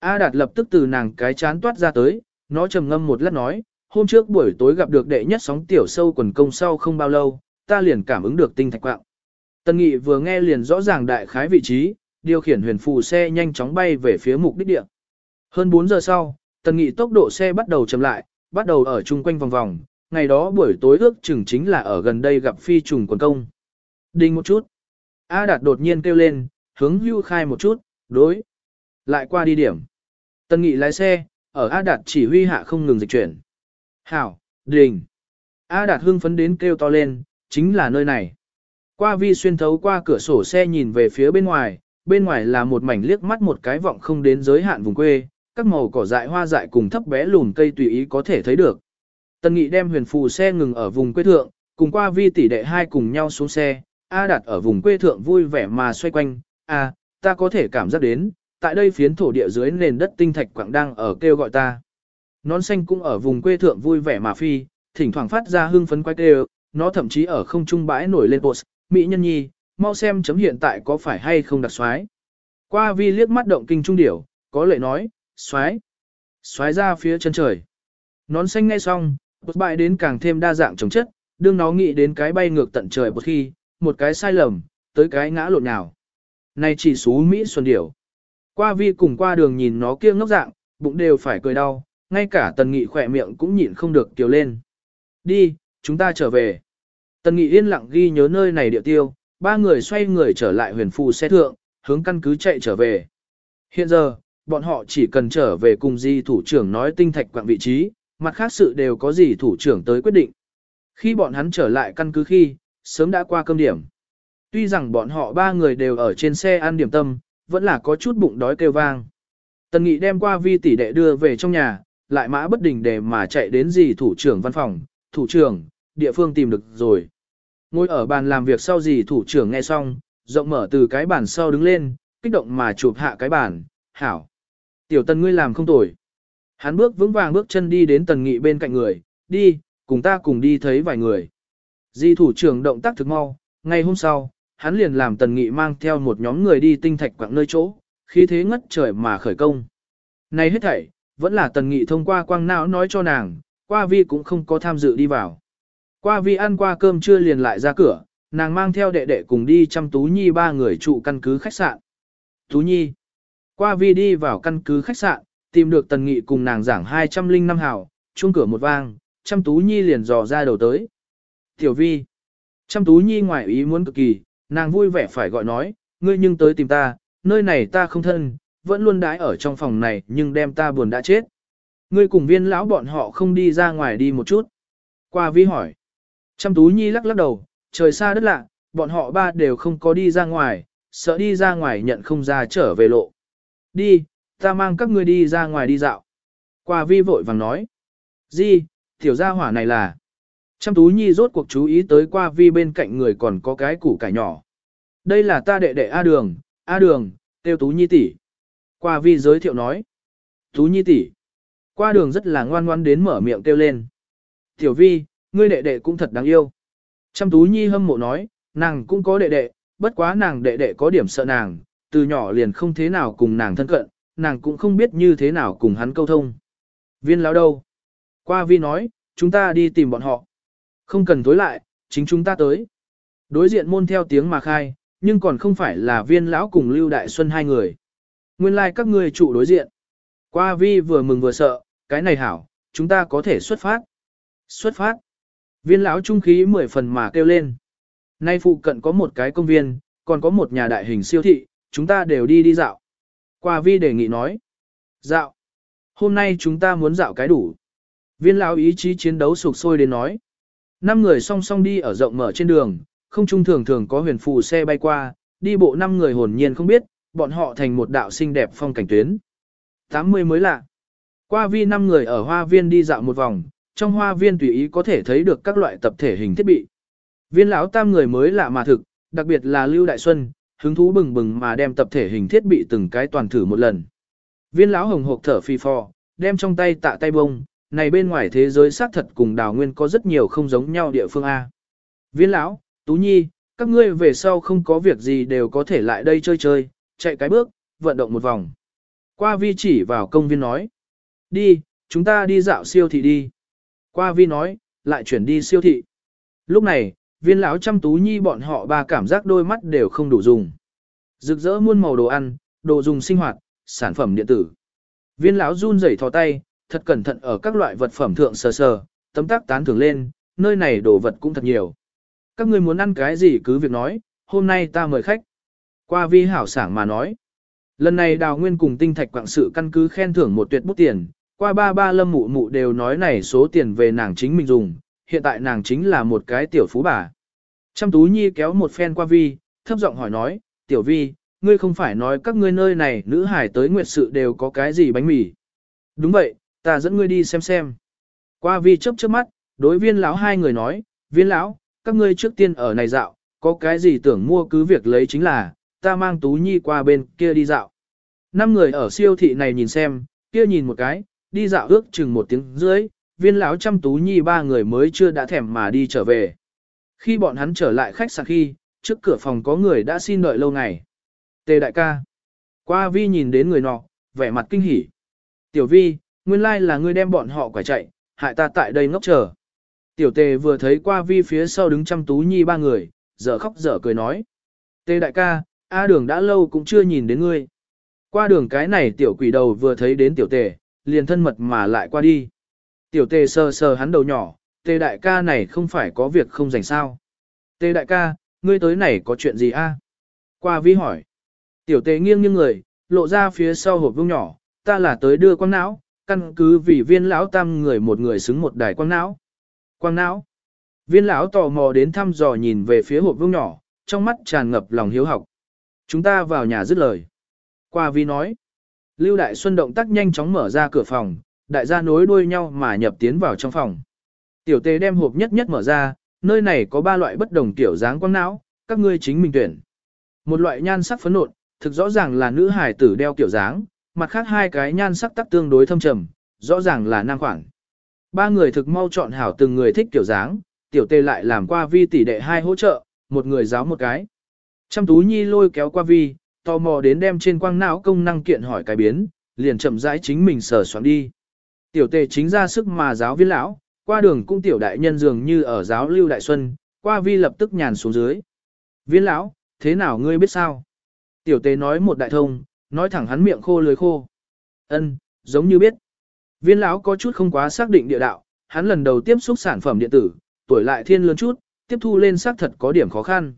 A Đạt lập tức từ nàng cái chán toát ra tới, nó trầm ngâm một lát nói, hôm trước buổi tối gặp được đệ nhất sóng tiểu sâu quần công sau không bao lâu, ta liền cảm ứng được tinh thạch quạng. Tân Nghị vừa nghe liền rõ ràng đại khái vị trí, điều khiển huyền phù xe nhanh chóng bay về phía mục đích địa. Hơn 4 giờ sau, Tần Nghị tốc độ xe bắt đầu chậm lại, bắt đầu ở chung quanh vòng vòng, ngày đó buổi tối ước chừng chính là ở gần đây gặp phi trùng quần công. Đinh một chút. A Đạt đột nhiên kêu lên, hướng hưu khai một chút, đối. Lại qua đi điểm. Tân Nghị lái xe, ở A Đạt chỉ huy hạ không ngừng dịch chuyển. Hảo, đình. A Đạt hưng phấn đến kêu to lên, chính là nơi này. Qua vi xuyên thấu qua cửa sổ xe nhìn về phía bên ngoài, bên ngoài là một mảnh liếc mắt một cái vọng không đến giới hạn vùng quê, các màu cỏ dại hoa dại cùng thấp bé lùn cây tùy ý có thể thấy được. Tân Nghị đem huyền phù xe ngừng ở vùng quê thượng, cùng qua vi tỷ đệ hai cùng nhau xuống xe, A Đạt ở vùng quê thượng vui vẻ mà xoay quanh, A, ta có thể cảm giác đến, tại đây phiến thổ địa dưới nền đất tinh thạch quảng đang ở kêu gọi ta. Nón xanh cũng ở vùng quê thượng vui vẻ mà phi, thỉnh thoảng phát ra hưng phấn quay kêu, nó thậm chí ở không trung bãi nổi lên post, mỹ nhân nhi, mau xem chấm hiện tại có phải hay không đặc xoái. Qua vi liếc mắt động kinh trung điểu, có lệ nói, xoái, xoái ra phía chân trời. Nón xanh nghe xong, bột bại đến càng thêm đa dạng chống chất, đương nó nghĩ đến cái bay ngược tận trời một khi, một cái sai lầm, tới cái ngã lộn nào. Này chỉ xú Mỹ xuân điểu. Qua vi cùng qua đường nhìn nó kia ngốc dạng, bụng đều phải cười đau, ngay cả tần nghị khỏe miệng cũng nhịn không được kiều lên. Đi, chúng ta trở về. Tần nghị yên lặng ghi nhớ nơi này địa tiêu, ba người xoay người trở lại huyền phù xe thượng, hướng căn cứ chạy trở về. Hiện giờ, bọn họ chỉ cần trở về cùng di thủ trưởng nói tinh thạch quạng vị trí, mặt khác sự đều có gì thủ trưởng tới quyết định. Khi bọn hắn trở lại căn cứ khi, sớm đã qua cơm điểm. Tuy rằng bọn họ ba người đều ở trên xe ăn điểm tâm, vẫn là có chút bụng đói kêu vang. Tần Nghị đem qua vi tỷ đệ đưa về trong nhà, lại mã bất đình để mà chạy đến gì thủ trưởng văn phòng, thủ trưởng, địa phương tìm được rồi. Ngồi ở bàn làm việc sau gì thủ trưởng nghe xong, rộng mở từ cái bàn sau đứng lên, kích động mà chụp hạ cái bàn, hảo. Tiểu tần ngươi làm không tồi. Hắn bước vững vàng bước chân đi đến tần nghị bên cạnh người, đi, cùng ta cùng đi thấy vài người. Di thủ trưởng động tác thực mau, ngày hôm sau, hắn liền làm tần nghị mang theo một nhóm người đi tinh thạch quạng nơi chỗ, khí thế ngất trời mà khởi công. Này hết thảy, vẫn là tần nghị thông qua quang não nói cho nàng, qua vi cũng không có tham dự đi vào. Qua vi ăn qua cơm trưa liền lại ra cửa, nàng mang theo đệ đệ cùng đi chăm Tú Nhi ba người trụ căn cứ khách sạn. Tú Nhi. Qua vi đi vào căn cứ khách sạn, tìm được Tần Nghị cùng nàng giảng 205 hào, chuông cửa một vang, chăm Tú Nhi liền dò ra đầu tới. Tiểu vi. Chăm Tú Nhi ngoài ý muốn cực kỳ, nàng vui vẻ phải gọi nói, ngươi nhưng tới tìm ta, nơi này ta không thân, vẫn luôn đái ở trong phòng này nhưng đem ta buồn đã chết. Ngươi cùng viên lão bọn họ không đi ra ngoài đi một chút. Qua vi hỏi. Chăm Tú Nhi lắc lắc đầu, trời xa đất lạ, bọn họ ba đều không có đi ra ngoài, sợ đi ra ngoài nhận không ra trở về lộ. Đi, ta mang các ngươi đi ra ngoài đi dạo. Qua vi vội vàng nói. Di, tiểu gia hỏa này là. Trăm tú nhi rốt cuộc chú ý tới qua vi bên cạnh người còn có cái củ cải nhỏ. Đây là ta đệ đệ A Đường, A Đường, tiêu tú nhi tỷ. Qua vi giới thiệu nói. Tú nhi tỷ. Qua đường rất là ngoan ngoan đến mở miệng kêu lên. Tiểu vi, ngươi đệ đệ cũng thật đáng yêu. Trăm tú nhi hâm mộ nói, nàng cũng có đệ đệ, bất quá nàng đệ đệ có điểm sợ nàng, từ nhỏ liền không thế nào cùng nàng thân cận, nàng cũng không biết như thế nào cùng hắn câu thông. Viên lão đâu? Qua vi nói, chúng ta đi tìm bọn họ. Không cần tối lại, chính chúng ta tới. Đối diện môn theo tiếng mà khai, nhưng còn không phải là viên lão cùng Lưu Đại Xuân hai người. Nguyên lai like các ngươi trụ đối diện. Qua vi vừa mừng vừa sợ, cái này hảo, chúng ta có thể xuất phát. Xuất phát. Viên lão trung khí mười phần mà kêu lên. Nay phụ cận có một cái công viên, còn có một nhà đại hình siêu thị, chúng ta đều đi đi dạo. Qua vi đề nghị nói. Dạo. Hôm nay chúng ta muốn dạo cái đủ. Viên lão ý chí chiến đấu sục sôi đến nói. Năm người song song đi ở rộng mở trên đường, không trung thường thường có huyền phù xe bay qua, đi bộ năm người hồn nhiên không biết, bọn họ thành một đạo xinh đẹp phong cảnh tuyến. 80 mới lạ. Qua vi năm người ở hoa viên đi dạo một vòng, trong hoa viên tùy ý có thể thấy được các loại tập thể hình thiết bị. Viên lão tam người mới lạ mà thực, đặc biệt là Lưu Đại Xuân, hứng thú bừng bừng mà đem tập thể hình thiết bị từng cái toàn thử một lần. Viên lão hồng hộc thở phi phò, đem trong tay tạ tay bông, này bên ngoài thế giới xác thật cùng đào nguyên có rất nhiều không giống nhau địa phương A. Viên lão, Tú Nhi, các ngươi về sau không có việc gì đều có thể lại đây chơi chơi, chạy cái bước, vận động một vòng. Qua vi chỉ vào công viên nói. Đi, chúng ta đi dạo siêu thị đi. Qua vi nói, lại chuyển đi siêu thị. Lúc này, viên lão chăm tú nhi bọn họ ba cảm giác đôi mắt đều không đủ dùng. Rực rỡ muôn màu đồ ăn, đồ dùng sinh hoạt, sản phẩm điện tử. Viên lão run rẩy thò tay, thật cẩn thận ở các loại vật phẩm thượng sờ sờ, tấm tác tán thưởng lên, nơi này đồ vật cũng thật nhiều. Các ngươi muốn ăn cái gì cứ việc nói, hôm nay ta mời khách. Qua vi hảo sảng mà nói. Lần này đào nguyên cùng tinh thạch quạng sự căn cứ khen thưởng một tuyệt bút tiền, qua ba ba lâm mụ mụ đều nói này số tiền về nàng chính mình dùng, hiện tại nàng chính là một cái tiểu phú bà. Trăm tú nhi kéo một phen qua vi, thấp giọng hỏi nói, tiểu vi, ngươi không phải nói các ngươi nơi này nữ hải tới nguyệt sự đều có cái gì bánh mì. Đúng vậy, ta dẫn ngươi đi xem xem. Qua vi chớp chớp mắt, đối viên lão hai người nói, viên lão, các ngươi trước tiên ở này dạo, có cái gì tưởng mua cứ việc lấy chính là, ta mang tú nhi qua bên kia đi dạo. Năm người ở siêu thị này nhìn xem, kia nhìn một cái, đi dạo ước chừng một tiếng dưới, viên lão chăm tú nhi ba người mới chưa đã thèm mà đi trở về. Khi bọn hắn trở lại khách sạn khi, trước cửa phòng có người đã xin đợi lâu ngày. Tề đại ca. Qua vi nhìn đến người nọ, vẻ mặt kinh hỉ. Tiểu vi, nguyên lai là ngươi đem bọn họ quả chạy, hại ta tại đây ngốc chờ. Tiểu tề vừa thấy qua vi phía sau đứng chăm tú nhi ba người, dở khóc dở cười nói. Tề đại ca, A đường đã lâu cũng chưa nhìn đến ngươi. Qua đường cái này tiểu quỷ đầu vừa thấy đến tiểu tề, liền thân mật mà lại qua đi. Tiểu tề sờ sờ hắn đầu nhỏ, tề đại ca này không phải có việc không dành sao. Tề đại ca, ngươi tới này có chuyện gì a? Qua vi hỏi. Tiểu tề nghiêng nghiêng người, lộ ra phía sau hộp vương nhỏ, ta là tới đưa quang não, căn cứ vì viên lão tam người một người xứng một đài quang não. Quang não. Viên lão tò mò đến thăm dò nhìn về phía hộp vương nhỏ, trong mắt tràn ngập lòng hiếu học. Chúng ta vào nhà dứt lời. Qua vi nói. Lưu Đại Xuân động tác nhanh chóng mở ra cửa phòng, đại gia nối đuôi nhau mà nhập tiến vào trong phòng. Tiểu tề đem hộp nhất nhất mở ra, nơi này có ba loại bất đồng tiểu dáng quang não, các ngươi chính mình tuyển. Một loại nhan sắc phấn nộn, thực rõ ràng là nữ hải tử đeo kiểu dáng, mặt khác hai cái nhan sắc tắc tương đối thâm trầm, rõ ràng là nam khoản. Ba người thực mau chọn hảo từng người thích kiểu dáng, tiểu tề lại làm qua vi tỷ đệ hai hỗ trợ, một người giáo một cái. Trăm tú nhi lôi kéo qua vi, tò mò đến đem trên quang não công năng kiện hỏi cái biến, liền chậm rãi chính mình sờ soạn đi. Tiểu tề chính ra sức mà giáo viên lão, qua đường cung tiểu đại nhân dường như ở giáo lưu đại xuân, qua vi lập tức nhàn xuống dưới. Viên lão, thế nào ngươi biết sao? Tiểu tề nói một đại thông, nói thẳng hắn miệng khô lưới khô. Ân, giống như biết. Viên lão có chút không quá xác định địa đạo, hắn lần đầu tiếp xúc sản phẩm điện tử, tuổi lại thiên lớn chút, tiếp thu lên xác thật có điểm khó khăn.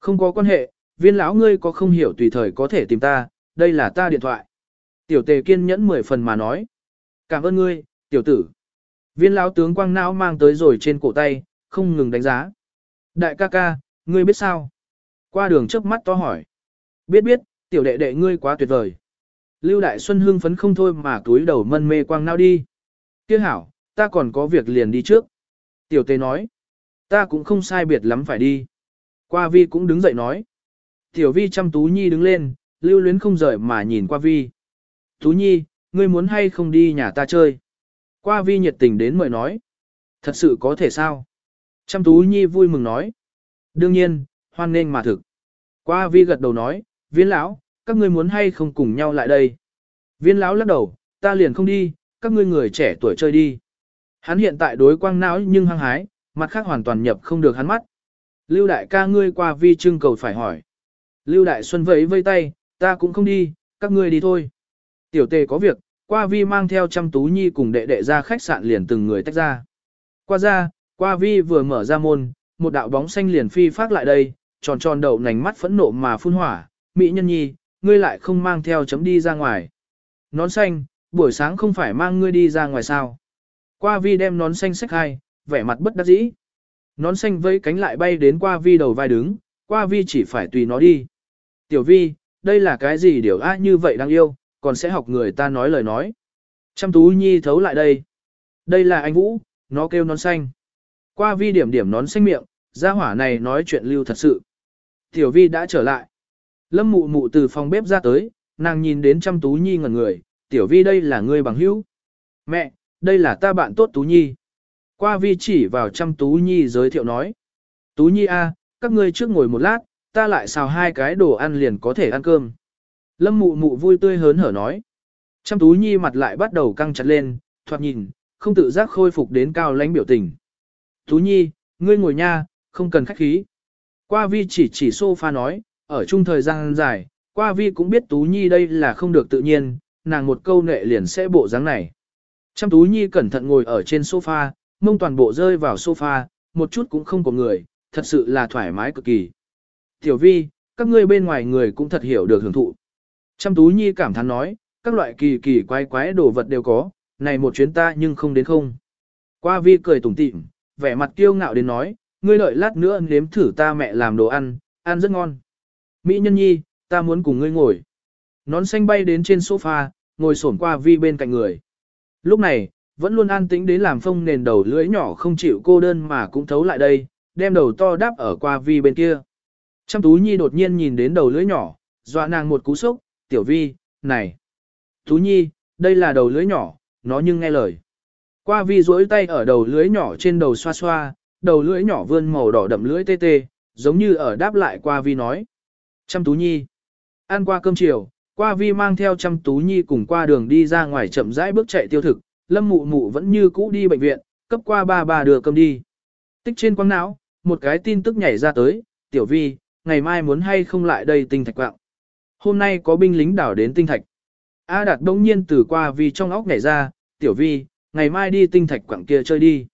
Không có quan hệ, viên lão ngươi có không hiểu tùy thời có thể tìm ta, đây là ta điện thoại. Tiểu tề kiên nhẫn mười phần mà nói. Cảm ơn ngươi, tiểu tử. Viên lão tướng quang não mang tới rồi trên cổ tay, không ngừng đánh giá. Đại ca ca, ngươi biết sao? Qua đường trước mắt to hỏi. Biết biết, tiểu đệ đệ ngươi quá tuyệt vời. Lưu Đại Xuân hưng phấn không thôi mà túi đầu mân mê quang nao đi. Tiếc hảo, ta còn có việc liền đi trước. Tiểu tề nói. Ta cũng không sai biệt lắm phải đi. Qua vi cũng đứng dậy nói. Tiểu vi chăm Tú Nhi đứng lên, lưu luyến không rời mà nhìn qua vi. Tú Nhi, ngươi muốn hay không đi nhà ta chơi? Qua vi nhiệt tình đến mời nói. Thật sự có thể sao? Chăm Tú Nhi vui mừng nói. Đương nhiên, hoan nghênh mà thực. Qua vi gật đầu nói, viên lão, các ngươi muốn hay không cùng nhau lại đây? Viên lão lắc đầu, ta liền không đi, các ngươi người trẻ tuổi chơi đi. Hắn hiện tại đối quang não nhưng hăng hái, mặt khác hoàn toàn nhập không được hắn mắt. Lưu đại ca ngươi qua vi trưng cầu phải hỏi. Lưu Đại Xuân vẫy vây tay, ta cũng không đi, các ngươi đi thôi. Tiểu tề có việc, qua vi mang theo trăm tú nhi cùng đệ đệ ra khách sạn liền từng người tách ra. Qua ra, qua vi vừa mở ra môn, một đạo bóng xanh liền phi phát lại đây, tròn tròn đầu nành mắt phẫn nộ mà phun hỏa, mỹ nhân nhi, ngươi lại không mang theo chấm đi ra ngoài. Nón xanh, buổi sáng không phải mang ngươi đi ra ngoài sao. Qua vi đem nón xanh xách hai, vẻ mặt bất đắc dĩ. Nón xanh vẫy cánh lại bay đến qua vi đầu vai đứng, qua vi chỉ phải tùy nó đi. Tiểu vi, đây là cái gì điều á như vậy đang yêu, còn sẽ học người ta nói lời nói. Chăm tú nhi thấu lại đây. Đây là anh Vũ, nó kêu nón xanh. Qua vi điểm điểm nón xanh miệng, gia hỏa này nói chuyện lưu thật sự. Tiểu vi đã trở lại. Lâm mụ mụ từ phòng bếp ra tới, nàng nhìn đến chăm tú nhi ngẩn người, tiểu vi đây là ngươi bằng hữu. Mẹ, đây là ta bạn tốt tú nhi. Qua vi chỉ vào chăm tú nhi giới thiệu nói. Tú nhi a, các ngươi trước ngồi một lát, ta lại xào hai cái đồ ăn liền có thể ăn cơm. Lâm mụ mụ vui tươi hớn hở nói. Chăm tú nhi mặt lại bắt đầu căng chặt lên, thoạt nhìn, không tự giác khôi phục đến cao lãnh biểu tình. Tú nhi, ngươi ngồi nha, không cần khách khí. Qua vi chỉ chỉ sofa nói, ở chung thời gian dài, qua vi cũng biết tú nhi đây là không được tự nhiên, nàng một câu nệ liền sẽ bộ dáng này. Chăm tú nhi cẩn thận ngồi ở trên sofa, mông toàn bộ rơi vào sofa, một chút cũng không có người, thật sự là thoải mái cực kỳ. Tiểu vi, các ngươi bên ngoài người cũng thật hiểu được hưởng thụ. Chăm tú nhi cảm thán nói, các loại kỳ kỳ quái quái đồ vật đều có, này một chuyến ta nhưng không đến không. Qua vi cười tủm tỉm, vẻ mặt kiêu ngạo đến nói, ngươi đợi lát nữa nếm thử ta mẹ làm đồ ăn, ăn rất ngon. Mỹ nhân nhi, ta muốn cùng ngươi ngồi. Nón xanh bay đến trên sofa, ngồi xổm qua vi bên cạnh người. Lúc này, vẫn luôn an tĩnh đến làm phông nền đầu lưỡi nhỏ không chịu cô đơn mà cũng thấu lại đây, đem đầu to đáp ở qua vi bên kia. Trăm tú nhi đột nhiên nhìn đến đầu lưỡi nhỏ, dọa nàng một cú sốc, tiểu vi, này. Tú nhi, đây là đầu lưỡi nhỏ, nó nhưng nghe lời. Qua vi duỗi tay ở đầu lưỡi nhỏ trên đầu xoa xoa, đầu lưỡi nhỏ vươn màu đỏ đậm lưỡi tê tê, giống như ở đáp lại qua vi nói. Trăm tú nhi. Ăn qua cơm chiều, qua vi mang theo trăm tú nhi cùng qua đường đi ra ngoài chậm rãi bước chạy tiêu thực, lâm mụ mụ vẫn như cũ đi bệnh viện, cấp qua ba bà đưa cơm đi. Tích trên quang não, một cái tin tức nhảy ra tới, tiểu vi, ngày mai muốn hay không lại đây tinh thạch quạng. Hôm nay có binh lính đảo đến tinh thạch. A Đạt đông nhiên từ qua vi trong óc nhảy ra, tiểu vi, ngày mai đi tinh thạch quạng kia chơi đi.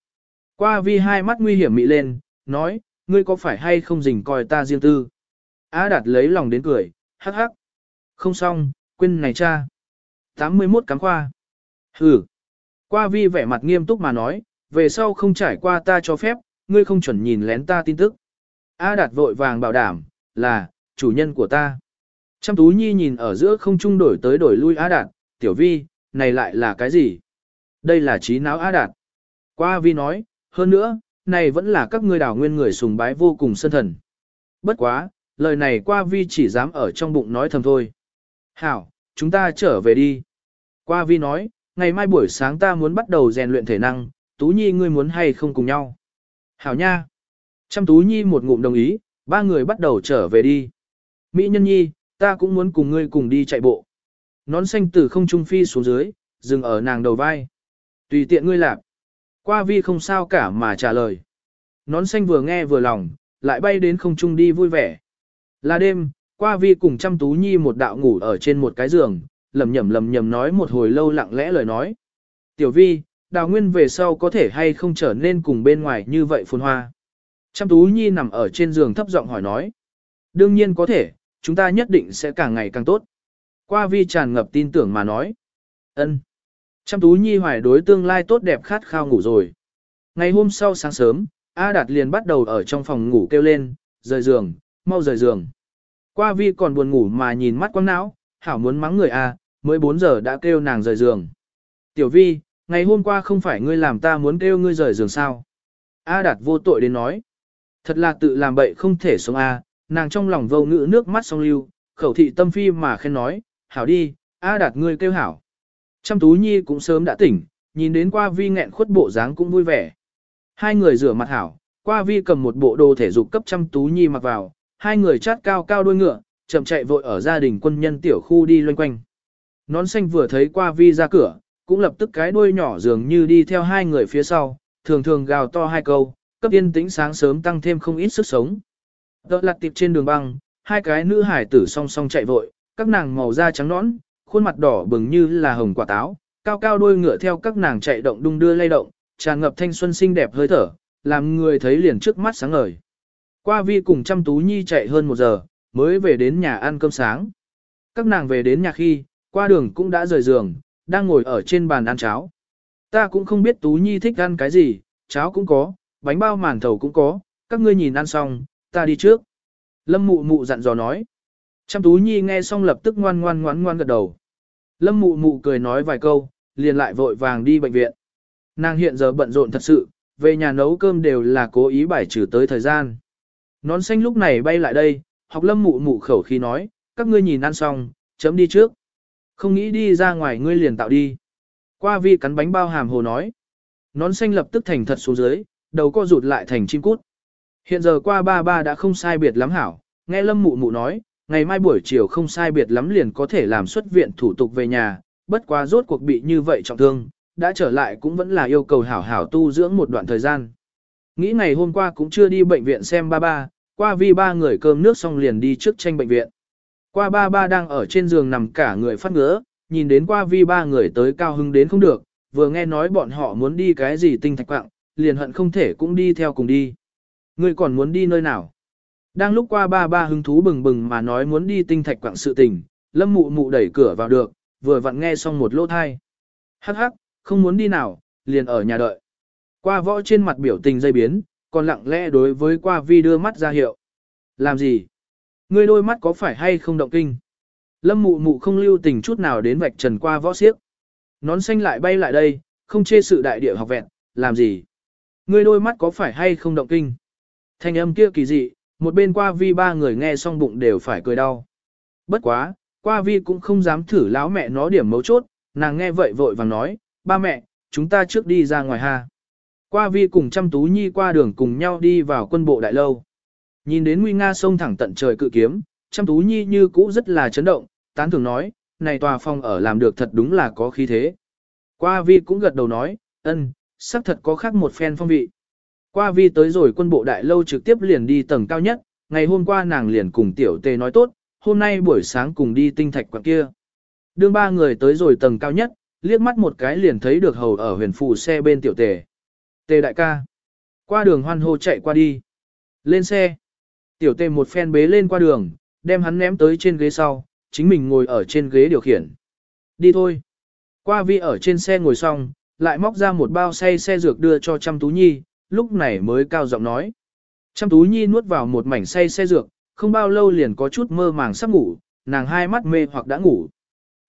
Qua vi hai mắt nguy hiểm mị lên, nói, ngươi có phải hay không dình coi ta riêng tư. A Đạt lấy lòng đến cười, hắc hắc. Không xong, quên này cha. 81 cắm khoa. Hừ. Qua vi vẻ mặt nghiêm túc mà nói, về sau không trải qua ta cho phép, ngươi không chuẩn nhìn lén ta tin tức. A Đạt vội vàng bảo đảm, là, chủ nhân của ta. Trăm Tú Nhi nhìn ở giữa không trung đổi tới đổi lui A Đạt, tiểu vi, này lại là cái gì? Đây là trí não A Đạt. Qua vi nói, hơn nữa, này vẫn là các ngươi đảo nguyên người sùng bái vô cùng sân thần. Bất quá, lời này qua vi chỉ dám ở trong bụng nói thầm thôi. Hảo, chúng ta trở về đi. Qua vi nói, ngày mai buổi sáng ta muốn bắt đầu rèn luyện thể năng, Tú Nhi ngươi muốn hay không cùng nhau. Hảo nha. chăm Tú Nhi một ngụm đồng ý, ba người bắt đầu trở về đi. Mỹ Nhân Nhi, ta cũng muốn cùng ngươi cùng đi chạy bộ. Nón xanh từ không trung phi xuống dưới, dừng ở nàng đầu vai. Tùy tiện ngươi lạc. Qua vi không sao cả mà trả lời. Nón xanh vừa nghe vừa lòng, lại bay đến không trung đi vui vẻ. Là đêm, qua vi cùng chăm tú nhi một đạo ngủ ở trên một cái giường, lầm nhầm lầm nhầm nói một hồi lâu lặng lẽ lời nói. Tiểu vi, đào nguyên về sau có thể hay không trở nên cùng bên ngoài như vậy phồn hoa. Chăm tú nhi nằm ở trên giường thấp giọng hỏi nói. Đương nhiên có thể, chúng ta nhất định sẽ càng ngày càng tốt. Qua vi tràn ngập tin tưởng mà nói. ân. Chăm tú nhi hoài đối tương lai tốt đẹp khát khao ngủ rồi. Ngày hôm sau sáng sớm, A Đạt liền bắt đầu ở trong phòng ngủ kêu lên, rời giường, mau rời giường. Qua vi còn buồn ngủ mà nhìn mắt quăng não, hảo muốn mắng người A, mới 4 giờ đã kêu nàng rời giường. Tiểu vi, ngày hôm qua không phải ngươi làm ta muốn kêu ngươi rời giường sao? A Đạt vô tội đến nói. Thật là tự làm bậy không thể sống A, nàng trong lòng vô ngữ nước mắt song lưu, khẩu thị tâm phi mà khen nói, hảo đi, A Đạt ngươi kêu hảo. Trăm Tú Nhi cũng sớm đã tỉnh, nhìn đến qua vi nghẹn khuất bộ dáng cũng vui vẻ. Hai người rửa mặt hảo, qua vi cầm một bộ đồ thể dục cấp Trăm Tú Nhi mặc vào, hai người chát cao cao đuôi ngựa, chậm chạy vội ở gia đình quân nhân tiểu khu đi loanh quanh. Nón xanh vừa thấy qua vi ra cửa, cũng lập tức cái đuôi nhỏ dường như đi theo hai người phía sau, thường thường gào to hai câu, cấp yên tĩnh sáng sớm tăng thêm không ít sức sống. Đợt lặt tiệp trên đường băng, hai cái nữ hải tử song song chạy vội, các nàng màu da trắng nõn, khuôn mặt đỏ bừng như là hồng quả táo, cao cao đuôi ngựa theo các nàng chạy động đung đưa lay động, tràn ngập thanh xuân xinh đẹp hơi thở, làm người thấy liền trước mắt sáng ngời. Qua vi cùng chăm tú nhi chạy hơn một giờ, mới về đến nhà ăn cơm sáng. Các nàng về đến nhà khi, qua đường cũng đã rời giường, đang ngồi ở trên bàn ăn cháo. Ta cũng không biết tú nhi thích ăn cái gì, cháo cũng có, bánh bao màn thầu cũng có, các ngươi nhìn ăn xong, ta đi trước. Lâm mụ mụ dặn dò nói. Chăm tú nhi nghe xong lập tức ngoan ngoan ngoan ngoan gật đầu. Lâm mụ mụ cười nói vài câu, liền lại vội vàng đi bệnh viện. Nàng hiện giờ bận rộn thật sự, về nhà nấu cơm đều là cố ý bài trừ tới thời gian. Nón xanh lúc này bay lại đây, học lâm mụ mụ khẩu khi nói, các ngươi nhìn ăn xong, chấm đi trước. Không nghĩ đi ra ngoài ngươi liền tạo đi. Qua vi cắn bánh bao hàm hồ nói. Nón xanh lập tức thành thật xuống dưới, đầu co rụt lại thành chim cút. Hiện giờ qua ba ba đã không sai biệt lắm hảo, nghe lâm mụ mụ nói, ngày mai buổi chiều không sai biệt lắm liền có thể làm xuất viện thủ tục về nhà, bất quá rốt cuộc bị như vậy trọng thương, đã trở lại cũng vẫn là yêu cầu hảo hảo tu dưỡng một đoạn thời gian. Nghĩ ngày hôm qua cũng chưa đi bệnh viện xem ba ba, qua vi ba người cơm nước xong liền đi trước tranh bệnh viện. Qua ba ba đang ở trên giường nằm cả người phát ngứa, nhìn đến qua vi ba người tới cao hưng đến không được, vừa nghe nói bọn họ muốn đi cái gì tinh thạch quạng, liền hận không thể cũng đi theo cùng đi. Người còn muốn đi nơi nào? Đang lúc qua ba ba hứng thú bừng bừng mà nói muốn đi tinh thạch quạng sự tình, lâm mụ mụ đẩy cửa vào được, vừa vặn nghe xong một lỗ thai. Hắc hắc, không muốn đi nào, liền ở nhà đợi. Qua võ trên mặt biểu tình dây biến, còn lặng lẽ đối với qua vi đưa mắt ra hiệu. Làm gì? Ngươi đôi mắt có phải hay không động kinh? Lâm mụ mụ không lưu tình chút nào đến vạch trần qua võ xiếc. Nón xanh lại bay lại đây, không chê sự đại địa học vẹn, làm gì? Ngươi đôi mắt có phải hay không động kinh? Thanh âm kia kỳ dị, một bên qua vi ba người nghe xong bụng đều phải cười đau. Bất quá, qua vi cũng không dám thử láo mẹ nó điểm mấu chốt, nàng nghe vậy vội vàng nói, ba mẹ, chúng ta trước đi ra ngoài ha. Qua vi cùng chăm tú nhi qua đường cùng nhau đi vào quân bộ đại lâu. Nhìn đến nguy nga sông thẳng tận trời cự kiếm, chăm tú nhi như cũ rất là chấn động, tán thường nói, này tòa phòng ở làm được thật đúng là có khí thế. Qua vi cũng gật đầu nói, ân, xác thật có khác một phen phong vị. Qua vi tới rồi quân bộ đại lâu trực tiếp liền đi tầng cao nhất, ngày hôm qua nàng liền cùng tiểu tề nói tốt, hôm nay buổi sáng cùng đi tinh thạch quảng kia. Đương ba người tới rồi tầng cao nhất, liếc mắt một cái liền thấy được hầu ở huyền phù xe bên tiểu tề. Tề đại ca. Qua đường hoan hô chạy qua đi. Lên xe. Tiểu tề một phen bế lên qua đường, đem hắn ném tới trên ghế sau, chính mình ngồi ở trên ghế điều khiển. Đi thôi. Qua vi ở trên xe ngồi xong, lại móc ra một bao say xe dược đưa cho Trăm Tú Nhi, lúc này mới cao giọng nói. Trăm Tú Nhi nuốt vào một mảnh say xe dược, không bao lâu liền có chút mơ màng sắp ngủ, nàng hai mắt mê hoặc đã ngủ.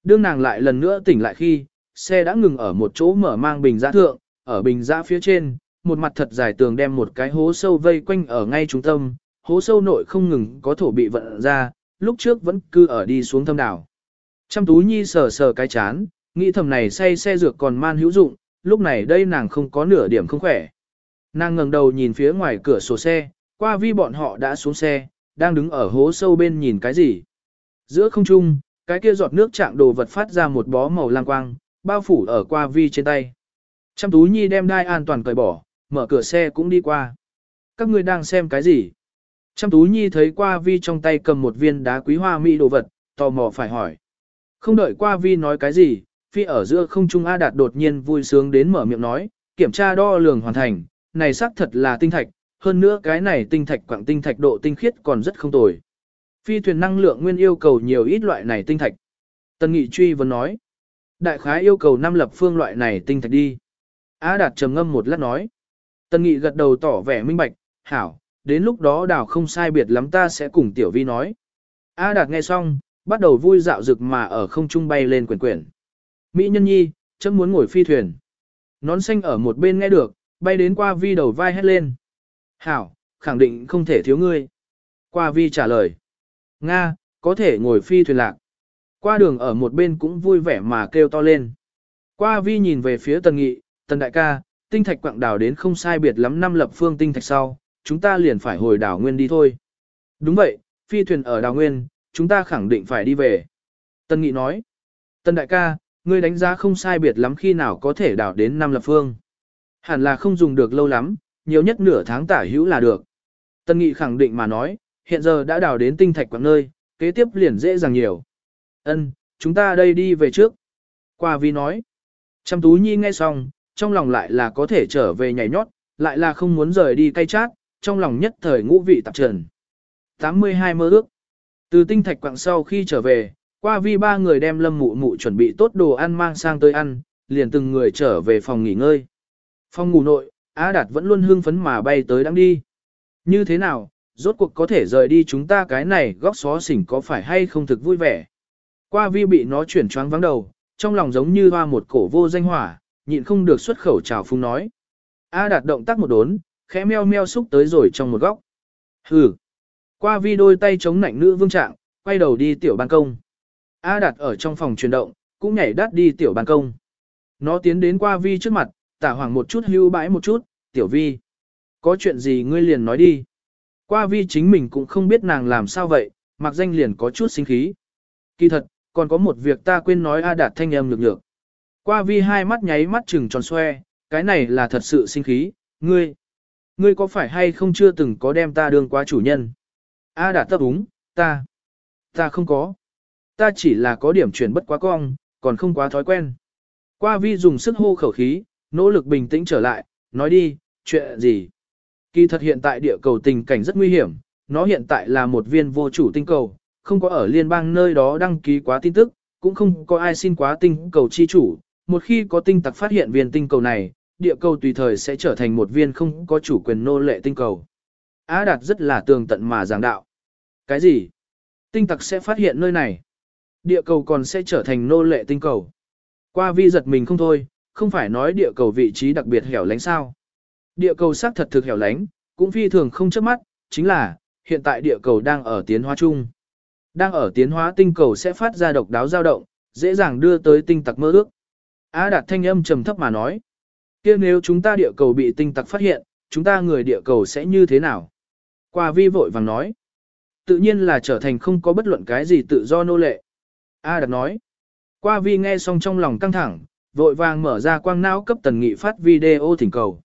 Đương nàng lại lần nữa tỉnh lại khi, xe đã ngừng ở một chỗ mở mang bình giã thượng, ở bình giã phía trên, một mặt thật dài tường đem một cái hố sâu vây quanh ở ngay trung tâm, hố sâu nội không ngừng có thổ bị vận ra, lúc trước vẫn cứ ở đi xuống thâm đảo. Trăm tú nhi sờ sờ cái chán, nghĩ thầm này say xe dược còn man hữu dụng, lúc này đây nàng không có nửa điểm không khỏe. Nàng ngẩng đầu nhìn phía ngoài cửa sổ xe, qua vi bọn họ đã xuống xe, đang đứng ở hố sâu bên nhìn cái gì. Giữa không trung, cái kia giọt nước chạm đồ vật phát ra một bó màu lang quang, bao phủ ở qua vi trên tay. Trăm tú nhi đem đai an toàn cởi bỏ, mở cửa xe cũng đi qua. Các ngươi đang xem cái gì? Trăm tú nhi thấy qua vi trong tay cầm một viên đá quý hoa mỹ đồ vật, tò mò phải hỏi. Không đợi qua vi nói cái gì, phi ở giữa không trung A Đạt đột nhiên vui sướng đến mở miệng nói, kiểm tra đo lường hoàn thành, này xác thật là tinh thạch, hơn nữa cái này tinh thạch quảng tinh thạch độ tinh khiết còn rất không tồi. Phi thuyền năng lượng nguyên yêu cầu nhiều ít loại này tinh thạch. Tân Nghị truy vấn nói, đại khái yêu cầu năm lập phương loại này tinh thạch đi. A Đạt trầm ngâm một lát nói. Tần Nghị gật đầu tỏ vẻ minh bạch, hảo, đến lúc đó đảo không sai biệt lắm ta sẽ cùng Tiểu Vi nói. A Đạt nghe xong, bắt đầu vui dạo rực mà ở không trung bay lên quyển quyển. Mỹ nhân nhi, chấm muốn ngồi phi thuyền. Nón xanh ở một bên nghe được, bay đến qua vi đầu vai hét lên. Hảo, khẳng định không thể thiếu ngươi. Qua vi trả lời. Nga, có thể ngồi phi thuyền lạc. Qua đường ở một bên cũng vui vẻ mà kêu to lên. Qua vi nhìn về phía tần nghị, tần đại ca, tinh thạch quặng đảo đến không sai biệt lắm năm lập phương tinh thạch sau, chúng ta liền phải hồi đảo nguyên đi thôi. Đúng vậy, phi thuyền ở đảo nguyên, chúng ta khẳng định phải đi về. Tần nghị nói. Tần đại ca, ngươi đánh giá không sai biệt lắm khi nào có thể đảo đến năm lập phương. Hẳn là không dùng được lâu lắm, nhiều nhất nửa tháng tả hữu là được. Tần nghị khẳng định mà nói, hiện giờ đã đào đến tinh thạch quảng nơi, kế tiếp liền dễ dàng nhiều. Ân, chúng ta đây đi về trước. Qua vi nói. Trăm tú nhi nghe xong, trong lòng lại là có thể trở về nhảy nhót, lại là không muốn rời đi cay chát, trong lòng nhất thời ngũ vị tạp trần. 82 mơ ước. Từ tinh thạch quặng sau khi trở về, qua vi ba người đem lâm mụ mụ chuẩn bị tốt đồ ăn mang sang tới ăn, liền từng người trở về phòng nghỉ ngơi. Phòng ngủ nội, Á Đạt vẫn luôn hưng phấn mà bay tới đang đi. Như thế nào, rốt cuộc có thể rời đi chúng ta cái này góc xó xỉnh có phải hay không thực vui vẻ. Qua vi bị nó chuyển choáng vắng đầu, trong lòng giống như hoa một cổ vô danh hỏa, nhịn không được xuất khẩu chào phung nói. A đạt động tác một đốn, khẽ meo meo xúc tới rồi trong một góc. Hừ. Qua vi đôi tay chống nạnh nữ vương trạng, quay đầu đi tiểu ban công. A đạt ở trong phòng chuyển động, cũng nhảy đắt đi tiểu ban công. Nó tiến đến qua vi trước mặt, tả hoàng một chút hưu bãi một chút, tiểu vi. Có chuyện gì ngươi liền nói đi. Qua vi chính mình cũng không biết nàng làm sao vậy, mặc danh liền có chút sinh khí. Kỳ thật, còn có một việc ta quên nói A Đạt thanh âm nhược nhược. Qua vi hai mắt nháy mắt trừng tròn xoe, cái này là thật sự sinh khí, ngươi. Ngươi có phải hay không chưa từng có đem ta đương quá chủ nhân? A đã tập úng, ta. Ta không có. Ta chỉ là có điểm chuyển bất quá cong, còn không quá thói quen. Qua vi dùng sức hô khẩu khí, nỗ lực bình tĩnh trở lại, nói đi, chuyện gì? Kỳ thật hiện tại địa cầu tình cảnh rất nguy hiểm, nó hiện tại là một viên vô chủ tinh cầu, không có ở liên bang nơi đó đăng ký quá tin tức, cũng không có ai xin quá tinh cầu chi chủ. Một khi có tinh tặc phát hiện viên tinh cầu này, địa cầu tùy thời sẽ trở thành một viên không có chủ quyền nô lệ tinh cầu. Á Đạt rất là tường tận mà giảng đạo. Cái gì? Tinh tặc sẽ phát hiện nơi này. Địa cầu còn sẽ trở thành nô lệ tinh cầu. Qua vi giật mình không thôi, không phải nói địa cầu vị trí đặc biệt hẻo lánh sao. Địa cầu xác thật thực hẻo lánh, cũng phi thường không chớp mắt, chính là, hiện tại địa cầu đang ở tiến hóa chung. Đang ở tiến hóa tinh cầu sẽ phát ra độc đáo dao động, dễ dàng đưa tới tinh tặc mơ ước. Á đạt thanh âm trầm thấp mà nói. kia nếu chúng ta địa cầu bị tinh tặc phát hiện, chúng ta người địa cầu sẽ như thế nào? Qua vi vội vàng nói. Tự nhiên là trở thành không có bất luận cái gì tự do nô lệ. A đạt nói. Qua vi nghe xong trong lòng căng thẳng, vội vàng mở ra quang não cấp tần nghị phát video thỉnh cầu.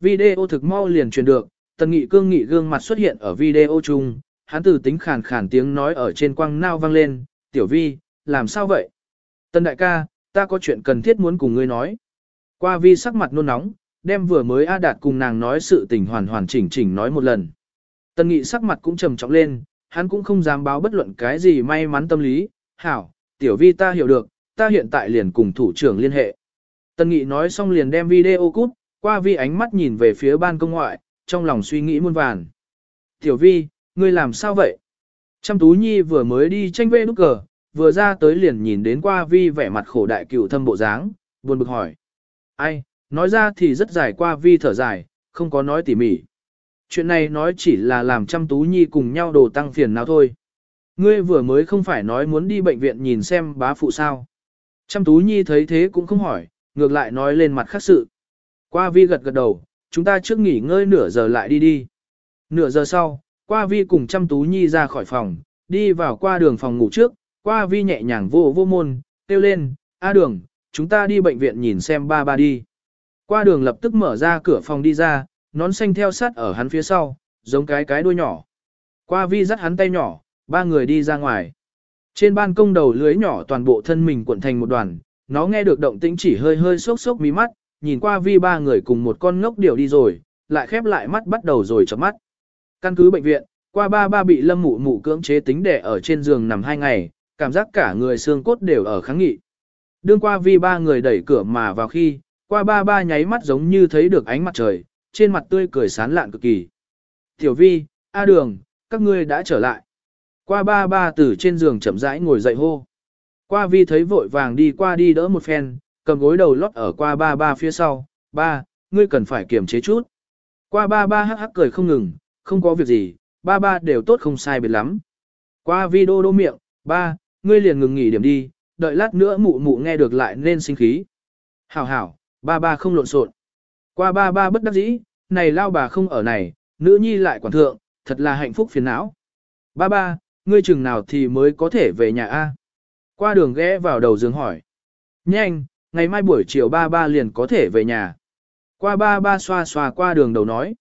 Video thực mau liền truyền được, tần nghị cương nghị gương mặt xuất hiện ở video chung, hắn từ tính khàn khàn tiếng nói ở trên quang não vang lên, tiểu vi, làm sao vậy? Tần đại ca, ta có chuyện cần thiết muốn cùng ngươi nói. Qua vi sắc mặt nôn nóng, đem vừa mới A Đạt cùng nàng nói sự tình hoàn hoàn chỉnh chỉnh nói một lần. Tần nghị sắc mặt cũng trầm trọng lên, hắn cũng không dám báo bất luận cái gì may mắn tâm lý, hảo, tiểu vi ta hiểu được, ta hiện tại liền cùng thủ trưởng liên hệ. Tần Nghị nói xong liền đem video cút, qua vi ánh mắt nhìn về phía ban công ngoại, trong lòng suy nghĩ muôn vàn. Tiểu vi, ngươi làm sao vậy? Trăm Tú Nhi vừa mới đi tranh vê nút cờ, vừa ra tới liền nhìn đến qua vi vẻ mặt khổ đại cựu thâm bộ dáng, buồn bực hỏi. Ai, nói ra thì rất dài qua vi thở dài, không có nói tỉ mỉ. Chuyện này nói chỉ là làm chăm Tú Nhi cùng nhau đồ tăng phiền nào thôi. Ngươi vừa mới không phải nói muốn đi bệnh viện nhìn xem bá phụ sao. chăm Tú Nhi thấy thế cũng không hỏi, ngược lại nói lên mặt khác sự. Qua vi gật gật đầu, chúng ta trước nghỉ ngơi nửa giờ lại đi đi. Nửa giờ sau, qua vi cùng chăm Tú Nhi ra khỏi phòng, đi vào qua đường phòng ngủ trước, qua vi nhẹ nhàng vô vô môn, kêu lên, A đường, chúng ta đi bệnh viện nhìn xem ba ba đi. Qua đường lập tức mở ra cửa phòng đi ra, nón xanh theo sát ở hắn phía sau, giống cái cái đuôi nhỏ. Qua vi dắt hắn tay nhỏ, ba người đi ra ngoài. Trên ban công đầu lưới nhỏ toàn bộ thân mình cuộn thành một đoàn, nó nghe được động tĩnh chỉ hơi hơi sốc sốc mí mắt, nhìn qua vi ba người cùng một con ngốc điều đi rồi, lại khép lại mắt bắt đầu rồi chớp mắt. Căn cứ bệnh viện, qua ba ba bị lâm mụ mụ cưỡng chế tính đẻ ở trên giường nằm hai ngày, cảm giác cả người xương cốt đều ở kháng nghị. Đương qua vi ba người đẩy cửa mà vào khi, qua ba ba nháy mắt giống như thấy được ánh mặt trời, trên mặt tươi cười sán lạn cực kỳ. Tiểu vi, A đường, các ngươi đã trở lại. Qua ba ba từ trên giường chậm rãi ngồi dậy hô. Qua vi thấy vội vàng đi qua đi đỡ một phen, cầm gối đầu lót ở qua ba ba phía sau. Ba, ngươi cần phải kiềm chế chút. Qua ba ba hắc hắc cười không ngừng, không có việc gì, ba ba đều tốt không sai biệt lắm. Qua vi đô đô miệng, ba, ngươi liền ngừng nghỉ điểm đi, đợi lát nữa mụ mụ nghe được lại nên sinh khí. Hảo hảo, ba ba không lộn xộn. Qua ba ba bất đắc dĩ, này lao bà không ở này, nữ nhi lại quản thượng, thật là hạnh phúc phiền não. Ba ba, ngươi chừng nào thì mới có thể về nhà A. Qua đường ghé vào đầu giường hỏi. Nhanh, ngày mai buổi chiều ba ba liền có thể về nhà. Qua ba ba xoa xoa qua đường đầu nói.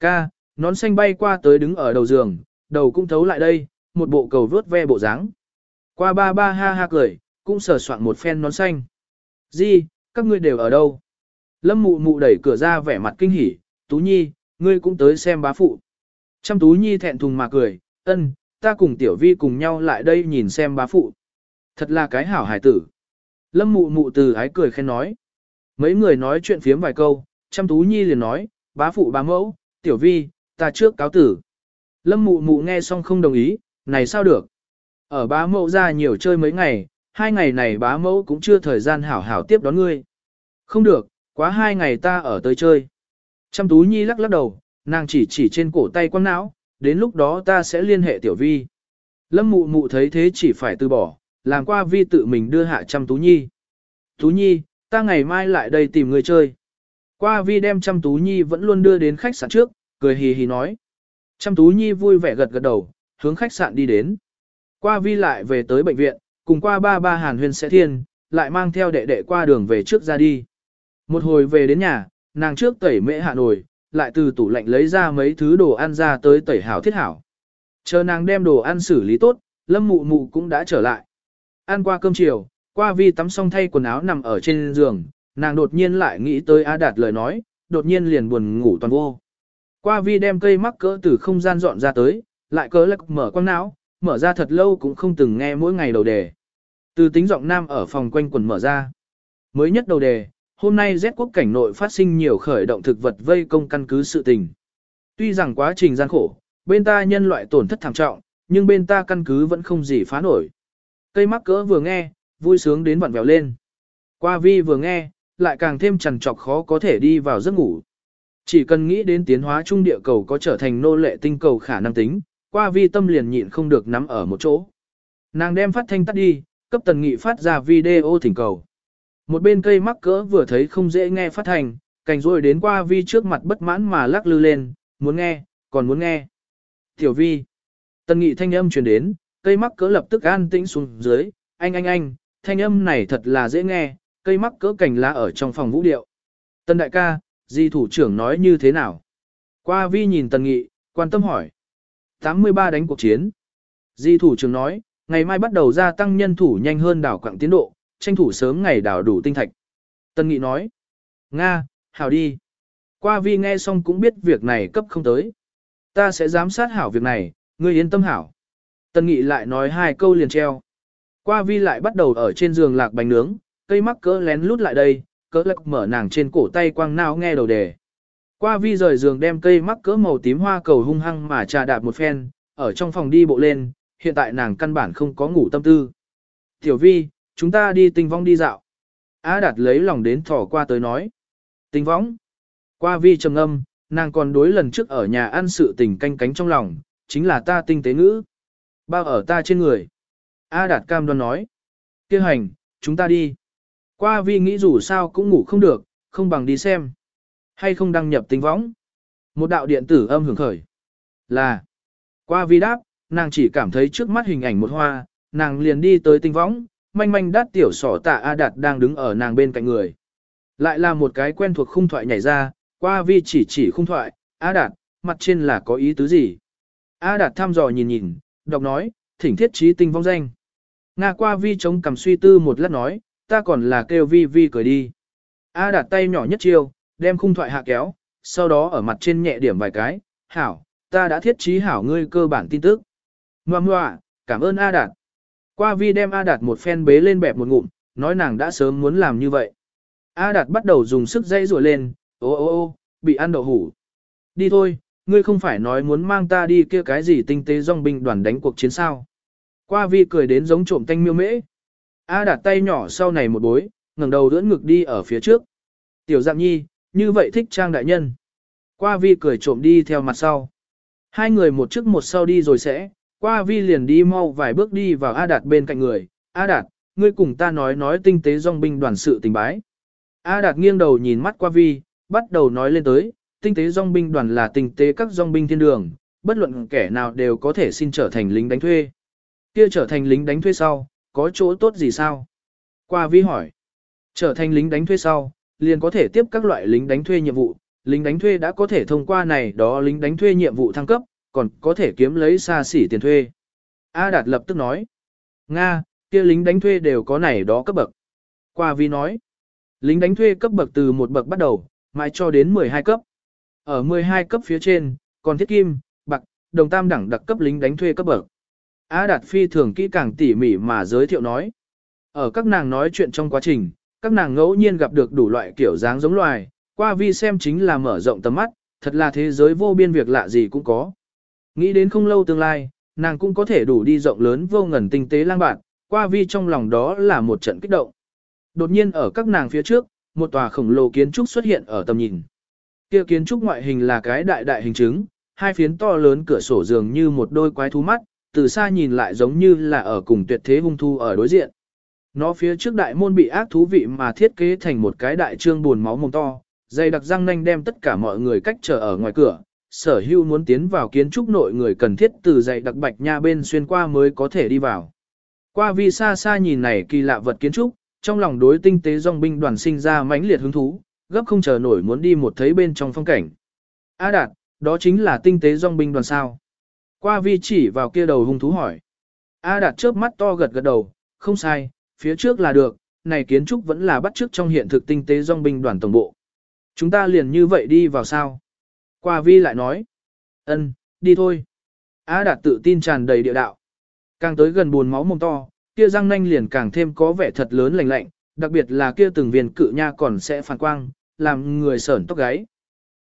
Ca, nón xanh bay qua tới đứng ở đầu giường, đầu cũng thấu lại đây, một bộ cầu vớt ve bộ dáng. Qua ba ba ha ha cười, cũng sờ soạn một phen nón xanh. Di, các ngươi đều ở đâu? Lâm mụ mụ đẩy cửa ra vẻ mặt kinh hỉ, Tú Nhi, ngươi cũng tới xem bá phụ. Trăm Tú Nhi thẹn thùng mà cười, ân, ta cùng Tiểu Vi cùng nhau lại đây nhìn xem bá phụ. Thật là cái hảo hải tử. Lâm mụ mụ từ ái cười khen nói. Mấy người nói chuyện phiếm vài câu, Trăm Tú Nhi liền nói, bá phụ bá mẫu, Tiểu Vi, ta trước cáo tử. Lâm mụ mụ nghe xong không đồng ý, này sao được. Ở bá mẫu ra nhiều chơi mấy ngày, hai ngày này bá mẫu cũng chưa thời gian hảo hảo tiếp đón ngươi. Không được, quá hai ngày ta ở tới chơi. chăm Tú Nhi lắc lắc đầu, nàng chỉ chỉ trên cổ tay quăng não, đến lúc đó ta sẽ liên hệ tiểu vi. Lâm mụ mụ thấy thế chỉ phải từ bỏ, làm qua vi tự mình đưa hạ chăm tú nhi. Tú nhi, ta ngày mai lại đây tìm người chơi. Qua vi đem chăm tú nhi vẫn luôn đưa đến khách sạn trước, cười hì hì nói. chăm tú nhi vui vẻ gật gật đầu, hướng khách sạn đi đến. Qua vi lại về tới bệnh viện, cùng qua ba ba hàn huyên sẽ thiên, lại mang theo đệ đệ qua đường về trước ra đi. Một hồi về đến nhà, nàng trước tẩy mễ hạ nồi, lại từ tủ lạnh lấy ra mấy thứ đồ ăn ra tới tẩy hảo thiết hảo. Chờ nàng đem đồ ăn xử lý tốt, lâm mụ mụ cũng đã trở lại. Ăn qua cơm chiều, qua vi tắm xong thay quần áo nằm ở trên giường, nàng đột nhiên lại nghĩ tới A Đạt lời nói, đột nhiên liền buồn ngủ toàn vô. Qua vi đem cây mắc cỡ từ không gian dọn ra tới, lại cớ lắc mở quang não, mở ra thật lâu cũng không từng nghe mỗi ngày đầu đề. Từ tính giọng nam ở phòng quanh quần mở ra. Mới nhất đầu đề, hôm nay Z quốc cảnh nội phát sinh nhiều khởi động thực vật vây công căn cứ sự tình. Tuy rằng quá trình gian khổ, bên ta nhân loại tổn thất thảm trọng, nhưng bên ta căn cứ vẫn không gì phá nổi. Cây mắc cỡ vừa nghe, vui sướng đến vặn vẹo lên. Qua vi vừa nghe, lại càng thêm trằn trọc khó có thể đi vào giấc ngủ. Chỉ cần nghĩ đến tiến hóa trung địa cầu có trở thành nô lệ tinh cầu khả năng tính, qua vi tâm liền nhịn không được nắm ở một chỗ. Nàng đem phát thanh tắt đi, cấp tần nghị phát ra video thỉnh cầu. Một bên cây mắc cỡ vừa thấy không dễ nghe phát thành, cành rồi đến qua vi trước mặt bất mãn mà lắc lư lên, muốn nghe, còn muốn nghe. Tiểu vi. Tần nghị thanh âm truyền đến, cây mắc cỡ lập tức an tĩnh xuống dưới, anh anh anh, thanh âm này thật là dễ nghe, cây mắc cỡ cành lá ở trong phòng vũ điệu. Tần đại ca, di thủ trưởng nói như thế nào? Qua vi nhìn tần nghị, quan tâm hỏi. 83 đánh cuộc chiến. Di thủ trưởng nói, ngày mai bắt đầu gia tăng nhân thủ nhanh hơn đảo quặng tiến độ, tranh thủ sớm ngày đảo đủ tinh thạch. tân nghị nói. Nga, hảo đi. Qua vi nghe xong cũng biết việc này cấp không tới. Ta sẽ giám sát hảo việc này, ngươi yên tâm hảo. tân nghị lại nói hai câu liền treo. Qua vi lại bắt đầu ở trên giường lạc bánh nướng, cây mắc cỡ lén lút lại đây, cỡ lắc mở nàng trên cổ tay quang nao nghe đầu đề. Qua vi rời giường đem cây mắc cỡ màu tím hoa cầu hung hăng mà trà đạp một phen, ở trong phòng đi bộ lên, hiện tại nàng căn bản không có ngủ tâm tư. Tiểu vi, chúng ta đi tinh vong đi dạo. Á đạt lấy lòng đến thỏ qua tới nói. Tinh vong. Qua vi trầm âm, nàng còn đối lần trước ở nhà ăn sự tình canh cánh trong lòng, chính là ta tinh tế ngữ. Bao ở ta trên người. A đạt cam đoan nói. Kêu hành, chúng ta đi. Qua vi nghĩ dù sao cũng ngủ không được, không bằng đi xem. Hay không đăng nhập tinh võng. Một đạo điện tử âm hưởng khởi. Là. Qua vi đáp, nàng chỉ cảm thấy trước mắt hình ảnh một hoa, nàng liền đi tới tinh võng, manh manh đát tiểu sỏ tạ A Đạt đang đứng ở nàng bên cạnh người. Lại là một cái quen thuộc khung thoại nhảy ra, qua vi chỉ chỉ khung thoại, A Đạt, mặt trên là có ý tứ gì? A Đạt thăm dò nhìn nhìn, đọc nói, thỉnh thiết trí tinh vong danh. Nga qua vi chống cầm suy tư một lát nói, ta còn là kêu vi vi cười đi. A Đạt tay nhỏ nhất chiêu, đem khung thoại hạ kéo, sau đó ở mặt trên nhẹ điểm vài cái, hảo, ta đã thiết trí hảo ngươi cơ bản tin tức. Ngoà ngoà, cảm ơn A Đạt. Qua vi đem A Đạt một phen bế lên bẹp một ngụm, nói nàng đã sớm muốn làm như vậy. A Đạt bắt đầu dùng sức dây rùa lên, ô ô ô, bị ăn đậu hủ. Đi thôi, ngươi không phải nói muốn mang ta đi kia cái gì tinh tế dòng binh đoàn đánh cuộc chiến sao. Qua vi cười đến giống trộm tanh miêu mễ. A Đạt tay nhỏ sau này một bối, ngẩng đầu đỡ ngực đi ở phía trước. Tiểu Dạng Nhi, như vậy thích trang đại nhân. Qua vi cười trộm đi theo mặt sau. Hai người một trước một sau đi rồi sẽ, qua vi liền đi mau vài bước đi vào A Đạt bên cạnh người. A Đạt, ngươi cùng ta nói nói tinh tế dòng binh đoàn sự tình bái. A Đạt nghiêng đầu nhìn mắt qua vi, bắt đầu nói lên tới, tinh tế dòng binh đoàn là tinh tế các dòng binh thiên đường, bất luận kẻ nào đều có thể xin trở thành lính đánh thuê. Kia trở thành lính đánh thuê sau, có chỗ tốt gì sao? Qua vi hỏi, trở thành lính đánh thuê sau, liền có thể tiếp các loại lính đánh thuê nhiệm vụ, lính đánh thuê đã có thể thông qua này đó lính đánh thuê nhiệm vụ thăng cấp, còn có thể kiếm lấy xa xỉ tiền thuê. A Đạt lập tức nói, Nga, kia lính đánh thuê đều có này đó cấp bậc. Qua vi nói, lính đánh thuê cấp bậc từ một bậc bắt đầu, mãi cho đến 12 cấp. Ở 12 cấp phía trên, còn thiết kim, bạc, đồng tam đẳng đặc cấp lính đánh thuê cấp bậc. A Đạt phi thường kỹ càng tỉ mỉ mà giới thiệu nói. Ở các nàng nói chuyện trong quá trình, các nàng ngẫu nhiên gặp được đủ loại kiểu dáng giống loài, qua vi xem chính là mở rộng tầm mắt, thật là thế giới vô biên việc lạ gì cũng có. Nghĩ đến không lâu tương lai, nàng cũng có thể đủ đi rộng lớn vô ngần tinh tế lang bạn, qua vi trong lòng đó là một trận kích động. Đột nhiên ở các nàng phía trước, một tòa khổng lồ kiến trúc xuất hiện ở tầm nhìn. Kia kiến trúc ngoại hình là cái đại đại hình trứng, hai phiến to lớn cửa sổ dường như một đôi quái thú mắt, từ xa nhìn lại giống như là ở cùng tuyệt thế hung thu ở đối diện. Nó phía trước đại môn bị ác thú vị mà thiết kế thành một cái đại trương buồn máu mồm to, dày đặc răng nanh đem tất cả mọi người cách trở ở ngoài cửa. Sở hưu muốn tiến vào kiến trúc nội người cần thiết từ dày đặc bạch nha bên xuyên qua mới có thể đi vào. Qua vi xa xa nhìn này kỳ lạ vật kiến trúc, trong lòng đối tinh tế dòng binh đoàn sinh ra mãnh liệt hứng thú, gấp không chờ nổi muốn đi một thấy bên trong phong cảnh. A đạt, đó chính là tinh tế dòng binh đoàn sao. Qua vi chỉ vào kia đầu hung thú hỏi. A đạt chớp mắt to gật gật đầu, không sai, phía trước là được, này kiến trúc vẫn là bắt trước trong hiện thực tinh tế dòng binh đoàn tổng bộ. Chúng ta liền như vậy đi vào sao? Qua vi lại nói. ân, đi thôi. Á đạt tự tin tràn đầy địa đạo. Càng tới gần buồn máu mồm to, kia răng nanh liền càng thêm có vẻ thật lớn lạnh lạnh, đặc biệt là kia từng viên cự nha còn sẽ phản quang, làm người sởn tóc gáy.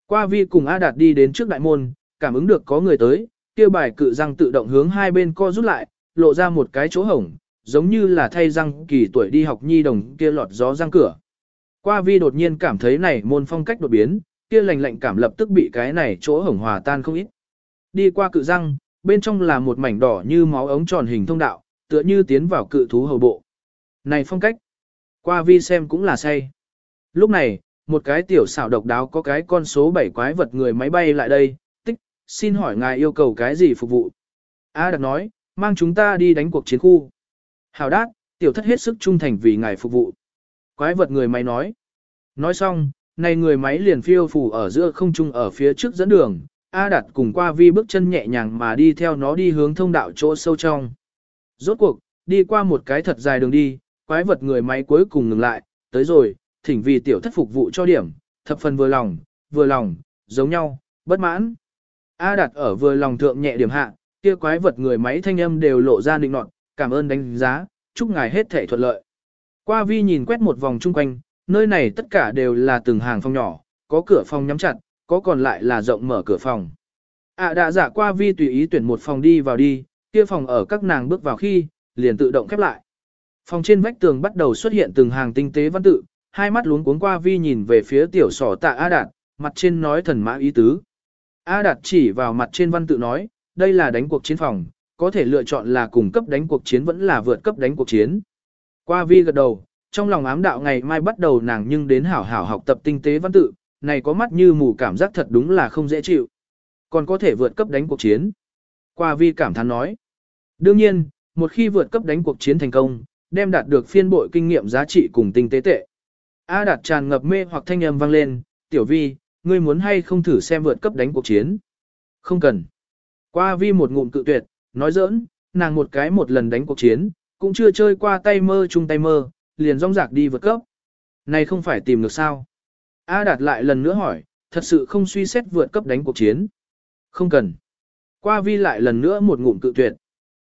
Qua vi cùng A Đạt đi đến trước đại môn, cảm ứng được có người tới, kia bài cự răng tự động hướng hai bên co rút lại, lộ ra một cái chỗ hổng, giống như là thay răng kỳ tuổi đi học nhi đồng kia lọt gió răng cửa. Qua vi đột nhiên cảm thấy này môn phong cách đột biến, kia lạnh lạnh cảm lập tức bị cái này chỗ hổng hòa tan không ít. Đi qua cự răng, bên trong là một mảnh đỏ như máu ống tròn hình thông đạo, tựa như tiến vào cự thú hầu bộ. Này phong cách, qua vi xem cũng là say. Lúc này, một cái tiểu xảo độc đáo có cái con số 7 quái vật người máy bay lại đây, tích, xin hỏi ngài yêu cầu cái gì phục vụ. A đặc nói, mang chúng ta đi đánh cuộc chiến khu. Hào đát, tiểu thất hết sức trung thành vì ngài phục vụ. Quái vật người máy nói. Nói xong, này người máy liền phiêu phù ở giữa không trung ở phía trước dẫn đường, A Đạt cùng qua vi bước chân nhẹ nhàng mà đi theo nó đi hướng thông đạo chỗ sâu trong. Rốt cuộc, đi qua một cái thật dài đường đi, quái vật người máy cuối cùng ngừng lại, tới rồi, thỉnh vì tiểu thất phục vụ cho điểm, thập phần vừa lòng, vừa lòng, giống nhau, bất mãn. A Đạt ở vừa lòng thượng nhẹ điểm hạ, kia quái vật người máy thanh âm đều lộ ra định nọt, cảm ơn đánh giá, chúc ngài hết thể thuận lợi. Qua vi nhìn quét một vòng chung quanh, nơi này tất cả đều là từng hàng phòng nhỏ, có cửa phòng nhắm chặt, có còn lại là rộng mở cửa phòng. À đã giả qua vi tùy ý tuyển một phòng đi vào đi, kia phòng ở các nàng bước vào khi, liền tự động khép lại. Phòng trên vách tường bắt đầu xuất hiện từng hàng tinh tế văn tự, hai mắt luống cuống qua vi nhìn về phía tiểu sỏ tạ A Đạt, mặt trên nói thần mã ý tứ. A Đạt chỉ vào mặt trên văn tự nói, đây là đánh cuộc chiến phòng, có thể lựa chọn là cùng cấp đánh cuộc chiến vẫn là vượt cấp đánh cuộc chiến. Qua vi gật đầu, trong lòng ám đạo ngày mai bắt đầu nàng nhưng đến hảo hảo học tập tinh tế văn tự, này có mắt như mù cảm giác thật đúng là không dễ chịu. Còn có thể vượt cấp đánh cuộc chiến. Qua vi cảm thán nói. Đương nhiên, một khi vượt cấp đánh cuộc chiến thành công, đem đạt được phiên bội kinh nghiệm giá trị cùng tinh tế tệ. A đạt tràn ngập mê hoặc thanh âm vang lên, tiểu vi, ngươi muốn hay không thử xem vượt cấp đánh cuộc chiến. Không cần. Qua vi một ngụm cự tuyệt, nói giỡn, nàng một cái một lần đánh cuộc chiến, cũng chưa chơi qua tay mơ chung tay mơ, liền rong rạc đi vượt cấp. Này không phải tìm được sao. A Đạt lại lần nữa hỏi, thật sự không suy xét vượt cấp đánh cuộc chiến. Không cần. Qua vi lại lần nữa một ngụm cự tuyệt.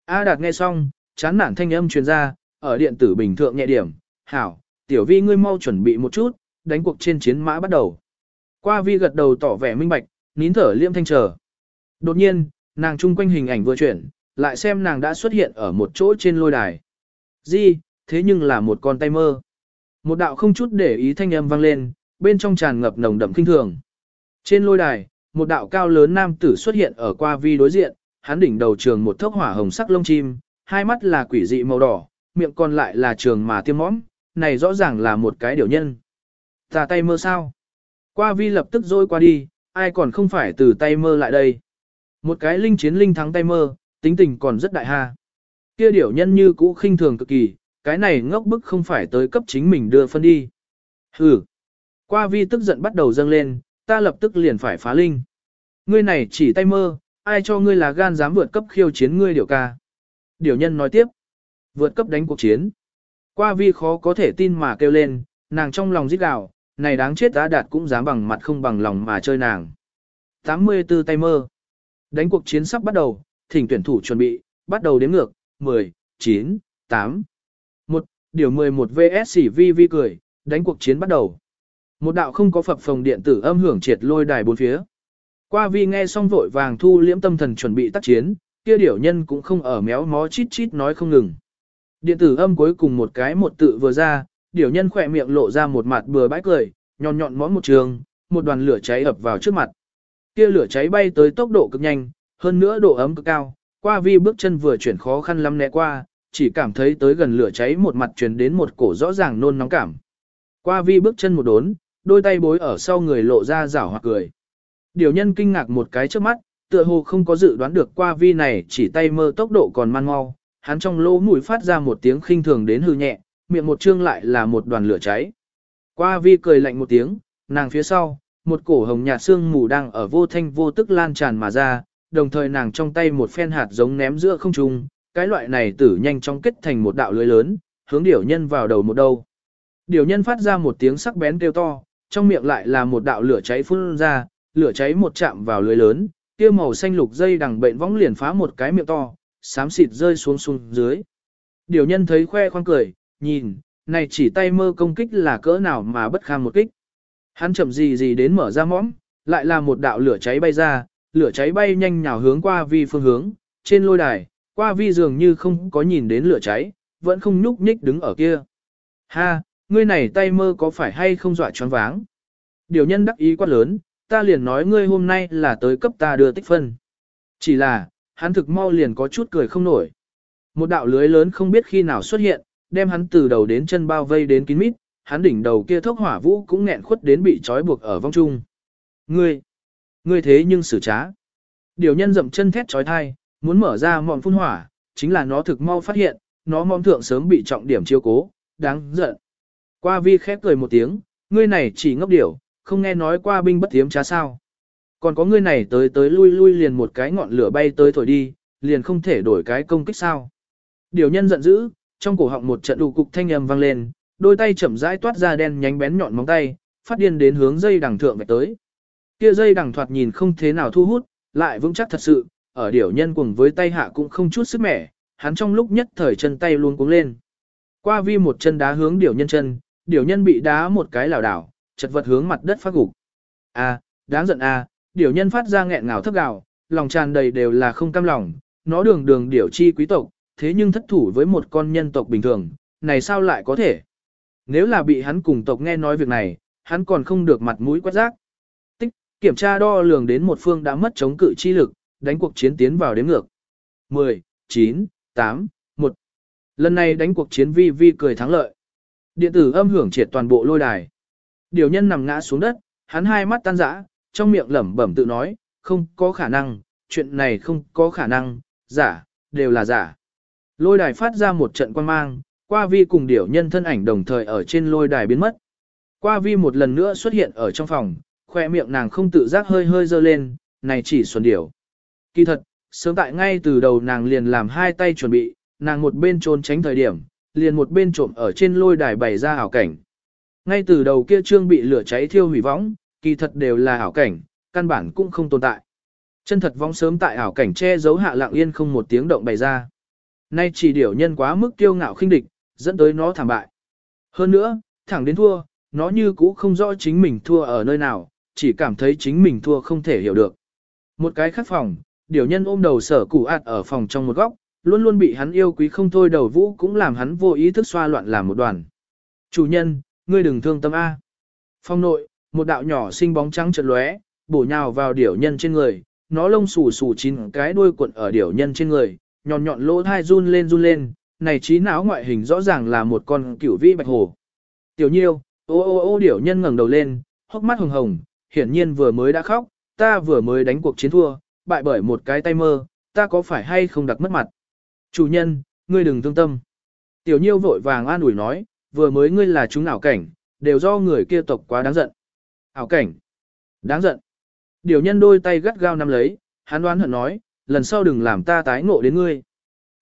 A Đạt nghe xong, chán nản thanh âm truyền ra, ở điện tử bình thượng nhẹ điểm, hảo, tiểu vi ngươi mau chuẩn bị một chút, đánh cuộc trên chiến mã bắt đầu. Qua vi gật đầu tỏ vẻ minh bạch, nín thở liêm thanh chờ. Đột nhiên, nàng chung quanh hình ảnh vừa chuyển, lại xem nàng đã xuất hiện ở một chỗ trên lôi đài. Di, thế nhưng là một con tay mơ. Một đạo không chút để ý thanh âm vang lên, bên trong tràn ngập nồng đậm kinh thường. Trên lôi đài, một đạo cao lớn nam tử xuất hiện ở qua vi đối diện, hắn đỉnh đầu trường một thốc hỏa hồng sắc lông chim, hai mắt là quỷ dị màu đỏ, miệng còn lại là trường mà tiêm mõm, này rõ ràng là một cái điều nhân. Tà tay mơ sao? Qua vi lập tức dôi qua đi, ai còn không phải từ tay mơ lại đây. Một cái linh chiến linh thắng tay mơ, tính tình còn rất đại ha. Kia điểu nhân như cũ khinh thường cực kỳ, cái này ngốc bức không phải tới cấp chính mình đưa phân đi. Hừ. Qua vi tức giận bắt đầu dâng lên, ta lập tức liền phải phá linh. Ngươi này chỉ tay mơ, ai cho ngươi là gan dám vượt cấp khiêu chiến ngươi điểu ca. Điểu nhân nói tiếp. Vượt cấp đánh cuộc chiến. Qua vi khó có thể tin mà kêu lên, nàng trong lòng rít gào, này đáng chết đã đạt cũng dám bằng mặt không bằng lòng mà chơi nàng. 84 tay mơ. Đánh cuộc chiến sắp bắt đầu, thỉnh tuyển thủ chuẩn bị, bắt đầu đếm ngược, 10, 9, 8, 1, điều 11 VS vi vi cười, đánh cuộc chiến bắt đầu. Một đạo không có phập phòng điện tử âm hưởng triệt lôi đài bốn phía. Qua vi nghe xong vội vàng thu liễm tâm thần chuẩn bị tác chiến, kia điểu nhân cũng không ở méo mó chít chít nói không ngừng. Điện tử âm cuối cùng một cái một tự vừa ra, điểu nhân khỏe miệng lộ ra một mặt bừa bãi cười, nhọn nhọn món một trường, một đoàn lửa cháy ập vào trước mặt. Kia lửa cháy bay tới tốc độ cực nhanh, hơn nữa độ ấm cực cao, qua vi bước chân vừa chuyển khó khăn lắm né qua, chỉ cảm thấy tới gần lửa cháy một mặt truyền đến một cổ rõ ràng nôn nóng cảm. Qua vi bước chân một đốn, đôi tay bối ở sau người lộ ra rảo hoặc cười. Điều nhân kinh ngạc một cái trước mắt, tựa hồ không có dự đoán được qua vi này chỉ tay mơ tốc độ còn man mau, hắn trong lỗ mũi phát ra một tiếng khinh thường đến hư nhẹ, miệng một trương lại là một đoàn lửa cháy. Qua vi cười lạnh một tiếng, nàng phía sau, một cổ hồng nhạt xương mù đang ở vô thanh vô tức lan tràn mà ra, đồng thời nàng trong tay một phen hạt giống ném giữa không trung, cái loại này tử nhanh chóng kết thành một đạo lưới lớn, hướng điểu nhân vào đầu một đầu. Điểu nhân phát ra một tiếng sắc bén kêu to, trong miệng lại là một đạo lửa cháy phun ra, lửa cháy một chạm vào lưới lớn, kia màu xanh lục dây đằng bệnh võng liền phá một cái miệng to, xám xịt rơi xuống xuống dưới. Điểu nhân thấy khoe khoang cười, nhìn, này chỉ tay mơ công kích là cỡ nào mà bất kham một kích. Hắn chậm gì gì đến mở ra mõm, lại là một đạo lửa cháy bay ra, lửa cháy bay nhanh nhào hướng qua vi phương hướng, trên lôi đài, qua vi dường như không có nhìn đến lửa cháy, vẫn không nhúc nhích đứng ở kia. Ha, ngươi này tay mơ có phải hay không dọa choáng váng? Điều nhân đắc ý quá lớn, ta liền nói ngươi hôm nay là tới cấp ta đưa tích phân. Chỉ là, hắn thực mau liền có chút cười không nổi. Một đạo lưới lớn không biết khi nào xuất hiện, đem hắn từ đầu đến chân bao vây đến kín mít, hắn đỉnh đầu kia thốc hỏa vũ cũng nghẹn khuất đến bị trói buộc ở vong trung. Ngươi, ngươi thế nhưng xử trá. Điều nhân dậm chân thét trói thai, muốn mở ra mọn phun hỏa, chính là nó thực mau phát hiện, nó mong thượng sớm bị trọng điểm chiêu cố, đáng giận. Qua vi khép cười một tiếng, ngươi này chỉ ngốc điểu, không nghe nói qua binh bất tiếm trá sao. Còn có ngươi này tới tới lui lui liền một cái ngọn lửa bay tới thổi đi, liền không thể đổi cái công kích sao. Điều nhân giận dữ, trong cổ họng một trận đủ cục thanh âm vang lên, đôi tay chậm rãi toát ra đen nhánh bén nhọn móng tay, phát điên đến hướng dây đằng thượng vạch tới. Kia dây đằng thoạt nhìn không thế nào thu hút, lại vững chắc thật sự, ở điểu nhân cùng với tay hạ cũng không chút sức mẻ, hắn trong lúc nhất thời chân tay luôn cuống lên. Qua vi một chân đá hướng điểu nhân chân, điểu nhân bị đá một cái lảo đảo, chật vật hướng mặt đất phát gục. À, đáng giận à, điểu nhân phát ra nghẹn ngào thấp gào, lòng tràn đầy đều là không cam lòng, nó đường đường điểu chi quý tộc, thế nhưng thất thủ với một con nhân tộc bình thường, này sao lại có thể? Nếu là bị hắn cùng tộc nghe nói việc này, hắn còn không được mặt mũi quét rác. Tích, kiểm tra đo lường đến một phương đã mất chống cự chi lực, đánh cuộc chiến tiến vào đếm ngược. 10, 9, 8, 1. Lần này đánh cuộc chiến vi vi cười thắng lợi. Điện tử âm hưởng triệt toàn bộ lôi đài. Điều nhân nằm ngã xuống đất, hắn hai mắt tan rã, trong miệng lẩm bẩm tự nói, không có khả năng, chuyện này không có khả năng, giả, đều là giả. Lôi đài phát ra một trận quan mang, qua vi cùng điểu nhân thân ảnh đồng thời ở trên lôi đài biến mất. Qua vi một lần nữa xuất hiện ở trong phòng, khoe miệng nàng không tự giác hơi hơi dơ lên, này chỉ xuân điểu. Kỳ thật, sớm tại ngay từ đầu nàng liền làm hai tay chuẩn bị, nàng một bên trốn tránh thời điểm, liền một bên trộm ở trên lôi đài bày ra ảo cảnh. Ngay từ đầu kia trương bị lửa cháy thiêu hủy võng, kỳ thật đều là ảo cảnh, căn bản cũng không tồn tại. Chân thật vong sớm tại ảo cảnh che giấu hạ lặng yên không một tiếng động bày ra. Nay chỉ điểu nhân quá mức kiêu ngạo khinh địch, dẫn tới nó thảm bại. Hơn nữa, thẳng đến thua, nó như cũ không rõ chính mình thua ở nơi nào, chỉ cảm thấy chính mình thua không thể hiểu được. Một cái khác phòng, điểu nhân ôm đầu sở củ ạt ở phòng trong một góc, luôn luôn bị hắn yêu quý không thôi đầu vũ cũng làm hắn vô ý thức xoa loạn làm một đoàn. Chủ nhân, ngươi đừng thương tâm A. Phong nội, một đạo nhỏ xinh bóng trắng chợt lóe, bổ nhào vào điểu nhân trên người, nó lông xù xù chín cái đuôi cuộn ở điểu nhân trên người, nhọn nhọn lỗ thai run lên run lên, này trí não ngoại hình rõ ràng là một con cửu vĩ bạch hồ. Tiểu nhiêu, ô ô ô điểu nhân ngẩng đầu lên, hốc mắt hồng hồng, hiển nhiên vừa mới đã khóc, ta vừa mới đánh cuộc chiến thua, bại bởi một cái tay mơ, ta có phải hay không đặc mất mặt. Chủ nhân, ngươi đừng thương tâm. Tiểu nhiêu vội vàng an ủi nói, vừa mới ngươi là chúng ảo cảnh, đều do người kia tộc quá đáng giận. Ảo cảnh. Đáng giận. Điều nhân đôi tay gắt gao nắm lấy, hắn đoán hận nói, lần sau đừng làm ta tái ngộ đến ngươi.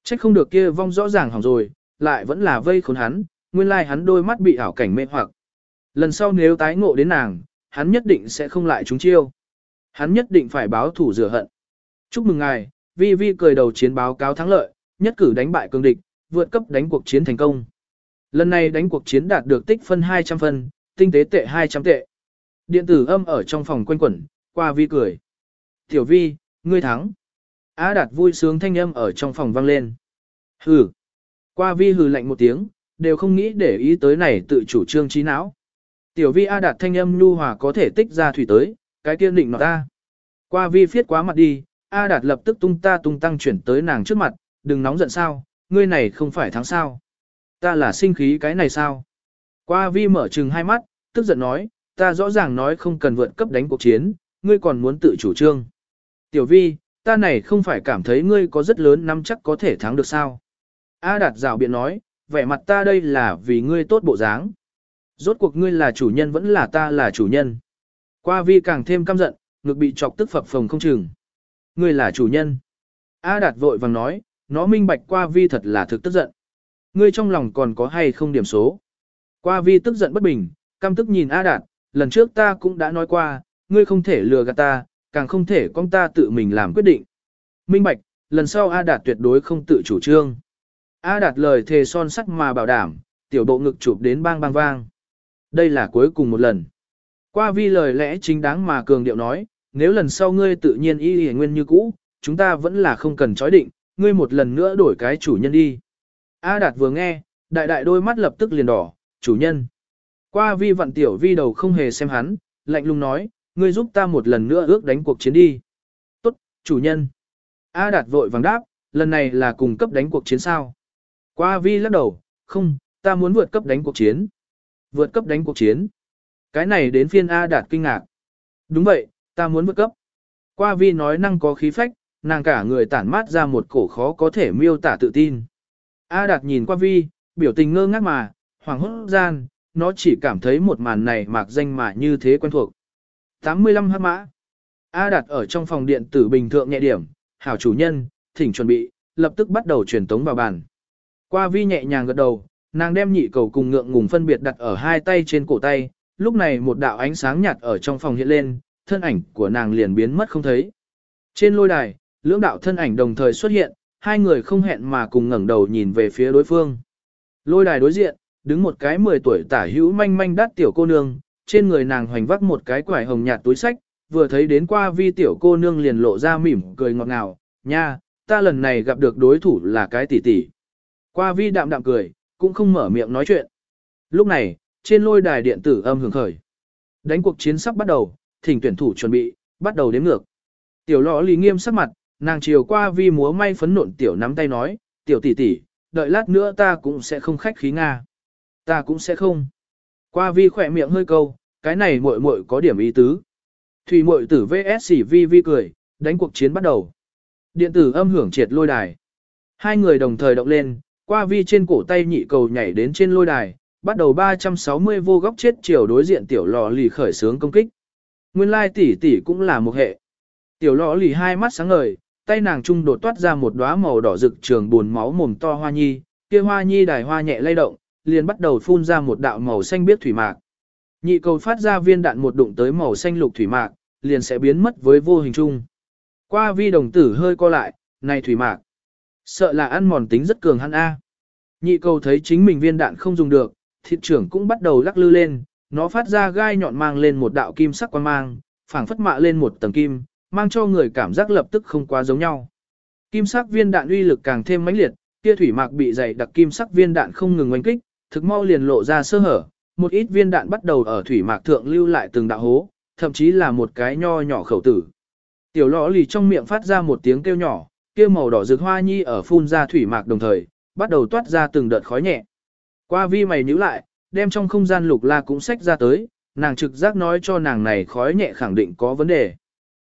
Trách không được kia vong rõ ràng hỏng rồi, lại vẫn là vây khốn hắn, nguyên lai hắn đôi mắt bị ảo cảnh mê hoặc. Lần sau nếu tái ngộ đến nàng, hắn nhất định sẽ không lại trúng chiêu. Hắn nhất định phải báo thủ rửa hận. Chúc mừng ngài, Vi Vi cười đầu chiến báo cáo thắng lợi, nhất cử đánh bại cường địch, vượt cấp đánh cuộc chiến thành công. Lần này đánh cuộc chiến đạt được tích phân 200 phân, tinh tế tệ 200 tệ. Điện tử âm ở trong phòng quanh quẩn, qua Vi cười. Tiểu Vi, ngươi thắng. Á đạt vui sướng thanh âm ở trong phòng vang lên. Hừ. Qua Vi hừ lạnh một tiếng, đều không nghĩ để ý tới này tự chủ trương trí não. Tiểu Vi A đạt thanh âm nhu hòa có thể tích ra thủy tới, cái kiên định nó ta. Qua Vi phiết quá mặt đi, A đạt lập tức tung ta tung tăng chuyển tới nàng trước mặt, đừng nóng giận sao, ngươi này không phải thắng sao. Ta là sinh khí cái này sao. Qua Vi mở trừng hai mắt, tức giận nói, ta rõ ràng nói không cần vượt cấp đánh cuộc chiến, ngươi còn muốn tự chủ trương. Tiểu Vi, ta này không phải cảm thấy ngươi có rất lớn nắm chắc có thể thắng được sao. A Đạt rào biện nói, vẻ mặt ta đây là vì ngươi tốt bộ dáng. Rốt cuộc ngươi là chủ nhân vẫn là ta là chủ nhân. Qua vi càng thêm căm giận, ngực bị chọc tức phập phồng không chừng. Ngươi là chủ nhân. A Đạt vội vàng nói, nó minh bạch qua vi thật là thực tức giận. Ngươi trong lòng còn có hay không điểm số. Qua vi tức giận bất bình, căm tức nhìn A Đạt, lần trước ta cũng đã nói qua, ngươi không thể lừa gạt ta, càng không thể con ta tự mình làm quyết định. Minh bạch, lần sau A Đạt tuyệt đối không tự chủ trương. A Đạt lời thề son sắt mà bảo đảm, tiểu bộ ngực chụp đến bang bang vang. Đây là cuối cùng một lần. Qua vi lời lẽ chính đáng mà cường điệu nói, nếu lần sau ngươi tự nhiên y hề nguyên như cũ, chúng ta vẫn là không cần chói định, ngươi một lần nữa đổi cái chủ nhân đi. A Đạt vừa nghe, đại đại đôi mắt lập tức liền đỏ, chủ nhân. Qua vi vặn tiểu vi đầu không hề xem hắn, lạnh lùng nói, ngươi giúp ta một lần nữa ước đánh cuộc chiến đi. Tốt, chủ nhân. A Đạt vội vàng đáp, lần này là cùng cấp đánh cuộc chiến sao. Qua vi lắc đầu, không, ta muốn vượt cấp đánh cuộc chiến. Vượt cấp đánh cuộc chiến. Cái này đến phiên A Đạt kinh ngạc. Đúng vậy, ta muốn vượt cấp. Qua vi nói năng có khí phách, nàng cả người tản mát ra một cổ khó có thể miêu tả tự tin. A Đạt nhìn qua vi, biểu tình ngơ ngác mà, hoàng hốt gian, nó chỉ cảm thấy một màn này mạc danh mà như thế quen thuộc. 85 hắc mã. A đặt ở trong phòng điện tử bình thượng nhẹ điểm, hảo chủ nhân, thỉnh chuẩn bị, lập tức bắt đầu truyền tống vào bàn. Qua vi nhẹ nhàng gật đầu, nàng đem nhị cầu cùng ngượng ngùng phân biệt đặt ở hai tay trên cổ tay, lúc này một đạo ánh sáng nhạt ở trong phòng hiện lên, thân ảnh của nàng liền biến mất không thấy. Trên lôi đài, lưỡng đạo thân ảnh đồng thời xuất hiện, hai người không hẹn mà cùng ngẩng đầu nhìn về phía đối phương. Lôi đài đối diện, đứng một cái 10 tuổi tả hữu manh manh đắt tiểu cô nương, trên người nàng hoành vắt một cái quải hồng nhạt túi sách, vừa thấy đến qua vi tiểu cô nương liền lộ ra mỉm cười ngọt ngào, nha, ta lần này gặp được đối thủ là cái tỷ tỷ. Qua vi đạm đạm cười, cũng không mở miệng nói chuyện. Lúc này, trên lôi đài điện tử âm hưởng khởi. Đánh cuộc chiến sắp bắt đầu, thỉnh tuyển thủ chuẩn bị, bắt đầu đếm ngược. Tiểu lọ lì nghiêm sắc mặt, nàng chiều qua vi múa may phấn nộn tiểu nắm tay nói, tiểu tỷ tỷ, đợi lát nữa ta cũng sẽ không khách khí Nga. Ta cũng sẽ không. Qua vi khỏe miệng hơi câu, cái này muội muội có điểm ý tứ. Thủy muội tử VS vi vi cười, đánh cuộc chiến bắt đầu. Điện tử âm hưởng triệt lôi đài. Hai người đồng thời động lên, qua vi trên cổ tay nhị cầu nhảy đến trên lôi đài, bắt đầu 360 vô góc chết chiều đối diện tiểu lò lì khởi sướng công kích. Nguyên lai tỷ tỷ cũng là một hệ. Tiểu lò lì hai mắt sáng ngời, tay nàng trung đột toát ra một đóa màu đỏ rực trường buồn máu mồm to hoa nhi, kia hoa nhi đài hoa nhẹ lay động, liền bắt đầu phun ra một đạo màu xanh biếc thủy mạc. Nhị cầu phát ra viên đạn một đụng tới màu xanh lục thủy mạc, liền sẽ biến mất với vô hình chung. Qua vi đồng tử hơi co lại, này thủy mạc. Sợ là ăn mòn tính rất cường hắn A. Nhị cầu thấy chính mình viên đạn không dùng được, thịt trưởng cũng bắt đầu lắc lư lên, nó phát ra gai nhọn mang lên một đạo kim sắc quan mang, phảng phất mạ lên một tầng kim, mang cho người cảm giác lập tức không quá giống nhau. Kim sắc viên đạn uy lực càng thêm mãnh liệt, kia thủy mạc bị dày đặc kim sắc viên đạn không ngừng oanh kích, thực mau liền lộ ra sơ hở, một ít viên đạn bắt đầu ở thủy mạc thượng lưu lại từng đạo hố, thậm chí là một cái nho nhỏ khẩu tử. Tiểu lõ lì trong miệng phát ra một tiếng kêu nhỏ, kia màu đỏ rực hoa nhi ở phun ra thủy mạc đồng thời, bắt đầu toát ra từng đợt khói nhẹ. Qua vi mày nhíu lại, đem trong không gian lục la cũng xách ra tới, nàng trực giác nói cho nàng này khói nhẹ khẳng định có vấn đề.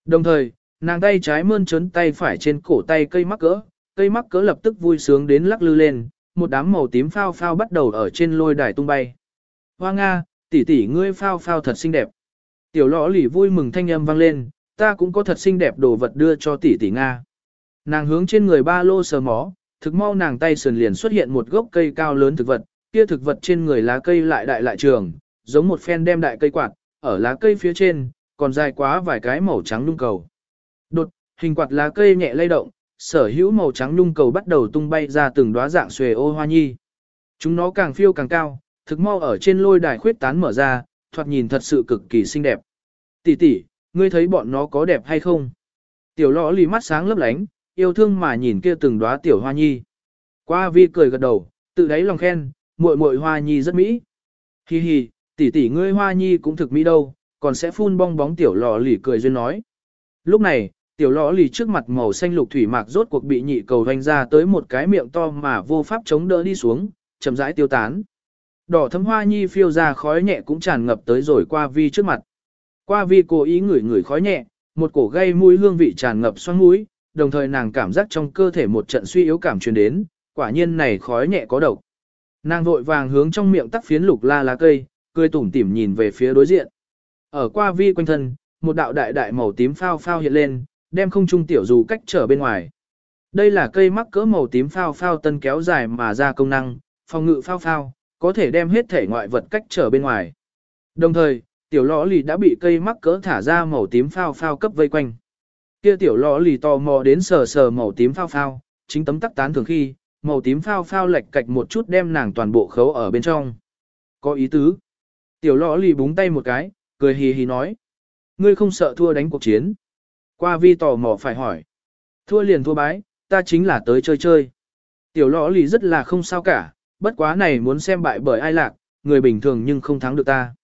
Đồng thời, nàng tay trái mơn trớn tay phải trên cổ tay cây mắc cỡ, cây mắc cỡ lập tức vui sướng đến lắc lư lên, một đám màu tím phao phao bắt đầu ở trên lôi đài tung bay. Hoa Nga, tỷ tỷ ngươi phao phao thật xinh đẹp. Tiểu lõ lì vui mừng thanh âm vang lên, ta cũng có thật xinh đẹp đồ vật đưa cho tỷ tỷ Nga. Nàng hướng trên người ba lô sờ mó, thực mau nàng tay sườn liền xuất hiện một gốc cây cao lớn thực vật, kia thực vật trên người lá cây lại đại lại trường, giống một phen đem đại cây quạt, ở lá cây phía trên, còn dài quá vài cái màu trắng lung cầu. Đột, hình quạt lá cây nhẹ lay động, sở hữu màu trắng lung cầu bắt đầu tung bay ra từng đóa dạng xuề ô hoa nhi. Chúng nó càng phiêu càng cao, thực mau ở trên lôi đài khuyết tán mở ra, thoạt nhìn thật sự cực kỳ xinh đẹp. Tỷ tỷ, ngươi thấy bọn nó có đẹp hay không? Tiểu lọ lì mắt sáng lấp lánh, yêu thương mà nhìn kia từng đóa tiểu hoa nhi. Qua vi cười gật đầu, tự đáy lòng khen, muội muội hoa nhi rất mỹ. Hi hi, tỷ tỷ ngươi hoa nhi cũng thực mỹ đâu, còn sẽ phun bong bóng tiểu lọ lì cười duyên nói. Lúc này, tiểu lọ lì trước mặt màu xanh lục thủy mạc rốt cuộc bị nhị cầu hoành ra tới một cái miệng to mà vô pháp chống đỡ đi xuống, chậm rãi tiêu tán. Đỏ thấm hoa nhi phiêu ra khói nhẹ cũng tràn ngập tới rồi qua vi trước mặt. Qua vi cố ý ngửi ngửi khói nhẹ, một cổ gây mũi hương vị tràn ngập xoang mũi, đồng thời nàng cảm giác trong cơ thể một trận suy yếu cảm truyền đến, quả nhiên này khói nhẹ có độc. Nàng vội vàng hướng trong miệng tắc phiến lục la lá cây, cười tủm tỉm nhìn về phía đối diện. Ở qua vi quanh thân, một đạo đại đại màu tím phao phao hiện lên, đem không trung tiểu dù cách trở bên ngoài. Đây là cây mắc cỡ màu tím phao phao tân kéo dài mà ra công năng, phòng ngự phao phao, có thể đem hết thể ngoại vật cách trở bên ngoài. Đồng thời, tiểu lõ lì đã bị cây mắc cỡ thả ra màu tím phao phao cấp vây quanh. Kia tiểu lõ lì tò mò đến sờ sờ màu tím phao phao, chính tấm tắc tán thường khi, màu tím phao phao lệch cạch một chút đem nàng toàn bộ khấu ở bên trong. Có ý tứ. Tiểu lõ lì búng tay một cái, cười hì hì nói. Ngươi không sợ thua đánh cuộc chiến. Qua vi tò mò phải hỏi. Thua liền thua bái, ta chính là tới chơi chơi. Tiểu lõ lì rất là không sao cả, bất quá này muốn xem bại bởi ai lạc, người bình thường nhưng không thắng được ta.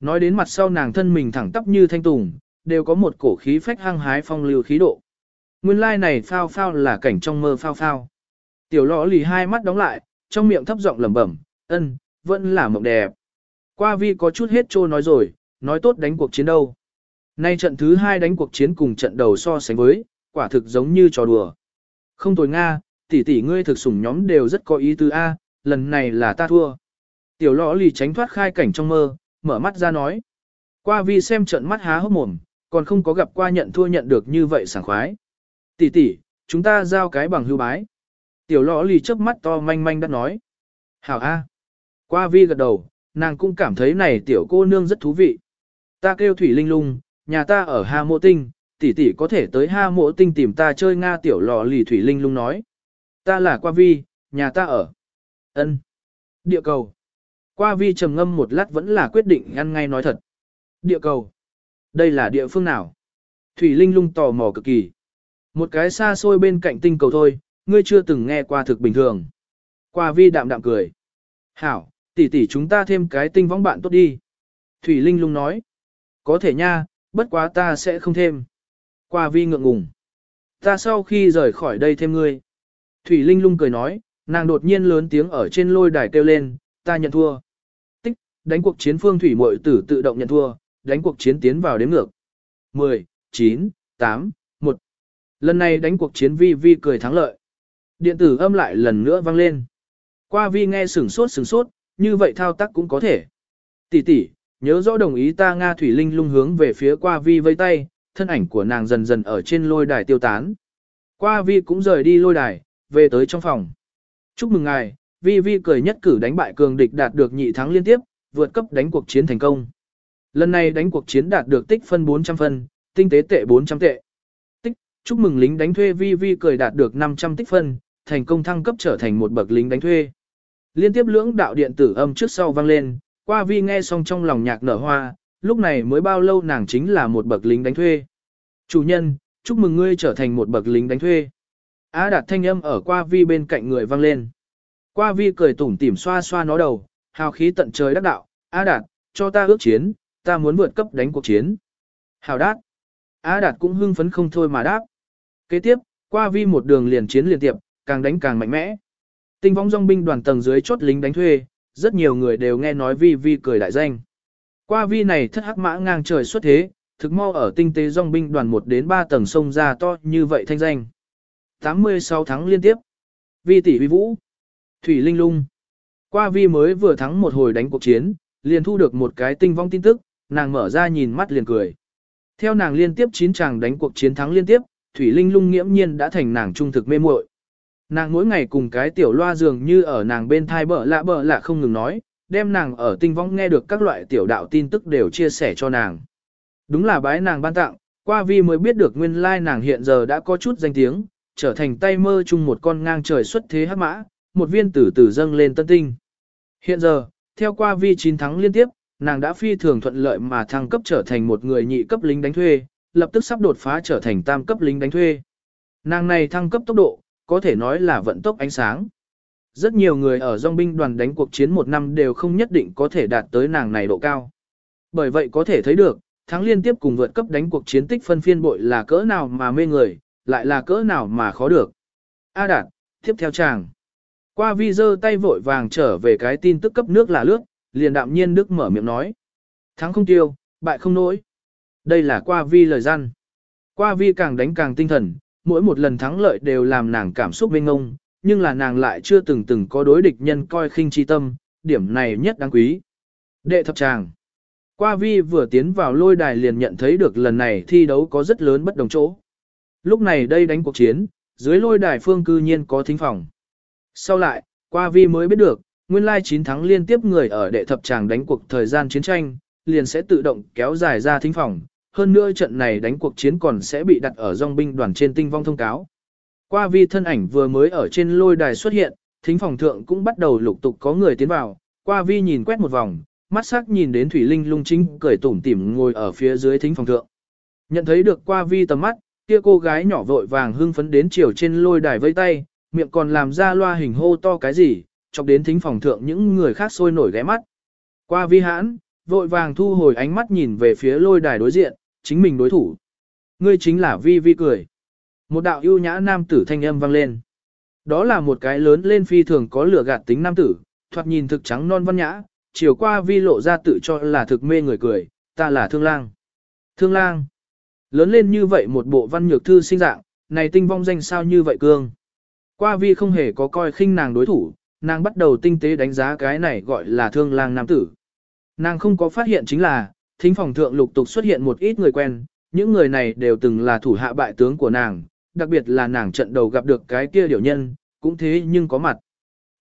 Nói đến mặt sau nàng thân mình thẳng tắp như thanh tùng, đều có một cổ khí phách hăng hái phong lưu khí độ. Nguyên lai like này phao phao là cảnh trong mơ phao phao. Tiểu lọ lì hai mắt đóng lại, trong miệng thấp giọng lẩm bẩm, ân, vẫn là mộng đẹp. Qua vi có chút hết trô nói rồi, nói tốt đánh cuộc chiến đâu. Nay trận thứ hai đánh cuộc chiến cùng trận đầu so sánh với, quả thực giống như trò đùa. Không tồi Nga, tỷ tỷ ngươi thực sủng nhóm đều rất có ý tứ A, lần này là ta thua. Tiểu lõ lì tránh thoát khai cảnh trong mơ, mở mắt ra nói. Qua vi xem trận mắt há hốc mồm, còn không có gặp qua nhận thua nhận được như vậy sảng khoái. Tỷ tỷ, chúng ta giao cái bằng hưu bái. Tiểu lõ lì chớp mắt to manh manh đã nói. Hảo A. Qua vi gật đầu, nàng cũng cảm thấy này tiểu cô nương rất thú vị. Ta kêu Thủy Linh Lung, nhà ta ở Hà Mộ Tinh, tỷ tỷ có thể tới Hà Mộ Tinh tìm ta chơi Nga tiểu lọ lì Thủy Linh Lung nói. Ta là Qua Vi, nhà ta ở ân Địa cầu. Qua Vi trầm ngâm một lát vẫn là quyết định ăn ngay nói thật. Địa cầu. Đây là địa phương nào? Thủy Linh Lung tò mò cực kỳ. Một cái xa xôi bên cạnh tinh cầu thôi, ngươi chưa từng nghe qua thực bình thường. Qua Vi đạm đạm cười. Hảo, tỷ tỷ chúng ta thêm cái tinh võng bạn tốt đi. Thủy Linh lung nói. Có thể nha, bất quá ta sẽ không thêm. Qua vi ngượng ngùng. Ta sau khi rời khỏi đây thêm ngươi. Thủy Linh lung cười nói, nàng đột nhiên lớn tiếng ở trên lôi đài kêu lên, ta nhận thua. Tích, đánh cuộc chiến phương thủy muội tử tự động nhận thua, đánh cuộc chiến tiến vào đếm ngược. 10, 9, 8, 1. Lần này đánh cuộc chiến vi vi cười thắng lợi. Điện tử âm lại lần nữa vang lên. Qua vi nghe sửng sốt sửng sốt, như vậy thao tác cũng có thể. Tỷ tỷ, nhớ rõ đồng ý ta Nga Thủy Linh lung hướng về phía qua vi vây tay, thân ảnh của nàng dần dần ở trên lôi đài tiêu tán. Qua vi cũng rời đi lôi đài, về tới trong phòng. Chúc mừng ngài, vi vi cười nhất cử đánh bại cường địch đạt được nhị thắng liên tiếp, vượt cấp đánh cuộc chiến thành công. Lần này đánh cuộc chiến đạt được tích phân 400 phân, tinh tế tệ 400 tệ. Tích, chúc mừng lính đánh thuê vi vi cười đạt được 500 tích phân, thành công thăng cấp trở thành một bậc lính đánh thuê. Liên tiếp lưỡng đạo điện tử âm trước sau vang lên, qua vi nghe xong trong lòng nhạc nở hoa, lúc này mới bao lâu nàng chính là một bậc lính đánh thuê. Chủ nhân, chúc mừng ngươi trở thành một bậc lính đánh thuê. Á đạt thanh âm ở qua vi bên cạnh người vang lên. Qua vi cười tủm tỉm xoa xoa nó đầu, hào khí tận trời đắc đạo, Á đạt, cho ta ước chiến, ta muốn vượt cấp đánh cuộc chiến. Hào đát. Á đạt cũng hưng phấn không thôi mà đáp. Kế tiếp, qua vi một đường liền chiến liên tiệp, càng đánh càng mạnh mẽ. Tinh vong dòng binh đoàn tầng dưới chốt lính đánh thuê, rất nhiều người đều nghe nói vi vi cười đại danh. Qua vi này thất hắc mã ngang trời xuất thế, thực mau ở tinh tế dòng binh đoàn 1 đến 3 tầng sông ra to như vậy thanh danh. 86 tháng liên tiếp. Vi tỷ vi vũ. Thủy Linh lung. Qua vi mới vừa thắng một hồi đánh cuộc chiến, liền thu được một cái tinh vong tin tức, nàng mở ra nhìn mắt liền cười. Theo nàng liên tiếp 9 chàng đánh cuộc chiến thắng liên tiếp, Thủy Linh lung nghiễm nhiên đã thành nàng trung thực mê muội. Nàng mỗi ngày cùng cái tiểu loa dường như ở nàng bên thai bợ lạ bợ lạ không ngừng nói, đem nàng ở tinh vong nghe được các loại tiểu đạo tin tức đều chia sẻ cho nàng. Đúng là bái nàng ban tặng, qua vi mới biết được nguyên lai nàng hiện giờ đã có chút danh tiếng, trở thành tay mơ chung một con ngang trời xuất thế hắc mã, một viên tử tử dâng lên tân tinh. Hiện giờ, theo qua vi 9 thắng liên tiếp, nàng đã phi thường thuận lợi mà thăng cấp trở thành một người nhị cấp lính đánh thuê, lập tức sắp đột phá trở thành tam cấp lính đánh thuê. Nàng này thăng cấp tốc độ, có thể nói là vận tốc ánh sáng. Rất nhiều người ở dòng binh đoàn đánh cuộc chiến một năm đều không nhất định có thể đạt tới nàng này độ cao. Bởi vậy có thể thấy được, thắng liên tiếp cùng vượt cấp đánh cuộc chiến tích phân phiên bội là cỡ nào mà mê người, lại là cỡ nào mà khó được. A đạt, tiếp theo chàng. Qua vi dơ tay vội vàng trở về cái tin tức cấp nước là lướt, liền đạm nhiên đức mở miệng nói. Thắng không tiêu, bại không nổi. Đây là qua vi lời gian. Qua vi càng đánh càng tinh thần, mỗi một lần thắng lợi đều làm nàng cảm xúc bên ngông, nhưng là nàng lại chưa từng từng có đối địch nhân coi khinh chi tâm, điểm này nhất đáng quý. Đệ thập tràng. Qua vi vừa tiến vào lôi đài liền nhận thấy được lần này thi đấu có rất lớn bất đồng chỗ. Lúc này đây đánh cuộc chiến, dưới lôi đài phương cư nhiên có thính phòng. Sau lại, qua vi mới biết được, nguyên lai 9 thắng liên tiếp người ở đệ thập tràng đánh cuộc thời gian chiến tranh, liền sẽ tự động kéo dài ra thính phòng. Hơn nữa trận này đánh cuộc chiến còn sẽ bị đặt ở dòng binh đoàn trên tinh vong thông cáo. Qua vi thân ảnh vừa mới ở trên lôi đài xuất hiện, thính phòng thượng cũng bắt đầu lục tục có người tiến vào. Qua vi nhìn quét một vòng, mắt sắc nhìn đến Thủy Linh lung chính cười tủm tỉm ngồi ở phía dưới thính phòng thượng. Nhận thấy được qua vi tầm mắt, kia cô gái nhỏ vội vàng hưng phấn đến chiều trên lôi đài vây tay, miệng còn làm ra loa hình hô to cái gì, chọc đến thính phòng thượng những người khác sôi nổi ghé mắt. Qua vi hãn, vội vàng thu hồi ánh mắt nhìn về phía lôi đài đối diện, chính mình đối thủ. Ngươi chính là vi vi cười. Một đạo ưu nhã nam tử thanh âm vang lên. Đó là một cái lớn lên phi thường có lửa gạt tính nam tử, thoạt nhìn thực trắng non văn nhã, chiều qua vi lộ ra tự cho là thực mê người cười, ta là thương lang. Thương lang. Lớn lên như vậy một bộ văn nhược thư sinh dạng, này tinh vong danh sao như vậy cương. Qua vi không hề có coi khinh nàng đối thủ, nàng bắt đầu tinh tế đánh giá cái này gọi là thương lang nam tử. Nàng không có phát hiện chính là, thính phòng thượng lục tục xuất hiện một ít người quen, những người này đều từng là thủ hạ bại tướng của nàng, đặc biệt là nàng trận đầu gặp được cái kia điều nhân, cũng thế nhưng có mặt.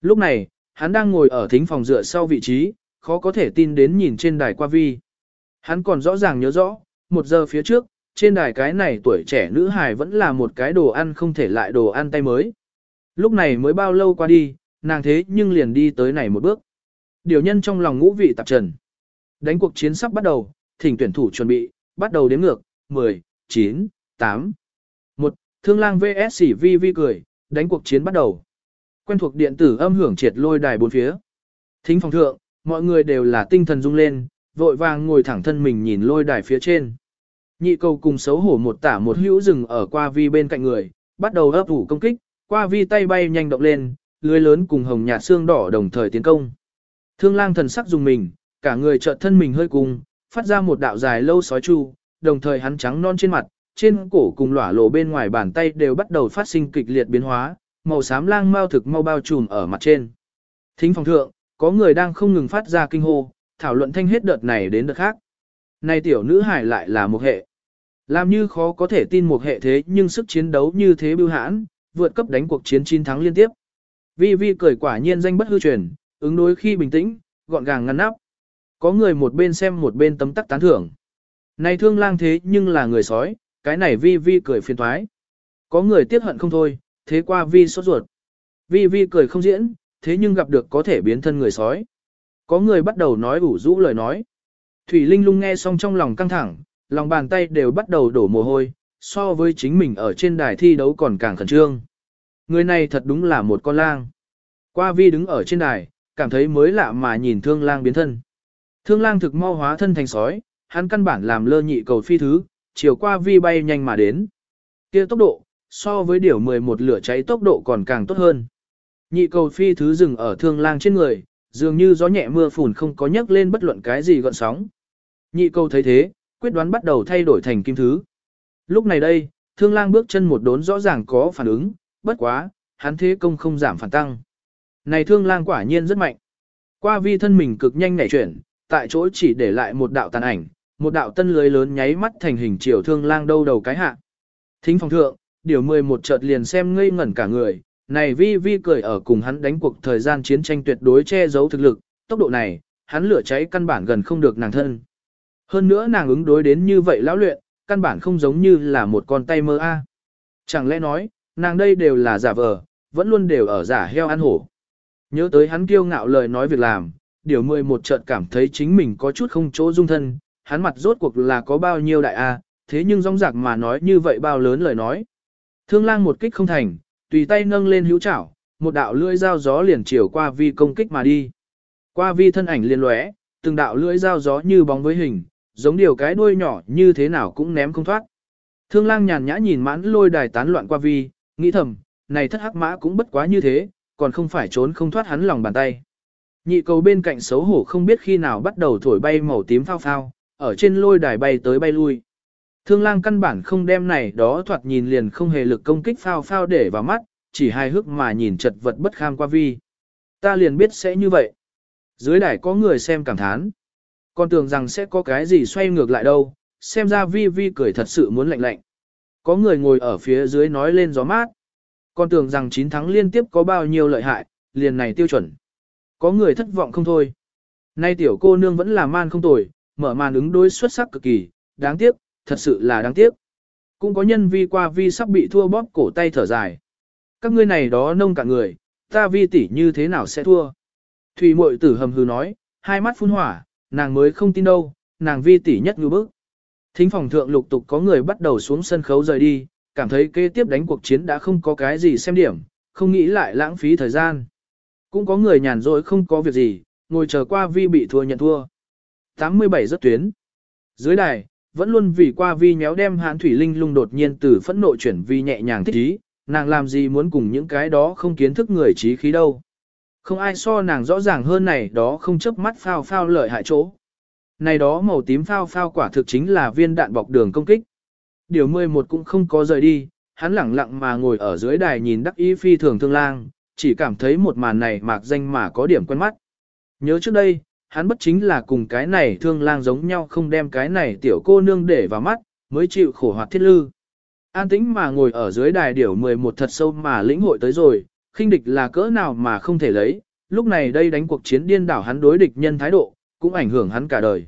Lúc này, hắn đang ngồi ở thính phòng dựa sau vị trí, khó có thể tin đến nhìn trên đài qua vi. Hắn còn rõ ràng nhớ rõ, một giờ phía trước, trên đài cái này tuổi trẻ nữ hài vẫn là một cái đồ ăn không thể lại đồ ăn tay mới. Lúc này mới bao lâu qua đi, nàng thế nhưng liền đi tới này một bước. Điều nhân trong lòng ngũ vị tạp trần. Đánh cuộc chiến sắp bắt đầu, thỉnh tuyển thủ chuẩn bị, bắt đầu đếm ngược, 10, 9, 8, 1, thương lang VS vi vi cười, đánh cuộc chiến bắt đầu. Quen thuộc điện tử âm hưởng triệt lôi đài bốn phía. Thính phòng thượng, mọi người đều là tinh thần rung lên, vội vàng ngồi thẳng thân mình nhìn lôi đài phía trên. Nhị cầu cùng xấu hổ một tả một hữu rừng ở qua vi bên cạnh người, bắt đầu ấp ủ công kích, qua vi tay bay nhanh động lên, lưới lớn cùng hồng nhạt xương đỏ đồng thời tiến công. Thương lang thần sắc dùng mình, cả người chợt thân mình hơi cùng, phát ra một đạo dài lâu sói chu, đồng thời hắn trắng non trên mặt, trên cổ cùng lỏa lộ bên ngoài bàn tay đều bắt đầu phát sinh kịch liệt biến hóa, màu xám lang mau thực mau bao trùm ở mặt trên. Thính phòng thượng, có người đang không ngừng phát ra kinh hô, thảo luận thanh hết đợt này đến đợt khác. Này tiểu nữ hải lại là một hệ. Làm như khó có thể tin một hệ thế nhưng sức chiến đấu như thế bưu hãn, vượt cấp đánh cuộc chiến 9 thắng liên tiếp. Vi Vi cười quả nhiên danh bất hư truyền, ứng đối khi bình tĩnh, gọn gàng ngăn nắp. Có người một bên xem một bên tấm tắc tán thưởng. Này thương lang thế nhưng là người sói, cái này Vi Vi cười phiền thoái. Có người tiếc hận không thôi, thế qua Vi sốt ruột. Vi Vi cười không diễn, thế nhưng gặp được có thể biến thân người sói. Có người bắt đầu nói ủ rũ lời nói. Thủy Linh lung nghe xong trong lòng căng thẳng, lòng bàn tay đều bắt đầu đổ mồ hôi, so với chính mình ở trên đài thi đấu còn càng khẩn trương. Người này thật đúng là một con lang. Qua vi đứng ở trên đài, cảm thấy mới lạ mà nhìn thương lang biến thân. Thương lang thực mau hóa thân thành sói, hắn căn bản làm lơ nhị cầu phi thứ, chiều qua vi bay nhanh mà đến. kia tốc độ, so với điều 11 lửa cháy tốc độ còn càng tốt hơn. Nhị cầu phi thứ dừng ở thương lang trên người, dường như gió nhẹ mưa phùn không có nhấc lên bất luận cái gì gọn sóng. Nhị cầu thấy thế, quyết đoán bắt đầu thay đổi thành kim thứ. Lúc này đây, thương lang bước chân một đốn rõ ràng có phản ứng, bất quá, hắn thế công không giảm phản tăng. Này thương lang quả nhiên rất mạnh. Qua vi thân mình cực nhanh nhảy chuyển, tại chỗ chỉ để lại một đạo tàn ảnh, một đạo tân lưới lớn nháy mắt thành hình chiều thương lang đâu đầu cái hạ. Thính phòng thượng, điều 11 chợt liền xem ngây ngẩn cả người, này vi vi cười ở cùng hắn đánh cuộc thời gian chiến tranh tuyệt đối che giấu thực lực, tốc độ này, hắn lửa cháy căn bản gần không được nàng thân. Hơn nữa nàng ứng đối đến như vậy lão luyện, căn bản không giống như là một con tay mơ a. À. Chẳng lẽ nói, nàng đây đều là giả vờ, vẫn luôn đều ở giả heo ăn hổ. Nhớ tới hắn kiêu ngạo lời nói việc làm, điều mười một trận cảm thấy chính mình có chút không chỗ dung thân, hắn mặt rốt cuộc là có bao nhiêu đại a, à. thế nhưng rong rạc mà nói như vậy bao lớn lời nói. Thương lang một kích không thành, tùy tay nâng lên hữu chảo, một đạo lưỡi dao gió liền chiều qua vi công kích mà đi. Qua vi thân ảnh liên lóe, từng đạo lưỡi dao gió như bóng với hình, giống điều cái đuôi nhỏ như thế nào cũng ném không thoát. Thương lang nhàn nhã nhìn mãn lôi đài tán loạn qua vi, nghĩ thầm, này thất hắc mã cũng bất quá như thế, còn không phải trốn không thoát hắn lòng bàn tay. Nhị cầu bên cạnh xấu hổ không biết khi nào bắt đầu thổi bay màu tím phao phao, ở trên lôi đài bay tới bay lui. Thương lang căn bản không đem này đó thoạt nhìn liền không hề lực công kích phao phao để vào mắt, chỉ hài hước mà nhìn chật vật bất kham qua vi. Ta liền biết sẽ như vậy. Dưới đài có người xem cảm thán. Còn tưởng rằng sẽ có cái gì xoay ngược lại đâu, xem ra vi vi cười thật sự muốn lạnh lạnh. Có người ngồi ở phía dưới nói lên gió mát. Còn tưởng rằng 9 tháng liên tiếp có bao nhiêu lợi hại, liền này tiêu chuẩn. Có người thất vọng không thôi. Nay tiểu cô nương vẫn là man không tồi, mở màn ứng đối xuất sắc cực kỳ, đáng tiếc, thật sự là đáng tiếc. Cũng có nhân vi qua vi sắp bị thua bóp cổ tay thở dài. Các ngươi này đó nông cả người, ta vi tỷ như thế nào sẽ thua. Thủy mội tử hầm hừ nói, hai mắt phun hỏa, nàng mới không tin đâu, nàng vi tỷ nhất ngư bức. Thính phòng thượng lục tục có người bắt đầu xuống sân khấu rời đi, cảm thấy kế tiếp đánh cuộc chiến đã không có cái gì xem điểm, không nghĩ lại lãng phí thời gian. Cũng có người nhàn rỗi không có việc gì, ngồi chờ qua vi bị thua nhận thua. 87 rất tuyến. Dưới đài, vẫn luôn vì qua vi nhéo đem hãn thủy linh lung đột nhiên từ phẫn nộ chuyển vi nhẹ nhàng thích ý, nàng làm gì muốn cùng những cái đó không kiến thức người trí khí đâu. Không ai so nàng rõ ràng hơn này đó không chấp mắt phao phao lợi hại chỗ. Này đó màu tím phao phao quả thực chính là viên đạn bọc đường công kích. Điều 11 cũng không có rời đi, hắn lẳng lặng mà ngồi ở dưới đài nhìn đắc ý phi thường thương lang, chỉ cảm thấy một màn này mạc danh mà có điểm quen mắt. Nhớ trước đây, hắn bất chính là cùng cái này thương lang giống nhau không đem cái này tiểu cô nương để vào mắt, mới chịu khổ hoạt thiết lư. An tĩnh mà ngồi ở dưới đài điểu 11 thật sâu mà lĩnh hội tới rồi, khinh địch là cỡ nào mà không thể lấy, lúc này đây đánh cuộc chiến điên đảo hắn đối địch nhân thái độ, cũng ảnh hưởng hắn cả đời.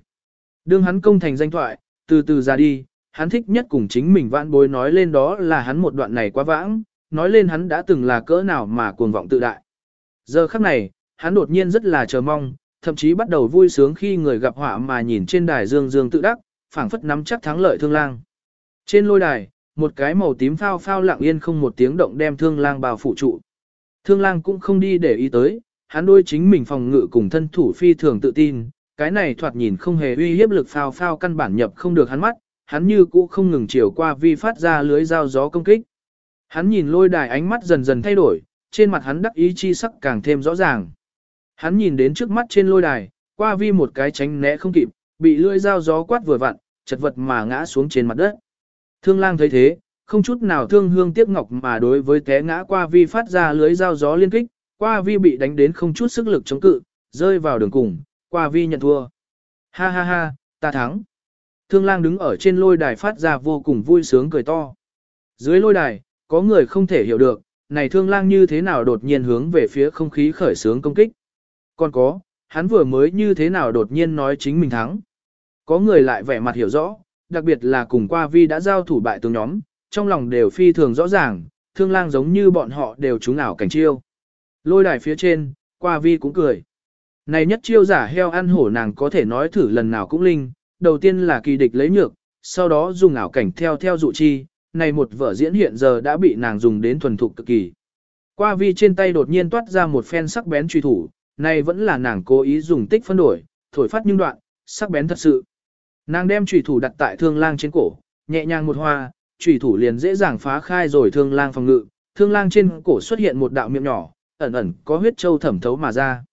Đương hắn công thành danh thoại, từ từ ra đi, hắn thích nhất cùng chính mình vãn bối nói lên đó là hắn một đoạn này quá vãng, nói lên hắn đã từng là cỡ nào mà cuồng vọng tự đại. Giờ khắc này, hắn đột nhiên rất là chờ mong, thậm chí bắt đầu vui sướng khi người gặp họa mà nhìn trên đài dương dương tự đắc, phảng phất nắm chắc thắng lợi thương lang. Trên lôi đài, một cái màu tím phao phao lặng yên không một tiếng động đem thương lang bao phủ trụ. Thương lang cũng không đi để ý tới, hắn đôi chính mình phòng ngự cùng thân thủ phi thường tự tin, cái này thoạt nhìn không hề uy hiếp lực phao phao căn bản nhập không được hắn mắt, hắn như cũ không ngừng chiều qua vi phát ra lưới dao gió công kích. Hắn nhìn lôi đài ánh mắt dần dần thay đổi, trên mặt hắn đắc ý chi sắc càng thêm rõ ràng. Hắn nhìn đến trước mắt trên lôi đài, qua vi một cái tránh né không kịp, bị lưỡi dao gió quát vừa vặn, chật vật mà ngã xuống trên mặt đất. Thương lang thấy thế, không chút nào thương hương tiếc ngọc mà đối với té ngã qua vi phát ra lưới dao gió liên kích, qua vi bị đánh đến không chút sức lực chống cự, rơi vào đường cùng, qua vi nhận thua. Ha ha ha, ta thắng. Thương lang đứng ở trên lôi đài phát ra vô cùng vui sướng cười to. Dưới lôi đài, có người không thể hiểu được, này thương lang như thế nào đột nhiên hướng về phía không khí khởi sướng công kích. Còn có, hắn vừa mới như thế nào đột nhiên nói chính mình thắng. Có người lại vẻ mặt hiểu rõ, đặc biệt là cùng qua vi đã giao thủ bại tướng nhóm, trong lòng đều phi thường rõ ràng, thương lang giống như bọn họ đều trúng ảo cảnh chiêu. Lôi đài phía trên, qua vi cũng cười. Này nhất chiêu giả heo ăn hổ nàng có thể nói thử lần nào cũng linh, đầu tiên là kỳ địch lấy nhược, sau đó dùng ảo cảnh theo theo dụ chi, này một vở diễn hiện giờ đã bị nàng dùng đến thuần thục cực kỳ. Qua vi trên tay đột nhiên toát ra một phen sắc bén truy thủ, này vẫn là nàng cố ý dùng tích phân đổi, thổi phát nhưng đoạn, sắc bén thật sự. Nàng đem truy thủ đặt tại thương lang trên cổ, nhẹ nhàng một hoa, Trùy thủ liền dễ dàng phá khai rồi thương lang phòng ngự, thương lang trên cổ xuất hiện một đạo miệng nhỏ, ẩn ẩn có huyết châu thẩm thấu mà ra.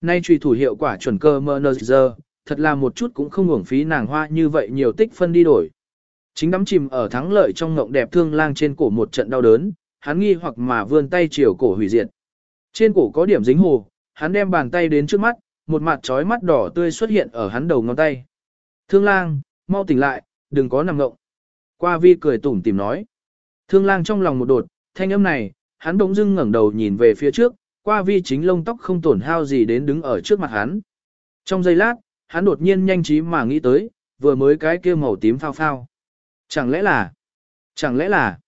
Nay trùy thủ hiệu quả chuẩn cơ mơ giờ, thật là một chút cũng không uổng phí nàng hoa như vậy nhiều tích phân đi đổi. Chính đắm chìm ở thắng lợi trong ngộng đẹp thương lang trên cổ một trận đau đớn, hắn nghi hoặc mà vươn tay chiều cổ hủy diệt. Trên cổ có điểm dính hồ, hắn đem bàn tay đến trước mắt, một mặt trói mắt đỏ tươi xuất hiện ở hắn đầu ngón tay. Thương lang, mau tỉnh lại, đừng có nằm ngộng. Qua vi cười tủm tìm nói. Thương lang trong lòng một đột, thanh âm này, hắn bỗng dưng ngẩng đầu nhìn về phía trước, qua vi chính lông tóc không tổn hao gì đến đứng ở trước mặt hắn. Trong giây lát, hắn đột nhiên nhanh trí mà nghĩ tới, vừa mới cái kia màu tím phao phao. Chẳng lẽ là, chẳng lẽ là,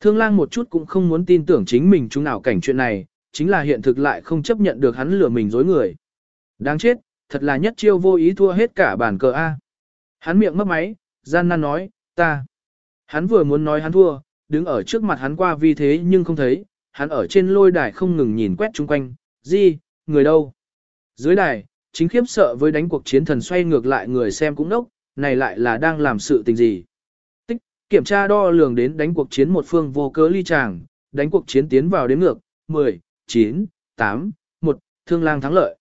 thương lang một chút cũng không muốn tin tưởng chính mình chúng nào cảnh chuyện này, chính là hiện thực lại không chấp nhận được hắn lừa mình dối người. Đáng chết, thật là nhất chiêu vô ý thua hết cả bản cờ A. Hắn miệng mất máy, gian nan nói, ta. Hắn vừa muốn nói hắn thua, đứng ở trước mặt hắn qua vi thế nhưng không thấy, hắn ở trên lôi đài không ngừng nhìn quét chung quanh, gì, người đâu. Dưới đài, chính khiếp sợ với đánh cuộc chiến thần xoay ngược lại người xem cũng nốc, này lại là đang làm sự tình gì. Tích, kiểm tra đo lường đến đánh cuộc chiến một phương vô cớ ly tràng, đánh cuộc chiến tiến vào đến ngược, 10, 9, 8, 1, thương lang thắng lợi.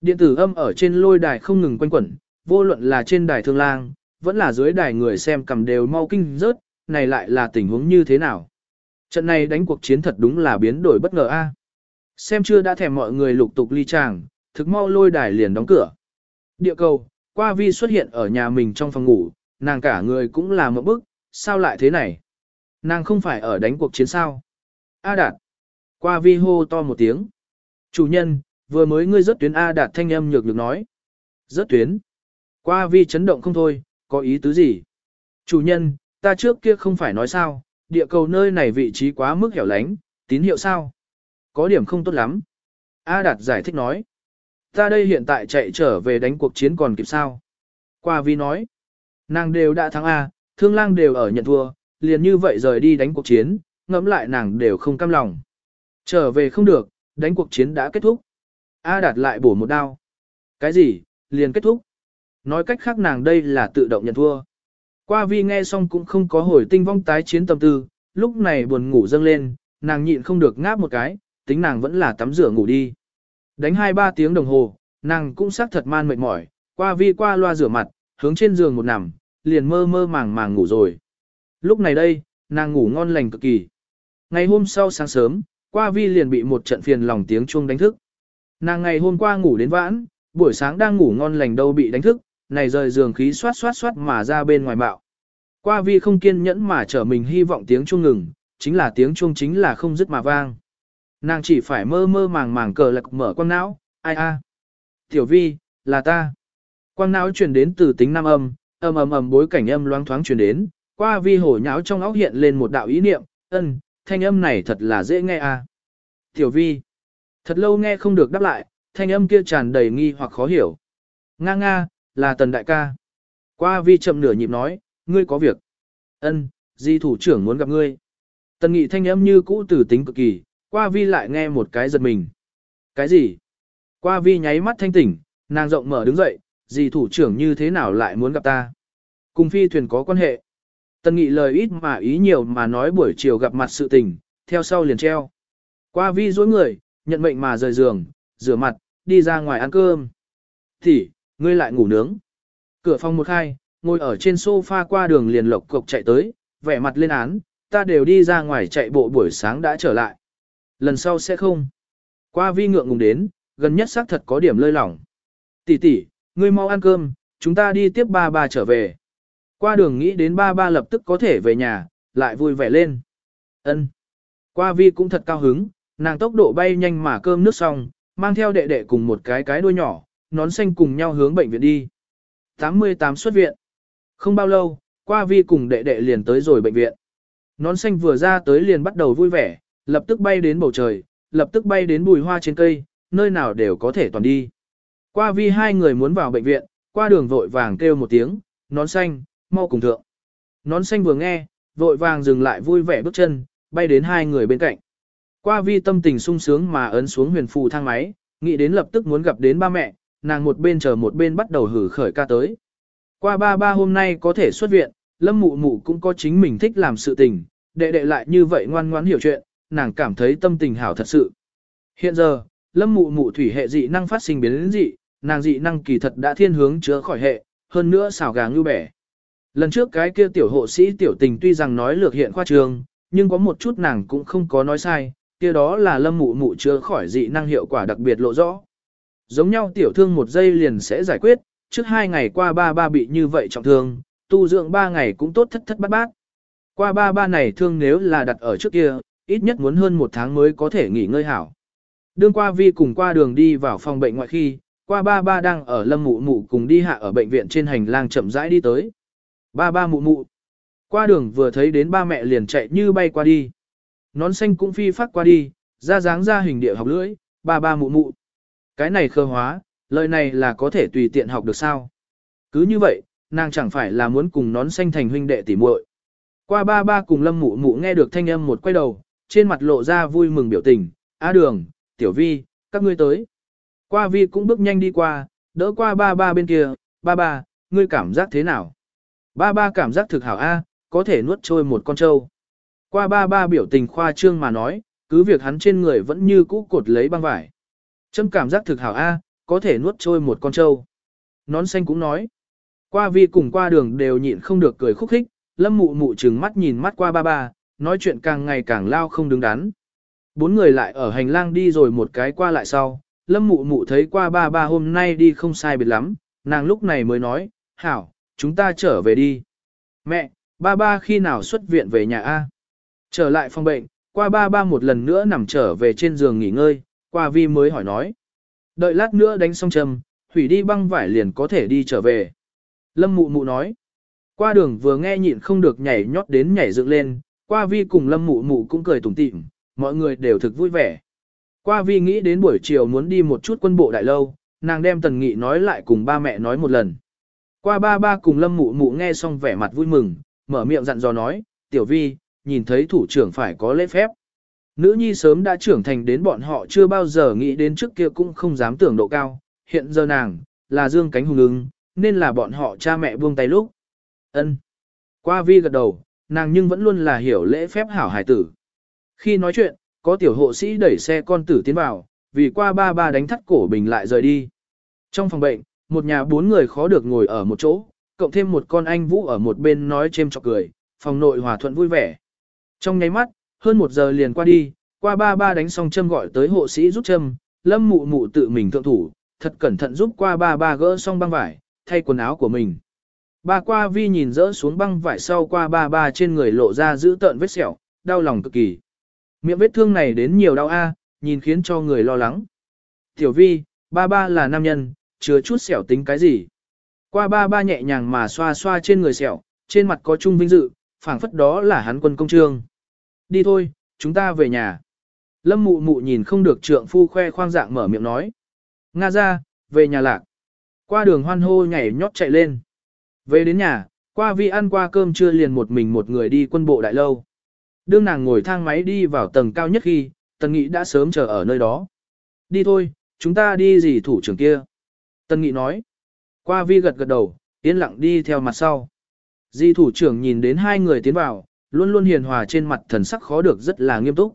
Điện tử âm ở trên lôi đài không ngừng quanh quẩn, vô luận là trên đài thương lang, vẫn là dưới đài người xem cầm đều mau kinh rớt, này lại là tình huống như thế nào. Trận này đánh cuộc chiến thật đúng là biến đổi bất ngờ a. Xem chưa đã thèm mọi người lục tục ly tràng, thực mau lôi đài liền đóng cửa. Địa cầu, qua vi xuất hiện ở nhà mình trong phòng ngủ, nàng cả người cũng là một bức, sao lại thế này? Nàng không phải ở đánh cuộc chiến sao? A Đạt. Qua vi hô to một tiếng. Chủ nhân, vừa mới ngươi rớt tuyến A Đạt thanh âm nhược được nói. Rớt tuyến. Qua vi chấn động không thôi, có ý tứ gì? Chủ nhân, ta trước kia không phải nói sao, địa cầu nơi này vị trí quá mức hẻo lánh, tín hiệu sao? Có điểm không tốt lắm. A Đạt giải thích nói. Ta đây hiện tại chạy trở về đánh cuộc chiến còn kịp sao? Qua vi nói. Nàng đều đã thắng A, thương lang đều ở nhận thua, liền như vậy rời đi đánh cuộc chiến, ngẫm lại nàng đều không cam lòng. Trở về không được, đánh cuộc chiến đã kết thúc. A Đạt lại bổ một đao. Cái gì, liền kết thúc? Nói cách khác nàng đây là tự động nhận thua. Qua vi nghe xong cũng không có hồi tinh vong tái chiến tâm tư, lúc này buồn ngủ dâng lên, nàng nhịn không được ngáp một cái, tính nàng vẫn là tắm rửa ngủ đi. Đánh 2-3 tiếng đồng hồ, nàng cũng xác thật man mệt mỏi, qua vi qua loa rửa mặt, hướng trên giường một nằm, liền mơ mơ màng màng ngủ rồi. Lúc này đây, nàng ngủ ngon lành cực kỳ. Ngày hôm sau sáng sớm, qua vi liền bị một trận phiền lòng tiếng chuông đánh thức. Nàng ngày hôm qua ngủ đến vãn, buổi sáng đang ngủ ngon lành đâu bị đánh thức, này rời giường khí xoát xoát xoát mà ra bên ngoài bạo. Qua vi không kiên nhẫn mà trở mình hy vọng tiếng chuông ngừng, chính là tiếng chuông chính là không dứt mà vang. Nàng chỉ phải mơ mơ màng màng cờ lạc mở quang não, ai a. Tiểu vi, là ta. Quang não truyền đến từ tính nam âm, âm âm âm bối cảnh âm loáng thoáng truyền đến, qua vi hổ nháo trong óc hiện lên một đạo ý niệm, ân, thanh âm này thật là dễ nghe a. Tiểu vi, thật lâu nghe không được đáp lại, thanh âm kia tràn đầy nghi hoặc khó hiểu. Nga nga, là tần đại ca. Qua vi chậm nửa nhịp nói, ngươi có việc. Ân, di thủ trưởng muốn gặp ngươi. Tần nghị thanh âm như cũ tử tính cực kỳ, qua vi lại nghe một cái giật mình. Cái gì? Qua vi nháy mắt thanh tỉnh, nàng rộng mở đứng dậy, di thủ trưởng như thế nào lại muốn gặp ta? Cùng phi thuyền có quan hệ. Tần nghị lời ít mà ý nhiều mà nói buổi chiều gặp mặt sự tình, theo sau liền treo. Qua vi dối người, nhận mệnh mà rời giường, rửa mặt, đi ra ngoài ăn cơm. Thì, ngươi lại ngủ nướng. Cửa phòng một khai, ngồi ở trên sofa qua đường liền lộc cộc chạy tới, vẻ mặt lên án, ta đều đi ra ngoài chạy bộ buổi sáng đã trở lại. Lần sau sẽ không. Qua vi ngượng ngùng đến, gần nhất xác thật có điểm lơi lỏng. Tỷ tỷ, ngươi mau ăn cơm, chúng ta đi tiếp ba ba trở về. Qua đường nghĩ đến ba ba lập tức có thể về nhà, lại vui vẻ lên. Ân. Qua vi cũng thật cao hứng, nàng tốc độ bay nhanh mà cơm nước xong, mang theo đệ đệ cùng một cái cái đuôi nhỏ, nón xanh cùng nhau hướng bệnh viện đi. 88 xuất viện. Không bao lâu, qua vi cùng đệ đệ liền tới rồi bệnh viện. Nón xanh vừa ra tới liền bắt đầu vui vẻ, lập tức bay đến bầu trời, lập tức bay đến bùi hoa trên cây, nơi nào đều có thể toàn đi. Qua vi hai người muốn vào bệnh viện, qua đường vội vàng kêu một tiếng, nón xanh, mau cùng thượng. Nón xanh vừa nghe, vội vàng dừng lại vui vẻ bước chân, bay đến hai người bên cạnh. Qua vi tâm tình sung sướng mà ấn xuống huyền phù thang máy, nghĩ đến lập tức muốn gặp đến ba mẹ, nàng một bên chờ một bên bắt đầu hử khởi ca tới. Qua ba ba hôm nay có thể xuất viện, lâm mụ mụ cũng có chính mình thích làm sự tình, đệ đệ lại như vậy ngoan ngoãn hiểu chuyện, nàng cảm thấy tâm tình hảo thật sự. Hiện giờ, lâm mụ mụ thủy hệ dị năng phát sinh biến đến dị, nàng dị năng kỳ thật đã thiên hướng chữa khỏi hệ, hơn nữa xào gà như bẻ. Lần trước cái kia tiểu hộ sĩ tiểu tình tuy rằng nói lược hiện khoa trường, nhưng có một chút nàng cũng không có nói sai, kia đó là lâm mụ mụ chữa khỏi dị năng hiệu quả đặc biệt lộ rõ. Giống nhau tiểu thương một giây liền sẽ giải quyết, trước hai ngày qua ba ba bị như vậy trọng thương, tu dưỡng ba ngày cũng tốt thất thất bát bát. Qua ba ba này thương nếu là đặt ở trước kia, ít nhất muốn hơn một tháng mới có thể nghỉ ngơi hảo. Đương qua vi cùng qua đường đi vào phòng bệnh ngoại khi, qua ba ba đang ở lâm mụ mụ cùng đi hạ ở bệnh viện trên hành lang chậm rãi đi tới. Ba ba mụ mụ. Qua đường vừa thấy đến ba mẹ liền chạy như bay qua đi. Nón xanh cũng phi phát qua đi, ra dáng ra hình địa học lưỡi, ba ba mụ mụ. Cái này khơ hóa, lời này là có thể tùy tiện học được sao. Cứ như vậy, nàng chẳng phải là muốn cùng nón xanh thành huynh đệ tỉ muội. Qua ba ba cùng lâm mụ mụ nghe được thanh âm một quay đầu, trên mặt lộ ra vui mừng biểu tình, a đường, tiểu vi, các ngươi tới. Qua vi cũng bước nhanh đi qua, đỡ qua ba ba bên kia, ba ba, ngươi cảm giác thế nào? Ba ba cảm giác thực hảo A, có thể nuốt trôi một con trâu. Qua ba ba biểu tình khoa trương mà nói, cứ việc hắn trên người vẫn như cũ cột lấy băng vải. Trâm cảm giác thực hảo A, có thể nuốt trôi một con trâu. Nón xanh cũng nói. Qua vi cùng qua đường đều nhịn không được cười khúc khích, lâm mụ mụ trừng mắt nhìn mắt qua ba ba, nói chuyện càng ngày càng lao không đứng đắn. Bốn người lại ở hành lang đi rồi một cái qua lại sau, lâm mụ mụ thấy qua ba ba hôm nay đi không sai biệt lắm, nàng lúc này mới nói, hảo, chúng ta trở về đi. Mẹ, ba ba khi nào xuất viện về nhà A? Trở lại phòng bệnh, qua ba ba một lần nữa nằm trở về trên giường nghỉ ngơi, qua vi mới hỏi nói. Đợi lát nữa đánh xong châm, hủy đi băng vải liền có thể đi trở về. Lâm mụ mụ nói. Qua đường vừa nghe nhịn không được nhảy nhót đến nhảy dựng lên, qua vi cùng lâm mụ mụ cũng cười tủm tỉm, mọi người đều thực vui vẻ. Qua vi nghĩ đến buổi chiều muốn đi một chút quân bộ đại lâu, nàng đem tần nghị nói lại cùng ba mẹ nói một lần. Qua ba ba cùng lâm mụ mụ nghe xong vẻ mặt vui mừng, mở miệng dặn dò nói, tiểu vi, nhìn thấy thủ trưởng phải có lễ phép. Nữ nhi sớm đã trưởng thành đến bọn họ chưa bao giờ nghĩ đến trước kia cũng không dám tưởng độ cao, hiện giờ nàng, là dương cánh hùng ứng, nên là bọn họ cha mẹ buông tay lúc. ân Qua vi gật đầu, nàng nhưng vẫn luôn là hiểu lễ phép hảo hải tử. Khi nói chuyện, có tiểu hộ sĩ đẩy xe con tử tiến vào, vì qua ba ba đánh thắt cổ bình lại rời đi. Trong phòng bệnh, một nhà bốn người khó được ngồi ở một chỗ, cộng thêm một con anh vũ ở một bên nói chêm chọc cười, phòng nội hòa thuận vui vẻ. Trong nháy mắt, hơn một giờ liền qua đi, qua ba ba đánh xong châm gọi tới hộ sĩ rút châm, lâm mụ mụ tự mình thượng thủ, thật cẩn thận giúp qua ba ba gỡ xong băng vải, thay quần áo của mình. Ba qua vi nhìn rỡ xuống băng vải sau qua ba ba trên người lộ ra giữ tợn vết sẹo, đau lòng cực kỳ. Miệng vết thương này đến nhiều đau a, nhìn khiến cho người lo lắng. Tiểu vi, ba ba là nam nhân, chứa chút sẹo tính cái gì. Qua ba ba nhẹ nhàng mà xoa xoa trên người sẹo, trên mặt có chung vinh dự, phảng phất đó là hắn quân công trương. Đi thôi, chúng ta về nhà. Lâm mụ mụ nhìn không được trượng phu khoe khoang dạng mở miệng nói. Nga ra, về nhà lạc. Qua đường hoan hô nhảy nhót chạy lên. Về đến nhà, qua vi ăn qua cơm trưa liền một mình một người đi quân bộ đại lâu. Đương nàng ngồi thang máy đi vào tầng cao nhất khi, tần nghị đã sớm chờ ở nơi đó. Đi thôi, chúng ta đi gì thủ trưởng kia. Tần nghị nói. Qua vi gật gật đầu, yên lặng đi theo mặt sau. Di thủ trưởng nhìn đến hai người tiến vào, luôn luôn hiền hòa trên mặt thần sắc khó được rất là nghiêm túc.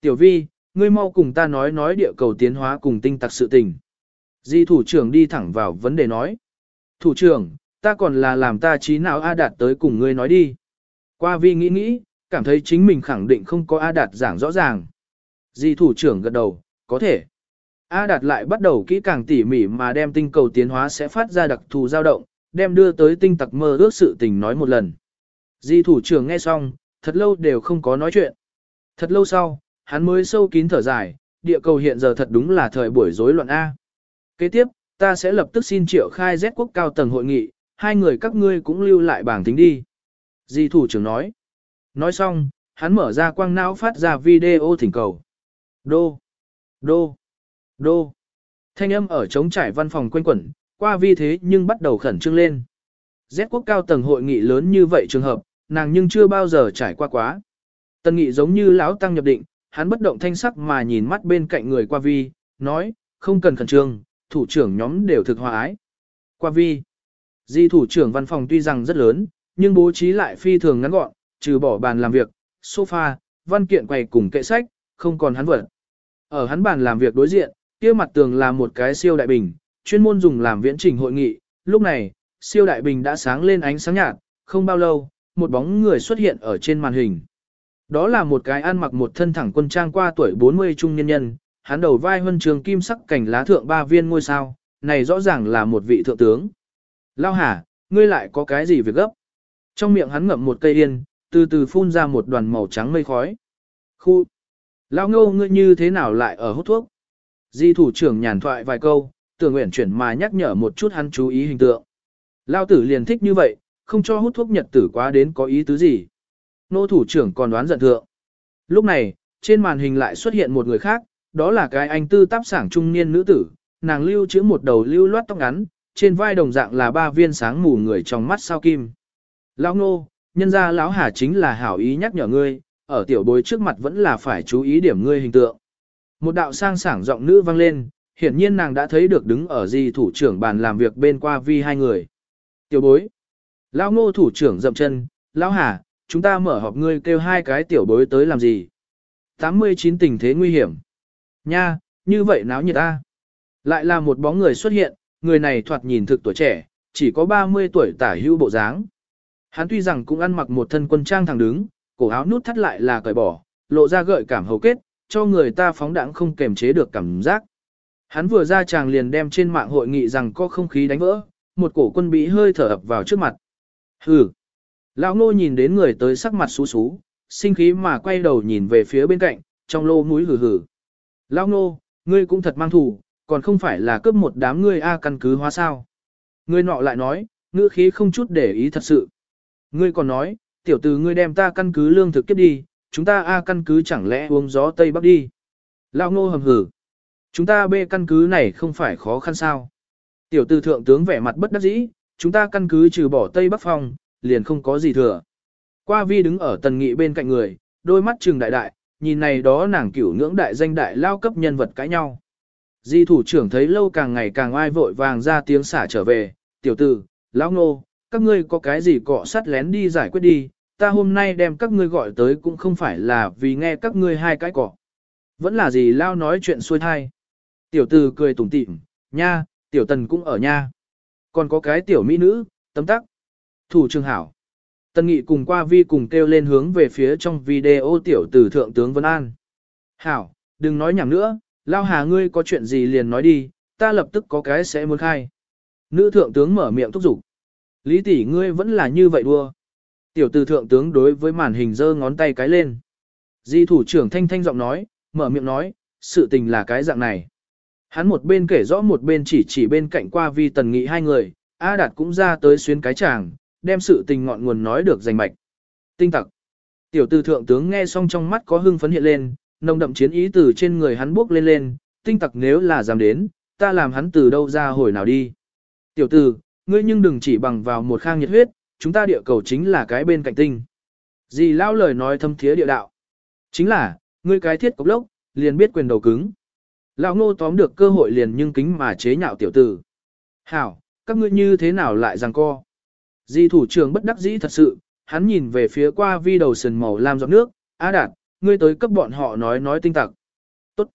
Tiểu vi, ngươi mau cùng ta nói nói địa cầu tiến hóa cùng tinh tặc sự tình. Di thủ trưởng đi thẳng vào vấn đề nói. Thủ trưởng, ta còn là làm ta trí nào A Đạt tới cùng ngươi nói đi. Qua vi nghĩ nghĩ, cảm thấy chính mình khẳng định không có A Đạt giảng rõ ràng. Di thủ trưởng gật đầu, có thể. A Đạt lại bắt đầu kỹ càng tỉ mỉ mà đem tinh cầu tiến hóa sẽ phát ra đặc thù dao động, đem đưa tới tinh tặc mơ ước sự tình nói một lần. Di thủ trưởng nghe xong, thật lâu đều không có nói chuyện. Thật lâu sau, hắn mới sâu kín thở dài, địa cầu hiện giờ thật đúng là thời buổi rối loạn A. Kế tiếp, ta sẽ lập tức xin triệu khai Z quốc cao tầng hội nghị, hai người các ngươi cũng lưu lại bảng tính đi. Di thủ trưởng nói. Nói xong, hắn mở ra quang não phát ra video thỉnh cầu. Đô, đô, đô. Thanh âm ở trống trải văn phòng quanh quẩn, qua vi thế nhưng bắt đầu khẩn trương lên. Z quốc cao tầng hội nghị lớn như vậy trường hợp, nàng nhưng chưa bao giờ trải qua quá. Tần nghị giống như lão tăng nhập định, hắn bất động thanh sắc mà nhìn mắt bên cạnh người qua vi, nói, không cần khẩn trương, thủ trưởng nhóm đều thực hòa ái. Qua vi, di thủ trưởng văn phòng tuy rằng rất lớn, nhưng bố trí lại phi thường ngắn gọn, trừ bỏ bàn làm việc, sofa, văn kiện quầy cùng kệ sách, không còn hắn vật. Ở hắn bàn làm việc đối diện, kia mặt tường là một cái siêu đại bình, chuyên môn dùng làm viễn trình hội nghị, lúc này, siêu đại bình đã sáng lên ánh sáng nhạt, không bao lâu, một bóng người xuất hiện ở trên màn hình. Đó là một cái ăn mặc một thân thẳng quân trang qua tuổi 40 trung nhân nhân, hắn đầu vai huân trường kim sắc cảnh lá thượng ba viên ngôi sao, này rõ ràng là một vị thượng tướng. Lao hả, ngươi lại có cái gì việc gấp? Trong miệng hắn ngậm một cây yên, từ từ phun ra một đoàn màu trắng mây khói. Khu! Lao ngô ngươi như thế nào lại ở hút thuốc? Di thủ trưởng nhàn thoại vài câu, tưởng nguyện chuyển mà nhắc nhở một chút hắn chú ý hình tượng. Lao tử liền thích như vậy, không cho hút thuốc nhật tử quá đến có ý tứ gì. Nô thủ trưởng còn đoán giận thượng. Lúc này, trên màn hình lại xuất hiện một người khác, đó là cái anh tư táp sảng trung niên nữ tử, nàng lưu chữ một đầu lưu loát tóc ngắn, trên vai đồng dạng là ba viên sáng mù người trong mắt sao kim. Lão nô, nhân ra lão hà chính là hảo ý nhắc nhở ngươi, ở tiểu bối trước mặt vẫn là phải chú ý điểm ngươi hình tượng. Một đạo sang sảng giọng nữ vang lên, hiển nhiên nàng đã thấy được đứng ở di thủ trưởng bàn làm việc bên qua vi hai người. Tiểu bối. Lão ngô thủ trưởng dậm chân, lão hà, chúng ta mở họp ngươi kêu hai cái tiểu bối tới làm gì? 89 tình thế nguy hiểm. Nha, như vậy náo nhiệt ta. Lại là một bóng người xuất hiện, người này thoạt nhìn thực tuổi trẻ, chỉ có 30 tuổi tả hữu bộ dáng. Hắn tuy rằng cũng ăn mặc một thân quân trang thẳng đứng, cổ áo nút thắt lại là cởi bỏ, lộ ra gợi cảm hầu kết, cho người ta phóng đãng không kềm chế được cảm giác. Hắn vừa ra chàng liền đem trên mạng hội nghị rằng có không khí đánh vỡ, một cổ quân bị hơi thở ập vào trước mặt. Hừ. Lão nô nhìn đến người tới sắc mặt xú xú, sinh khí mà quay đầu nhìn về phía bên cạnh, trong lô mũi hừ hừ. Lão nô, ngươi cũng thật mang thủ, còn không phải là cướp một đám ngươi A căn cứ hóa sao. Ngươi nọ lại nói, ngữ khí không chút để ý thật sự. Ngươi còn nói, tiểu tử ngươi đem ta căn cứ lương thực kiếp đi, chúng ta A căn cứ chẳng lẽ uống gió Tây Bắc đi. Lão ngô hầm hử. Chúng ta B căn cứ này không phải khó khăn sao. Tiểu tử thượng tướng vẻ mặt bất đắc dĩ, chúng ta căn cứ trừ bỏ Tây Bắc Phong liền không có gì thừa. Qua vi đứng ở tần nghị bên cạnh người, đôi mắt trừng đại đại, nhìn này đó nàng cửu ngưỡng đại danh đại lao cấp nhân vật cãi nhau. Di thủ trưởng thấy lâu càng ngày càng ai vội vàng ra tiếng xả trở về, tiểu tử, lão ngô, các ngươi có cái gì cọ sắt lén đi giải quyết đi, ta hôm nay đem các ngươi gọi tới cũng không phải là vì nghe các ngươi hai cái cọ. Vẫn là gì lao nói chuyện xuôi thai. Tiểu tử cười tủm tỉm, nha, tiểu tần cũng ở nha. Còn có cái tiểu mỹ nữ, tấm tắc. Thủ trưởng hảo. tân nghị cùng qua vi cùng kêu lên hướng về phía trong video tiểu tử thượng tướng Vân An. Hảo, đừng nói nhảm nữa, lao hà ngươi có chuyện gì liền nói đi, ta lập tức có cái sẽ muốn khai. Nữ thượng tướng mở miệng thúc giục. Lý tỷ ngươi vẫn là như vậy đua. Tiểu tử thượng tướng đối với màn hình giơ ngón tay cái lên. Di thủ trưởng thanh thanh giọng nói, mở miệng nói, sự tình là cái dạng này. Hắn một bên kể rõ một bên chỉ chỉ bên cạnh qua vi tần nghị hai người, A Đạt cũng ra tới xuyến cái chàng, đem sự tình ngọn nguồn nói được rành mạch. Tinh tặc. Tiểu tư thượng tướng nghe xong trong mắt có hưng phấn hiện lên, nồng đậm chiến ý từ trên người hắn bước lên lên, tinh tặc nếu là dám đến, ta làm hắn từ đâu ra hồi nào đi. Tiểu tử, ngươi nhưng đừng chỉ bằng vào một khang nhiệt huyết, chúng ta địa cầu chính là cái bên cạnh tinh. Dì lao lời nói thâm thiế địa đạo. Chính là, ngươi cái thiết cốc lốc, liền biết quyền đầu cứng. Lão ngô tóm được cơ hội liền nhưng kính mà chế nhạo tiểu tử. Hảo, các ngươi như thế nào lại giằng co? Di thủ trưởng bất đắc dĩ thật sự, hắn nhìn về phía qua vi đầu sườn màu lam giọt nước, A Đạt, ngươi tới cấp bọn họ nói nói tinh tặc. Tốt.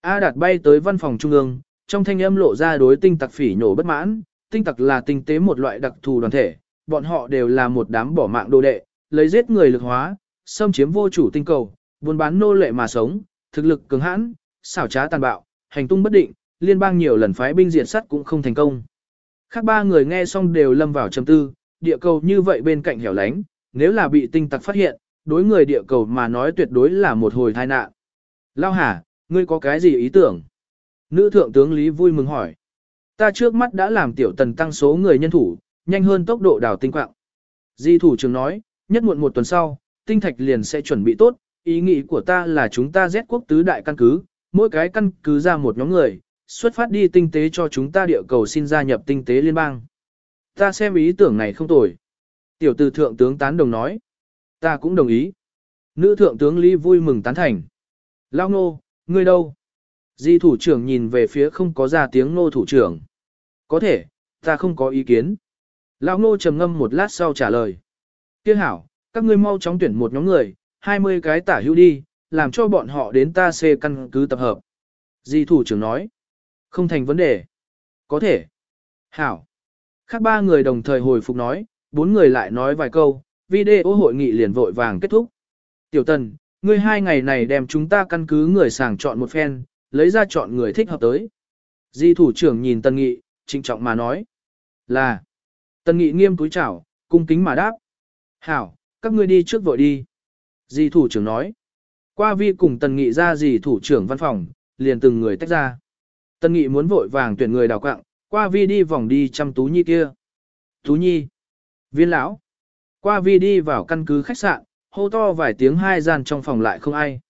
A Đạt bay tới văn phòng trung ương, trong thanh âm lộ ra đối tinh tặc phỉ nhổ bất mãn, tinh tặc là tinh tế một loại đặc thù đoàn thể, bọn họ đều là một đám bỏ mạng đồ đệ, lấy giết người lực hóa, xâm chiếm vô chủ tinh cầu, buôn bán nô lệ mà sống, thực lực cứng hãn, xảo trá tàn bạo, hành tung bất định, liên bang nhiều lần phái binh diệt sắt cũng không thành công. Khác ba người nghe xong đều lâm vào trầm tư, địa cầu như vậy bên cạnh hẻo lánh, nếu là bị tinh tặc phát hiện, đối người địa cầu mà nói tuyệt đối là một hồi tai nạn. Lao hả, ngươi có cái gì ý tưởng? Nữ thượng tướng Lý vui mừng hỏi. Ta trước mắt đã làm tiểu tần tăng số người nhân thủ, nhanh hơn tốc độ đào tinh quạng. Di thủ trưởng nói, nhất muộn một tuần sau, tinh thạch liền sẽ chuẩn bị tốt, ý nghĩ của ta là chúng ta rét quốc tứ đại căn cứ, mỗi cái căn cứ ra một nhóm người, xuất phát đi tinh tế cho chúng ta địa cầu xin gia nhập tinh tế liên bang. Ta xem ý tưởng này không tồi. Tiểu từ thượng tướng tán đồng nói. Ta cũng đồng ý. Nữ thượng tướng Lý vui mừng tán thành. Lao ngô, ngươi đâu? Di thủ trưởng nhìn về phía không có ra tiếng ngô thủ trưởng. Có thể, ta không có ý kiến. Lão ngô trầm ngâm một lát sau trả lời. Tiếc hảo, các ngươi mau chóng tuyển một nhóm người, 20 cái tả hữu đi, làm cho bọn họ đến ta xê căn cứ tập hợp. Di thủ trưởng nói. Không thành vấn đề. Có thể. Hảo. Khác ba người đồng thời hồi phục nói, bốn người lại nói vài câu, video hội nghị liền vội vàng kết thúc. Tiểu tần, ngươi hai ngày này đem chúng ta căn cứ người sàng chọn một phen, lấy ra chọn người thích hợp tới. Di thủ trưởng nhìn tần nghị, trịnh trọng mà nói. Là. Tần nghị nghiêm túi chảo, cung kính mà đáp. Hảo, các ngươi đi trước vội đi. Di thủ trưởng nói. Qua vi cùng tần nghị ra gì thủ trưởng văn phòng, liền từng người tách ra. Tần nghị muốn vội vàng tuyển người đào quạng, qua vi đi vòng đi chăm tú nhi kia. Tú nhi. Viên lão. Qua vi đi vào căn cứ khách sạn, hô to vài tiếng hai gian trong phòng lại không ai.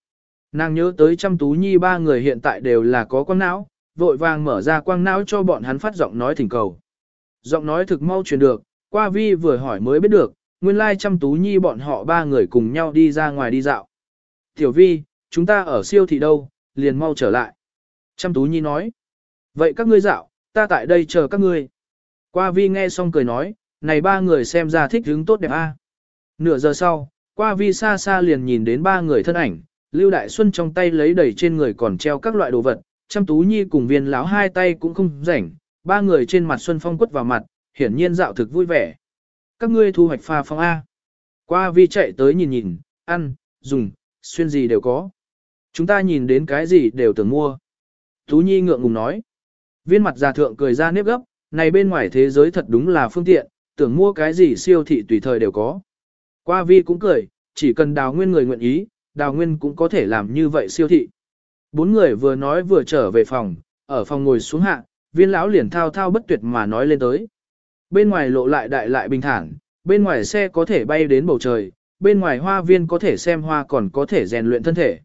Nàng nhớ tới chăm tú nhi ba người hiện tại đều là có quang não, vội vàng mở ra quang não cho bọn hắn phát giọng nói thỉnh cầu. Giọng nói thực mau truyền được, qua vi vừa hỏi mới biết được, nguyên lai chăm tú nhi bọn họ ba người cùng nhau đi ra ngoài đi dạo. Tiểu vi, chúng ta ở siêu thị đâu, liền mau trở lại. Chăm tú nhi nói. Vậy các ngươi dạo, ta tại đây chờ các ngươi. Qua vi nghe xong cười nói, này ba người xem ra thích hứng tốt đẹp a. Nửa giờ sau, qua vi xa xa liền nhìn đến ba người thân ảnh, Lưu Đại Xuân trong tay lấy đầy trên người còn treo các loại đồ vật, chăm tú nhi cùng viên láo hai tay cũng không rảnh, ba người trên mặt Xuân Phong quất vào mặt, hiển nhiên dạo thực vui vẻ. Các ngươi thu hoạch pha phong A. Qua vi chạy tới nhìn nhìn, ăn, dùng, xuyên gì đều có. Chúng ta nhìn đến cái gì đều tưởng mua. Tú Nhi ngượng ngùng nói. Viên mặt già thượng cười ra nếp gấp, này bên ngoài thế giới thật đúng là phương tiện, tưởng mua cái gì siêu thị tùy thời đều có. Qua vi cũng cười, chỉ cần đào nguyên người nguyện ý, đào nguyên cũng có thể làm như vậy siêu thị. Bốn người vừa nói vừa trở về phòng, ở phòng ngồi xuống hạ, viên lão liền thao thao bất tuyệt mà nói lên tới. Bên ngoài lộ lại đại lại bình thản, bên ngoài xe có thể bay đến bầu trời, bên ngoài hoa viên có thể xem hoa còn có thể rèn luyện thân thể.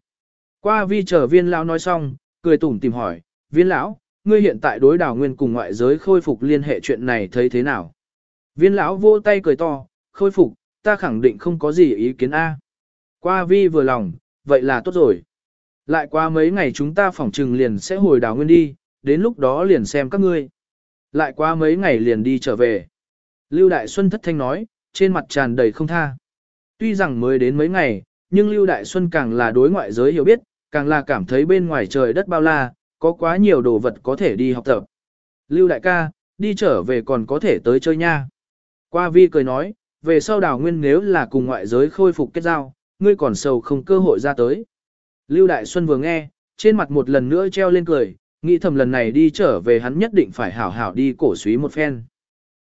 Qua vi chờ viên lão nói xong, cười tủm tìm hỏi, viên lão, ngươi hiện tại đối đảo nguyên cùng ngoại giới khôi phục liên hệ chuyện này thấy thế nào? Viên lão vỗ tay cười to, khôi phục, ta khẳng định không có gì ý kiến A. Qua vi vừa lòng, vậy là tốt rồi. Lại qua mấy ngày chúng ta phỏng trừng liền sẽ hồi đảo nguyên đi, đến lúc đó liền xem các ngươi. Lại qua mấy ngày liền đi trở về. Lưu Đại Xuân thất thanh nói, trên mặt tràn đầy không tha. Tuy rằng mới đến mấy ngày, nhưng Lưu Đại Xuân càng là đối ngoại giới hiểu biết, càng là cảm thấy bên ngoài trời đất bao la, có quá nhiều đồ vật có thể đi học tập. Lưu Đại ca, đi trở về còn có thể tới chơi nha. Qua vi cười nói, về sau đào nguyên nếu là cùng ngoại giới khôi phục kết giao, ngươi còn sầu không cơ hội ra tới. Lưu Đại Xuân vừa nghe, trên mặt một lần nữa treo lên cười, nghĩ thầm lần này đi trở về hắn nhất định phải hảo hảo đi cổ suý một phen.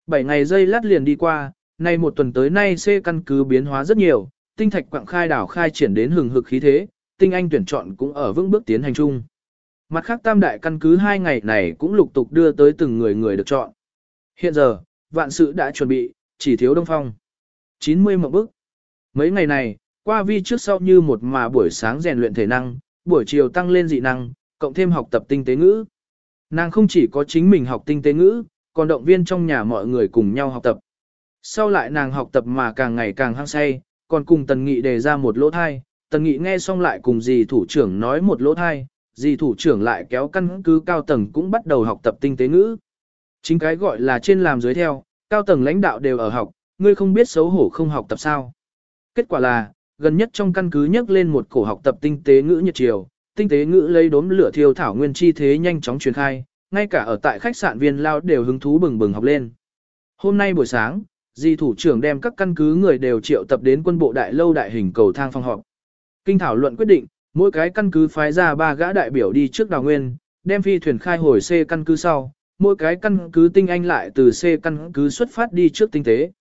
Bảy ngày dây lát liền đi qua, nay một tuần tới nay C căn cứ biến hóa rất nhiều, tinh thạch quặng khai đảo khai triển đến hừng hực khí thế, tinh anh tuyển chọn cũng ở vững bước tiến hành chung. Mặt khác tam đại căn cứ hai ngày này cũng lục tục đưa tới từng người người được chọn. Hiện giờ, vạn sự đã chuẩn bị, chỉ thiếu đông phong. 90 một bước. Mấy ngày này, qua vi trước sau như một mà buổi sáng rèn luyện thể năng, buổi chiều tăng lên dị năng, cộng thêm học tập tinh tế ngữ. Nàng không chỉ có chính mình học tinh tế ngữ, còn động viên trong nhà mọi người cùng nhau học tập. Sau lại nàng học tập mà càng ngày càng hăng say, còn cùng Tần Nghị đề ra một lỗ thai, Tần Nghị nghe xong lại cùng dì thủ trưởng nói một lỗ thai, dì thủ trưởng lại kéo căn cứ cao tầng cũng bắt đầu học tập tinh tế ngữ. Chính cái gọi là trên làm dưới theo, cao tầng lãnh đạo đều ở học, ngươi không biết xấu hổ không học tập sao. Kết quả là, gần nhất trong căn cứ nhắc lên một cổ học tập tinh tế ngữ nhật chiều, tinh tế ngữ lấy đốm lửa thiêu thảo nguyên chi thế nhanh chóng truyền khai, ngay cả ở tại khách sạn viên lao đều hứng thú bừng bừng học lên. Hôm nay buổi sáng, di thủ trưởng đem các căn cứ người đều triệu tập đến quân bộ đại lâu đại hình cầu thang phòng họp. Kinh thảo luận quyết định, mỗi cái căn cứ phái ra ba gã đại biểu đi trước đào nguyên, đem phi thuyền khai hồi C căn cứ sau, mỗi cái căn cứ tinh anh lại từ C căn cứ xuất phát đi trước tinh tế.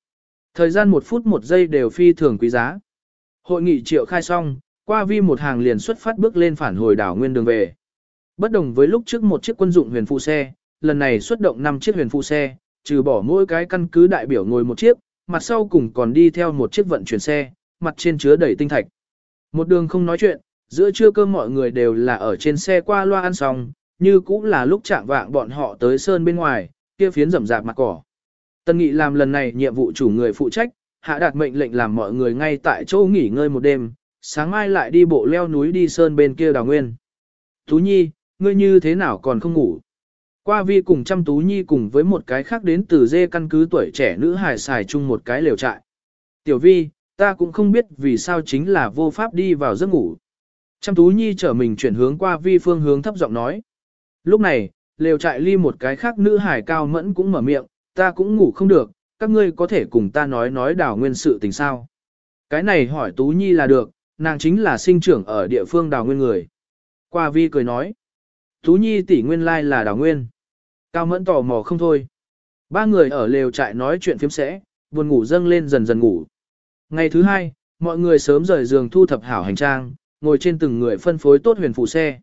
Thời gian một phút một giây đều phi thường quý giá. Hội nghị triệu khai xong, qua vi một hàng liền xuất phát bước lên phản hồi đảo nguyên đường về. Bất đồng với lúc trước một chiếc quân dụng huyền phụ xe, lần này xuất động 5 chiếc huyền phụ xe, trừ bỏ mỗi cái căn cứ đại biểu ngồi một chiếc, mặt sau cùng còn đi theo một chiếc vận chuyển xe, mặt trên chứa đầy tinh thạch. Một đường không nói chuyện, giữa trưa cơm mọi người đều là ở trên xe qua loa ăn xong, như cũng là lúc chạm vạng bọn họ tới sơn bên ngoài, kia phiến rậm rạp mặt cỏ. Tân Nghị làm lần này nhiệm vụ chủ người phụ trách, hạ đạt mệnh lệnh làm mọi người ngay tại chỗ nghỉ ngơi một đêm, sáng mai lại đi bộ leo núi đi sơn bên kia đào nguyên. Tú Nhi, ngươi như thế nào còn không ngủ? Qua vi cùng chăm Tú Nhi cùng với một cái khác đến từ dê căn cứ tuổi trẻ nữ hài xài chung một cái lều trại. Tiểu vi, ta cũng không biết vì sao chính là vô pháp đi vào giấc ngủ. Chăm Tú Nhi trở mình chuyển hướng qua vi phương hướng thấp giọng nói. Lúc này, lều trại ly một cái khác nữ hải cao mẫn cũng mở miệng, ta cũng ngủ không được, các ngươi có thể cùng ta nói nói đào nguyên sự tình sao. Cái này hỏi Tú Nhi là được, nàng chính là sinh trưởng ở địa phương đào nguyên người. Qua vi cười nói. Tú Nhi tỷ nguyên lai là đào nguyên. Cao mẫn tò mò không thôi. Ba người ở lều trại nói chuyện phiếm sẽ, buồn ngủ dâng lên dần dần ngủ. Ngày thứ hai, mọi người sớm rời giường thu thập hảo hành trang, ngồi trên từng người phân phối tốt huyền phù xe.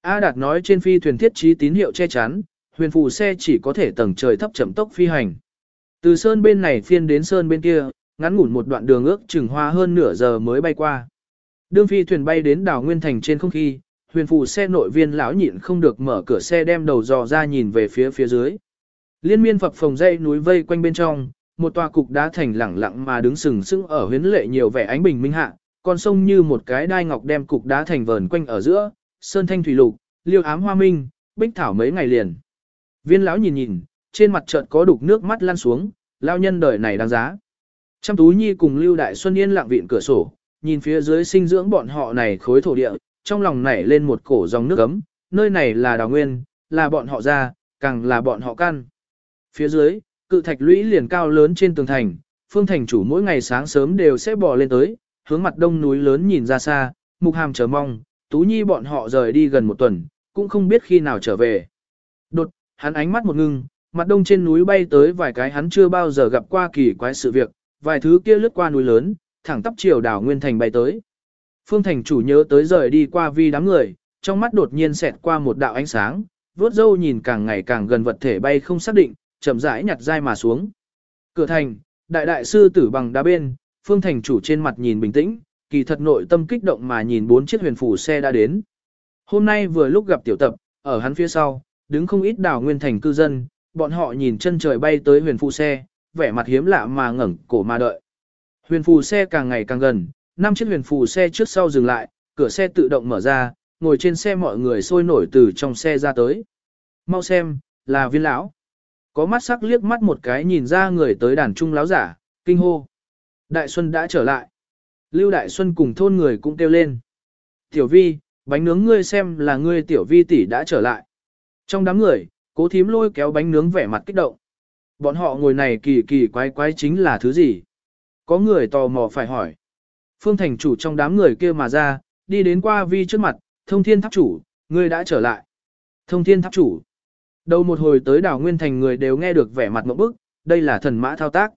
A Đạt nói trên phi thuyền thiết trí tín hiệu che chắn, huyền phù xe chỉ có thể tầng trời thấp chậm tốc phi hành. Từ sơn bên này phiên đến sơn bên kia, ngắn ngủn một đoạn đường ước chừng hoa hơn nửa giờ mới bay qua. Đương phi thuyền bay đến đảo Nguyên Thành trên không khí, huyền phù xe nội viên lão nhịn không được mở cửa xe đem đầu dò ra nhìn về phía phía dưới. Liên miên phập phồng dây núi vây quanh bên trong, một tòa cục đá thành lẳng lặng mà đứng sừng sững ở huyến lệ nhiều vẻ ánh bình minh hạ, con sông như một cái đai ngọc đem cục đá thành vờn quanh ở giữa, sơn thanh thủy lục, liêu ám hoa minh, bích thảo mấy ngày liền. Viên lão nhìn nhìn, trên mặt chợt có đục nước mắt lăn xuống, lao nhân đời này đáng giá. Trăm Tú Nhi cùng Lưu Đại Xuân Yên lặng vịn cửa sổ, nhìn phía dưới sinh dưỡng bọn họ này khối thổ địa, trong lòng nảy lên một cổ dòng nước ấm, nơi này là đào nguyên, là bọn họ ra, càng là bọn họ căn. Phía dưới, cự thạch lũy liền cao lớn trên tường thành, phương thành chủ mỗi ngày sáng sớm đều sẽ bò lên tới, hướng mặt đông núi lớn nhìn ra xa, mục hàm chờ mong, Tú Nhi bọn họ rời đi gần một tuần, cũng không biết khi nào trở về. Đột, hắn ánh mắt một ngưng, mặt đông trên núi bay tới vài cái hắn chưa bao giờ gặp qua kỳ quái sự việc, vài thứ kia lướt qua núi lớn, thẳng tắp chiều đảo Nguyên Thành bay tới. Phương Thành chủ nhớ tới rời đi qua vi đám người, trong mắt đột nhiên xẹt qua một đạo ánh sáng, vuốt dâu nhìn càng ngày càng gần vật thể bay không xác định, chậm rãi nhặt dai mà xuống. Cửa thành, đại đại sư tử bằng đá bên, Phương Thành chủ trên mặt nhìn bình tĩnh, kỳ thật nội tâm kích động mà nhìn bốn chiếc huyền phủ xe đã đến. Hôm nay vừa lúc gặp tiểu tập, ở hắn phía sau, đứng không ít đảo nguyên thành cư dân, bọn họ nhìn chân trời bay tới huyền phù xe, vẻ mặt hiếm lạ mà ngẩng cổ mà đợi. Huyền phù xe càng ngày càng gần, năm chiếc huyền phù xe trước sau dừng lại, cửa xe tự động mở ra, ngồi trên xe mọi người sôi nổi từ trong xe ra tới. Mau xem, là viên lão. Có mắt sắc liếc mắt một cái nhìn ra người tới đàn trung láo giả, kinh hô. Đại Xuân đã trở lại. Lưu Đại Xuân cùng thôn người cũng kêu lên. Tiểu vi, bánh nướng ngươi xem là ngươi tiểu vi tỷ đã trở lại. Trong đám người, cố thím lôi kéo bánh nướng vẻ mặt kích động. Bọn họ ngồi này kỳ kỳ quái quái chính là thứ gì? Có người tò mò phải hỏi. Phương thành chủ trong đám người kia mà ra, đi đến qua vi trước mặt, thông thiên tháp chủ, ngươi đã trở lại. Thông thiên tháp chủ. Đầu một hồi tới đảo Nguyên Thành người đều nghe được vẻ mặt mẫu bức, đây là thần mã thao tác.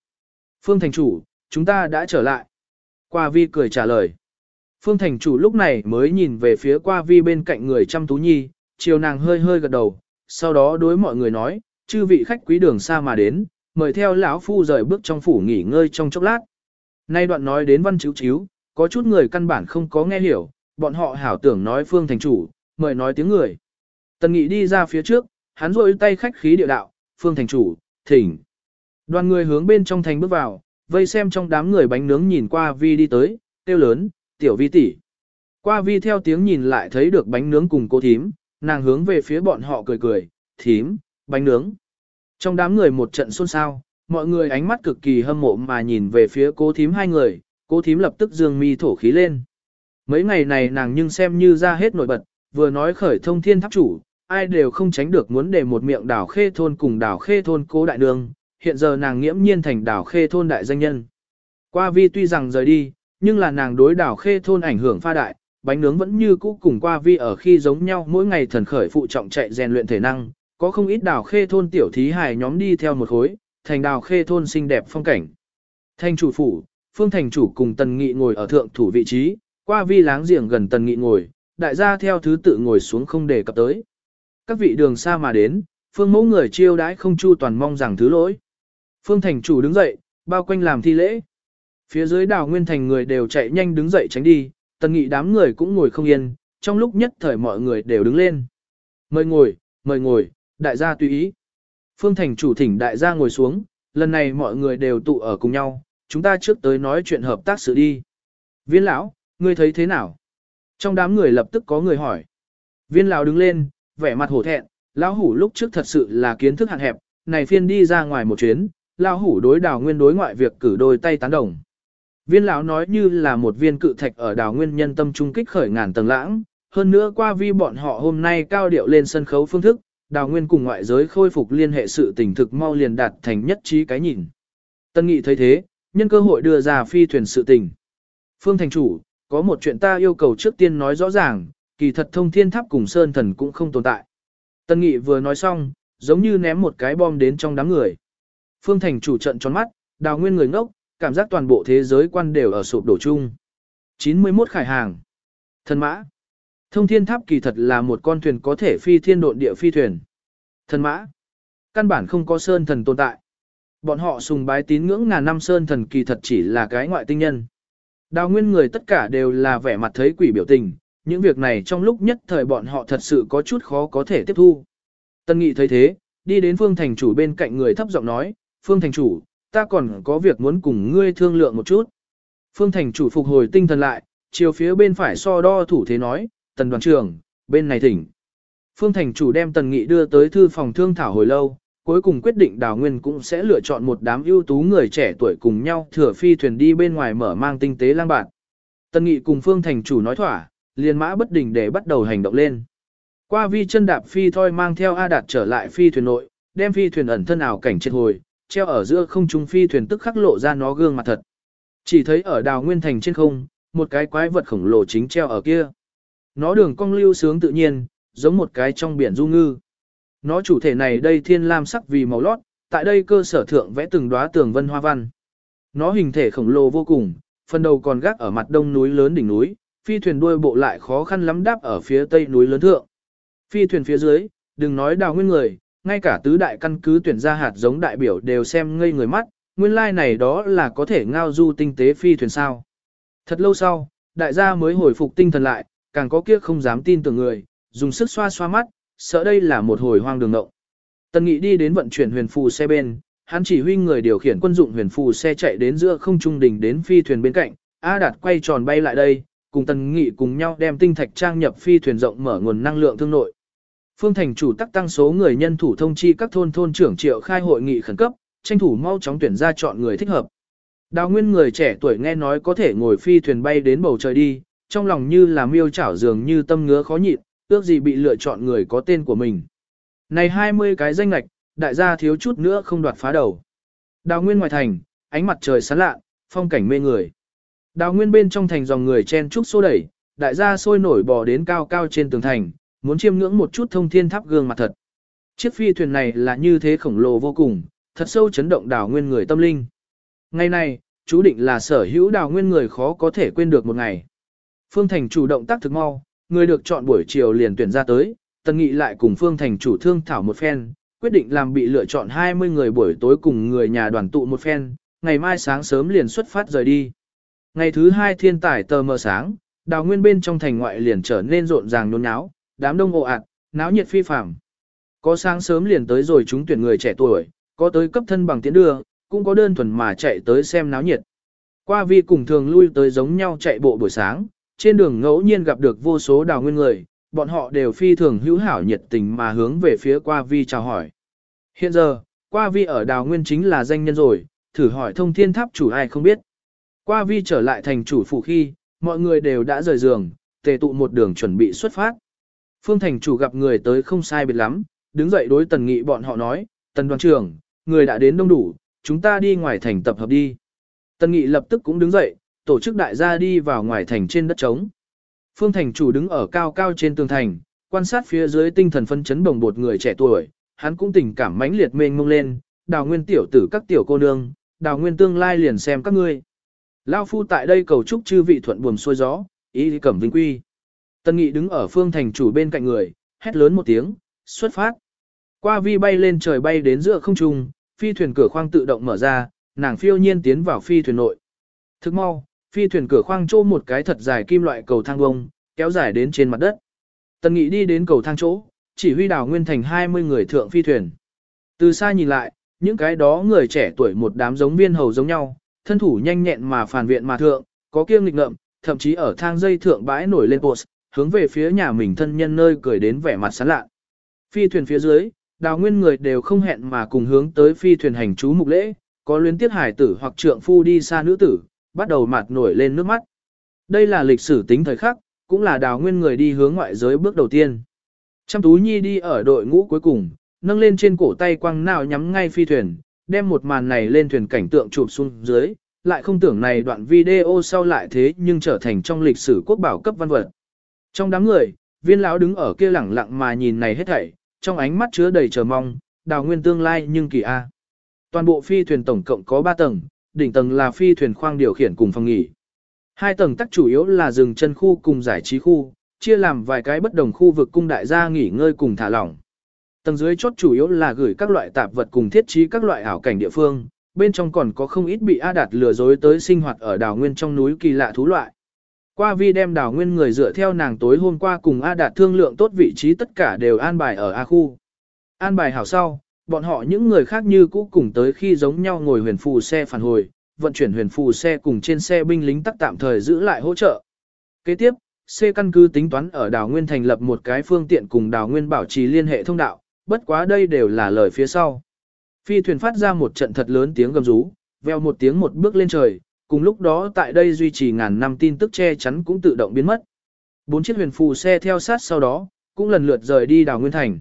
Phương thành chủ, chúng ta đã trở lại. Qua vi cười trả lời. Phương thành chủ lúc này mới nhìn về phía qua vi bên cạnh người chăm tú nhi, chiều nàng hơi hơi gật đầu, sau đó đối mọi người nói, chư vị khách quý đường xa mà đến, mời theo lão phu rời bước trong phủ nghỉ ngơi trong chốc lát. Nay đoạn nói đến văn chiếu chiếu, có chút người căn bản không có nghe hiểu, bọn họ hảo tưởng nói phương thành chủ, mời nói tiếng người. Tần nghị đi ra phía trước, hắn rôi tay khách khí địa đạo, phương thành chủ, thỉnh. Đoàn người hướng bên trong thành bước vào, vây xem trong đám người bánh nướng nhìn qua vi đi tới, tiêu lớn, tiểu vi tỷ. Qua vi theo tiếng nhìn lại thấy được bánh nướng cùng cô thím, nàng hướng về phía bọn họ cười cười, thím, bánh nướng. Trong đám người một trận xôn xao, mọi người ánh mắt cực kỳ hâm mộ mà nhìn về phía cô thím hai người, cô thím lập tức dương mi thổ khí lên. Mấy ngày này nàng nhưng xem như ra hết nổi bật, vừa nói khởi thông thiên tháp chủ, ai đều không tránh được muốn để một miệng đảo khê thôn cùng đảo khê thôn cố đại đường, hiện giờ nàng nghiễm nhiên thành đảo khê thôn đại danh nhân. Qua vi tuy rằng rời đi, nhưng là nàng đối đảo khê thôn ảnh hưởng pha đại, bánh nướng vẫn như cũ cùng qua vi ở khi giống nhau mỗi ngày thần khởi phụ trọng chạy rèn luyện thể năng, có không ít đảo khê thôn tiểu thí hài nhóm đi theo một khối, thành đảo khê thôn xinh đẹp phong cảnh. Thanh chủ phủ, phương thành chủ cùng tần nghị ngồi ở thượng thủ vị trí, qua vi láng giềng gần tần nghị ngồi, đại gia theo thứ tự ngồi xuống không để cập tới. Các vị đường xa mà đến, phương mẫu người chiêu đãi không chu toàn mong rằng thứ lỗi. Phương thành chủ đứng dậy, bao quanh làm thi lễ. Phía dưới đào nguyên thành người đều chạy nhanh đứng dậy tránh đi, tần nghị đám người cũng ngồi không yên, trong lúc nhất thời mọi người đều đứng lên. Mời ngồi, mời ngồi, đại gia tùy ý. Phương thành chủ thỉnh đại gia ngồi xuống, lần này mọi người đều tụ ở cùng nhau, chúng ta trước tới nói chuyện hợp tác sự đi. Viên lão, ngươi thấy thế nào? Trong đám người lập tức có người hỏi. Viên lão đứng lên, vẻ mặt hổ thẹn, lão hủ lúc trước thật sự là kiến thức hạn hẹp, này phiên đi ra ngoài một chuyến, lão hủ đối đào nguyên đối ngoại việc cử đôi tay tán đồng. Viên lão nói như là một viên cự thạch ở đào nguyên nhân tâm trung kích khởi ngàn tầng lãng, hơn nữa qua vi bọn họ hôm nay cao điệu lên sân khấu phương thức, đào nguyên cùng ngoại giới khôi phục liên hệ sự tình thực mau liền đạt thành nhất trí cái nhìn. Tân nghị thấy thế, nhân cơ hội đưa ra phi thuyền sự tình. Phương thành chủ, có một chuyện ta yêu cầu trước tiên nói rõ ràng, kỳ thật thông thiên tháp cùng sơn thần cũng không tồn tại. Tân nghị vừa nói xong, giống như ném một cái bom đến trong đám người. Phương thành chủ trận tròn mắt, đào nguyên người ngốc, cảm giác toàn bộ thế giới quan đều ở sụp đổ chung. 91 khải hàng. Thần mã. Thông thiên tháp kỳ thật là một con thuyền có thể phi thiên độn địa phi thuyền. Thần mã. Căn bản không có sơn thần tồn tại. Bọn họ sùng bái tín ngưỡng ngàn năm sơn thần kỳ thật chỉ là cái ngoại tinh nhân. Đào nguyên người tất cả đều là vẻ mặt thấy quỷ biểu tình, những việc này trong lúc nhất thời bọn họ thật sự có chút khó có thể tiếp thu. Tân nghị thấy thế, đi đến phương thành chủ bên cạnh người thấp giọng nói, phương thành chủ, ta còn có việc muốn cùng ngươi thương lượng một chút. Phương thành chủ phục hồi tinh thần lại, chiều phía bên phải so đo thủ thế nói, tần đoàn trưởng, bên này thỉnh. Phương thành chủ đem tần nghị đưa tới thư phòng thương thảo hồi lâu, cuối cùng quyết định đào nguyên cũng sẽ lựa chọn một đám ưu tú người trẻ tuổi cùng nhau thừa phi thuyền đi bên ngoài mở mang tinh tế lang bạn. Tân nghị cùng phương thành chủ nói thỏa, liền mã bất đình để bắt đầu hành động lên. Qua vi chân đạp phi thôi mang theo A Đạt trở lại phi thuyền nội, đem phi thuyền ẩn thân ảo cảnh triệt hồi, treo ở giữa không trung phi thuyền tức khắc lộ ra nó gương mặt thật. Chỉ thấy ở đào nguyên thành trên không, một cái quái vật khổng lồ chính treo ở kia. Nó đường cong lưu sướng tự nhiên, giống một cái trong biển du ngư. Nó chủ thể này đây thiên lam sắc vì màu lót, tại đây cơ sở thượng vẽ từng đóa tường vân hoa văn. Nó hình thể khổng lồ vô cùng, phần đầu còn gác ở mặt đông núi lớn đỉnh núi, phi thuyền đuôi bộ lại khó khăn lắm đáp ở phía tây núi lớn thượng. Phi thuyền phía dưới, đừng nói đào nguyên người, ngay cả tứ đại căn cứ tuyển ra hạt giống đại biểu đều xem ngây người mắt, nguyên lai like này đó là có thể ngao du tinh tế phi thuyền sao. Thật lâu sau, đại gia mới hồi phục tinh thần lại, càng có kia không dám tin tưởng người, dùng sức xoa xoa mắt, sợ đây là một hồi hoang đường ngộng. Tần Nghị đi đến vận chuyển huyền phù xe bên, hắn chỉ huy người điều khiển quân dụng huyền phù xe chạy đến giữa không trung đỉnh đến phi thuyền bên cạnh, A Đạt quay tròn bay lại đây, cùng Tần Nghị cùng nhau đem tinh thạch trang nhập phi thuyền rộng mở nguồn năng lượng thương nội. Phương thành chủ tắc tăng số người nhân thủ thông chi các thôn thôn trưởng triệu khai hội nghị khẩn cấp, tranh thủ mau chóng tuyển ra chọn người thích hợp. Đào nguyên người trẻ tuổi nghe nói có thể ngồi phi thuyền bay đến bầu trời đi, trong lòng như là miêu chảo dường như tâm ngứa khó nhịn, ước gì bị lựa chọn người có tên của mình. Này 20 cái danh lạch, đại gia thiếu chút nữa không đoạt phá đầu. Đào nguyên ngoài thành, ánh mặt trời sáng lạ, phong cảnh mê người. Đào nguyên bên trong thành dòng người chen trúc xô đẩy, đại gia sôi nổi bò đến cao cao trên tường thành, muốn chiêm ngưỡng một chút thông thiên tháp gương mặt thật. Chiếc phi thuyền này là như thế khổng lồ vô cùng, thật sâu chấn động đào nguyên người tâm linh. Ngày này, chú định là sở hữu đào nguyên người khó có thể quên được một ngày. Phương Thành chủ động tác thực mau, người được chọn buổi chiều liền tuyển ra tới, Tần Nghị lại cùng Phương Thành chủ thương thảo một phen, quyết định làm bị lựa chọn 20 người buổi tối cùng người nhà đoàn tụ một phen, ngày mai sáng sớm liền xuất phát rời đi. Ngày thứ hai thiên tải tờ mờ sáng, đào nguyên bên trong thành ngoại liền trở nên rộn ràng nôn náo, đám đông ồ ạt, náo nhiệt phi phàm. Có sáng sớm liền tới rồi chúng tuyển người trẻ tuổi, có tới cấp thân bằng tiến đưa, cũng có đơn thuần mà chạy tới xem náo nhiệt. Qua vi cùng thường lui tới giống nhau chạy bộ buổi sáng, trên đường ngẫu nhiên gặp được vô số đào nguyên người, bọn họ đều phi thường hữu hảo nhiệt tình mà hướng về phía qua vi chào hỏi. Hiện giờ, qua vi ở đào nguyên chính là danh nhân rồi, thử hỏi thông thiên tháp chủ ai không biết. Qua vi trở lại thành chủ phủ khi, mọi người đều đã rời giường, tề tụ một đường chuẩn bị xuất phát. Phương thành chủ gặp người tới không sai biệt lắm, đứng dậy đối tần nghị bọn họ nói, tần đoàn trưởng, người đã đến đông đủ, chúng ta đi ngoài thành tập hợp đi. Tần nghị lập tức cũng đứng dậy, tổ chức đại gia đi vào ngoài thành trên đất trống. Phương thành chủ đứng ở cao cao trên tường thành, quan sát phía dưới tinh thần phân chấn đồng bột người trẻ tuổi, hắn cũng tình cảm mãnh liệt mênh mông lên, đào nguyên tiểu tử các tiểu cô nương, đào nguyên tương lai liền xem các ngươi. Lao phu tại đây cầu chúc chư vị thuận buồm xuôi gió, ý cẩm vinh quy. Tân nghị đứng ở phương thành chủ bên cạnh người, hét lớn một tiếng, xuất phát. Qua vi bay lên trời bay đến giữa không trung, phi thuyền cửa khoang tự động mở ra, nàng phiêu nhiên tiến vào phi thuyền nội. Thức mau, phi thuyền cửa khoang chỗ một cái thật dài kim loại cầu thang bông, kéo dài đến trên mặt đất. Tần Nghị đi đến cầu thang chỗ, chỉ huy đào nguyên thành 20 người thượng phi thuyền. Từ xa nhìn lại, những cái đó người trẻ tuổi một đám giống viên hầu giống nhau, thân thủ nhanh nhẹn mà phản viện mà thượng, có kiêng nghịch ngợm, thậm chí ở thang dây thượng bãi nổi lên post, hướng về phía nhà mình thân nhân nơi cười đến vẻ mặt sán lạ. Phi thuyền phía dưới, đào nguyên người đều không hẹn mà cùng hướng tới phi thuyền hành chú mục lễ, có luyến tiết hải tử hoặc trượng phu đi xa nữ tử, bắt đầu mạt nổi lên nước mắt. Đây là lịch sử tính thời khắc, cũng là đào nguyên người đi hướng ngoại giới bước đầu tiên. Trăm Tú Nhi đi ở đội ngũ cuối cùng, nâng lên trên cổ tay quăng nào nhắm ngay phi thuyền, đem một màn này lên thuyền cảnh tượng chụp xuống dưới, lại không tưởng này đoạn video sau lại thế nhưng trở thành trong lịch sử quốc bảo cấp văn vật. Trong đám người, viên lão đứng ở kia lẳng lặng mà nhìn này hết thảy, trong ánh mắt chứa đầy chờ mong, đào nguyên tương lai nhưng kỳ A. Toàn bộ phi thuyền tổng cộng có 3 tầng, đỉnh tầng là phi thuyền khoang điều khiển cùng phòng nghỉ. Hai tầng tắc chủ yếu là rừng chân khu cùng giải trí khu, chia làm vài cái bất đồng khu vực cung đại gia nghỉ ngơi cùng thả lỏng. Tầng dưới chốt chủ yếu là gửi các loại tạp vật cùng thiết trí các loại ảo cảnh địa phương, bên trong còn có không ít bị A Đạt lừa dối tới sinh hoạt ở đảo nguyên trong núi kỳ lạ thú loại. Qua vi đem đảo nguyên người dựa theo nàng tối hôm qua cùng A Đạt thương lượng tốt vị trí tất cả đều an bài ở A khu. An bài hảo sau, bọn họ những người khác như cũ cùng tới khi giống nhau ngồi huyền phù xe phản hồi, vận chuyển huyền phù xe cùng trên xe binh lính tắc tạm thời giữ lại hỗ trợ. Kế tiếp, C căn cứ tính toán ở đảo Nguyên thành lập một cái phương tiện cùng đảo Nguyên bảo trì liên hệ thông đạo, bất quá đây đều là lời phía sau. Phi thuyền phát ra một trận thật lớn tiếng gầm rú, veo một tiếng một bước lên trời, cùng lúc đó tại đây duy trì ngàn năm tin tức che chắn cũng tự động biến mất. Bốn chiếc huyền phù xe theo sát sau đó, cũng lần lượt rời đi đảo Nguyên thành.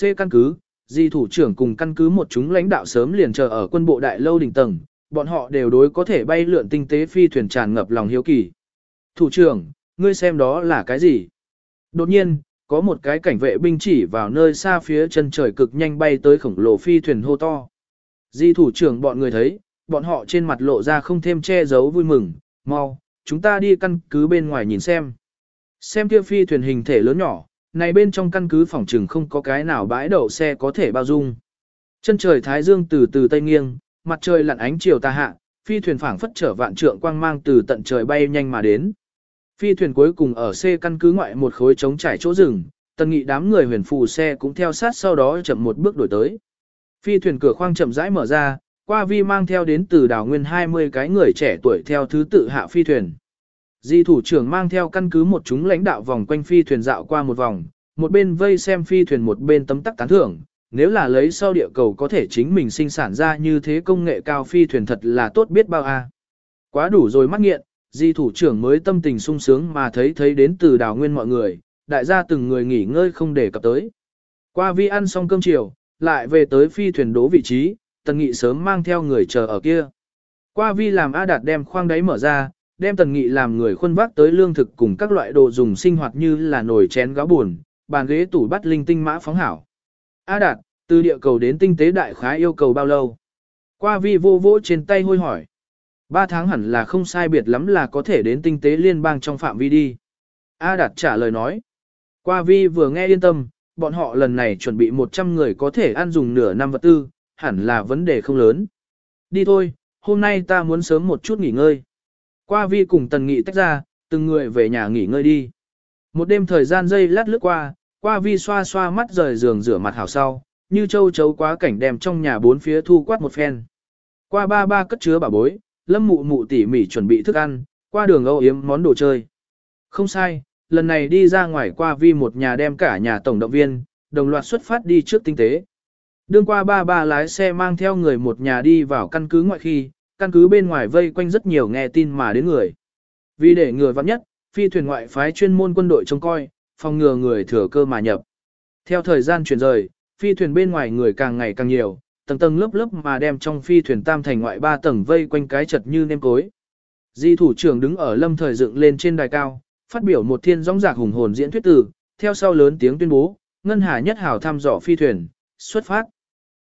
C căn cứ, di thủ trưởng cùng căn cứ một chúng lãnh đạo sớm liền chờ ở quân bộ đại lâu đỉnh tầng, bọn họ đều đối có thể bay lượn tinh tế phi thuyền tràn ngập lòng hiếu kỳ. Thủ trưởng, ngươi xem đó là cái gì? Đột nhiên, có một cái cảnh vệ binh chỉ vào nơi xa phía chân trời cực nhanh bay tới khổng lồ phi thuyền hô to. Di thủ trưởng bọn người thấy, bọn họ trên mặt lộ ra không thêm che giấu vui mừng, mau, chúng ta đi căn cứ bên ngoài nhìn xem. Xem kia phi thuyền hình thể lớn nhỏ, này bên trong căn cứ phòng trừng không có cái nào bãi đậu xe có thể bao dung. Chân trời thái dương từ từ tây nghiêng, mặt trời lặn ánh chiều tà hạ, phi thuyền phảng phất trở vạn trượng quang mang từ tận trời bay nhanh mà đến. Phi thuyền cuối cùng ở C căn cứ ngoại một khối trống trải chỗ rừng, tần nghị đám người huyền phù xe cũng theo sát sau đó chậm một bước đổi tới. Phi thuyền cửa khoang chậm rãi mở ra, qua vi mang theo đến từ đảo nguyên 20 cái người trẻ tuổi theo thứ tự hạ phi thuyền. Di thủ trưởng mang theo căn cứ một chúng lãnh đạo vòng quanh phi thuyền dạo qua một vòng, một bên vây xem phi thuyền một bên tấm tắc tán thưởng, nếu là lấy sau địa cầu có thể chính mình sinh sản ra như thế công nghệ cao phi thuyền thật là tốt biết bao a. Quá đủ rồi mắt nghiện, di thủ trưởng mới tâm tình sung sướng mà thấy thấy đến từ đào nguyên mọi người, đại gia từng người nghỉ ngơi không để cập tới. Qua vi ăn xong cơm chiều, lại về tới phi thuyền đố vị trí, tần nghị sớm mang theo người chờ ở kia. Qua vi làm A Đạt đem khoang đáy mở ra, đem tần nghị làm người khuân vác tới lương thực cùng các loại đồ dùng sinh hoạt như là nồi chén gáo buồn, bàn ghế tủ bắt linh tinh mã phóng hảo. A Đạt, từ địa cầu đến tinh tế đại khái yêu cầu bao lâu? Qua vi vô vô trên tay hôi hỏi. Ba tháng hẳn là không sai biệt lắm là có thể đến tinh tế liên bang trong phạm vi đi. A Đạt trả lời nói. Qua vi vừa nghe yên tâm, bọn họ lần này chuẩn bị 100 người có thể ăn dùng nửa năm vật tư, hẳn là vấn đề không lớn. Đi thôi, hôm nay ta muốn sớm một chút nghỉ ngơi. Qua vi cùng tần nghị tách ra, từng người về nhà nghỉ ngơi đi. Một đêm thời gian dây lát lướt qua, qua vi xoa xoa mắt rời giường rửa mặt hảo sau, như châu chấu quá cảnh đem trong nhà bốn phía thu quát một phen. Qua ba ba cất chứa bảo bối, lâm mụ mụ tỉ mỉ chuẩn bị thức ăn, qua đường âu yếm món đồ chơi. Không sai, lần này đi ra ngoài qua vi một nhà đem cả nhà tổng động viên, đồng loạt xuất phát đi trước tinh tế. Đương qua ba ba lái xe mang theo người một nhà đi vào căn cứ ngoại khi, căn cứ bên ngoài vây quanh rất nhiều nghe tin mà đến người. Vì để ngừa vắng nhất, phi thuyền ngoại phái chuyên môn quân đội trông coi, phòng ngừa người thừa cơ mà nhập. Theo thời gian chuyển rời, phi thuyền bên ngoài người càng ngày càng nhiều, tầng tầng lớp lớp mà đem trong phi thuyền tam thành ngoại ba tầng vây quanh cái chật như nêm cối. Di thủ trưởng đứng ở lâm thời dựng lên trên đài cao, phát biểu một thiên rong rạc hùng hồn diễn thuyết tử, theo sau lớn tiếng tuyên bố, Ngân Hà Nhất hảo thăm dò phi thuyền, xuất phát.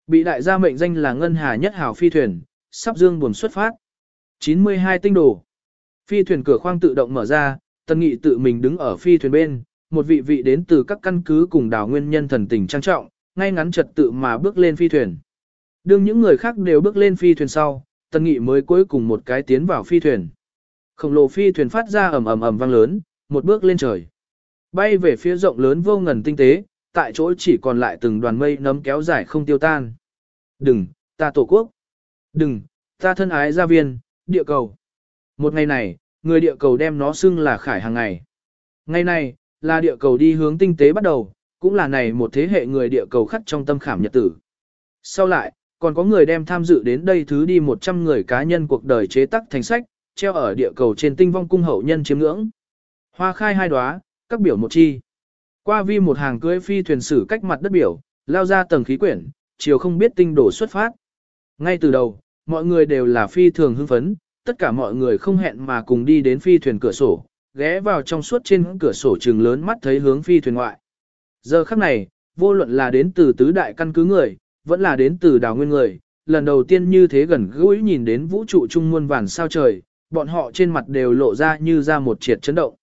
Bị đại gia mệnh danh là Ngân Hà Nhất hảo phi thuyền, sắp dương buồn xuất phát. 92 tinh đồ. Phi thuyền cửa khoang tự động mở ra, Tân Nghị tự mình đứng ở phi thuyền bên, một vị vị đến từ các căn cứ cùng đảo nguyên nhân thần tình trang trọng, ngay ngắn trật tự mà bước lên phi thuyền. Đương những người khác đều bước lên phi thuyền sau, Tân Nghị mới cuối cùng một cái tiến vào phi thuyền. Khổng lồ phi thuyền phát ra ầm ầm ầm vang lớn, một bước lên trời. Bay về phía rộng lớn vô ngần tinh tế, tại chỗ chỉ còn lại từng đoàn mây nấm kéo dài không tiêu tan. Đừng, ta tổ quốc. Đừng, ta thân ái gia viên, địa cầu. Một ngày này, người địa cầu đem nó xưng là khải hàng ngày. Ngày này, là địa cầu đi hướng tinh tế bắt đầu, cũng là này một thế hệ người địa cầu khắc trong tâm khảm nhật tử. Sau lại, còn có người đem tham dự đến đây thứ đi 100 người cá nhân cuộc đời chế tác thành sách, treo ở địa cầu trên tinh vong cung hậu nhân chiếm ngưỡng. Hoa khai hai đóa, các biểu một chi. Qua vi một hàng cưới phi thuyền sử cách mặt đất biểu, lao ra tầng khí quyển, chiều không biết tinh đổ xuất phát. Ngay từ đầu, mọi người đều là phi thường hưng phấn, tất cả mọi người không hẹn mà cùng đi đến phi thuyền cửa sổ, ghé vào trong suốt trên cửa sổ trường lớn mắt thấy hướng phi thuyền ngoại. Giờ khắc này, vô luận là đến từ tứ đại căn cứ người, vẫn là đến từ đào nguyên người, lần đầu tiên như thế gần gũi nhìn đến vũ trụ trung muôn vàn sao trời, bọn họ trên mặt đều lộ ra như ra một triệt chấn động.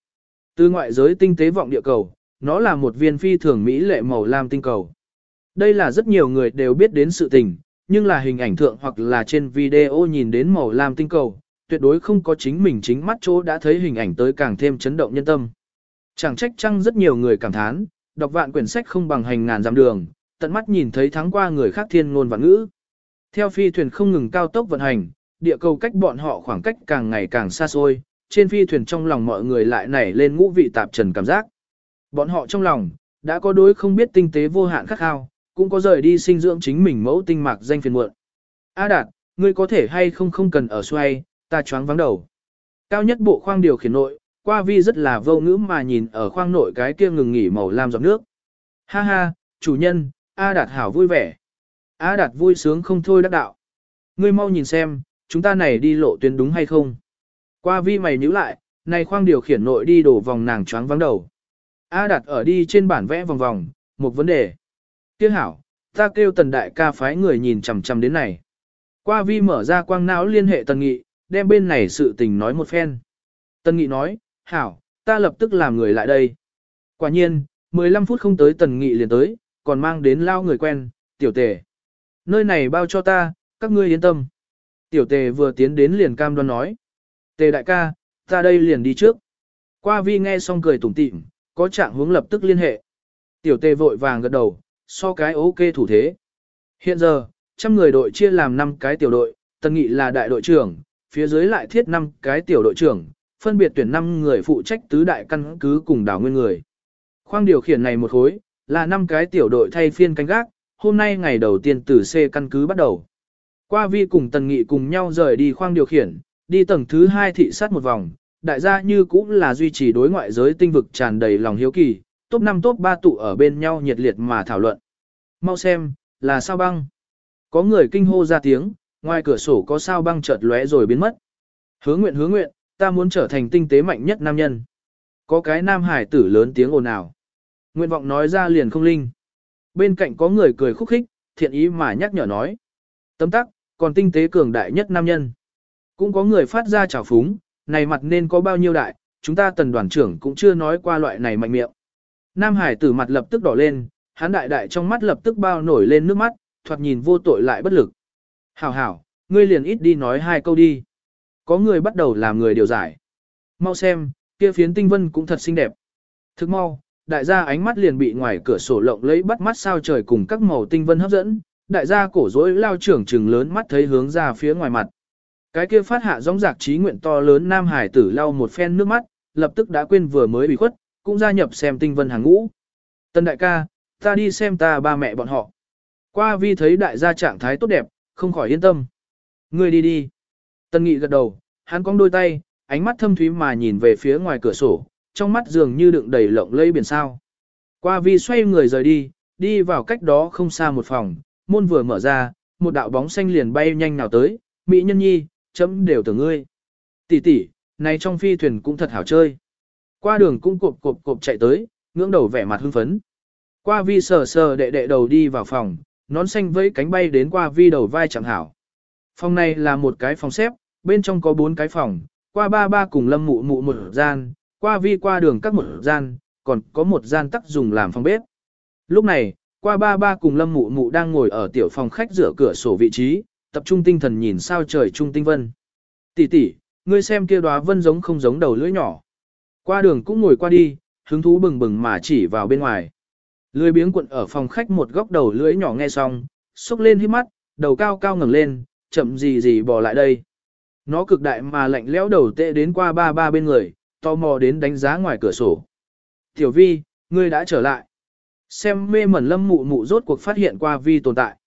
Từ ngoại giới tinh tế vọng địa cầu, nó là một viên phi thường mỹ lệ màu lam tinh cầu. Đây là rất nhiều người đều biết đến sự tình, nhưng là hình ảnh thượng hoặc là trên video nhìn đến màu lam tinh cầu, tuyệt đối không có chính mình chính mắt chỗ đã thấy hình ảnh tới càng thêm chấn động nhân tâm. Chẳng trách chăng rất nhiều người cảm thán, đọc vạn quyển sách không bằng hành ngàn dặm đường, tận mắt nhìn thấy thắng qua người khác thiên ngôn và ngữ. Theo phi thuyền không ngừng cao tốc vận hành, địa cầu cách bọn họ khoảng cách càng ngày càng xa xôi, trên phi thuyền trong lòng mọi người lại nảy lên ngũ vị tạp trần cảm giác. Bọn họ trong lòng, đã có đối không biết tinh tế vô hạn khắc khao, cũng có rời đi sinh dưỡng chính mình mẫu tinh mạc danh phiền muộn. A Đạt, ngươi có thể hay không không cần ở xoay, ta choáng vắng đầu. Cao nhất bộ khoang điều khiển nội, qua vi rất là vô ngữ mà nhìn ở khoang nội cái kia ngừng nghỉ màu lam giọt nước. Ha ha, chủ nhân, A Đạt hảo vui vẻ. A Đạt vui sướng không thôi đắc đạo. Ngươi mau nhìn xem, chúng ta này đi lộ tuyến đúng hay không? Qua vi mày nhíu lại, Này khoang điều khiển nội đi đổ vòng nàng choáng vắng đầu. A đạt ở đi trên bản vẽ vòng vòng, một vấn đề. Tiếc hảo, ta kêu tần đại ca phái người nhìn chằm chằm đến này. Qua vi mở ra quang não liên hệ tần nghị, đem bên này sự tình nói một phen. Tần nghị nói, hảo, ta lập tức làm người lại đây. Quả nhiên, 15 phút không tới tần nghị liền tới, còn mang đến lao người quen, tiểu tề. Nơi này bao cho ta, các ngươi yên tâm. Tiểu tề vừa tiến đến liền cam đoan nói. Tề đại ca, ta đây liền đi trước. Qua vi nghe xong cười tủm tỉm, có trạng hướng lập tức liên hệ. Tiểu tề vội vàng gật đầu, so cái ok thủ thế. Hiện giờ, trăm người đội chia làm 5 cái tiểu đội, tần nghị là đại đội trưởng, phía dưới lại thiết 5 cái tiểu đội trưởng, phân biệt tuyển 5 người phụ trách tứ đại căn cứ cùng đảo nguyên người. Khoang điều khiển này một khối, là 5 cái tiểu đội thay phiên canh gác, hôm nay ngày đầu tiên từ C căn cứ bắt đầu. Qua vi cùng tần nghị cùng nhau rời đi khoang điều khiển, đi tầng thứ 2 thị sát một vòng, đại gia như cũng là duy trì đối ngoại giới tinh vực tràn đầy lòng hiếu kỳ, top 5 top 3 tụ ở bên nhau nhiệt liệt mà thảo luận. Mau xem, là sao băng? Có người kinh hô ra tiếng, ngoài cửa sổ có sao băng chợt lóe rồi biến mất. Hứa nguyện hứa nguyện, ta muốn trở thành tinh tế mạnh nhất nam nhân. Có cái nam hải tử lớn tiếng ồn ào. Nguyện vọng nói ra liền không linh. Bên cạnh có người cười khúc khích, thiện ý mà nhắc nhở nói. Tấm tắc, còn tinh tế cường đại nhất nam nhân. Cũng có người phát ra trào phúng, này mặt nên có bao nhiêu đại, chúng ta tần đoàn trưởng cũng chưa nói qua loại này mạnh miệng. Nam Hải tử mặt lập tức đỏ lên, hắn đại đại trong mắt lập tức bao nổi lên nước mắt, thoạt nhìn vô tội lại bất lực. Hảo hảo, ngươi liền ít đi nói hai câu đi. Có người bắt đầu làm người điều giải. Mau xem, kia phiến tinh vân cũng thật xinh đẹp. Thức mau, đại gia ánh mắt liền bị ngoài cửa sổ lộng lấy bắt mắt sao trời cùng các màu tinh vân hấp dẫn. Đại gia cổ rối lao trưởng trừng lớn mắt thấy hướng ra phía ngoài mặt. Cái kia phát hạ giống giạc trí nguyện to lớn Nam Hải tử lau một phen nước mắt, lập tức đã quên vừa mới bị khuất, cũng gia nhập xem tinh vân hàng ngũ. Tân đại ca, ta đi xem ta ba mẹ bọn họ. Qua vi thấy đại gia trạng thái tốt đẹp, không khỏi yên tâm. Ngươi đi đi. Tân nghị gật đầu, hắn cong đôi tay, ánh mắt thâm thúy mà nhìn về phía ngoài cửa sổ, trong mắt dường như đựng đầy lộng lẫy biển sao. Qua vi xoay người rời đi, đi vào cách đó không xa một phòng, môn vừa mở ra, một đạo bóng xanh liền bay nhanh nào tới, mỹ nhân nhi, chấm đều tưởng ngươi. Tỷ tỷ, này trong phi thuyền cũng thật hảo chơi. Qua đường cũng cộp cộp cộp chạy tới, ngưỡng đầu vẻ mặt hưng phấn. Qua vi sờ sờ đệ đệ đầu đi vào phòng, nón xanh với cánh bay đến qua vi đầu vai chẳng hảo. Phòng này là một cái phòng xếp, bên trong có bốn cái phòng, qua ba ba cùng lâm mụ mụ một gian, qua vi qua đường các một gian, còn có một gian tắc dùng làm phòng bếp. Lúc này, qua ba ba cùng lâm mụ mụ đang ngồi ở tiểu phòng khách rửa cửa sổ vị trí, tập trung tinh thần nhìn sao trời trung tinh vân. Tỷ tỷ, ngươi xem kia đóa vân giống không giống đầu lưỡi nhỏ. Qua đường cũng ngồi qua đi, hứng thú bừng bừng mà chỉ vào bên ngoài. Lưỡi biếng quận ở phòng khách một góc đầu lưỡi nhỏ nghe xong, xúc lên hít mắt, đầu cao cao ngẩng lên, chậm gì gì bò lại đây. Nó cực đại mà lạnh lẽo đầu tệ đến qua ba ba bên người, tò mò đến đánh giá ngoài cửa sổ. Tiểu vi, ngươi đã trở lại. Xem mê mẩn lâm mụ mụ rốt cuộc phát hiện qua vi tồn tại.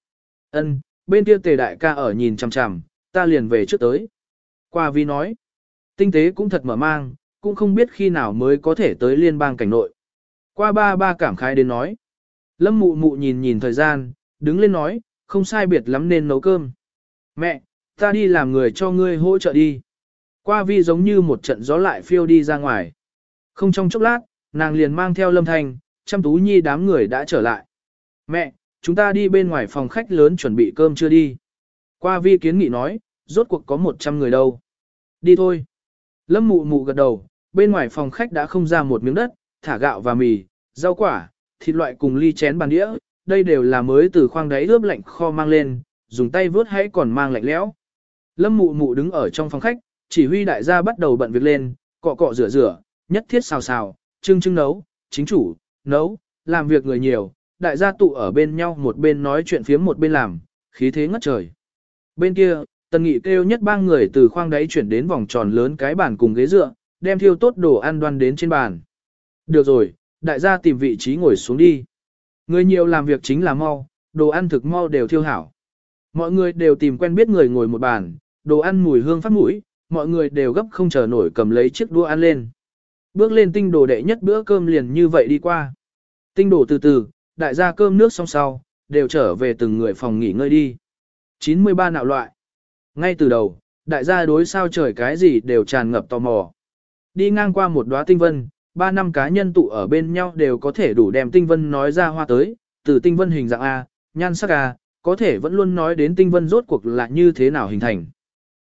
Ân, bên kia tề đại ca ở nhìn chằm chằm, ta liền về trước tới. Qua vi nói, tinh tế cũng thật mở mang, cũng không biết khi nào mới có thể tới liên bang cảnh nội. Qua ba ba cảm khái đến nói. Lâm mụ mụ nhìn nhìn thời gian, đứng lên nói, không sai biệt lắm nên nấu cơm. Mẹ, ta đi làm người cho ngươi hỗ trợ đi. Qua vi giống như một trận gió lại phiêu đi ra ngoài. Không trong chốc lát, nàng liền mang theo lâm thanh, chăm tú nhi đám người đã trở lại. Mẹ, chúng ta đi bên ngoài phòng khách lớn chuẩn bị cơm chưa đi. Qua vi kiến nghị nói, rốt cuộc có 100 người đâu. Đi thôi. Lâm mụ mụ gật đầu, bên ngoài phòng khách đã không ra một miếng đất, thả gạo và mì, rau quả, thịt loại cùng ly chén bàn đĩa, đây đều là mới từ khoang đáy ướp lạnh kho mang lên, dùng tay vớt hãy còn mang lạnh lẽo. Lâm mụ mụ đứng ở trong phòng khách, chỉ huy đại gia bắt đầu bận việc lên, cọ cọ rửa rửa, nhất thiết xào xào, trưng trưng nấu, chính chủ, nấu, làm việc người nhiều, đại gia tụ ở bên nhau một bên nói chuyện phía một bên làm, khí thế ngất trời. Bên kia, tần nghị kêu nhất ba người từ khoang đáy chuyển đến vòng tròn lớn cái bàn cùng ghế dựa, đem thiêu tốt đồ ăn đoan đến trên bàn. Được rồi, đại gia tìm vị trí ngồi xuống đi. Người nhiều làm việc chính là mau, đồ ăn thực mau đều thiêu hảo. Mọi người đều tìm quen biết người ngồi một bàn, đồ ăn mùi hương phát mũi, mọi người đều gấp không chờ nổi cầm lấy chiếc đũa ăn lên. Bước lên tinh đồ đệ nhất bữa cơm liền như vậy đi qua. Tinh đồ từ từ, đại gia cơm nước xong sau, đều trở về từng người phòng nghỉ ngơi đi. 93 nạo loại. Ngay từ đầu, đại gia đối sao trời cái gì đều tràn ngập tò mò. Đi ngang qua một đóa tinh vân, ba năm cá nhân tụ ở bên nhau đều có thể đủ đem tinh vân nói ra hoa tới, từ tinh vân hình dạng A, nhan sắc A, có thể vẫn luôn nói đến tinh vân rốt cuộc là như thế nào hình thành.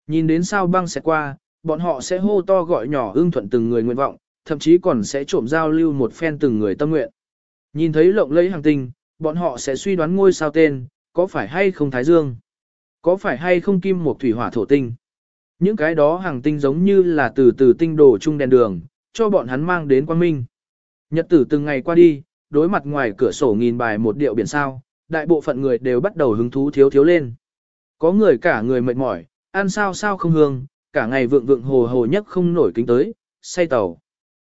Nhìn đến sao băng sẽ qua, bọn họ sẽ hô to gọi nhỏ ưng thuận từng người nguyện vọng, thậm chí còn sẽ trộm giao lưu một phen từng người tâm nguyện. Nhìn thấy lộng lẫy hàng tinh, bọn họ sẽ suy đoán ngôi sao tên, có phải hay không Thái Dương, có phải hay không Kim một thủy hỏa thổ tinh. Những cái đó hàng tinh giống như là từ từ tinh đổ chung đèn đường, cho bọn hắn mang đến quang minh. Nhật tử từng ngày qua đi, đối mặt ngoài cửa sổ nghìn bài một điệu biển sao, đại bộ phận người đều bắt đầu hứng thú thiếu thiếu lên. Có người cả người mệt mỏi, ăn sao sao không hương, cả ngày vượng vượng hồ hồ nhất không nổi kính tới, say tàu.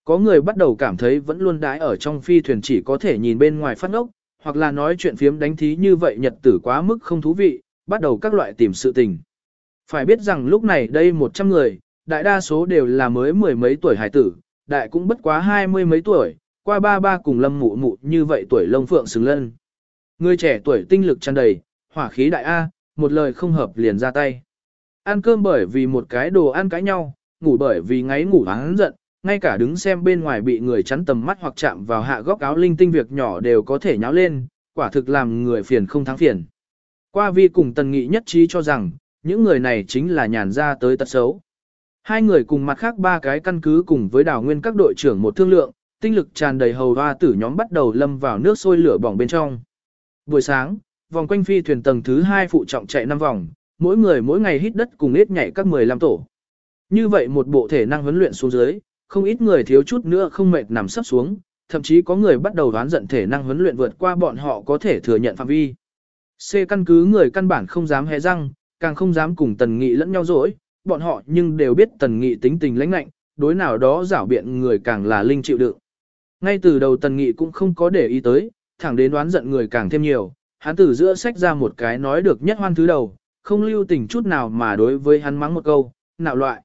Có người bắt đầu cảm thấy vẫn luôn đái ở trong phi thuyền chỉ có thể nhìn bên ngoài phát ngốc, hoặc là nói chuyện phiếm đánh thí như vậy nhật tử quá mức không thú vị, bắt đầu các loại tìm sự tình. Phải biết rằng lúc này đây 100 người, đại đa số đều là mới mười mấy tuổi hải tử, đại cũng bất quá hai mươi mấy tuổi, qua ba ba cùng lâm mụ mụ như vậy tuổi lông phượng xứng lân. Người trẻ tuổi tinh lực tràn đầy, hỏa khí đại A, một lời không hợp liền ra tay. Ăn cơm bởi vì một cái đồ ăn cãi nhau, ngủ bởi vì ngáy ngủ hắn giận, ngay cả đứng xem bên ngoài bị người chắn tầm mắt hoặc chạm vào hạ góc áo linh tinh việc nhỏ đều có thể nháo lên, quả thực làm người phiền không thắng phiền. Qua vi cùng tần nghị nhất trí cho rằng, những người này chính là nhàn ra tới tật xấu. Hai người cùng mặt khác ba cái căn cứ cùng với đào nguyên các đội trưởng một thương lượng, tinh lực tràn đầy hầu hoa tử nhóm bắt đầu lâm vào nước sôi lửa bỏng bên trong. Buổi sáng, vòng quanh phi thuyền tầng thứ hai phụ trọng chạy 5 vòng, mỗi người mỗi ngày hít đất cùng ít nhảy các 15 tổ. Như vậy một bộ thể năng huấn luyện xuống dưới, không ít người thiếu chút nữa không mệt nằm sắp xuống, thậm chí có người bắt đầu đoán giận thể năng huấn luyện vượt qua bọn họ có thể thừa nhận phạm vi. C căn cứ người căn bản không dám hé răng, càng không dám cùng tần nghị lẫn nhau dỗi, bọn họ nhưng đều biết tần nghị tính tình lãnh lạnh, đối nào đó giảo biện người càng là linh chịu đựng. Ngay từ đầu tần nghị cũng không có để ý tới, thẳng đến đoán giận người càng thêm nhiều, hắn từ giữa sách ra một cái nói được nhất hoan thứ đầu, không lưu tình chút nào mà đối với hắn mắng một câu, nạo loại.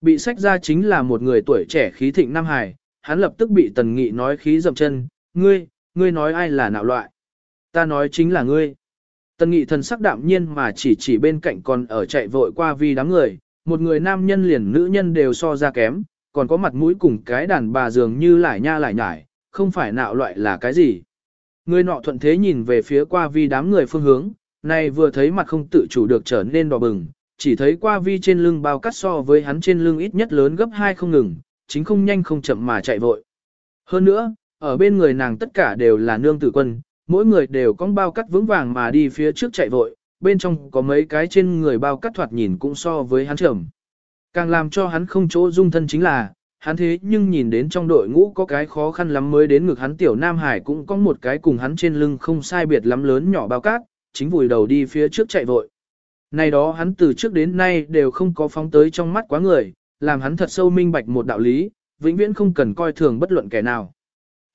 Bị sách ra chính là một người tuổi trẻ khí thịnh Nam Hải, hắn lập tức bị tần nghị nói khí dậm chân, ngươi, ngươi nói ai là nạo loại. Ta nói chính là ngươi. Tần nghị thần sắc đạm nhiên mà chỉ chỉ bên cạnh còn ở chạy vội qua vì đám người, một người nam nhân liền nữ nhân đều so ra kém, còn có mặt mũi cùng cái đàn bà dường như lải nha lải nhải, không phải nạo loại là cái gì. Người nọ thuận thế nhìn về phía qua vi đám người phương hướng, này vừa thấy mặt không tự chủ được trở nên đỏ bừng, chỉ thấy qua vi trên lưng bao cắt so với hắn trên lưng ít nhất lớn gấp hai không ngừng, chính không nhanh không chậm mà chạy vội. Hơn nữa, ở bên người nàng tất cả đều là nương tử quân, mỗi người đều có bao cắt vững vàng mà đi phía trước chạy vội, bên trong có mấy cái trên người bao cắt thoạt nhìn cũng so với hắn trưởng. Càng làm cho hắn không chỗ dung thân chính là, hắn thế nhưng nhìn đến trong đội ngũ có cái khó khăn lắm mới đến ngực hắn tiểu Nam Hải cũng có một cái cùng hắn trên lưng không sai biệt lắm lớn nhỏ bao cát, chính vùi đầu đi phía trước chạy vội. Này đó hắn từ trước đến nay đều không có phóng tới trong mắt quá người, làm hắn thật sâu minh bạch một đạo lý, vĩnh viễn không cần coi thường bất luận kẻ nào.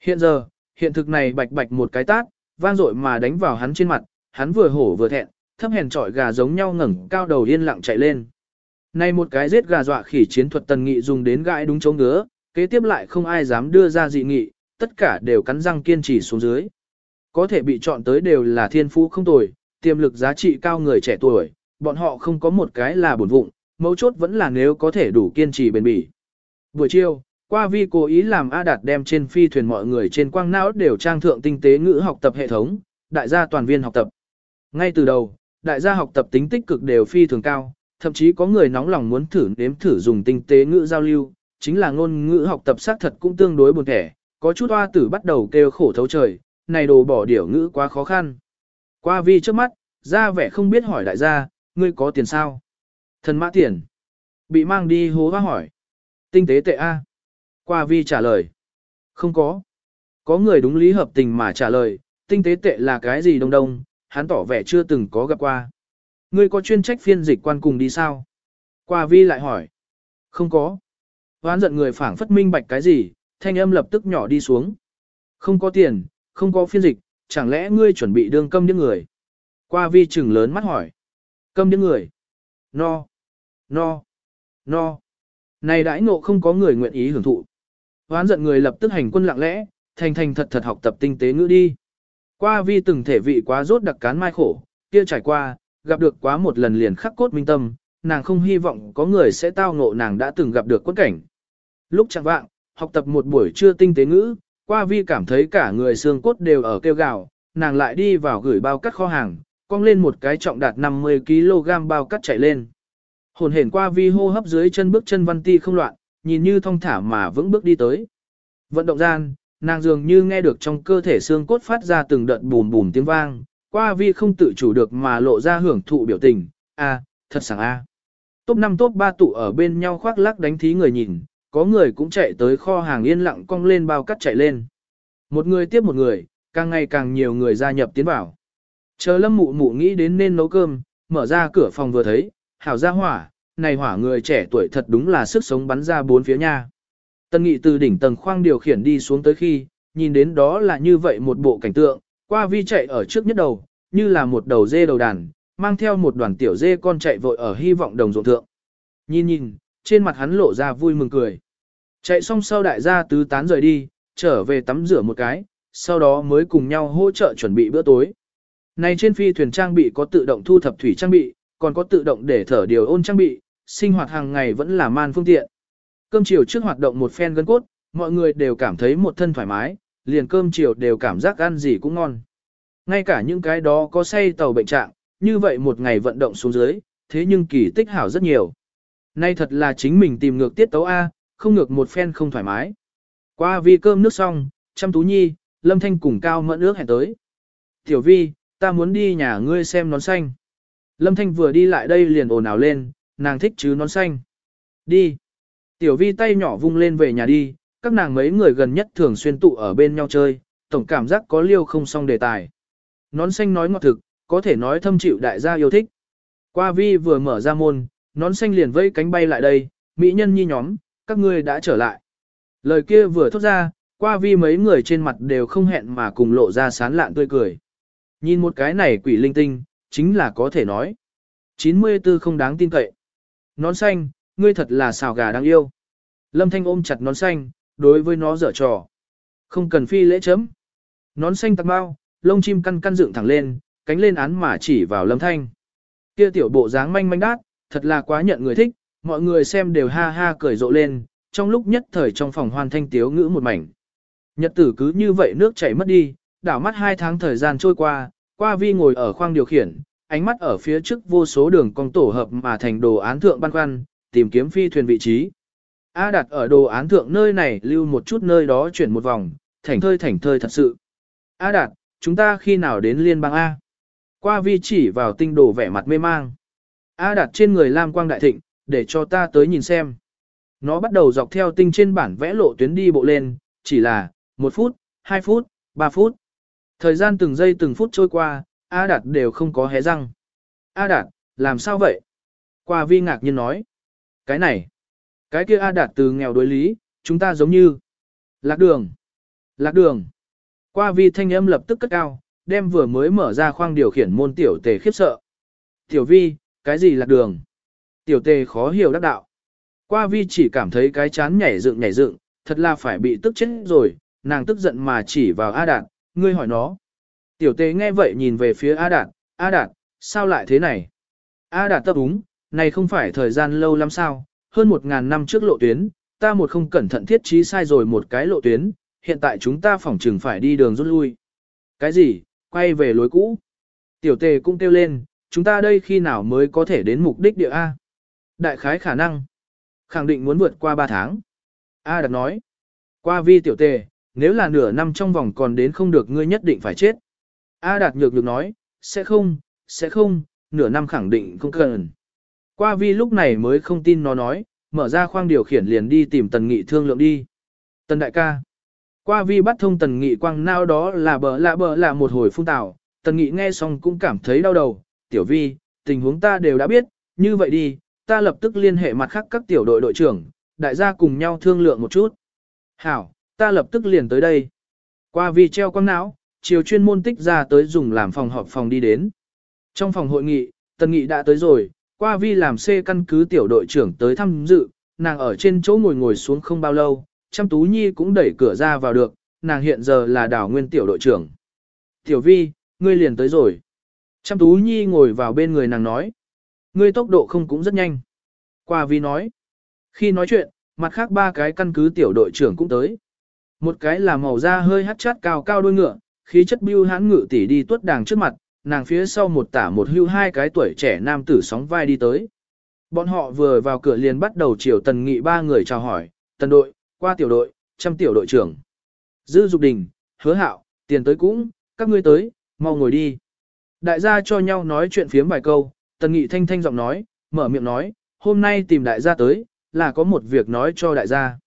Hiện giờ, hiện thực này bạch bạch một cái tát, vang dội mà đánh vào hắn trên mặt, hắn vừa hổ vừa thẹn, thấp hèn trọi gà giống nhau ngẩng cao đầu yên lặng chạy lên. Này một cái giết gà dọa khỉ chiến thuật tần nghị dùng đến gãi đúng chỗ ngứa, kế tiếp lại không ai dám đưa ra dị nghị, tất cả đều cắn răng kiên trì xuống dưới. Có thể bị chọn tới đều là thiên phú không tồi, tiềm lực giá trị cao người trẻ tuổi, bọn họ không có một cái là buồn vụng, mấu chốt vẫn là nếu có thể đủ kiên trì bền bỉ. Buổi chiều, qua vi cố ý làm A Đạt đem trên phi thuyền mọi người trên quang não đều trang thượng tinh tế ngữ học tập hệ thống, đại gia toàn viên học tập. Ngay từ đầu, đại gia học tập tính tích cực đều phi thường cao, thậm chí có người nóng lòng muốn thử nếm thử dùng tinh tế ngữ giao lưu, chính là ngôn ngữ học tập xác thật cũng tương đối buồn thẻ, có chút hoa tử bắt đầu kêu khổ thấu trời, này đồ bỏ điểu ngữ quá khó khăn. Qua vi trước mắt, ra vẻ không biết hỏi đại gia, ngươi có tiền sao? Thần mã tiền. Bị mang đi hố hoa hỏi. Tinh tế tệ A. Qua vi trả lời. Không có. Có người đúng lý hợp tình mà trả lời, tinh tế tệ là cái gì đông đông, hắn tỏ vẻ chưa từng có gặp qua. Ngươi có chuyên trách phiên dịch quan cùng đi sao? Qua vi lại hỏi. Không có. Hoán giận người phảng phất minh bạch cái gì, thanh âm lập tức nhỏ đi xuống. Không có tiền, không có phiên dịch, chẳng lẽ ngươi chuẩn bị đương câm những người? Qua vi chừng lớn mắt hỏi. Câm những người. No. No. No. Này đãi ngộ không có người nguyện ý hưởng thụ. Hoán giận người lập tức hành quân lặng lẽ, thành thành thật thật học tập tinh tế ngữ đi. Qua vi từng thể vị quá rốt đặc cán mai khổ, kia trải qua, gặp được quá một lần liền khắc cốt minh tâm, nàng không hy vọng có người sẽ tao ngộ nàng đã từng gặp được quất cảnh. Lúc chẳng vạng, học tập một buổi trưa tinh tế ngữ, qua vi cảm thấy cả người xương cốt đều ở kêu gào, nàng lại đi vào gửi bao cắt kho hàng, cong lên một cái trọng đạt 50kg bao cắt chạy lên. Hồn hển qua vi hô hấp dưới chân bước chân văn ti không loạn, nhìn như thong thả mà vững bước đi tới. Vận động gian, nàng dường như nghe được trong cơ thể xương cốt phát ra từng đợt bùm bùm tiếng vang, qua vi không tự chủ được mà lộ ra hưởng thụ biểu tình, a, thật sảng a. Top 5 top 3 tụ ở bên nhau khoác lắc đánh thí người nhìn, có người cũng chạy tới kho hàng yên lặng cong lên bao cắt chạy lên. Một người tiếp một người, càng ngày càng nhiều người gia nhập tiến vào. Chờ lâm mụ mụ nghĩ đến nên nấu cơm, mở ra cửa phòng vừa thấy, hảo ra hỏa, này hỏa người trẻ tuổi thật đúng là sức sống bắn ra bốn phía nha. Tân nghị từ đỉnh tầng khoang điều khiển đi xuống tới khi, nhìn đến đó là như vậy một bộ cảnh tượng, qua vi chạy ở trước nhất đầu, như là một đầu dê đầu đàn, mang theo một đoàn tiểu dê con chạy vội ở hy vọng đồng ruộng thượng. Nhìn nhìn, trên mặt hắn lộ ra vui mừng cười. Chạy xong sau đại gia tứ tán rời đi, trở về tắm rửa một cái, sau đó mới cùng nhau hỗ trợ chuẩn bị bữa tối. Này trên phi thuyền trang bị có tự động thu thập thủy trang bị, còn có tự động để thở điều ôn trang bị, sinh hoạt hàng ngày vẫn là man phương tiện. Cơm chiều trước hoạt động một phen gân cốt, mọi người đều cảm thấy một thân thoải mái, liền cơm chiều đều cảm giác ăn gì cũng ngon. Ngay cả những cái đó có say tàu bệnh trạng, như vậy một ngày vận động xuống dưới, thế nhưng kỳ tích hảo rất nhiều. Nay thật là chính mình tìm ngược tiết tấu A, không ngược một phen không thoải mái. Qua vi cơm nước xong, chăm tú nhi, lâm thanh cùng cao mẫn ước hẹn tới. Tiểu vi, ta muốn đi nhà ngươi xem nón xanh. Lâm thanh vừa đi lại đây liền ồn ào lên, nàng thích chứ nón xanh. Đi. Tiểu vi tay nhỏ vung lên về nhà đi, các nàng mấy người gần nhất thường xuyên tụ ở bên nhau chơi, tổng cảm giác có liêu không xong đề tài. Nón xanh nói ngọt thực, có thể nói thâm chịu đại gia yêu thích. Qua vi vừa mở ra môn, nón xanh liền vây cánh bay lại đây, mỹ nhân nhi nhóm, các ngươi đã trở lại. Lời kia vừa thốt ra, qua vi mấy người trên mặt đều không hẹn mà cùng lộ ra sán lạn tươi cười. Nhìn một cái này quỷ linh tinh, chính là có thể nói. 94 không đáng tin cậy. Nón xanh, ngươi thật là xào gà đáng yêu. Lâm Thanh ôm chặt nón xanh, đối với nó dở trò. Không cần phi lễ chấm. Nón xanh tạc bao, lông chim căn căn dựng thẳng lên, cánh lên án mà chỉ vào Lâm Thanh. Kia tiểu bộ dáng manh manh đát, thật là quá nhận người thích, mọi người xem đều ha ha cười rộ lên, trong lúc nhất thời trong phòng hoàn thanh tiếu ngữ một mảnh. Nhật tử cứ như vậy nước chảy mất đi, đảo mắt hai tháng thời gian trôi qua, qua vi ngồi ở khoang điều khiển, ánh mắt ở phía trước vô số đường cong tổ hợp mà thành đồ án thượng băn khoăn, tìm kiếm phi thuyền vị trí. A đặt ở đồ án thượng nơi này lưu một chút nơi đó chuyển một vòng, thảnh thơi thảnh thơi thật sự. A đạt, chúng ta khi nào đến liên bang A? Qua vi chỉ vào tinh đồ vẻ mặt mê mang. A đặt trên người lam quang đại thịnh, để cho ta tới nhìn xem. Nó bắt đầu dọc theo tinh trên bản vẽ lộ tuyến đi bộ lên, chỉ là, một phút, hai phút, ba phút. Thời gian từng giây từng phút trôi qua, A Đạt đều không có hé răng. A Đạt, làm sao vậy? Qua vi ngạc nhiên nói. Cái này, cái kia A Đạt từ nghèo đối lý, chúng ta giống như lạc đường. Lạc đường. Qua vi thanh âm lập tức cất cao, đem vừa mới mở ra khoang điều khiển môn tiểu tề khiếp sợ. Tiểu vi, cái gì lạc đường? Tiểu tề khó hiểu đắc đạo. Qua vi chỉ cảm thấy cái chán nhảy dựng nhảy dựng, thật là phải bị tức chết rồi, nàng tức giận mà chỉ vào A Đạt, ngươi hỏi nó. Tiểu tề nghe vậy nhìn về phía A Đạt, A Đạt, sao lại thế này? A Đạt tập úng, này không phải thời gian lâu lắm sao, hơn một ngàn năm trước lộ tuyến, ta một không cẩn thận thiết trí sai rồi một cái lộ tuyến, hiện tại chúng ta phỏng chừng phải đi đường rút lui. Cái gì, quay về lối cũ? Tiểu tề cũng kêu lên, chúng ta đây khi nào mới có thể đến mục đích địa A? Đại khái khả năng. Khẳng định muốn vượt qua 3 tháng. A Đạt nói. Qua vi tiểu tề, nếu là nửa năm trong vòng còn đến không được ngươi nhất định phải chết. A Đạt nhược nhược nói, sẽ không, sẽ không, nửa năm khẳng định không cần. Qua vi lúc này mới không tin nó nói, mở ra khoang điều khiển liền đi tìm tần nghị thương lượng đi. Tần đại ca. Qua vi bắt thông tần nghị quang nao đó là bờ lạ bờ là một hồi phung tạo, tần nghị nghe xong cũng cảm thấy đau đầu, tiểu vi, tình huống ta đều đã biết, như vậy đi, ta lập tức liên hệ mặt khác các tiểu đội đội trưởng, đại gia cùng nhau thương lượng một chút. Hảo, ta lập tức liền tới đây. Qua vi treo quang não, chiều chuyên môn tích ra tới dùng làm phòng họp phòng đi đến. Trong phòng hội nghị, tần nghị đã tới rồi, qua vi làm C căn cứ tiểu đội trưởng tới thăm dự, nàng ở trên chỗ ngồi ngồi xuống không bao lâu, chăm tú nhi cũng đẩy cửa ra vào được, nàng hiện giờ là đảo nguyên tiểu đội trưởng. Tiểu vi, ngươi liền tới rồi. Chăm tú nhi ngồi vào bên người nàng nói. Ngươi tốc độ không cũng rất nhanh. Qua vi nói. Khi nói chuyện, mặt khác ba cái căn cứ tiểu đội trưởng cũng tới. Một cái là màu da hơi hắt chát cao cao đuôi ngựa, khí chất bưu hãn ngự tỷ đi tuất đàng trước mặt, nàng phía sau một tả một hưu hai cái tuổi trẻ nam tử sóng vai đi tới. Bọn họ vừa vào cửa liền bắt đầu chiều tần nghị ba người chào hỏi, tần đội, qua tiểu đội, trăm tiểu đội trưởng. Dư Dục Đình, hứa hạo, tiền tới cũng, các ngươi tới, mau ngồi đi. Đại gia cho nhau nói chuyện phiếm vài câu, tần nghị thanh thanh giọng nói, mở miệng nói, hôm nay tìm đại gia tới, là có một việc nói cho đại gia.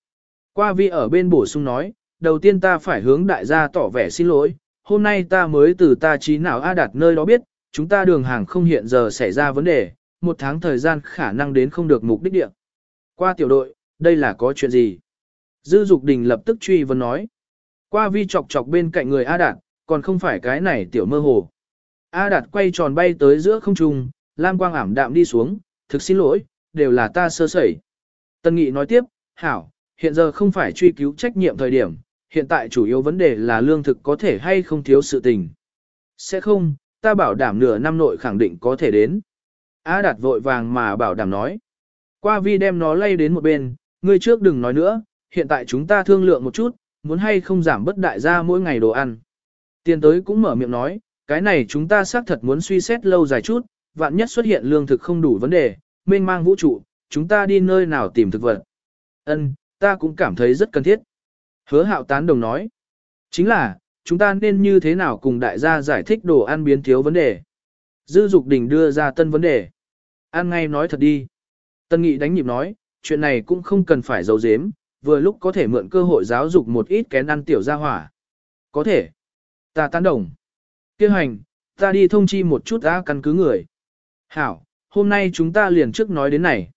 Qua vi ở bên bổ sung nói, đầu tiên ta phải hướng đại gia tỏ vẻ xin lỗi, hôm nay ta mới từ ta trí nào A đạt nơi đó biết, chúng ta đường hàng không hiện giờ xảy ra vấn đề, một tháng thời gian khả năng đến không được mục đích địa. Qua tiểu đội, đây là có chuyện gì? Dư Dục Đình lập tức truy vấn nói. Qua vi chọc chọc bên cạnh người A Đạt, còn không phải cái này tiểu mơ hồ. A Đạt quay tròn bay tới giữa không trung, lam quang ảm đạm đi xuống, thực xin lỗi, đều là ta sơ sẩy. Tân Nghị nói tiếp, hảo, hiện giờ không phải truy cứu trách nhiệm thời điểm, hiện tại chủ yếu vấn đề là lương thực có thể hay không thiếu sự tình. Sẽ không, ta bảo đảm nửa năm nội khẳng định có thể đến. Á Đạt vội vàng mà bảo đảm nói. Qua vi đem nó lay đến một bên, ngươi trước đừng nói nữa, hiện tại chúng ta thương lượng một chút, muốn hay không giảm bất đại gia mỗi ngày đồ ăn. Tiền tới cũng mở miệng nói, cái này chúng ta xác thật muốn suy xét lâu dài chút, vạn nhất xuất hiện lương thực không đủ vấn đề, mênh mang vũ trụ, chúng ta đi nơi nào tìm thực vật. Ân, ta cũng cảm thấy rất cần thiết. Hứa hạo tán đồng nói, chính là, chúng ta nên như thế nào cùng đại gia giải thích đồ ăn biến thiếu vấn đề. Dư Dục Đình đưa ra tân vấn đề. An ngay nói thật đi. Tân Nghị đánh nhịp nói, chuyện này cũng không cần phải giấu giếm, vừa lúc có thể mượn cơ hội giáo dục một ít kén ăn tiểu gia hỏa. Có thể. Ta tán đồng. Kêu hành, ta đi thông chi một chút đã căn cứ người. Hảo, hôm nay chúng ta liền trước nói đến này.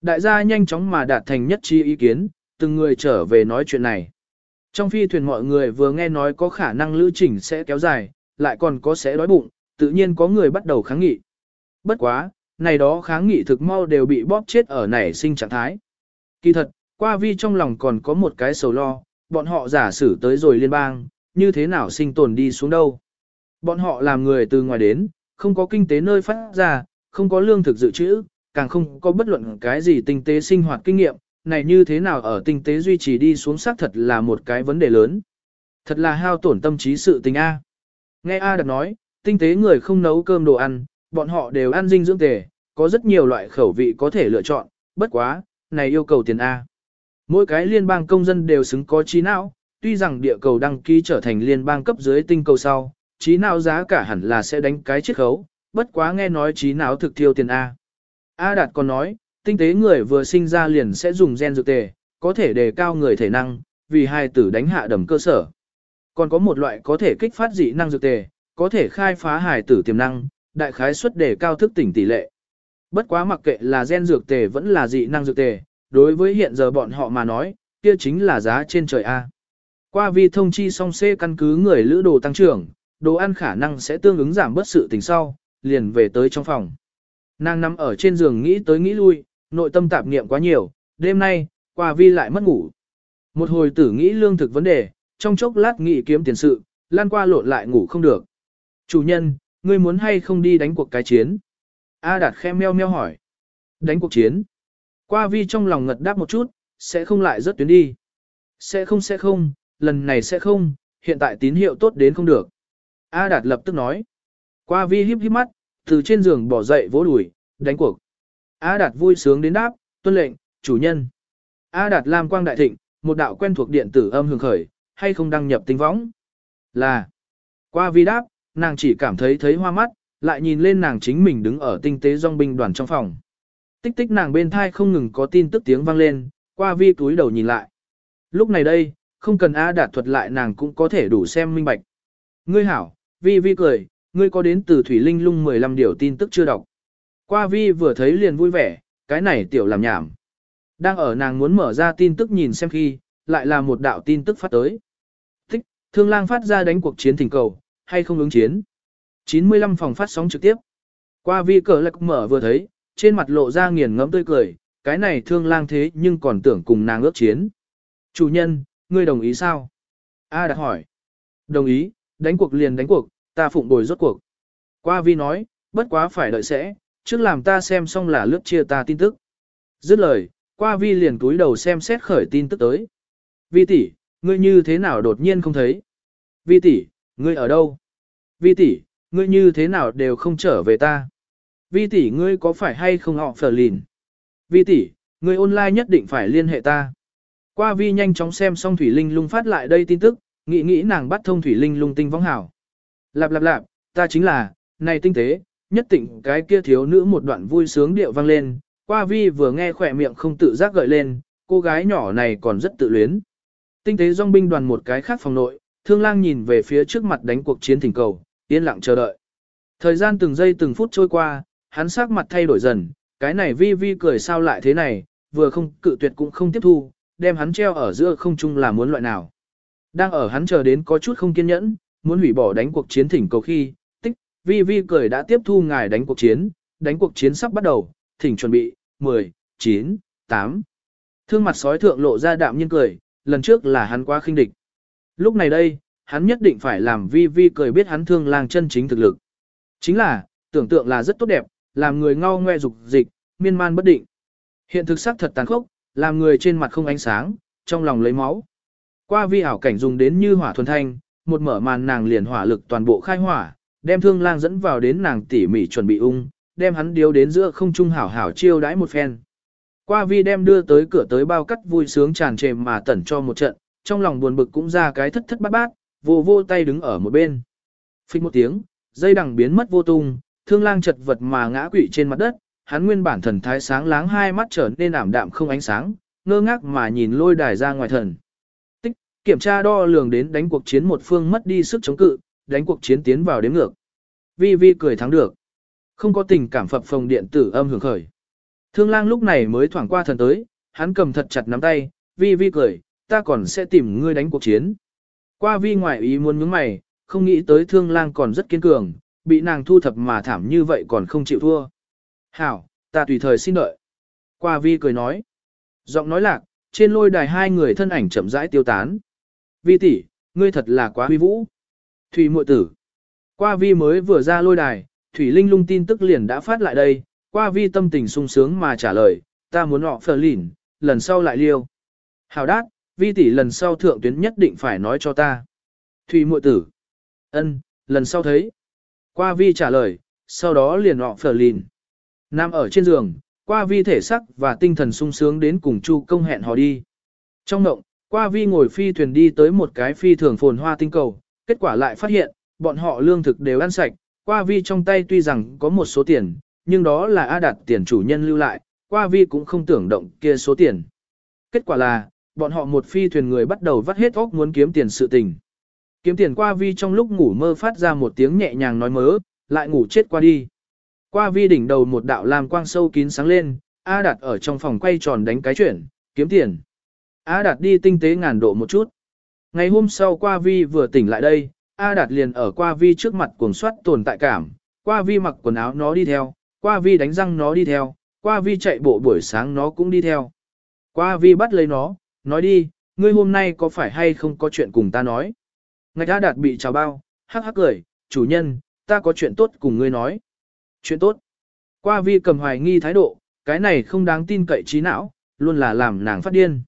Đại gia nhanh chóng mà đạt thành nhất trí ý kiến, từng người trở về nói chuyện này. Trong phi thuyền mọi người vừa nghe nói có khả năng lữ trình sẽ kéo dài, lại còn có sẽ đói bụng, tự nhiên có người bắt đầu kháng nghị. Bất quá, này đó kháng nghị thực mau đều bị bóp chết ở nảy sinh trạng thái. Kỳ thật, qua vi trong lòng còn có một cái sầu lo, bọn họ giả sử tới rồi liên bang, như thế nào sinh tồn đi xuống đâu. Bọn họ làm người từ ngoài đến, không có kinh tế nơi phát ra, không có lương thực dự trữ, càng không có bất luận cái gì tinh tế sinh hoạt kinh nghiệm, này như thế nào ở tinh tế duy trì đi xuống xác thật là một cái vấn đề lớn. Thật là hao tổn tâm trí sự tình A. Nghe A đặt nói, tinh tế người không nấu cơm đồ ăn, bọn họ đều ăn dinh dưỡng tề, có rất nhiều loại khẩu vị có thể lựa chọn, bất quá, này yêu cầu tiền A. Mỗi cái liên bang công dân đều xứng có trí não, tuy rằng địa cầu đăng ký trở thành liên bang cấp dưới tinh cầu sau, trí não giá cả hẳn là sẽ đánh cái chiết khấu, bất quá nghe nói trí não thực tiêu tiền A. A Đạt còn nói, tinh tế người vừa sinh ra liền sẽ dùng gen dược tề, có thể đề cao người thể năng, vì hai tử đánh hạ đầm cơ sở. Còn có một loại có thể kích phát dị năng dược tề, có thể khai phá hài tử tiềm năng, đại khái suất đề cao thức tỉnh tỷ lệ. Bất quá mặc kệ là gen dược tề vẫn là dị năng dược tề, đối với hiện giờ bọn họ mà nói, kia chính là giá trên trời A. Qua vi thông chi song C căn cứ người lữ đồ tăng trưởng, đồ ăn khả năng sẽ tương ứng giảm bớt sự tình sau, liền về tới trong phòng. Nàng nằm ở trên giường nghĩ tới nghĩ lui, nội tâm tạp niệm quá nhiều, đêm nay, qua vi lại mất ngủ. Một hồi tử nghĩ lương thực vấn đề, trong chốc lát nghĩ kiếm tiền sự, lan qua lộn lại ngủ không được. Chủ nhân, ngươi muốn hay không đi đánh cuộc cái chiến? A Đạt khe meo meo hỏi. Đánh cuộc chiến. Qua vi trong lòng ngật đáp một chút, sẽ không lại rớt tuyến đi. Sẽ không sẽ không, lần này sẽ không, hiện tại tín hiệu tốt đến không được. A Đạt lập tức nói. Qua vi híp híp mắt, từ trên giường bỏ dậy vỗ đùi, đánh cuộc. A Đạt vui sướng đến đáp, tuân lệnh, chủ nhân. A Đạt lam quang đại thịnh, một đạo quen thuộc điện tử âm hưởng khởi, hay không đăng nhập tinh võng. Là. Qua vi đáp, nàng chỉ cảm thấy thấy hoa mắt, lại nhìn lên nàng chính mình đứng ở tinh tế dòng binh đoàn trong phòng. Tích tích nàng bên thai không ngừng có tin tức tiếng vang lên, qua vi túi đầu nhìn lại. Lúc này đây, không cần A đạt thuật lại nàng cũng có thể đủ xem minh bạch. Ngươi hảo, vi vi cười, ngươi có đến từ Thủy Linh lung 15 điều tin tức chưa đọc. Qua vi vừa thấy liền vui vẻ, cái này tiểu làm nhảm. Đang ở nàng muốn mở ra tin tức nhìn xem khi, lại là một đạo tin tức phát tới. Thích, thương lang phát ra đánh cuộc chiến thỉnh cầu, hay không ứng chiến. 95 phòng phát sóng trực tiếp. Qua vi cờ lạc mở vừa thấy, trên mặt lộ ra nghiền ngẫm tươi cười, cái này thương lang thế nhưng còn tưởng cùng nàng ước chiến. Chủ nhân, ngươi đồng ý sao? A đặt hỏi. Đồng ý, đánh cuộc liền đánh cuộc, ta phụng bồi rốt cuộc. Qua vi nói, bất quá phải đợi sẽ, trước làm ta xem xong là lướt chia ta tin tức. Dứt lời, qua vi liền túi đầu xem xét khởi tin tức tới. Vi tỷ, ngươi như thế nào đột nhiên không thấy? Vi tỷ, ngươi ở đâu? Vi tỷ, ngươi như thế nào đều không trở về ta? Vi tỷ ngươi có phải hay không họ phở lìn? Vi tỷ, ngươi online nhất định phải liên hệ ta. Qua vi nhanh chóng xem xong Thủy Linh lung phát lại đây tin tức, nghĩ nghĩ nàng bắt thông Thủy Linh lung tinh vong hảo. Lạp lạp lạp, ta chính là, này tinh tế, nhất tịnh cái kia thiếu nữ một đoạn vui sướng điệu vang lên, qua vi vừa nghe khỏe miệng không tự giác gợi lên, cô gái nhỏ này còn rất tự luyến. Tinh tế dòng binh đoàn một cái khác phòng nội, thương lang nhìn về phía trước mặt đánh cuộc chiến thỉnh cầu, yên lặng chờ đợi. Thời gian từng giây từng phút trôi qua, hắn sắc mặt thay đổi dần, cái này vi vi cười sao lại thế này, vừa không cự tuyệt cũng không tiếp thu, đem hắn treo ở giữa không trung là muốn loại nào. Đang ở hắn chờ đến có chút không kiên nhẫn, muốn hủy bỏ đánh cuộc chiến thỉnh cầu khi, vi vi cười đã tiếp thu ngài đánh cuộc chiến, đánh cuộc chiến sắp bắt đầu, thỉnh chuẩn bị, 10, 9, 8. Thương mặt sói thượng lộ ra đạm nhiên cười, lần trước là hắn quá khinh địch. Lúc này đây, hắn nhất định phải làm vi vi cười biết hắn thương lang chân chính thực lực. Chính là, tưởng tượng là rất tốt đẹp, làm người ngao ngoe dục dịch, miên man bất định. Hiện thực sắc thật tàn khốc, làm người trên mặt không ánh sáng, trong lòng lấy máu. Qua vi ảo cảnh dùng đến như hỏa thuần thanh, một mở màn nàng liền hỏa lực toàn bộ khai hỏa, đem thương lang dẫn vào đến nàng tỉ mỉ chuẩn bị ung, đem hắn điếu đến giữa không trung hảo hảo chiêu đãi một phen. Qua vi đem đưa tới cửa tới bao cắt vui sướng tràn trề mà tẩn cho một trận, trong lòng buồn bực cũng ra cái thất thất bát bát, vô vô tay đứng ở một bên. Phích một tiếng, dây đằng biến mất vô tung, thương lang chật vật mà ngã quỵ trên mặt đất, hắn nguyên bản thần thái sáng láng hai mắt trở nên ảm đạm không ánh sáng, ngơ ngác mà nhìn lôi đài ra ngoài thần. Tích, kiểm tra đo lường đến đánh cuộc chiến một phương mất đi sức chống cự, đánh cuộc chiến tiến vào đếm ngược. Vi Vi cười thắng được. Không có tình cảm phập phồng điện tử âm hưởng khởi. Thương lang lúc này mới thoảng qua thần tới, hắn cầm thật chặt nắm tay, Vi Vi cười, ta còn sẽ tìm ngươi đánh cuộc chiến. Qua Vi ngoại ý muốn nhướng mày, không nghĩ tới thương lang còn rất kiên cường, bị nàng thu thập mà thảm như vậy còn không chịu thua. Hảo, ta tùy thời xin đợi. Qua vi cười nói. Giọng nói lạc, trên lôi đài hai người thân ảnh chậm rãi tiêu tán. Vi tỷ, ngươi thật là quá huy vũ. Thủy muội tử. Qua vi mới vừa ra lôi đài, Thủy Linh lung tin tức liền đã phát lại đây. Qua vi tâm tình sung sướng mà trả lời, ta muốn họ phờ lỉn, lần sau lại liêu. Hảo đát, vi tỷ lần sau thượng tuyến nhất định phải nói cho ta. Thủy muội tử. ân, lần sau thấy. Qua vi trả lời, sau đó liền họ phờ lìn. Nam ở trên giường, qua vi thể sắc và tinh thần sung sướng đến cùng chu công hẹn hò đi. Trong động, qua vi ngồi phi thuyền đi tới một cái phi thường phồn hoa tinh cầu, kết quả lại phát hiện, bọn họ lương thực đều ăn sạch, qua vi trong tay tuy rằng có một số tiền, nhưng đó là A đạt tiền chủ nhân lưu lại, qua vi cũng không tưởng động kia số tiền. Kết quả là, bọn họ một phi thuyền người bắt đầu vắt hết óc muốn kiếm tiền sự tình. Kiếm tiền qua vi trong lúc ngủ mơ phát ra một tiếng nhẹ nhàng nói mớ, lại ngủ chết qua đi. Qua vi đỉnh đầu một đạo làm quang sâu kín sáng lên, A Đạt ở trong phòng quay tròn đánh cái chuyển, kiếm tiền. A Đạt đi tinh tế ngàn độ một chút. Ngày hôm sau qua vi vừa tỉnh lại đây, A Đạt liền ở qua vi trước mặt cuồng soát tồn tại cảm, qua vi mặc quần áo nó đi theo, qua vi đánh răng nó đi theo, qua vi chạy bộ buổi sáng nó cũng đi theo. Qua vi bắt lấy nó, nói đi, ngươi hôm nay có phải hay không có chuyện cùng ta nói. Ngạch A Đạt bị trào bao, hắc hắc cười, chủ nhân, ta có chuyện tốt cùng ngươi nói. Chuyện tốt. Qua vi cầm hoài nghi thái độ, cái này không đáng tin cậy trí não, luôn là làm nàng phát điên.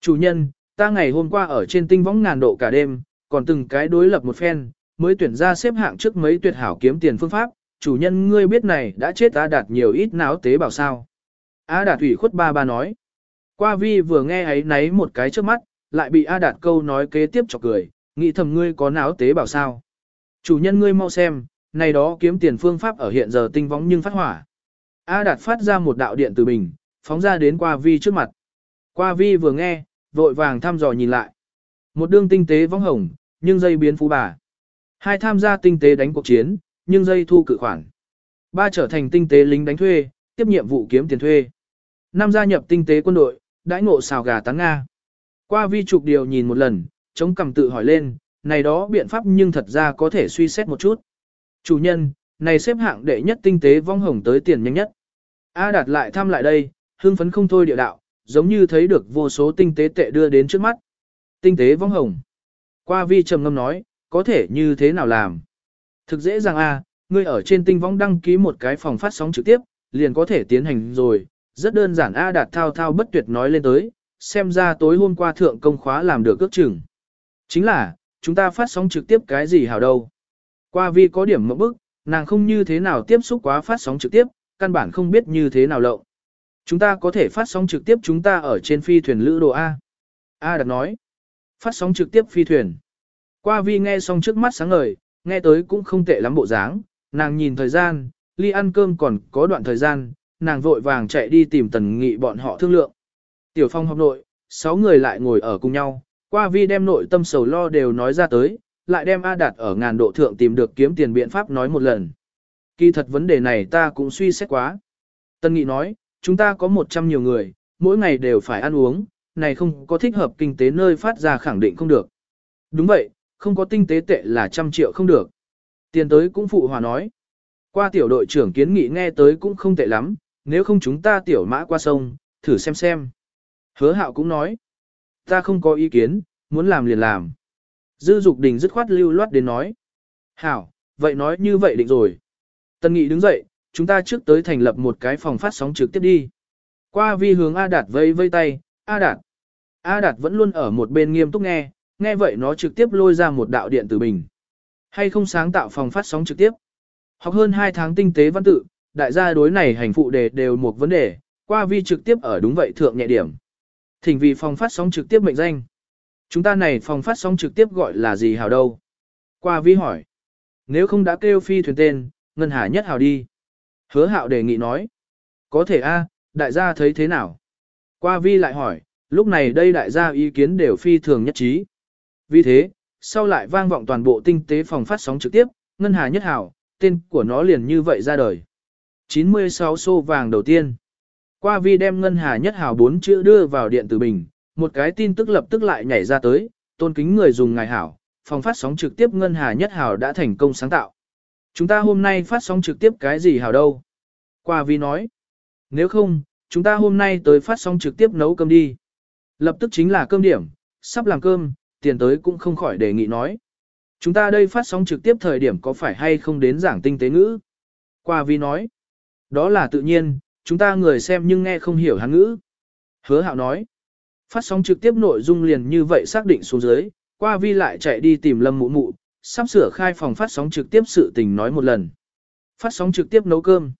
Chủ nhân, ta ngày hôm qua ở trên tinh võng ngàn độ cả đêm, còn từng cái đối lập một phen, mới tuyển ra xếp hạng trước mấy tuyệt hảo kiếm tiền phương pháp, chủ nhân ngươi biết này đã chết A Đạt nhiều ít náo tế bảo sao. A Đạt ủy khuất ba ba nói. Qua vi vừa nghe ấy náy một cái trước mắt, lại bị A Đạt câu nói kế tiếp chọc cười, nghĩ thầm ngươi có náo tế bảo sao. Chủ nhân ngươi mau xem, này đó kiếm tiền phương pháp ở hiện giờ tinh vóng nhưng phát hỏa. A Đạt phát ra một đạo điện từ mình phóng ra đến qua vi trước mặt. Qua vi vừa nghe, vội vàng thăm dò nhìn lại. Một đương tinh tế vong hồng, nhưng dây biến phú bà. Hai tham gia tinh tế đánh cuộc chiến, nhưng dây thu cự khoản. Ba trở thành tinh tế lính đánh thuê, tiếp nhiệm vụ kiếm tiền thuê. Năm gia nhập tinh tế quân đội, đãi ngộ xào gà tán Nga. Qua vi trục điều nhìn một lần, chống cầm tự hỏi lên, này đó biện pháp nhưng thật ra có thể suy xét một chút. Chủ nhân, này xếp hạng đệ nhất tinh tế vong hồng tới tiền nhanh nhất. A đạt lại thăm lại đây, hương phấn không thôi địa đạo, giống như thấy được vô số tinh tế tệ đưa đến trước mắt. Tinh tế vong hồng. Qua vi trầm ngâm nói, có thể như thế nào làm? Thực dễ dàng a, ngươi ở trên tinh vong đăng ký một cái phòng phát sóng trực tiếp, liền có thể tiến hành rồi, rất đơn giản A Đạt thao thao bất tuyệt nói lên tới, xem ra tối hôm qua thượng công khóa làm được cước chừng. Chính là, chúng ta phát sóng trực tiếp cái gì hảo đâu. Qua vi có điểm mẫu bức, nàng không như thế nào tiếp xúc quá phát sóng trực tiếp, căn bản không biết như thế nào lộng. Chúng ta có thể phát sóng trực tiếp chúng ta ở trên phi thuyền lữ đồ A. A Đạt nói, phát sóng trực tiếp phi thuyền. Qua vi nghe xong trước mắt sáng ngời, nghe tới cũng không tệ lắm bộ dáng, nàng nhìn thời gian, ly ăn cơm còn có đoạn thời gian, nàng vội vàng chạy đi tìm tần nghị bọn họ thương lượng. Tiểu phong học nội, sáu người lại ngồi ở cùng nhau, qua vi đem nội tâm sầu lo đều nói ra tới, lại đem A Đạt ở ngàn độ thượng tìm được kiếm tiền biện pháp nói một lần. Kỳ thật vấn đề này ta cũng suy xét quá. Tân Nghị nói, chúng ta có 100 nhiều người, mỗi ngày đều phải ăn uống, này không có thích hợp kinh tế nơi phát ra khẳng định không được. Đúng vậy, không có tinh tế tệ là trăm triệu không được. Tiền tới cũng phụ hòa nói. Qua tiểu đội trưởng kiến nghị nghe tới cũng không tệ lắm, nếu không chúng ta tiểu mã qua sông, thử xem xem. Hứa hạo cũng nói. Ta không có ý kiến, muốn làm liền làm. Dư Dục Đình dứt khoát lưu loát đến nói. Hảo, vậy nói như vậy định rồi. Tân Nghị đứng dậy, chúng ta trước tới thành lập một cái phòng phát sóng trực tiếp đi. Qua vi hướng A Đạt vây vây tay, A Đạt. A Đạt vẫn luôn ở một bên nghiêm túc nghe, nghe vậy nó trực tiếp lôi ra một đạo điện tử bình. Hay không sáng tạo phòng phát sóng trực tiếp. Học hơn 2 tháng tinh tế văn tự, đại gia đối này hành phụ đề đều một vấn đề, qua vi trực tiếp ở đúng vậy thượng nhẹ điểm. Thỉnh vì phòng phát sóng trực tiếp mệnh danh. Chúng ta này phòng phát sóng trực tiếp gọi là gì hào đâu? Qua vi hỏi. Nếu không đã kêu phi thuyền tên, ngân hà nhất hào đi. Hứa hạo đề nghị nói. Có thể a, đại gia thấy thế nào? Qua vi lại hỏi, lúc này đây đại gia ý kiến đều phi thường nhất trí. Vì thế, sau lại vang vọng toàn bộ tinh tế phòng phát sóng trực tiếp, ngân hà nhất hảo tên của nó liền như vậy ra đời. 96 xô vàng đầu tiên. Qua vi đem ngân hà nhất hảo bốn chữ đưa vào điện tử bình, một cái tin tức lập tức lại nhảy ra tới, tôn kính người dùng ngài hảo, phòng phát sóng trực tiếp ngân hà nhất hảo đã thành công sáng tạo. Chúng ta hôm nay phát sóng trực tiếp cái gì hảo đâu? Qua vi nói, nếu không, chúng ta hôm nay tới phát sóng trực tiếp nấu cơm đi. Lập tức chính là cơm điểm, sắp làm cơm, tiền tới cũng không khỏi đề nghị nói. Chúng ta đây phát sóng trực tiếp thời điểm có phải hay không đến giảng tinh tế ngữ? Qua vi nói, đó là tự nhiên, chúng ta người xem nhưng nghe không hiểu hán ngữ. Hứa hạo nói, phát sóng trực tiếp nội dung liền như vậy xác định xuống dưới, qua vi lại chạy đi tìm lâm mụ mụ, sắp sửa khai phòng phát sóng trực tiếp sự tình nói một lần. Phát sóng trực tiếp nấu cơm.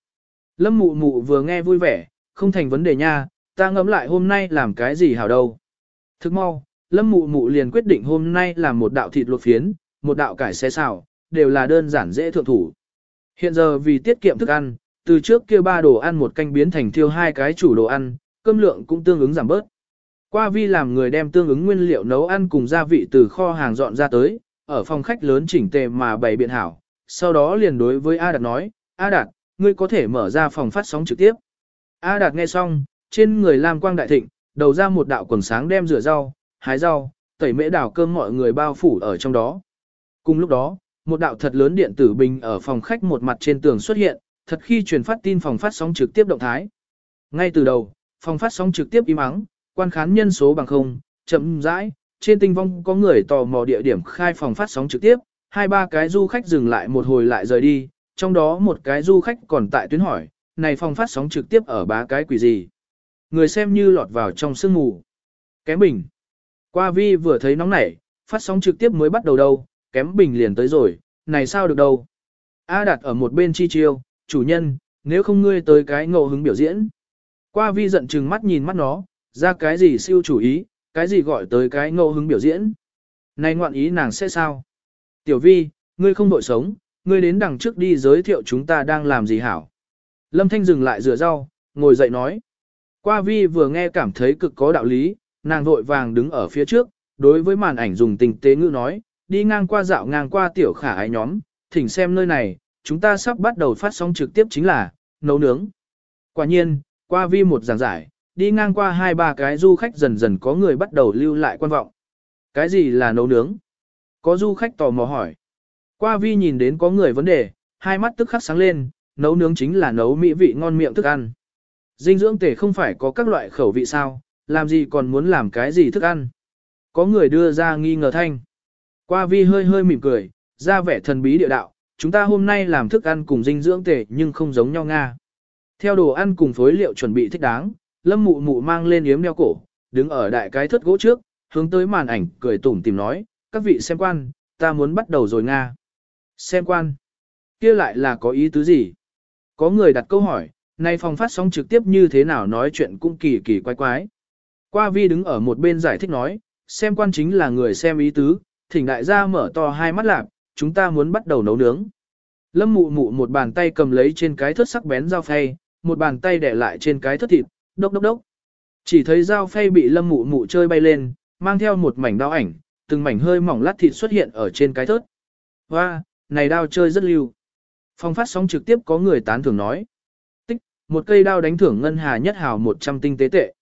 Lâm mụ mụ vừa nghe vui vẻ, không thành vấn đề nha, ta ngẫm lại hôm nay làm cái gì hảo đâu. Thức mau, lâm mụ mụ liền quyết định hôm nay làm một đạo thịt luộc phiến, một đạo cải xé xào, đều là đơn giản dễ thượng thủ. Hiện giờ vì tiết kiệm thức ăn, từ trước kia ba đồ ăn một canh biến thành thiêu hai cái chủ đồ ăn, cơm lượng cũng tương ứng giảm bớt. Qua vi làm người đem tương ứng nguyên liệu nấu ăn cùng gia vị từ kho hàng dọn ra tới, ở phòng khách lớn chỉnh tề mà bày biện hảo. Sau đó liền đối với A Đạt nói, A Đạt, ngươi có thể mở ra phòng phát sóng trực tiếp. A Đạt nghe xong, trên người làm quang đại thịnh, đầu ra một đạo quần sáng đem rửa rau, hái rau, tẩy mễ đảo cơm mọi người bao phủ ở trong đó. Cùng lúc đó, một đạo thật lớn điện tử bình ở phòng khách một mặt trên tường xuất hiện, thật khi truyền phát tin phòng phát sóng trực tiếp động thái. Ngay từ đầu, phòng phát sóng trực tiếp im ắng, quan khán nhân số bằng không, chậm rãi, trên tinh vong có người tò mò địa điểm khai phòng phát sóng trực tiếp, hai ba cái du khách dừng lại một hồi lại rời đi, trong đó một cái du khách còn tại tuyến hỏi, này phòng phát sóng trực tiếp ở ba cái quỷ gì. Người xem như lọt vào trong sương mù. Kém bình. Qua vi vừa thấy nóng nảy, phát sóng trực tiếp mới bắt đầu đâu, kém bình liền tới rồi, này sao được đâu. A đặt ở một bên chi chiêu, chủ nhân, nếu không ngươi tới cái ngộ hứng biểu diễn. Qua vi giận chừng mắt nhìn mắt nó, ra cái gì siêu chủ ý, cái gì gọi tới cái ngẫu hứng biểu diễn. Này ngoạn ý nàng sẽ sao? Tiểu vi, ngươi không đội sống, ngươi đến đằng trước đi giới thiệu chúng ta đang làm gì hảo. Lâm Thanh dừng lại rửa rau, ngồi dậy nói. Qua vi vừa nghe cảm thấy cực có đạo lý, nàng vội vàng đứng ở phía trước, đối với màn ảnh dùng tình tế ngữ nói, đi ngang qua dạo ngang qua tiểu khả ái nhóm, thỉnh xem nơi này, chúng ta sắp bắt đầu phát sóng trực tiếp chính là, nấu nướng. Quả nhiên, qua vi một giảng giải, đi ngang qua hai ba cái du khách dần dần có người bắt đầu lưu lại quan vọng. Cái gì là nấu nướng? Có du khách tò mò hỏi. Qua vi nhìn đến có người vấn đề, hai mắt tức khắc sáng lên, nấu nướng chính là nấu mỹ vị ngon miệng thức ăn. Dinh dưỡng tể không phải có các loại khẩu vị sao, làm gì còn muốn làm cái gì thức ăn. Có người đưa ra nghi ngờ thanh. Qua vi hơi hơi mỉm cười, ra vẻ thần bí địa đạo, chúng ta hôm nay làm thức ăn cùng dinh dưỡng tể nhưng không giống nhau Nga. Theo đồ ăn cùng phối liệu chuẩn bị thích đáng, lâm mụ mụ mang lên yếm đeo cổ, đứng ở đại cái thất gỗ trước, hướng tới màn ảnh cười tủm tìm nói, các vị xem quan, ta muốn bắt đầu rồi Nga. Xem quan, kia lại là có ý tứ gì? Có người đặt câu hỏi, nay phòng phát sóng trực tiếp như thế nào nói chuyện cũng kỳ kỳ quái quái. Qua vi đứng ở một bên giải thích nói, xem quan chính là người xem ý tứ, thỉnh đại gia mở to hai mắt lạc, chúng ta muốn bắt đầu nấu nướng. Lâm mụ mụ một bàn tay cầm lấy trên cái thớt sắc bén dao phay, một bàn tay để lại trên cái thớt thịt, đốc đốc đốc. Chỉ thấy dao phay bị lâm mụ mụ chơi bay lên, mang theo một mảnh đao ảnh, từng mảnh hơi mỏng lát thịt xuất hiện ở trên cái thớt. Hoa, này đao chơi rất lưu. Phong phát sóng trực tiếp có người tán thưởng nói. Tích, một cây đao đánh thưởng ngân hà nhất hào 100 tinh tế tệ.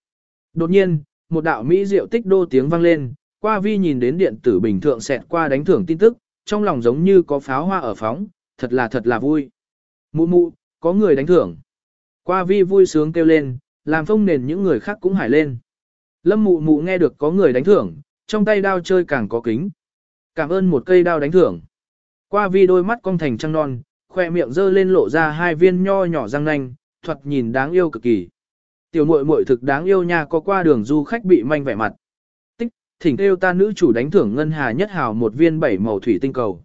Đột nhiên, một đạo mỹ diệu tích đô tiếng vang lên, qua vi nhìn đến điện tử bình thượng xẹt qua đánh thưởng tin tức, trong lòng giống như có pháo hoa ở phóng, thật là thật là vui. Mụ mụ, có người đánh thưởng. Qua vi vui sướng kêu lên, làm phong nền những người khác cũng hải lên. Lâm mụ mụ nghe được có người đánh thưởng, trong tay đao chơi càng có kính. Cảm ơn một cây đao đánh thưởng. Qua vi đôi mắt cong thành trăng non, khoe miệng dơ lên lộ ra hai viên nho nhỏ răng nanh, thuật nhìn đáng yêu cực kỳ. Tiểu muội muội thực đáng yêu nha có qua đường du khách bị manh vẻ mặt. Tích, thỉnh kêu ta nữ chủ đánh thưởng ngân hà nhất hào một viên bảy màu thủy tinh cầu.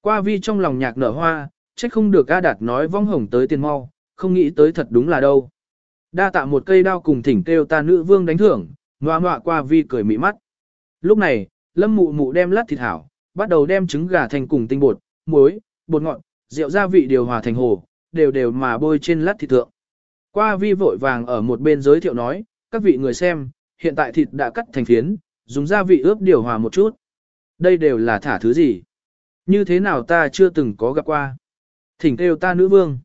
Qua vi trong lòng nhạc nở hoa, trách không được A Đạt nói vong hồng tới tiền mau, không nghĩ tới thật đúng là đâu. Đa tạ một cây đao cùng thỉnh kêu ta nữ vương đánh thưởng, ngoa ngoạ qua vi cười mị mắt. Lúc này, lâm mụ mụ đem lát thịt hảo, bắt đầu đem trứng gà thành cùng tinh bột, muối, bột ngọt, rượu gia vị điều hòa thành hồ, đều đều mà bôi trên lát thịt thượng. Qua vi vội vàng ở một bên giới thiệu nói, các vị người xem, hiện tại thịt đã cắt thành phiến, dùng gia vị ướp điều hòa một chút. Đây đều là thả thứ gì? Như thế nào ta chưa từng có gặp qua? Thỉnh kêu ta nữ vương.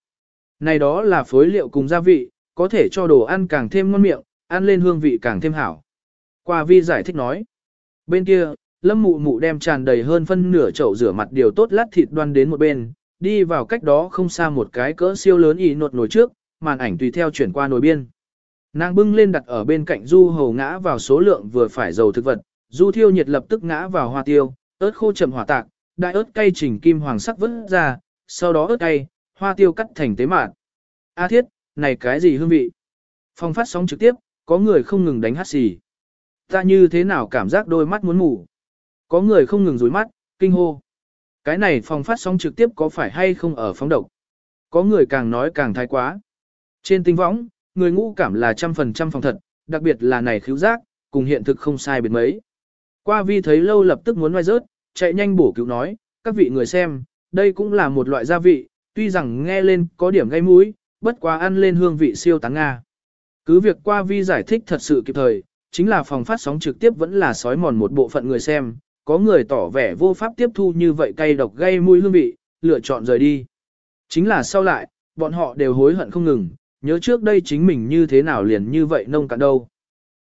Này đó là phối liệu cùng gia vị, có thể cho đồ ăn càng thêm ngon miệng, ăn lên hương vị càng thêm hảo. Qua vi giải thích nói. Bên kia, lâm mụ mụ đem tràn đầy hơn phân nửa chậu rửa mặt điều tốt lát thịt đoan đến một bên, đi vào cách đó không xa một cái cỡ siêu lớn ý nột nồi trước, màn ảnh tùy theo chuyển qua nồi biên. Nàng bưng lên đặt ở bên cạnh du hầu ngã vào số lượng vừa phải dầu thực vật, du thiêu nhiệt lập tức ngã vào hoa tiêu, ớt khô chậm hỏa tạc, đại ớt cay chỉnh kim hoàng sắc vứt ra, sau đó ớt cay, hoa tiêu cắt thành tế mạt. A thiết, này cái gì hương vị? Phong phát sóng trực tiếp, có người không ngừng đánh hát xì. Ta như thế nào cảm giác đôi mắt muốn ngủ? Có người không ngừng rủi mắt, kinh hô. Cái này phong phát sóng trực tiếp có phải hay không ở phóng độc? Có người càng nói càng thái quá. Trên tinh võng, người ngũ cảm là trăm phần trăm phòng thật, đặc biệt là này khiếu giác, cùng hiện thực không sai biệt mấy. Qua vi thấy lâu lập tức muốn ngoài rớt, chạy nhanh bổ cứu nói, các vị người xem, đây cũng là một loại gia vị, tuy rằng nghe lên có điểm gây mũi, bất quá ăn lên hương vị siêu tán Nga. Cứ việc qua vi giải thích thật sự kịp thời, chính là phòng phát sóng trực tiếp vẫn là sói mòn một bộ phận người xem, có người tỏ vẻ vô pháp tiếp thu như vậy cay độc gây mũi hương vị, lựa chọn rời đi. Chính là sau lại, bọn họ đều hối hận không ngừng, nhớ trước đây chính mình như thế nào liền như vậy nông cạn đâu.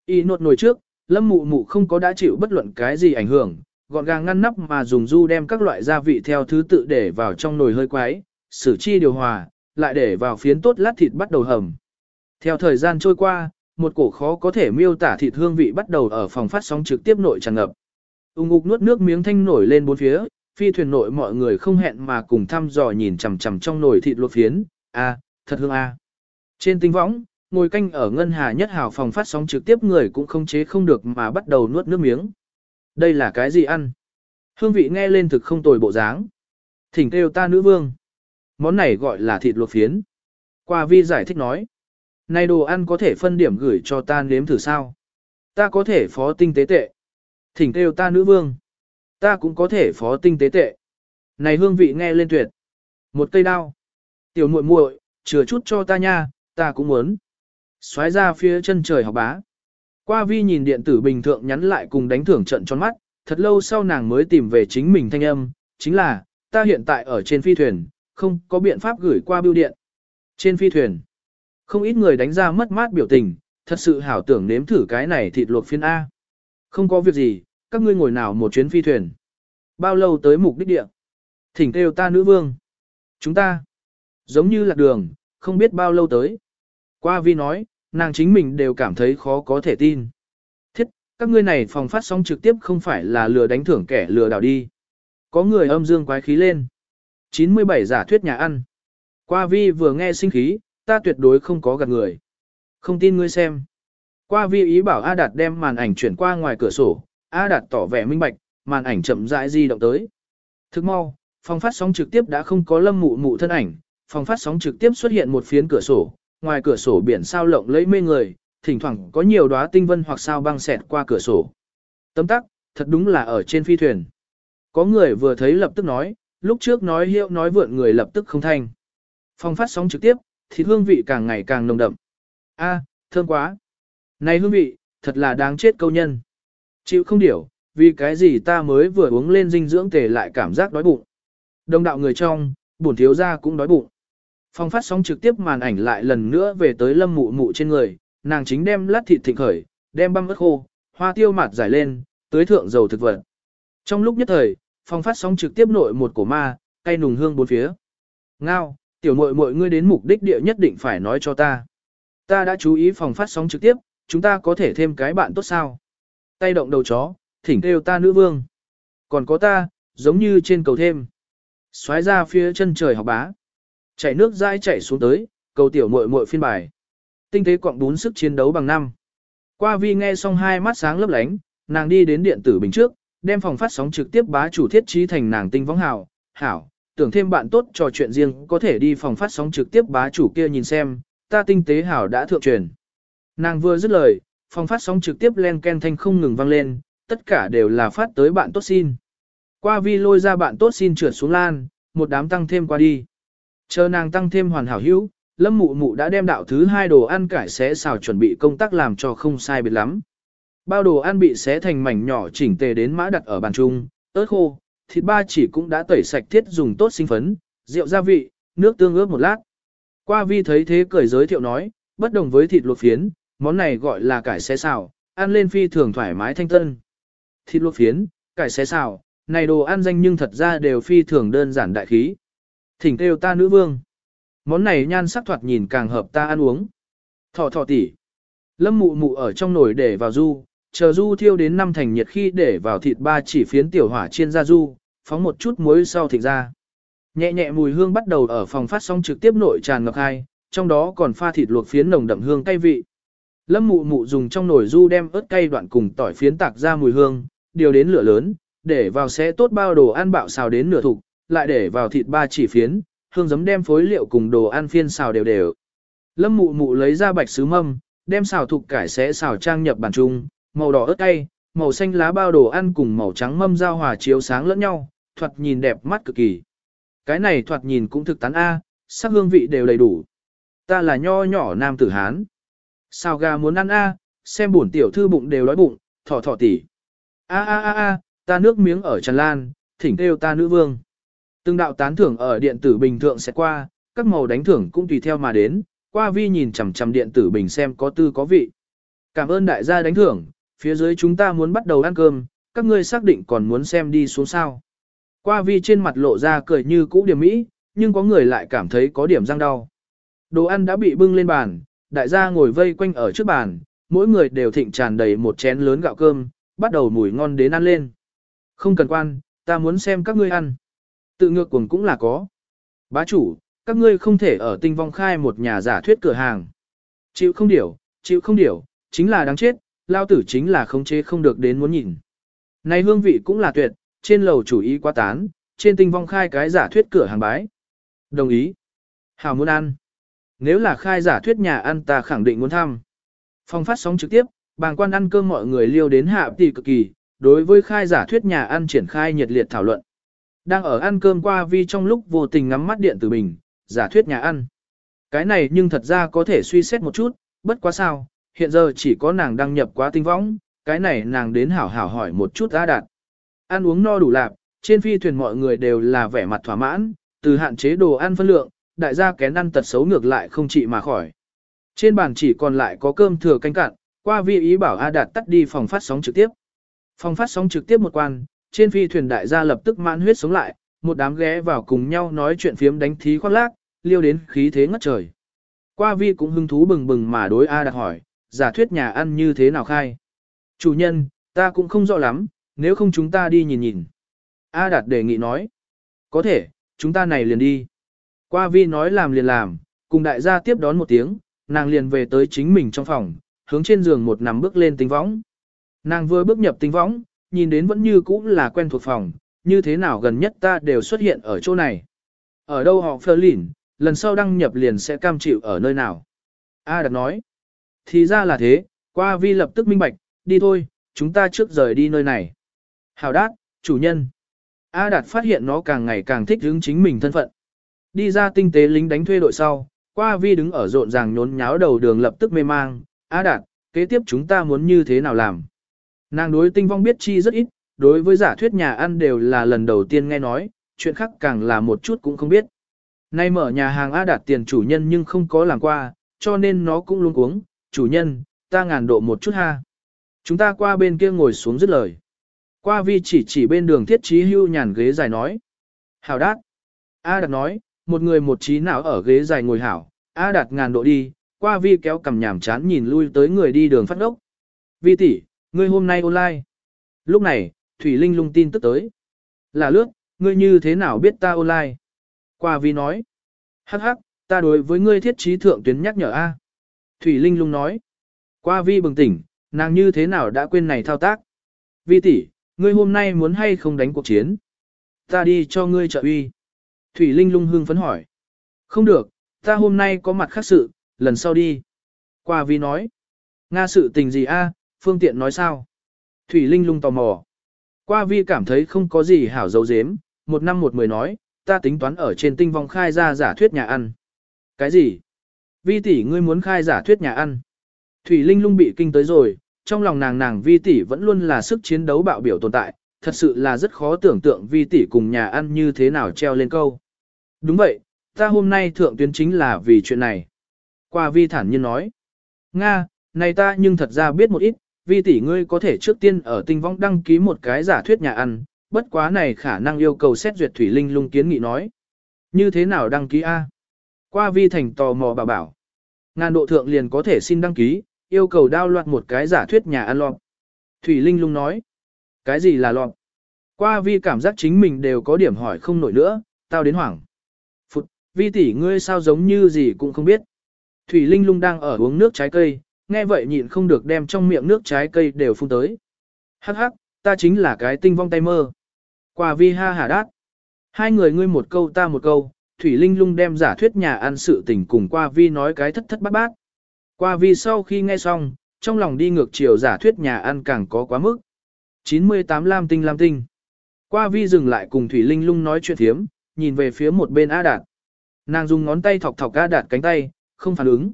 Y nột nồi trước, lâm mụ mụ không có đã chịu bất luận cái gì ảnh hưởng, gọn gàng ngăn nắp mà dùng du đem các loại gia vị theo thứ tự để vào trong nồi hơi quái, xử chi điều hòa, lại để vào phiến tốt lát thịt bắt đầu hầm. Theo thời gian trôi qua, một cổ khó có thể miêu tả thịt hương vị bắt đầu ở phòng phát sóng trực tiếp nội tràn ngập. Ung ục nuốt nước miếng thanh nổi lên bốn phía, phi thuyền nội mọi người không hẹn mà cùng thăm dò nhìn chằm chằm trong nồi thịt luộc phiến, a, thật hương a. Trên tinh võng, ngồi canh ở ngân hà nhất hào phòng phát sóng trực tiếp người cũng không chế không được mà bắt đầu nuốt nước miếng. Đây là cái gì ăn? Hương vị nghe lên thực không tồi bộ dáng. Thỉnh kêu ta nữ vương. Món này gọi là thịt luộc phiến. Qua vi giải thích nói. Này đồ ăn có thể phân điểm gửi cho ta nếm thử sao? Ta có thể phó tinh tế tệ. Thỉnh kêu ta nữ vương. Ta cũng có thể phó tinh tế tệ. Này hương vị nghe lên tuyệt. Một cây đao. Tiểu muội muội, chừa chút cho ta nha, ta cũng muốn. xoáy ra phía chân trời học bá. Qua vi nhìn điện tử bình thượng nhắn lại cùng đánh thưởng trận tròn mắt, thật lâu sau nàng mới tìm về chính mình thanh âm, chính là, ta hiện tại ở trên phi thuyền, không có biện pháp gửi qua bưu điện. Trên phi thuyền, không ít người đánh ra mất mát biểu tình, thật sự hảo tưởng nếm thử cái này thịt luộc phiên A. Không có việc gì, các ngươi ngồi nào một chuyến phi thuyền. Bao lâu tới mục đích địa? Thỉnh kêu ta nữ vương. Chúng ta, giống như lạc đường, không biết bao lâu tới. Qua vi nói, nàng chính mình đều cảm thấy khó có thể tin. Thiết, các ngươi này phòng phát sóng trực tiếp không phải là lừa đánh thưởng kẻ lừa đảo đi. Có người âm dương quái khí lên. 97 giả thuyết nhà ăn. Qua vi vừa nghe sinh khí, ta tuyệt đối không có gạt người. Không tin ngươi xem. Qua vi ý bảo A Đạt đem màn ảnh chuyển qua ngoài cửa sổ, A Đạt tỏ vẻ minh bạch, màn ảnh chậm rãi di động tới. Thức mau, phòng phát sóng trực tiếp đã không có lâm mụ mụ thân ảnh, phòng phát sóng trực tiếp xuất hiện một phiến cửa sổ, ngoài cửa sổ biển sao lộng lẫy mê người, thỉnh thoảng có nhiều đóa tinh vân hoặc sao băng xẹt qua cửa sổ. Tấm tắc, thật đúng là ở trên phi thuyền. Có người vừa thấy lập tức nói, lúc trước nói hiệu nói vượn người lập tức không thanh. Phòng phát sóng trực tiếp, thì hương vị càng ngày càng nồng đậm. A, à, thơm quá. Này hương vị, thật là đáng chết câu nhân. Chịu không điểu, vì cái gì ta mới vừa uống lên dinh dưỡng tề lại cảm giác đói bụng. Đồng đạo người trong, bổn thiếu gia cũng đói bụng. Phong phát sóng trực tiếp màn ảnh lại lần nữa về tới lâm mụ mụ trên người, nàng chính đem lát thịt thịnh khởi, đem băm ớt khô, hoa tiêu mạt giải lên, tới thượng dầu thực vật. Trong lúc nhất thời, phong phát sóng trực tiếp nội một cổ ma, cay nùng hương bốn phía. Ngao, tiểu muội muội ngươi đến mục đích địa nhất định phải nói cho ta. Ta đã chú ý phòng phát sóng trực tiếp, chúng ta có thể thêm cái bạn tốt sao. Tay động đầu chó, thỉnh kêu ta nữ vương. Còn có ta, giống như trên cầu thêm. xoáy ra phía chân trời học bá. Chảy nước dãi chảy xuống tới, cầu tiểu muội muội phiên bài. Tinh tế quặng bún sức chiến đấu bằng năm. Qua vi nghe xong hai mắt sáng lấp lánh, nàng đi đến điện tử bình trước, đem phòng phát sóng trực tiếp bá chủ thiết trí thành nàng tinh võng hảo hảo, tưởng thêm bạn tốt trò chuyện riêng có thể đi phòng phát sóng trực tiếp bá chủ kia nhìn xem, ta tinh tế hảo đã thượng truyền. Nàng vừa dứt lời, phòng phát sóng trực tiếp len ken thanh không ngừng vang lên, tất cả đều là phát tới bạn tốt xin. Qua vi lôi ra bạn tốt xin trượt xuống lan, một đám tăng thêm qua đi. Chờ nàng tăng thêm hoàn hảo hữu, lâm mụ mụ đã đem đạo thứ hai đồ ăn cải xé xào chuẩn bị công tác làm cho không sai biệt lắm. Bao đồ ăn bị xé thành mảnh nhỏ chỉnh tề đến mã đặt ở bàn chung, ớt khô, thịt ba chỉ cũng đã tẩy sạch thiết dùng tốt sinh phấn, rượu gia vị, nước tương ướp một lát. Qua vi thấy thế cười giới thiệu nói, bất đồng với thịt luộc phiến, món này gọi là cải xé xào, ăn lên phi thường thoải mái thanh tân. Thịt luộc phiến, cải xé xào, này đồ ăn danh nhưng thật ra đều phi thường đơn giản đại khí. Thỉnh kêu ta nữ vương. Món này nhan sắc thoạt nhìn càng hợp ta ăn uống. Thọ thọ tỉ. Lâm mụ mụ ở trong nồi để vào du, chờ du thiêu đến năm thành nhiệt khi để vào thịt ba chỉ phiến tiểu hỏa chiên ra du, phóng một chút muối sau thịt ra. Nhẹ nhẹ mùi hương bắt đầu ở phòng phát sóng trực tiếp nội tràn ngập hai, trong đó còn pha thịt luộc phiến nồng đậm hương cay vị. Lâm mụ mụ dùng trong nồi du đem ớt cay đoạn cùng tỏi phiến tạc ra mùi hương, điều đến lửa lớn, để vào sẽ tốt bao đồ ăn bạo xào đến nửa thục, lại để vào thịt ba chỉ phiến, hương giấm đem phối liệu cùng đồ ăn phiên xào đều đều. Lâm mụ mụ lấy ra bạch sứ mâm, đem xào thục cải sẽ xào trang nhập bàn chung, màu đỏ ớt cay, màu xanh lá bao đồ ăn cùng màu trắng mâm giao hòa chiếu sáng lẫn nhau, thoạt nhìn đẹp mắt cực kỳ. Cái này thoạt nhìn cũng thực tán A, sắc hương vị đều đầy đủ. Ta là nho nhỏ nam tử Hán. Sao gà muốn ăn A, xem bổn tiểu thư bụng đều đói bụng, thỏ thỏ tỉ. A a a a, ta nước miếng ở tràn lan, thỉnh kêu ta nữ vương. Từng đạo tán thưởng ở điện tử bình thượng sẽ qua, các màu đánh thưởng cũng tùy theo mà đến, qua vi nhìn chằm chằm điện tử bình xem có tư có vị. Cảm ơn đại gia đánh thưởng, phía dưới chúng ta muốn bắt đầu ăn cơm, các ngươi xác định còn muốn xem đi xuống sao. Qua vi trên mặt lộ ra cười như cũ điểm mỹ, nhưng có người lại cảm thấy có điểm răng đau. Đồ ăn đã bị bưng lên bàn, đại gia ngồi vây quanh ở trước bàn, mỗi người đều thịnh tràn đầy một chén lớn gạo cơm, bắt đầu mùi ngon đến ăn lên. Không cần quan, ta muốn xem các ngươi ăn. Tự ngược cuồng cũng là có. Bá chủ, các ngươi không thể ở tinh vong khai một nhà giả thuyết cửa hàng. Chịu không điểu, chịu không điểu, chính là đáng chết, lao tử chính là khống chế không được đến muốn nhìn. Này hương vị cũng là tuyệt, trên lầu chủ ý quá tán, trên tinh vong khai cái giả thuyết cửa hàng bái. Đồng ý. Hào muốn ăn. Nếu là khai giả thuyết nhà ăn ta khẳng định muốn thăm. Phong phát sóng trực tiếp, bàng quan ăn cơm mọi người liêu đến hạ tỷ cực kỳ, đối với khai giả thuyết nhà ăn triển khai nhiệt liệt thảo luận. Đang ở ăn cơm qua vi trong lúc vô tình ngắm mắt điện tử bình, giả thuyết nhà ăn. Cái này nhưng thật ra có thể suy xét một chút, bất quá sao, hiện giờ chỉ có nàng đăng nhập quá tinh võng, cái này nàng đến hảo hảo hỏi một chút đã đạt. Ăn uống no đủ lạp, trên phi thuyền mọi người đều là vẻ mặt thỏa mãn, từ hạn chế đồ ăn phân lượng, đại gia kén ăn tật xấu ngược lại không trị mà khỏi. Trên bàn chỉ còn lại có cơm thừa canh cạn, qua vi ý bảo A Đạt tắt đi phòng phát sóng trực tiếp. Phòng phát sóng trực tiếp một quan, trên phi thuyền đại gia lập tức mãn huyết sống lại, một đám ghé vào cùng nhau nói chuyện phiếm đánh thí khoác lác, liêu đến khí thế ngất trời. Qua vi cũng hứng thú bừng bừng mà đối A Đạt hỏi, giả thuyết nhà ăn như thế nào khai. Chủ nhân, ta cũng không rõ lắm, nếu không chúng ta đi nhìn nhìn. A Đạt đề nghị nói, có thể, chúng ta này liền đi. Qua vi nói làm liền làm, cùng đại gia tiếp đón một tiếng, nàng liền về tới chính mình trong phòng, hướng trên giường một nằm bước lên tinh võng. Nàng vừa bước nhập tinh võng, nhìn đến vẫn như cũ là quen thuộc phòng, như thế nào gần nhất ta đều xuất hiện ở chỗ này. Ở đâu họ phơ lỉn, lần sau đăng nhập liền sẽ cam chịu ở nơi nào. A đạt nói. Thì ra là thế, qua vi lập tức minh bạch, đi thôi, chúng ta trước rời đi nơi này. Hào đát, chủ nhân. A Đạt phát hiện nó càng ngày càng thích hướng chính mình thân phận. Đi ra tinh tế lính đánh thuê đội sau, qua vi đứng ở rộn ràng nhốn nháo đầu đường lập tức mê mang. A Đạt, kế tiếp chúng ta muốn như thế nào làm? Nàng đối tinh vong biết chi rất ít, đối với giả thuyết nhà ăn đều là lần đầu tiên nghe nói, chuyện khác càng là một chút cũng không biết. Nay mở nhà hàng A Đạt tiền chủ nhân nhưng không có làm qua, cho nên nó cũng luôn cuống, chủ nhân, ta ngàn độ một chút ha. Chúng ta qua bên kia ngồi xuống dứt lời. Qua vi chỉ chỉ bên đường thiết trí hưu nhàn ghế dài nói. Hảo đát. A Đạt nói, một người một trí nào ở ghế dài ngồi hảo. A Đạt ngàn độ đi, qua vi kéo cầm nhảm chán nhìn lui tới người đi đường phát ốc. Vi tỷ, ngươi hôm nay online. Lúc này, Thủy Linh lung tin tức tới. Là lướt, ngươi như thế nào biết ta online? Qua vi nói. Hắc hắc, ta đối với ngươi thiết trí thượng tuyến nhắc nhở A. Thủy Linh lung nói. Qua vi bừng tỉnh, nàng như thế nào đã quên này thao tác. Vi tỷ, ngươi hôm nay muốn hay không đánh cuộc chiến? Ta đi cho ngươi trợ uy. Thủy Linh lung hương phấn hỏi. Không được, ta hôm nay có mặt khác sự, lần sau đi. Qua vi nói. Nga sự tình gì a? phương tiện nói sao? Thủy Linh lung tò mò. Qua vi cảm thấy không có gì hảo dấu dếm, một năm một mười nói, ta tính toán ở trên tinh vong khai ra giả thuyết nhà ăn. Cái gì? Vi tỷ ngươi muốn khai giả thuyết nhà ăn. Thủy Linh lung bị kinh tới rồi, trong lòng nàng nàng vi tỷ vẫn luôn là sức chiến đấu bạo biểu tồn tại, thật sự là rất khó tưởng tượng vi tỷ cùng nhà ăn như thế nào treo lên câu. Đúng vậy, ta hôm nay thượng tuyến chính là vì chuyện này. Qua vi thản nhiên nói. Nga, này ta nhưng thật ra biết một ít, vi tỷ ngươi có thể trước tiên ở tinh vong đăng ký một cái giả thuyết nhà ăn, bất quá này khả năng yêu cầu xét duyệt Thủy Linh lung kiến nghị nói. Như thế nào đăng ký A? Qua vi thành tò mò bảo bảo. Ngàn độ thượng liền có thể xin đăng ký, yêu cầu đao loạt một cái giả thuyết nhà ăn lọt. Thủy Linh lung nói. Cái gì là lọt? Qua vi cảm giác chính mình đều có điểm hỏi không nổi nữa, tao đến hoảng. Phụt, vi tỷ ngươi sao giống như gì cũng không biết. Thủy Linh lung đang ở uống nước trái cây, nghe vậy nhịn không được đem trong miệng nước trái cây đều phun tới. Hắc hắc, ta chính là cái tinh vong tay mơ. Qua vi ha hà đát. Hai người ngươi một câu ta một câu, Thủy Linh lung đem giả thuyết nhà ăn sự tình cùng qua vi nói cái thất thất bát bát. Qua vi sau khi nghe xong, trong lòng đi ngược chiều giả thuyết nhà ăn càng có quá mức. 98 Lam Tinh Lam Tinh. Qua vi dừng lại cùng Thủy Linh lung nói chuyện thiếm, nhìn về phía một bên A Đạt. Nàng dùng ngón tay thọc thọc A Đạt cánh tay, không phản ứng.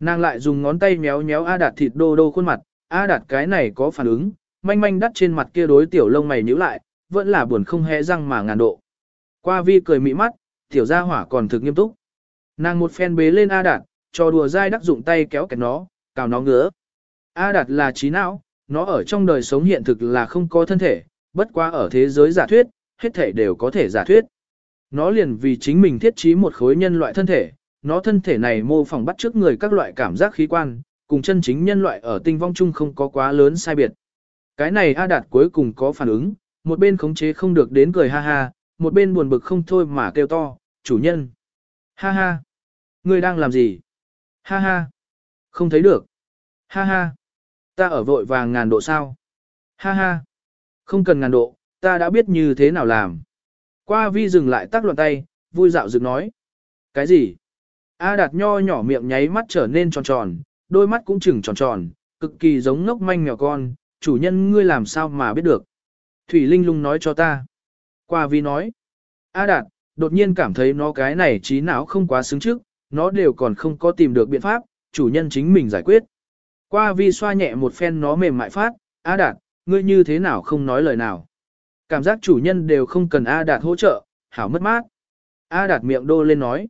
Nàng lại dùng ngón tay méo méo A Đạt thịt đô đô khuôn mặt, A Đạt cái này có phản ứng, manh manh đắt trên mặt kia đối tiểu lông mày nhíu lại, vẫn là buồn không hề răng mà ngàn độ. Qua vi cười mị mắt, tiểu gia hỏa còn thực nghiêm túc. Nàng một phen bế lên A Đạt, cho đùa dai đắc dụng tay kéo kẹt nó, cào nó ngứa. A Đạt là trí não, nó ở trong đời sống hiện thực là không có thân thể, bất quá ở thế giới giả thuyết, hết thể đều có thể giả thuyết. Nó liền vì chính mình thiết trí một khối nhân loại thân thể, nó thân thể này mô phỏng bắt trước người các loại cảm giác khí quan, cùng chân chính nhân loại ở tinh vong chung không có quá lớn sai biệt. Cái này A Đạt cuối cùng có phản ứng, một bên khống chế không được đến cười ha ha, một bên buồn bực không thôi mà kêu to, chủ nhân. Ha ha, ngươi đang làm gì? Ha ha. Không thấy được. Ha ha. Ta ở vội vàng ngàn độ sao? Ha ha. Không cần ngàn độ, ta đã biết như thế nào làm. Qua vi dừng lại tắc loạn tay, vui dạo dựng nói. Cái gì? A đạt nho nhỏ miệng nháy mắt trở nên tròn tròn, đôi mắt cũng chừng tròn tròn, cực kỳ giống ngốc manh mèo con, chủ nhân ngươi làm sao mà biết được. Thủy Linh lung nói cho ta. Qua vi nói. A đạt, đột nhiên cảm thấy nó cái này trí não không quá xứng trước, nó đều còn không có tìm được biện pháp, chủ nhân chính mình giải quyết. Qua vi xoa nhẹ một phen nó mềm mại phát, A Đạt, ngươi như thế nào không nói lời nào. Cảm giác chủ nhân đều không cần A Đạt hỗ trợ, hảo mất mát. A Đạt miệng đô lên nói.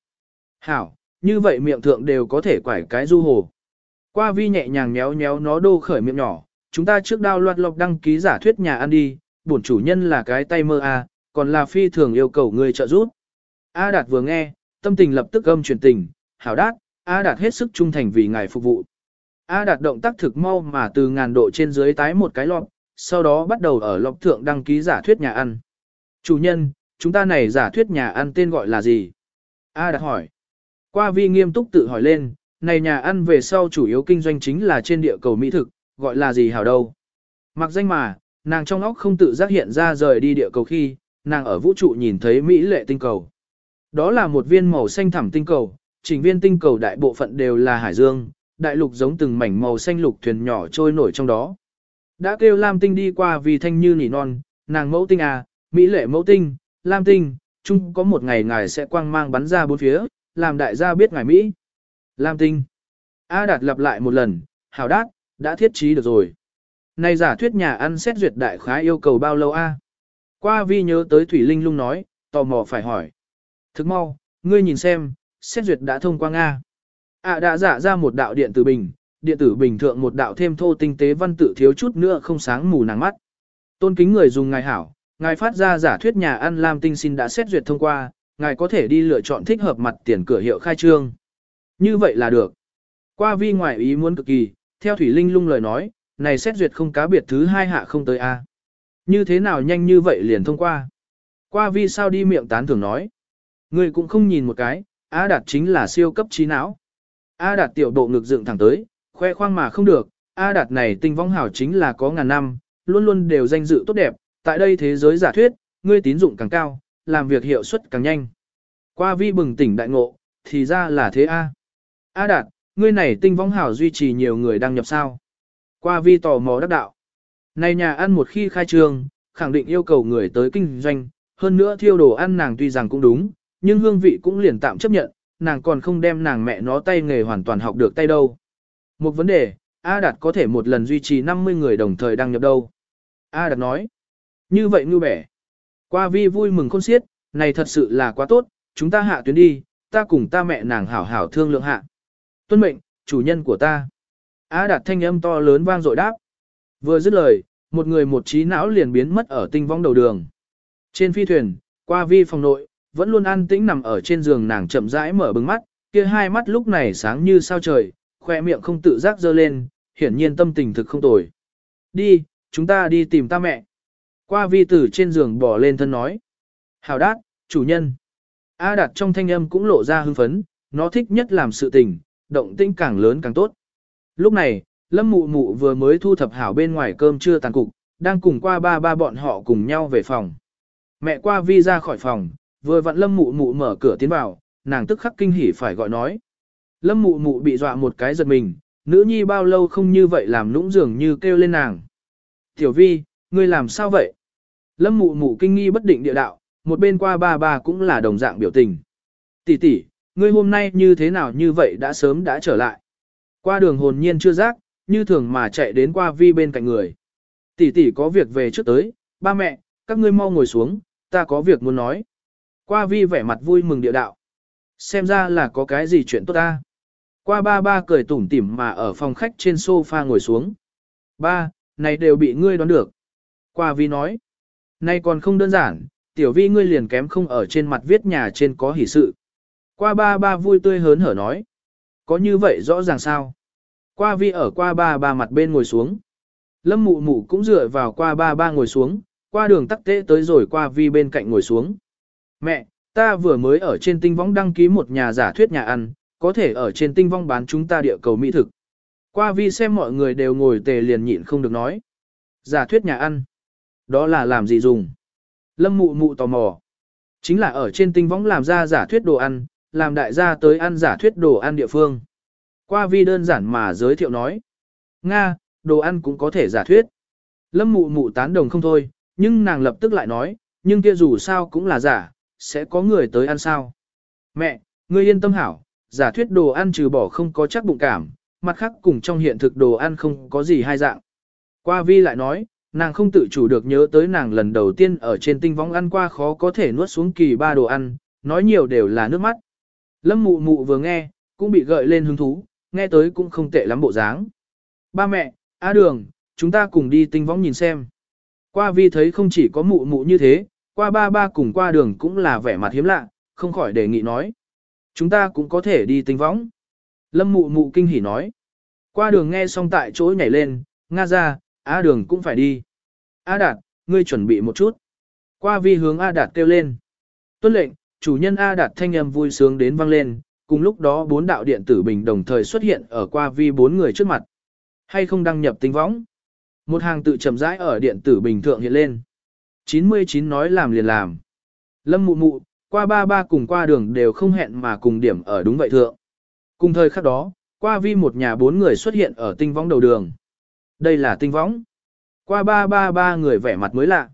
Hảo, như vậy miệng thượng đều có thể quải cái du hồ. Qua vi nhẹ nhàng nhéo nhéo nó đô khởi miệng nhỏ, chúng ta trước đao loạt lọc đăng ký giả thuyết nhà ăn đi, bổn chủ nhân là cái tay mơ A, còn là phi thường yêu cầu người trợ giúp. A Đạt vừa nghe, tâm tình lập tức âm truyền tình, hảo đát, A Đạt hết sức trung thành vì ngài phục vụ. A Đạt động tác thực mau mà từ ngàn độ trên dưới tái một cái lọp, sau đó bắt đầu ở lọc thượng đăng ký giả thuyết nhà ăn. Chủ nhân, chúng ta này giả thuyết nhà ăn tên gọi là gì? A Đạt hỏi. Qua vi nghiêm túc tự hỏi lên, này nhà ăn về sau chủ yếu kinh doanh chính là trên địa cầu mỹ thực, gọi là gì hảo đâu. Mặc danh mà, nàng trong óc không tự giác hiện ra rời đi địa cầu khi, nàng ở vũ trụ nhìn thấy mỹ lệ tinh cầu. Đó là một viên màu xanh thẳm tinh cầu, chỉnh viên tinh cầu đại bộ phận đều là hải dương, đại lục giống từng mảnh màu xanh lục thuyền nhỏ trôi nổi trong đó. Đã kêu Lam Tinh đi qua vì thanh như nỉ non, nàng mẫu tinh à, mỹ lệ mẫu tinh, Lam Tinh, chung có một ngày ngài sẽ quang mang bắn ra bốn phía, làm đại gia biết ngài Mỹ. Lam Tinh. A Đạt lặp lại một lần, hảo đát, đã thiết trí được rồi. Này giả thuyết nhà ăn xét duyệt đại khái yêu cầu bao lâu a? Qua vi nhớ tới Thủy Linh lung nói, tò mò phải hỏi. Thức mau, ngươi nhìn xem, xét duyệt đã thông qua Nga. À đã giả ra một đạo điện tử bình, điện tử bình thượng một đạo thêm thô tinh tế văn tự thiếu chút nữa không sáng mù nàng mắt. Tôn kính người dùng ngài hảo, ngài phát ra giả thuyết nhà ăn Lam Tinh xin đã xét duyệt thông qua, ngài có thể đi lựa chọn thích hợp mặt tiền cửa hiệu khai trương. Như vậy là được. Qua vi ngoại ý muốn cực kỳ, theo Thủy Linh lung lời nói, này xét duyệt không cá biệt thứ hai hạ không tới A. Như thế nào nhanh như vậy liền thông qua. Qua vi sao đi miệng tán thường nói. Người cũng không nhìn một cái, A đạt chính là siêu cấp trí não. A đạt tiểu độ ngực dựng thẳng tới, khoe khoang mà không được, A đạt này tinh vong hảo chính là có ngàn năm, luôn luôn đều danh dự tốt đẹp, tại đây thế giới giả thuyết, ngươi tín dụng càng cao, làm việc hiệu suất càng nhanh. Qua vi bừng tỉnh đại ngộ, thì ra là thế A. A đạt, ngươi này tinh vong hảo duy trì nhiều người đăng nhập sao. Qua vi tò mò đắc đạo. Này nhà ăn một khi khai trương, khẳng định yêu cầu người tới kinh doanh, hơn nữa thiêu đồ ăn nàng tuy rằng cũng đúng, nhưng hương vị cũng liền tạm chấp nhận, nàng còn không đem nàng mẹ nó tay nghề hoàn toàn học được tay đâu. Một vấn đề, A Đạt có thể một lần duy trì 50 người đồng thời đăng nhập đâu. A Đạt nói, như vậy ngư bẻ. Qua vi vui mừng khôn xiết, này thật sự là quá tốt, chúng ta hạ tuyến đi, ta cùng ta mẹ nàng hảo hảo thương lượng hạ. Tuân mệnh, chủ nhân của ta. A Đạt thanh âm to lớn vang dội đáp. Vừa dứt lời, một người một trí não liền biến mất ở tinh vong đầu đường. Trên phi thuyền, qua vi phòng nội, vẫn luôn an tĩnh nằm ở trên giường nàng chậm rãi mở bừng mắt, kia hai mắt lúc này sáng như sao trời, khoe miệng không tự giác dơ lên, hiển nhiên tâm tình thực không tồi. Đi, chúng ta đi tìm ta mẹ. Qua vi tử trên giường bỏ lên thân nói. Hào đát, chủ nhân. A đạt trong thanh âm cũng lộ ra hưng phấn, nó thích nhất làm sự tình, động tĩnh càng lớn càng tốt. Lúc này, Lâm Mụ Mụ vừa mới thu thập hảo bên ngoài cơm trưa tàn cục, đang cùng qua ba ba bọn họ cùng nhau về phòng. Mẹ qua vi ra khỏi phòng, vừa vặn Lâm Mụ Mụ mở cửa tiến vào, nàng tức khắc kinh hỉ phải gọi nói. Lâm Mụ Mụ bị dọa một cái giật mình, nữ nhi bao lâu không như vậy làm nũng dường như kêu lên nàng. Tiểu vi, ngươi làm sao vậy? Lâm Mụ Mụ kinh nghi bất định địa đạo, một bên qua ba ba cũng là đồng dạng biểu tình. Tỷ tỷ, ngươi hôm nay như thế nào như vậy đã sớm đã trở lại. Qua đường hồn nhiên chưa giác, như thường mà chạy đến qua vi bên cạnh người. Tỷ tỷ có việc về trước tới, ba mẹ, các ngươi mau ngồi xuống, ta có việc muốn nói. Qua vi vẻ mặt vui mừng địa đạo. Xem ra là có cái gì chuyện tốt ta. Qua ba ba cười tủm tỉm mà ở phòng khách trên sofa ngồi xuống. Ba, này đều bị ngươi đoán được. Qua vi nói. Này còn không đơn giản, tiểu vi ngươi liền kém không ở trên mặt viết nhà trên có hỷ sự. Qua ba ba vui tươi hớn hở nói. Có như vậy rõ ràng sao? Qua vi ở qua ba ba mặt bên ngồi xuống. Lâm mụ mụ cũng dựa vào qua ba ba ngồi xuống, qua đường tắc tế tới rồi qua vi bên cạnh ngồi xuống. Mẹ, ta vừa mới ở trên tinh vong đăng ký một nhà giả thuyết nhà ăn, có thể ở trên tinh vong bán chúng ta địa cầu mỹ thực. Qua vi xem mọi người đều ngồi tề liền nhịn không được nói. Giả thuyết nhà ăn. Đó là làm gì dùng? Lâm mụ mụ tò mò. Chính là ở trên tinh vong làm ra giả thuyết đồ ăn, làm đại gia tới ăn giả thuyết đồ ăn địa phương. Qua vi đơn giản mà giới thiệu nói. Nga, đồ ăn cũng có thể giả thuyết. Lâm mụ mụ tán đồng không thôi, nhưng nàng lập tức lại nói, nhưng kia dù sao cũng là giả, sẽ có người tới ăn sao. Mẹ, ngươi yên tâm hảo, giả thuyết đồ ăn trừ bỏ không có chắc bụng cảm, mặt khác cùng trong hiện thực đồ ăn không có gì hai dạng. Qua vi lại nói, nàng không tự chủ được nhớ tới nàng lần đầu tiên ở trên tinh võng ăn qua khó có thể nuốt xuống kỳ ba đồ ăn, nói nhiều đều là nước mắt. Lâm mụ mụ vừa nghe, cũng bị gợi lên hứng thú, nghe tới cũng không tệ lắm bộ dáng. Ba mẹ, A đường, chúng ta cùng đi tinh võng nhìn xem. Qua vi thấy không chỉ có mụ mụ như thế, qua ba ba cùng qua đường cũng là vẻ mặt hiếm lạ, không khỏi đề nghị nói. Chúng ta cũng có thể đi tinh võng. Lâm mụ mụ kinh hỉ nói. Qua đường nghe xong tại chỗ nhảy lên, nga ra, A đường cũng phải đi. A đạt, ngươi chuẩn bị một chút. Qua vi hướng A đạt kêu lên. Tuân lệnh, chủ nhân A đạt thanh âm vui sướng đến vang lên, cùng lúc đó bốn đạo điện tử bình đồng thời xuất hiện ở qua vi bốn người trước mặt. Hay không đăng nhập tinh võng? Một hàng tự chậm rãi ở điện tử bình thượng hiện lên. 99 nói làm liền làm. Lâm mụ mụ, qua ba ba cùng qua đường đều không hẹn mà cùng điểm ở đúng vậy thượng. Cùng thời khắc đó, qua vi một nhà bốn người xuất hiện ở tinh võng đầu đường. Đây là tinh võng. Qua ba ba ba người vẻ mặt mới lạ.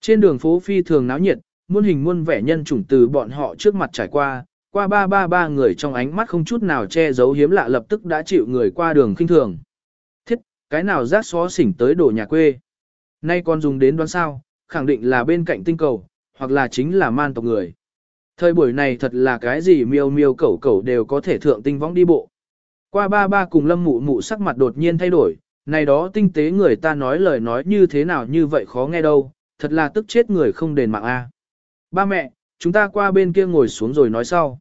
Trên đường phố phi thường náo nhiệt, muôn hình muôn vẻ nhân chủng từ bọn họ trước mặt trải qua, qua ba ba ba người trong ánh mắt không chút nào che giấu hiếm lạ lập tức đã chịu người qua đường khinh thường. Thiết, cái nào rác xó xỉnh tới đổ nhà quê. Nay còn dùng đến đoán sao, khẳng định là bên cạnh tinh cầu, hoặc là chính là man tộc người. Thời buổi này thật là cái gì miêu miêu cẩu cẩu đều có thể thượng tinh võng đi bộ. Qua ba ba cùng lâm mụ mụ sắc mặt đột nhiên thay đổi, này đó tinh tế người ta nói lời nói như thế nào như vậy khó nghe đâu, thật là tức chết người không đền mạng a. Ba mẹ, chúng ta qua bên kia ngồi xuống rồi nói sau.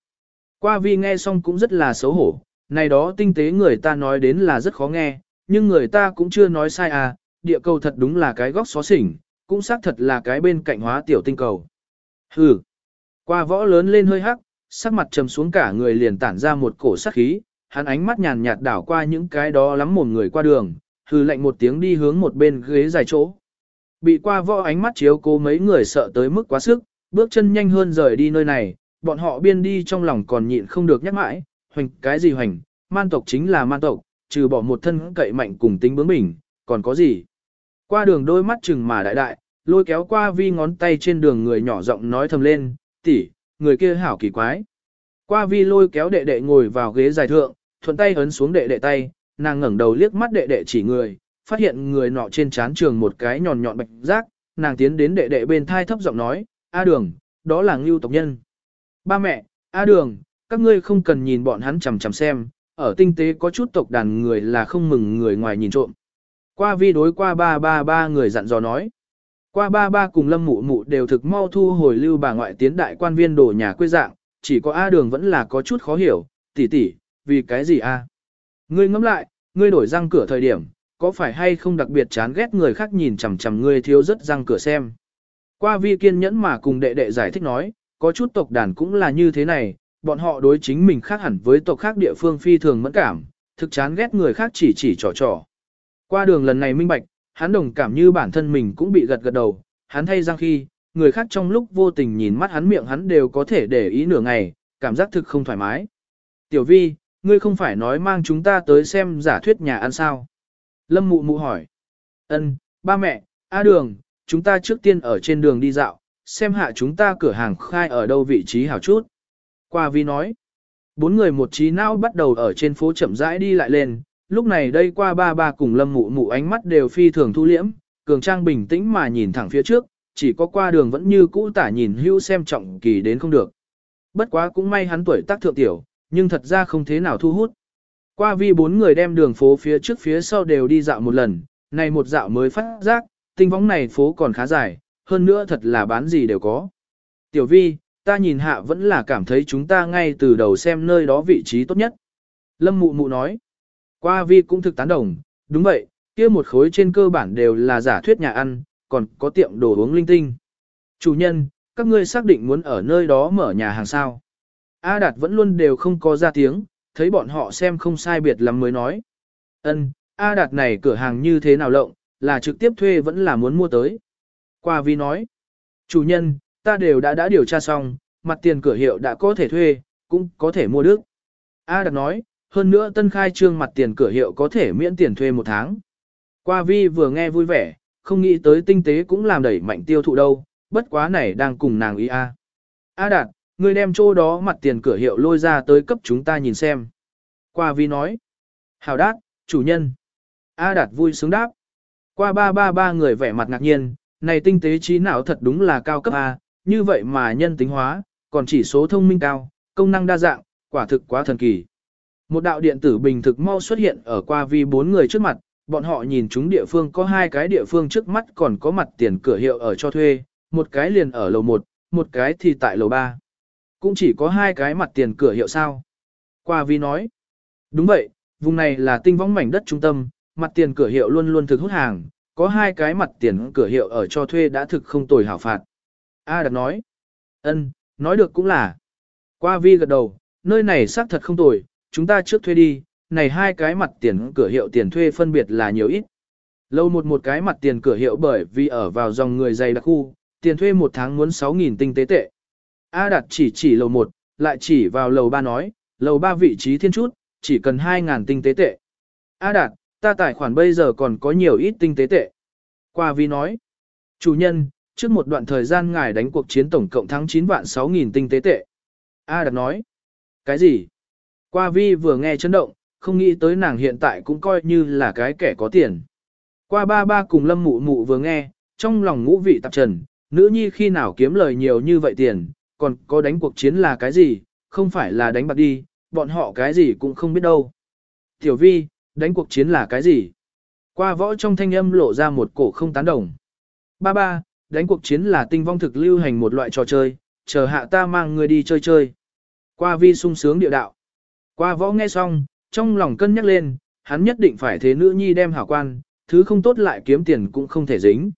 Qua vi nghe xong cũng rất là xấu hổ, này đó tinh tế người ta nói đến là rất khó nghe, nhưng người ta cũng chưa nói sai à, địa cầu thật đúng là cái góc xó xỉnh, cũng xác thật là cái bên cạnh hóa tiểu tinh cầu. Hừ, qua võ lớn lên hơi hắc, sắc mặt trầm xuống cả người liền tản ra một cổ sát khí, hắn ánh mắt nhàn nhạt đảo qua những cái đó lắm một người qua đường, hừ lạnh một tiếng đi hướng một bên ghế dài chỗ. Bị qua võ ánh mắt chiếu cố mấy người sợ tới mức quá sức, bước chân nhanh hơn rời đi nơi này, bọn họ biên đi trong lòng còn nhịn không được nhắc mãi, hoành cái gì hoành, man tộc chính là man tộc, trừ bỏ một thân cậy mạnh cùng tính bướng bỉnh, còn có gì. Qua đường đôi mắt chừng mà đại đại, lôi kéo qua vi ngón tay trên đường người nhỏ giọng nói thầm lên, tỷ, người kia hảo kỳ quái. Qua vi lôi kéo đệ đệ ngồi vào ghế dài thượng, thuận tay ấn xuống đệ đệ tay, nàng ngẩng đầu liếc mắt đệ đệ chỉ người, phát hiện người nọ trên trán trường một cái nhọn nhọn bạch giác, nàng tiến đến đệ đệ bên thai thấp giọng nói, A đường, đó là ngưu tộc nhân. Ba mẹ, A đường, các ngươi không cần nhìn bọn hắn chằm chằm xem, ở tinh tế có chút tộc đàn người là không mừng người ngoài nhìn trộm. Qua vi đối qua ba ba ba người dặn dò nói. Qua ba ba cùng lâm mụ mụ đều thực mau thu hồi lưu bà ngoại tiến đại quan viên đổ nhà quê dạng, chỉ có A đường vẫn là có chút khó hiểu, tỷ tỷ, vì cái gì A? Ngươi ngẫm lại, ngươi đổi răng cửa thời điểm, có phải hay không đặc biệt chán ghét người khác nhìn chằm chằm ngươi thiếu rất răng cửa xem. Qua vi kiên nhẫn mà cùng đệ đệ giải thích nói, có chút tộc đàn cũng là như thế này, bọn họ đối chính mình khác hẳn với tộc khác địa phương phi thường mẫn cảm, thực chán ghét người khác chỉ chỉ trò trò. Qua đường lần này minh bạch, hắn đồng cảm như bản thân mình cũng bị gật gật đầu, hắn thay giang khi, người khác trong lúc vô tình nhìn mắt hắn miệng hắn đều có thể để ý nửa ngày, cảm giác thực không thoải mái. Tiểu vi, ngươi không phải nói mang chúng ta tới xem giả thuyết nhà ăn sao? Lâm mụ mụ hỏi. Ân, ba mẹ, A đường, chúng ta trước tiên ở trên đường đi dạo, xem hạ chúng ta cửa hàng khai ở đâu vị trí hảo chút. Qua vi nói. Bốn người một trí não bắt đầu ở trên phố chậm rãi đi lại lên, lúc này đây qua ba ba cùng lâm mụ mụ ánh mắt đều phi thường thu liễm, cường trang bình tĩnh mà nhìn thẳng phía trước, chỉ có qua đường vẫn như cũ tả nhìn hưu xem trọng kỳ đến không được. Bất quá cũng may hắn tuổi tác thượng tiểu, nhưng thật ra không thế nào thu hút. Qua vi bốn người đem đường phố phía trước phía sau đều đi dạo một lần, này một dạo mới phát giác, tinh võng này phố còn khá dài, hơn nữa thật là bán gì đều có. Tiểu vi, ta nhìn hạ vẫn là cảm thấy chúng ta ngay từ đầu xem nơi đó vị trí tốt nhất. Lâm mụ mụ nói, qua vi cũng thực tán đồng, đúng vậy, kia một khối trên cơ bản đều là giả thuyết nhà ăn, còn có tiệm đồ uống linh tinh. Chủ nhân, các ngươi xác định muốn ở nơi đó mở nhà hàng sao. A Đạt vẫn luôn đều không có ra tiếng, thấy bọn họ xem không sai biệt lắm mới nói. Ân, A Đạt này cửa hàng như thế nào lộng, là trực tiếp thuê vẫn là muốn mua tới. Qua vi nói, chủ nhân, ta đều đã đã điều tra xong, mặt tiền cửa hiệu đã có thể thuê, cũng có thể mua được. A Đạt nói, hơn nữa tân khai trương mặt tiền cửa hiệu có thể miễn tiền thuê một tháng. Qua vi vừa nghe vui vẻ, không nghĩ tới tinh tế cũng làm đẩy mạnh tiêu thụ đâu, bất quá này đang cùng nàng ý A. A Đạt, ngươi đem chỗ đó mặt tiền cửa hiệu lôi ra tới cấp chúng ta nhìn xem. Qua vi nói. Hào đát, chủ nhân. A Đạt vui sướng đáp. Qua ba ba ba người vẻ mặt ngạc nhiên, này tinh tế trí não thật đúng là cao cấp A, như vậy mà nhân tính hóa, còn chỉ số thông minh cao, công năng đa dạng, quả thực quá thần kỳ. Một đạo điện tử bình thực mau xuất hiện ở qua vi bốn người trước mặt, bọn họ nhìn chúng địa phương có hai cái địa phương trước mắt còn có mặt tiền cửa hiệu ở cho thuê, một cái liền ở lầu 1, một cái thì tại lầu 3. Cũng chỉ có hai cái mặt tiền cửa hiệu sao. Qua vi nói, đúng vậy, vùng này là tinh võng mảnh đất trung tâm, mặt tiền cửa hiệu luôn luôn thực hút hàng, có hai cái mặt tiền cửa hiệu ở cho thuê đã thực không tồi hảo phạt. A đặt nói, ân, nói được cũng là. Qua vi gật đầu, nơi này xác thật không tồi, chúng ta trước thuê đi, này hai cái mặt tiền cửa hiệu tiền thuê phân biệt là nhiều ít. Lâu một một cái mặt tiền cửa hiệu bởi vì ở vào dòng người dày đặc khu, tiền thuê một tháng muốn 6.000 tinh tế tệ. A đặt chỉ chỉ lầu một, lại chỉ vào lầu ba nói, lầu ba vị trí thiên chút, chỉ cần 2.000 tinh tế tệ. A đạt, ta tài khoản bây giờ còn có nhiều ít tinh tế tệ. Qua vi nói, chủ nhân, trước một đoạn thời gian ngài đánh cuộc chiến tổng cộng thắng 9 vạn 6.000 tinh tế tệ. A đạt nói, cái gì? Qua vi vừa nghe chấn động, không nghĩ tới nàng hiện tại cũng coi như là cái kẻ có tiền. Qua ba ba cùng lâm mụ mụ vừa nghe, trong lòng ngũ vị tạp trần, nữ nhi khi nào kiếm lời nhiều như vậy tiền, còn có đánh cuộc chiến là cái gì, không phải là đánh bạc đi, bọn họ cái gì cũng không biết đâu. Tiểu vi, đánh cuộc chiến là cái gì? Qua võ trong thanh âm lộ ra một cổ không tán đồng. Ba ba, đánh cuộc chiến là tinh vong thực lưu hành một loại trò chơi, chờ hạ ta mang người đi chơi chơi. Qua vi sung sướng địa đạo. Qua võ nghe xong, trong lòng cân nhắc lên, hắn nhất định phải thế nữ nhi đem hảo quan, thứ không tốt lại kiếm tiền cũng không thể dính.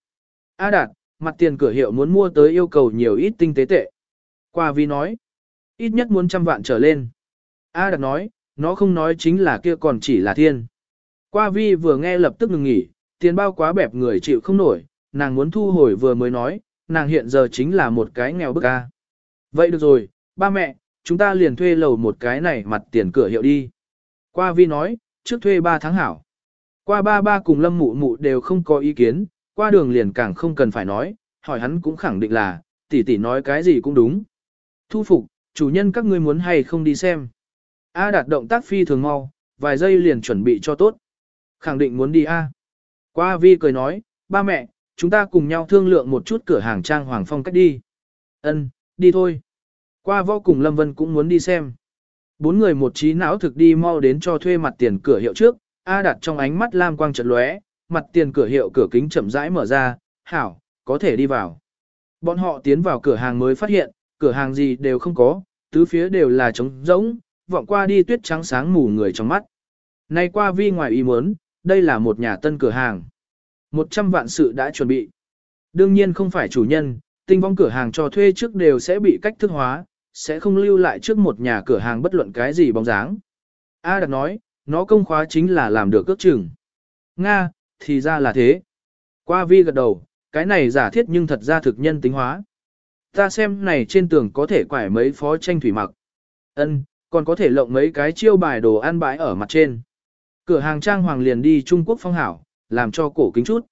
A đạt, mặt tiền cửa hiệu muốn mua tới yêu cầu nhiều ít tinh tế tệ. Qua vi nói, ít nhất muốn trăm vạn trở lên. A đạt nói, nó không nói chính là kia còn chỉ là thiên. Qua vi vừa nghe lập tức ngừng nghỉ, tiền bao quá bẹp người chịu không nổi, nàng muốn thu hồi vừa mới nói, nàng hiện giờ chính là một cái nghèo bức a. Vậy được rồi, ba mẹ, chúng ta liền thuê lầu một cái này mặt tiền cửa hiệu đi. Qua vi nói, trước thuê 3 tháng hảo. Qua ba ba cùng lâm mụ mụ đều không có ý kiến, qua đường liền càng không cần phải nói, hỏi hắn cũng khẳng định là, tỷ tỷ nói cái gì cũng đúng. Thu phục, chủ nhân các ngươi muốn hay không đi xem. A đạt động tác phi thường mau, vài giây liền chuẩn bị cho tốt. Khẳng định muốn đi A. Qua vi cười nói, ba mẹ, chúng ta cùng nhau thương lượng một chút cửa hàng trang hoàng phong cách đi. Ân, đi thôi. Qua võ cùng Lâm Vân cũng muốn đi xem. Bốn người một trí não thực đi mau đến cho thuê mặt tiền cửa hiệu trước, A đặt trong ánh mắt lam quang chợt lóe, mặt tiền cửa hiệu cửa kính chậm rãi mở ra, hảo, có thể đi vào. Bọn họ tiến vào cửa hàng mới phát hiện, cửa hàng gì đều không có, tứ phía đều là trống rỗng, vọng qua đi tuyết trắng sáng mù người trong mắt. Nay qua vi ngoài ý muốn, đây là một nhà tân cửa hàng. Một trăm vạn sự đã chuẩn bị. Đương nhiên không phải chủ nhân, tinh vong cửa hàng cho thuê trước đều sẽ bị cách thức hóa, sẽ không lưu lại trước một nhà cửa hàng bất luận cái gì bóng dáng. A đặt nói, nó công khóa chính là làm được cước chừng. Nga, thì ra là thế. Qua vi gật đầu, cái này giả thiết nhưng thật ra thực nhân tính hóa. Ta xem này trên tường có thể quải mấy phó tranh thủy mặc. ân còn có thể lộng mấy cái chiêu bài đồ ăn bãi ở mặt trên. Cửa hàng trang hoàng liền đi Trung Quốc phong hảo, làm cho cổ kính chút.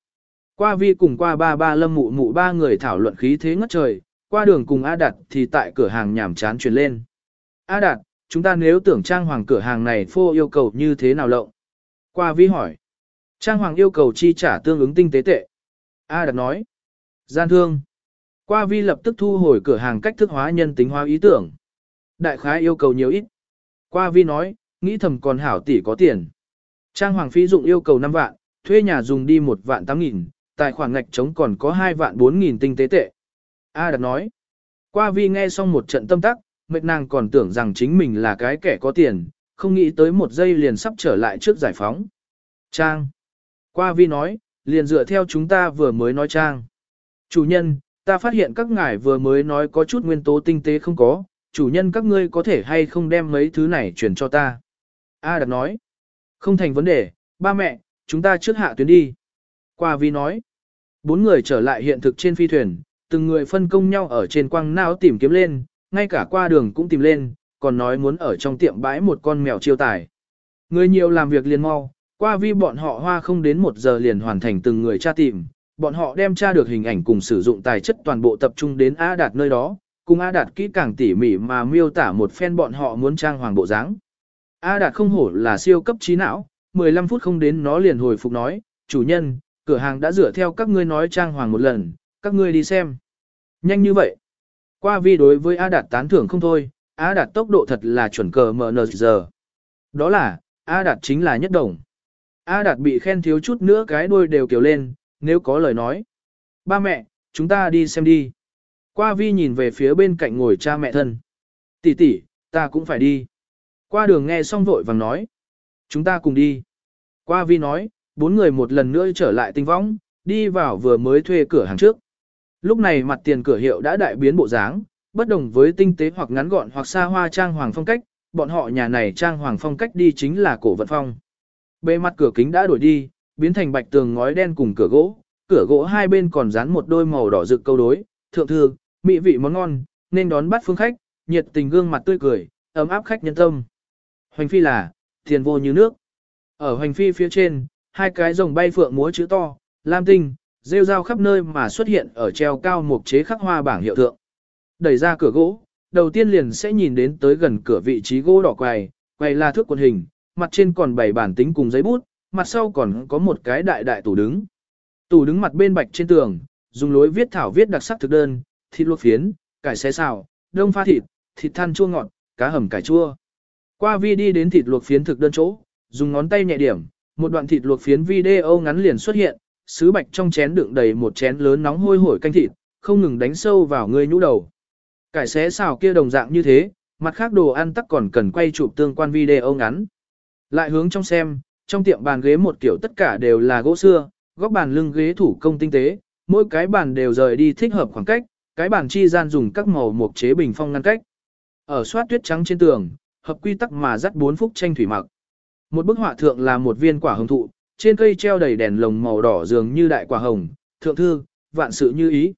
Qua vi cùng qua ba ba lâm mụ mụ ba người thảo luận khí thế ngất trời, qua đường cùng A Đạt thì tại cửa hàng nhảm chán chuyển lên. A Đạt, chúng ta nếu tưởng trang hoàng cửa hàng này phô yêu cầu như thế nào lộng? Qua vi hỏi. Trang hoàng yêu cầu chi trả tương ứng tinh tế tệ. A Đạt nói. Gian thương. Qua vi lập tức thu hồi cửa hàng cách thức hóa nhân tính hóa ý tưởng. Đại khái yêu cầu nhiều ít. Qua vi nói, nghĩ thầm còn hảo tỷ có tiền. Trang hoàng phí dụng yêu cầu 5 vạn, thuê nhà dùng đi 1 vạn 8 nghìn, tài khoản ngạch trống còn có 2 vạn 4 nghìn tinh tế tệ. A Đạt nói. Qua vi nghe xong một trận tâm tắc, mệt nàng còn tưởng rằng chính mình là cái kẻ có tiền, không nghĩ tới một giây liền sắp trở lại trước giải phóng. Trang. Qua vi nói, liền dựa theo chúng ta vừa mới nói Trang. Chủ nhân, ta phát hiện các ngài vừa mới nói có chút nguyên tố tinh tế không có, chủ nhân các ngươi có thể hay không đem mấy thứ này chuyển cho ta. A Đạt nói. Không thành vấn đề, ba mẹ, chúng ta trước hạ tuyến đi. Qua vi nói. Bốn người trở lại hiện thực trên phi thuyền, từng người phân công nhau ở trên quang não tìm kiếm lên, ngay cả qua đường cũng tìm lên, còn nói muốn ở trong tiệm bãi một con mèo chiêu tài. Người nhiều làm việc liền mau, qua vi bọn họ hoa không đến một giờ liền hoàn thành từng người tra tìm, bọn họ đem tra được hình ảnh cùng sử dụng tài chất toàn bộ tập trung đến A Đạt nơi đó, cùng A Đạt kỹ càng tỉ mỉ mà miêu tả một phen bọn họ muốn trang hoàng bộ dáng. A Đạt không hổ là siêu cấp trí não, 15 phút không đến nó liền hồi phục nói, chủ nhân, cửa hàng đã rửa theo các ngươi nói trang hoàng một lần, các ngươi đi xem. Nhanh như vậy. Qua vi đối với A Đạt tán thưởng không thôi, A Đạt tốc độ thật là chuẩn cờ MN giờ. Đó là, A Đạt chính là nhất đồng. A Đạt bị khen thiếu chút nữa cái đuôi đều kiểu lên, nếu có lời nói. Ba mẹ, chúng ta đi xem đi. Qua vi nhìn về phía bên cạnh ngồi cha mẹ thân. Tỷ tỷ, ta cũng phải đi. Qua đường nghe xong vội vàng nói. Chúng ta cùng đi. Qua vi nói, bốn người một lần nữa trở lại tinh võng, đi vào vừa mới thuê cửa hàng trước. Lúc này mặt tiền cửa hiệu đã đại biến bộ dáng, bất đồng với tinh tế hoặc ngắn gọn hoặc xa hoa trang hoàng phong cách, bọn họ nhà này trang hoàng phong cách đi chính là cổ vận phong. Bề mặt cửa kính đã đổi đi, biến thành bạch tường ngói đen cùng cửa gỗ, cửa gỗ hai bên còn dán một đôi màu đỏ rực câu đối, thượng thư, mỹ vị món ngon, nên đón bắt phương khách, nhiệt tình gương mặt tươi cười, ấm áp khách nhân tâm. Hoành phi là, tiền vô như nước. Ở hoành phi phía trên, hai cái rồng bay phượng múa chữ to, lam tinh, rêu rao khắp nơi mà xuất hiện ở treo cao một chế khắc hoa bảng hiệu thượng. Đẩy ra cửa gỗ, đầu tiên liền sẽ nhìn đến tới gần cửa vị trí gỗ đỏ quầy, quầy là thước quần hình, mặt trên còn bảy bản tính cùng giấy bút, mặt sau còn có một cái đại đại tủ đứng. Tủ đứng mặt bên bạch trên tường, dùng lối viết thảo viết đặc sắc thực đơn, thịt luộc phiến, cải xé xào, đông pha thịt, thịt than chua ngọt, cá hầm cải chua. Qua vi đi đến thịt luộc phiến thực đơn chỗ, dùng ngón tay nhẹ điểm, một đoạn thịt luộc phiến video ngắn liền xuất hiện, sứ bạch trong chén đựng đầy một chén lớn nóng hôi hổi canh thịt, không ngừng đánh sâu vào người nhũ đầu. Cải xé xào kia đồng dạng như thế, mặt khác đồ ăn tắc còn cần quay chụp tương quan video ngắn. Lại hướng trong xem, trong tiệm bàn ghế một kiểu tất cả đều là gỗ xưa, góc bàn lưng ghế thủ công tinh tế, mỗi cái bàn đều rời đi thích hợp khoảng cách, cái bàn chi gian dùng các màu mộc chế bình phong ngăn cách. Ở soát tuyết trắng trên tường, hợp quy tắc mà dắt bốn phúc tranh thủy mặc. Một bức họa thượng là một viên quả hồng thụ, trên cây treo đầy đèn lồng màu đỏ dường như đại quả hồng, thượng thư, vạn sự như ý.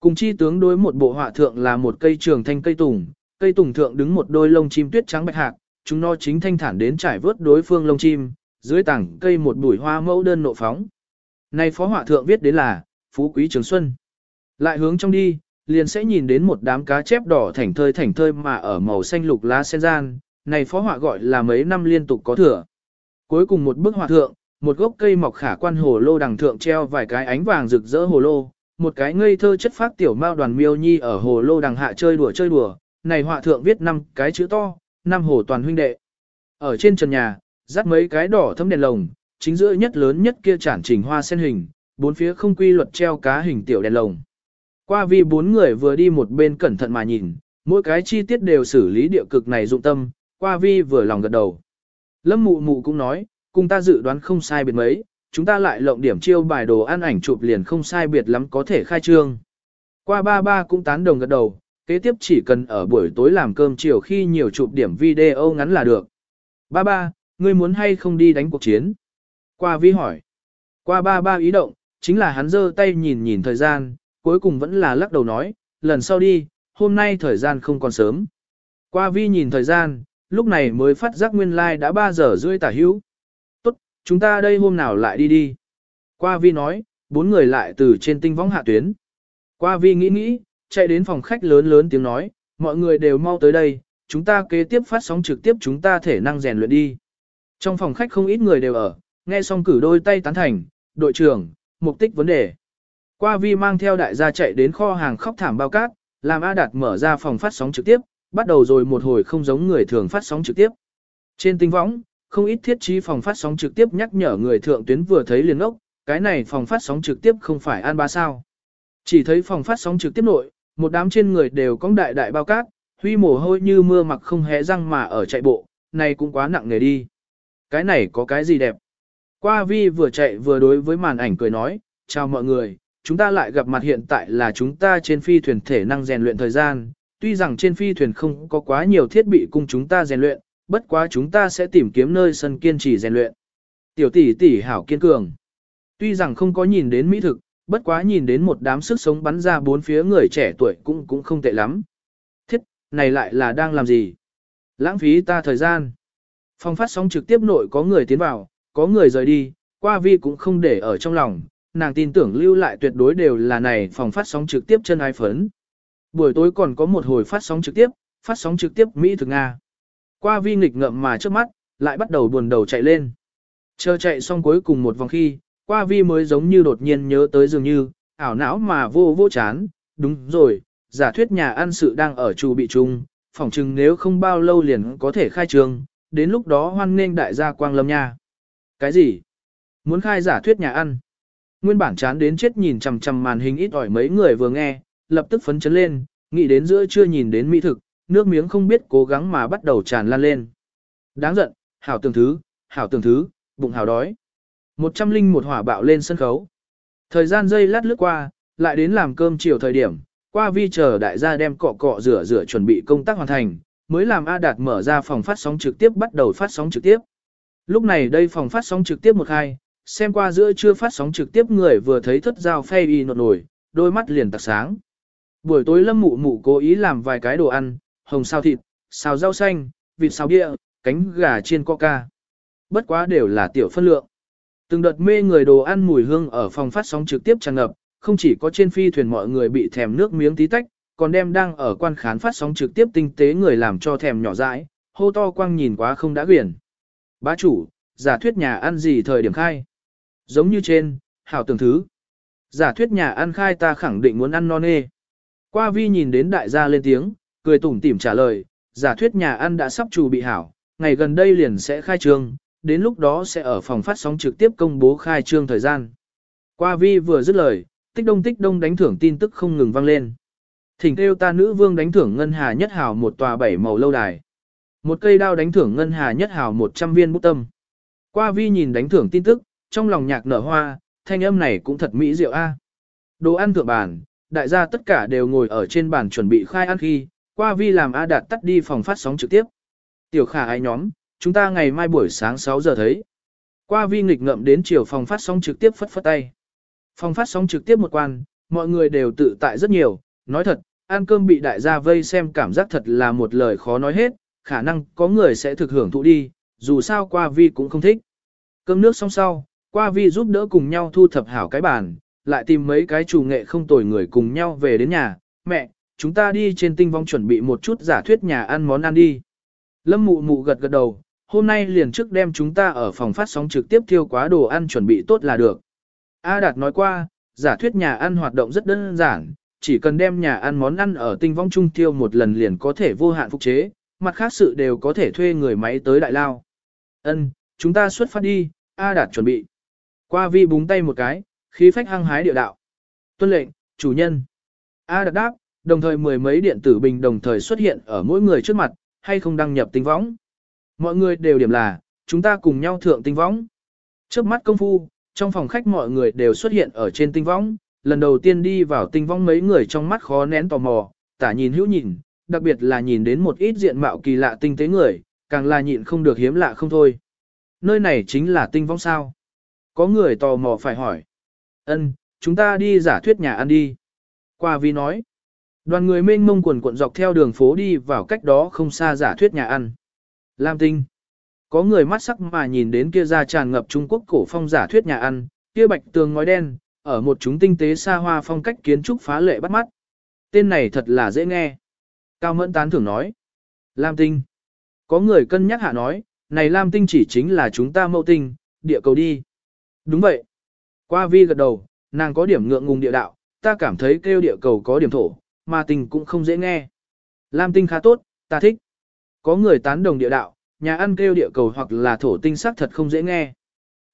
Cùng chi tướng đối một bộ họa thượng là một cây trường thanh cây tùng, cây tùng thượng đứng một đôi lông chim tuyết trắng bạch hạc, chúng nó chính thanh thản đến trải vớt đối phương lông chim, dưới tảng cây một bụi hoa mẫu đơn nộ phóng. Này phó họa thượng viết đến là, Phú Quý Trường Xuân. Lại hướng trong đi, liền sẽ nhìn đến một đám cá chép đỏ thảnh thơi thảnh thơi mà ở màu xanh lục lá sen gian, này phó họa gọi là mấy năm liên tục có thừa. Cuối cùng một bức họa thượng, một gốc cây mọc khả quan hồ lô đằng thượng treo vài cái ánh vàng rực rỡ hồ lô, một cái ngây thơ chất phát tiểu mao đoàn miêu nhi ở hồ lô đằng hạ chơi đùa chơi đùa, này họa thượng viết năm cái chữ to, năm hồ toàn huynh đệ. Ở trên trần nhà, dắt mấy cái đỏ thấm đèn lồng, chính giữa nhất lớn nhất kia chản trình hoa sen hình, bốn phía không quy luật treo cá hình tiểu đèn lồng. Qua vì bốn người vừa đi một bên cẩn thận mà nhìn, mỗi cái chi tiết đều xử lý địa cực này dụng tâm, qua vi vừa lòng gật đầu. Lâm mụ mụ cũng nói, cùng ta dự đoán không sai biệt mấy, chúng ta lại lộng điểm chiêu bài đồ ăn ảnh chụp liền không sai biệt lắm có thể khai trương. Qua ba ba cũng tán đồng gật đầu, kế tiếp chỉ cần ở buổi tối làm cơm chiều khi nhiều chụp điểm video ngắn là được. Ba ba, ngươi muốn hay không đi đánh cuộc chiến? Qua vi hỏi. Qua ba ba ý động, chính là hắn giơ tay nhìn nhìn thời gian, cuối cùng vẫn là lắc đầu nói, lần sau đi, hôm nay thời gian không còn sớm. Qua vi nhìn thời gian, lúc này mới phát giác nguyên lai like đã 3 giờ rưỡi tả hữu. Chúng ta đây hôm nào lại đi đi. Qua vi nói, bốn người lại từ trên tinh võng hạ tuyến. Qua vi nghĩ nghĩ, chạy đến phòng khách lớn lớn tiếng nói, mọi người đều mau tới đây, chúng ta kế tiếp phát sóng trực tiếp chúng ta thể năng rèn luyện đi. Trong phòng khách không ít người đều ở, nghe xong cử đôi tay tán thành, đội trưởng, mục tích vấn đề. Qua vi mang theo đại gia chạy đến kho hàng khóc thảm bao cát, làm A Đạt mở ra phòng phát sóng trực tiếp, bắt đầu rồi một hồi không giống người thường phát sóng trực tiếp. Trên tinh võng, không ít thiết trí phòng phát sóng trực tiếp nhắc nhở người thượng tuyến vừa thấy liền ốc, cái này phòng phát sóng trực tiếp không phải an ba sao. Chỉ thấy phòng phát sóng trực tiếp nội, một đám trên người đều có đại đại bao cát, huy mồ hôi như mưa mặc không hé răng mà ở chạy bộ, này cũng quá nặng nghề đi. Cái này có cái gì đẹp? Qua vi vừa chạy vừa đối với màn ảnh cười nói, chào mọi người, chúng ta lại gặp mặt hiện tại là chúng ta trên phi thuyền thể năng rèn luyện thời gian, tuy rằng trên phi thuyền không có quá nhiều thiết bị cùng chúng ta rèn luyện, bất quá chúng ta sẽ tìm kiếm nơi sân kiên trì rèn luyện. Tiểu tỷ tỷ hảo kiên cường. Tuy rằng không có nhìn đến mỹ thực, bất quá nhìn đến một đám sức sống bắn ra bốn phía người trẻ tuổi cũng cũng không tệ lắm. Thiết, này lại là đang làm gì? Lãng phí ta thời gian. Phòng phát sóng trực tiếp nội có người tiến vào, có người rời đi, qua vi cũng không để ở trong lòng, nàng tin tưởng lưu lại tuyệt đối đều là này phòng phát sóng trực tiếp chân ai phấn. Buổi tối còn có một hồi phát sóng trực tiếp, phát sóng trực tiếp Mỹ thực Nga. Qua vi nghịch ngậm mà trước mắt, lại bắt đầu buồn đầu chạy lên. Chờ chạy xong cuối cùng một vòng khi, qua vi mới giống như đột nhiên nhớ tới dường như, ảo não mà vô vô chán, đúng rồi, giả thuyết nhà ăn sự đang ở trù bị trung, phỏng chừng nếu không bao lâu liền có thể khai trường. đến lúc đó hoan nghênh đại gia quang lâm nha. Cái gì? Muốn khai giả thuyết nhà ăn? Nguyên bản chán đến chết nhìn chằm chằm màn hình ít ỏi mấy người vừa nghe, lập tức phấn chấn lên, nghĩ đến giữa chưa nhìn đến mỹ thực, nước miếng không biết cố gắng mà bắt đầu tràn lan lên. Đáng giận, hảo tường thứ, hảo tường thứ, bụng hảo đói. Một trăm linh một hỏa bạo lên sân khấu. Thời gian dây lát lướt qua, lại đến làm cơm chiều thời điểm, qua vi chờ đại gia đem cọ cọ rửa rửa chuẩn bị công tác hoàn thành, mới làm A Đạt mở ra phòng phát sóng trực tiếp bắt đầu phát sóng trực tiếp. Lúc này đây phòng phát sóng trực tiếp một hai, xem qua giữa chưa phát sóng trực tiếp người vừa thấy thất giao phay y nột nổi, đôi mắt liền tạc sáng. Buổi tối lâm mụ mụ cố ý làm vài cái đồ ăn, hồng sao thịt, xào rau xanh, vịt xào bia, cánh gà chiên coca. Bất quá đều là tiểu phân lượng. Từng đợt mê người đồ ăn mùi hương ở phòng phát sóng trực tiếp tràn ngập, không chỉ có trên phi thuyền mọi người bị thèm nước miếng tí tách, còn đem đang ở quan khán phát sóng trực tiếp tinh tế người làm cho thèm nhỏ dãi, hô to quang nhìn quá không đã quyển. Bá chủ, giả thuyết nhà ăn gì thời điểm khai? Giống như trên, hảo tưởng thứ. Giả thuyết nhà ăn khai ta khẳng định muốn ăn non nê. Qua vi nhìn đến đại gia lên tiếng, cười tủm tỉm trả lời, giả thuyết nhà ăn đã sắp chủ bị hảo, ngày gần đây liền sẽ khai trương, đến lúc đó sẽ ở phòng phát sóng trực tiếp công bố khai trương thời gian. Qua vi vừa dứt lời, tích đông tích đông đánh thưởng tin tức không ngừng vang lên. Thỉnh kêu ta nữ vương đánh thưởng ngân hà nhất hào một tòa bảy màu lâu đài. Một cây đao đánh thưởng ngân hà nhất hào 100 viên bút tâm. Qua vi nhìn đánh thưởng tin tức, trong lòng nhạc nở hoa, thanh âm này cũng thật mỹ diệu a. Đồ ăn thượng bàn, đại gia tất cả đều ngồi ở trên bàn chuẩn bị khai ăn khi, qua vi làm A Đạt tắt đi phòng phát sóng trực tiếp. Tiểu khả ai nhóm, chúng ta ngày mai buổi sáng 6 giờ thấy. Qua vi nghịch ngậm đến chiều phòng phát sóng trực tiếp phất phất tay. Phòng phát sóng trực tiếp một quan, mọi người đều tự tại rất nhiều, nói thật, ăn cơm bị đại gia vây xem cảm giác thật là một lời khó nói hết, khả năng có người sẽ thực hưởng thụ đi, dù sao qua vi cũng không thích. Cơm nước xong sau, qua vi giúp đỡ cùng nhau thu thập hảo cái bàn, lại tìm mấy cái chủ nghệ không tồi người cùng nhau về đến nhà, mẹ, chúng ta đi trên tinh vong chuẩn bị một chút giả thuyết nhà ăn món ăn đi. Lâm mụ mụ gật gật đầu, hôm nay liền trước đem chúng ta ở phòng phát sóng trực tiếp thiêu quá đồ ăn chuẩn bị tốt là được. A Đạt nói qua, giả thuyết nhà ăn hoạt động rất đơn giản, chỉ cần đem nhà ăn món ăn ở tinh vong trung tiêu một lần liền có thể vô hạn phục chế, mặt khác sự đều có thể thuê người máy tới đại lao. Ân, chúng ta xuất phát đi, A Đạt chuẩn bị. Qua vi búng tay một cái, khí phách hăng hái địa đạo. Tuân lệnh, chủ nhân. A Đạt đáp, đồng thời mười mấy điện tử bình đồng thời xuất hiện ở mỗi người trước mặt, hay không đăng nhập tinh võng. Mọi người đều điểm là, chúng ta cùng nhau thượng tinh võng. Trước mắt công phu, trong phòng khách mọi người đều xuất hiện ở trên tinh võng, lần đầu tiên đi vào tinh võng mấy người trong mắt khó nén tò mò, tả nhìn hữu nhìn, đặc biệt là nhìn đến một ít diện mạo kỳ lạ tinh tế người, càng là nhịn không được hiếm lạ không thôi. Nơi này chính là tinh võng sao? Có người tò mò phải hỏi. Ân, chúng ta đi giả thuyết nhà ăn đi. Qua vi nói. Đoàn người mênh mông quần cuộn dọc theo đường phố đi vào cách đó không xa giả thuyết nhà ăn. Lam tinh. Có người mắt sắc mà nhìn đến kia ra tràn ngập Trung Quốc cổ phong giả thuyết nhà ăn, kia bạch tường ngói đen, ở một chúng tinh tế xa hoa phong cách kiến trúc phá lệ bắt mắt. Tên này thật là dễ nghe. Cao Mẫn tán thưởng nói. Lam tinh. Có người cân nhắc hạ nói, này Lam tinh chỉ chính là chúng ta mẫu tinh, địa cầu đi. Đúng vậy. Qua vi gật đầu, nàng có điểm ngượng ngùng địa đạo, ta cảm thấy kêu địa cầu có điểm thổ, mà tình cũng không dễ nghe. Lam tinh khá tốt, ta thích. Có người tán đồng địa đạo, nhà ăn kêu địa cầu hoặc là thổ tinh sắc thật không dễ nghe.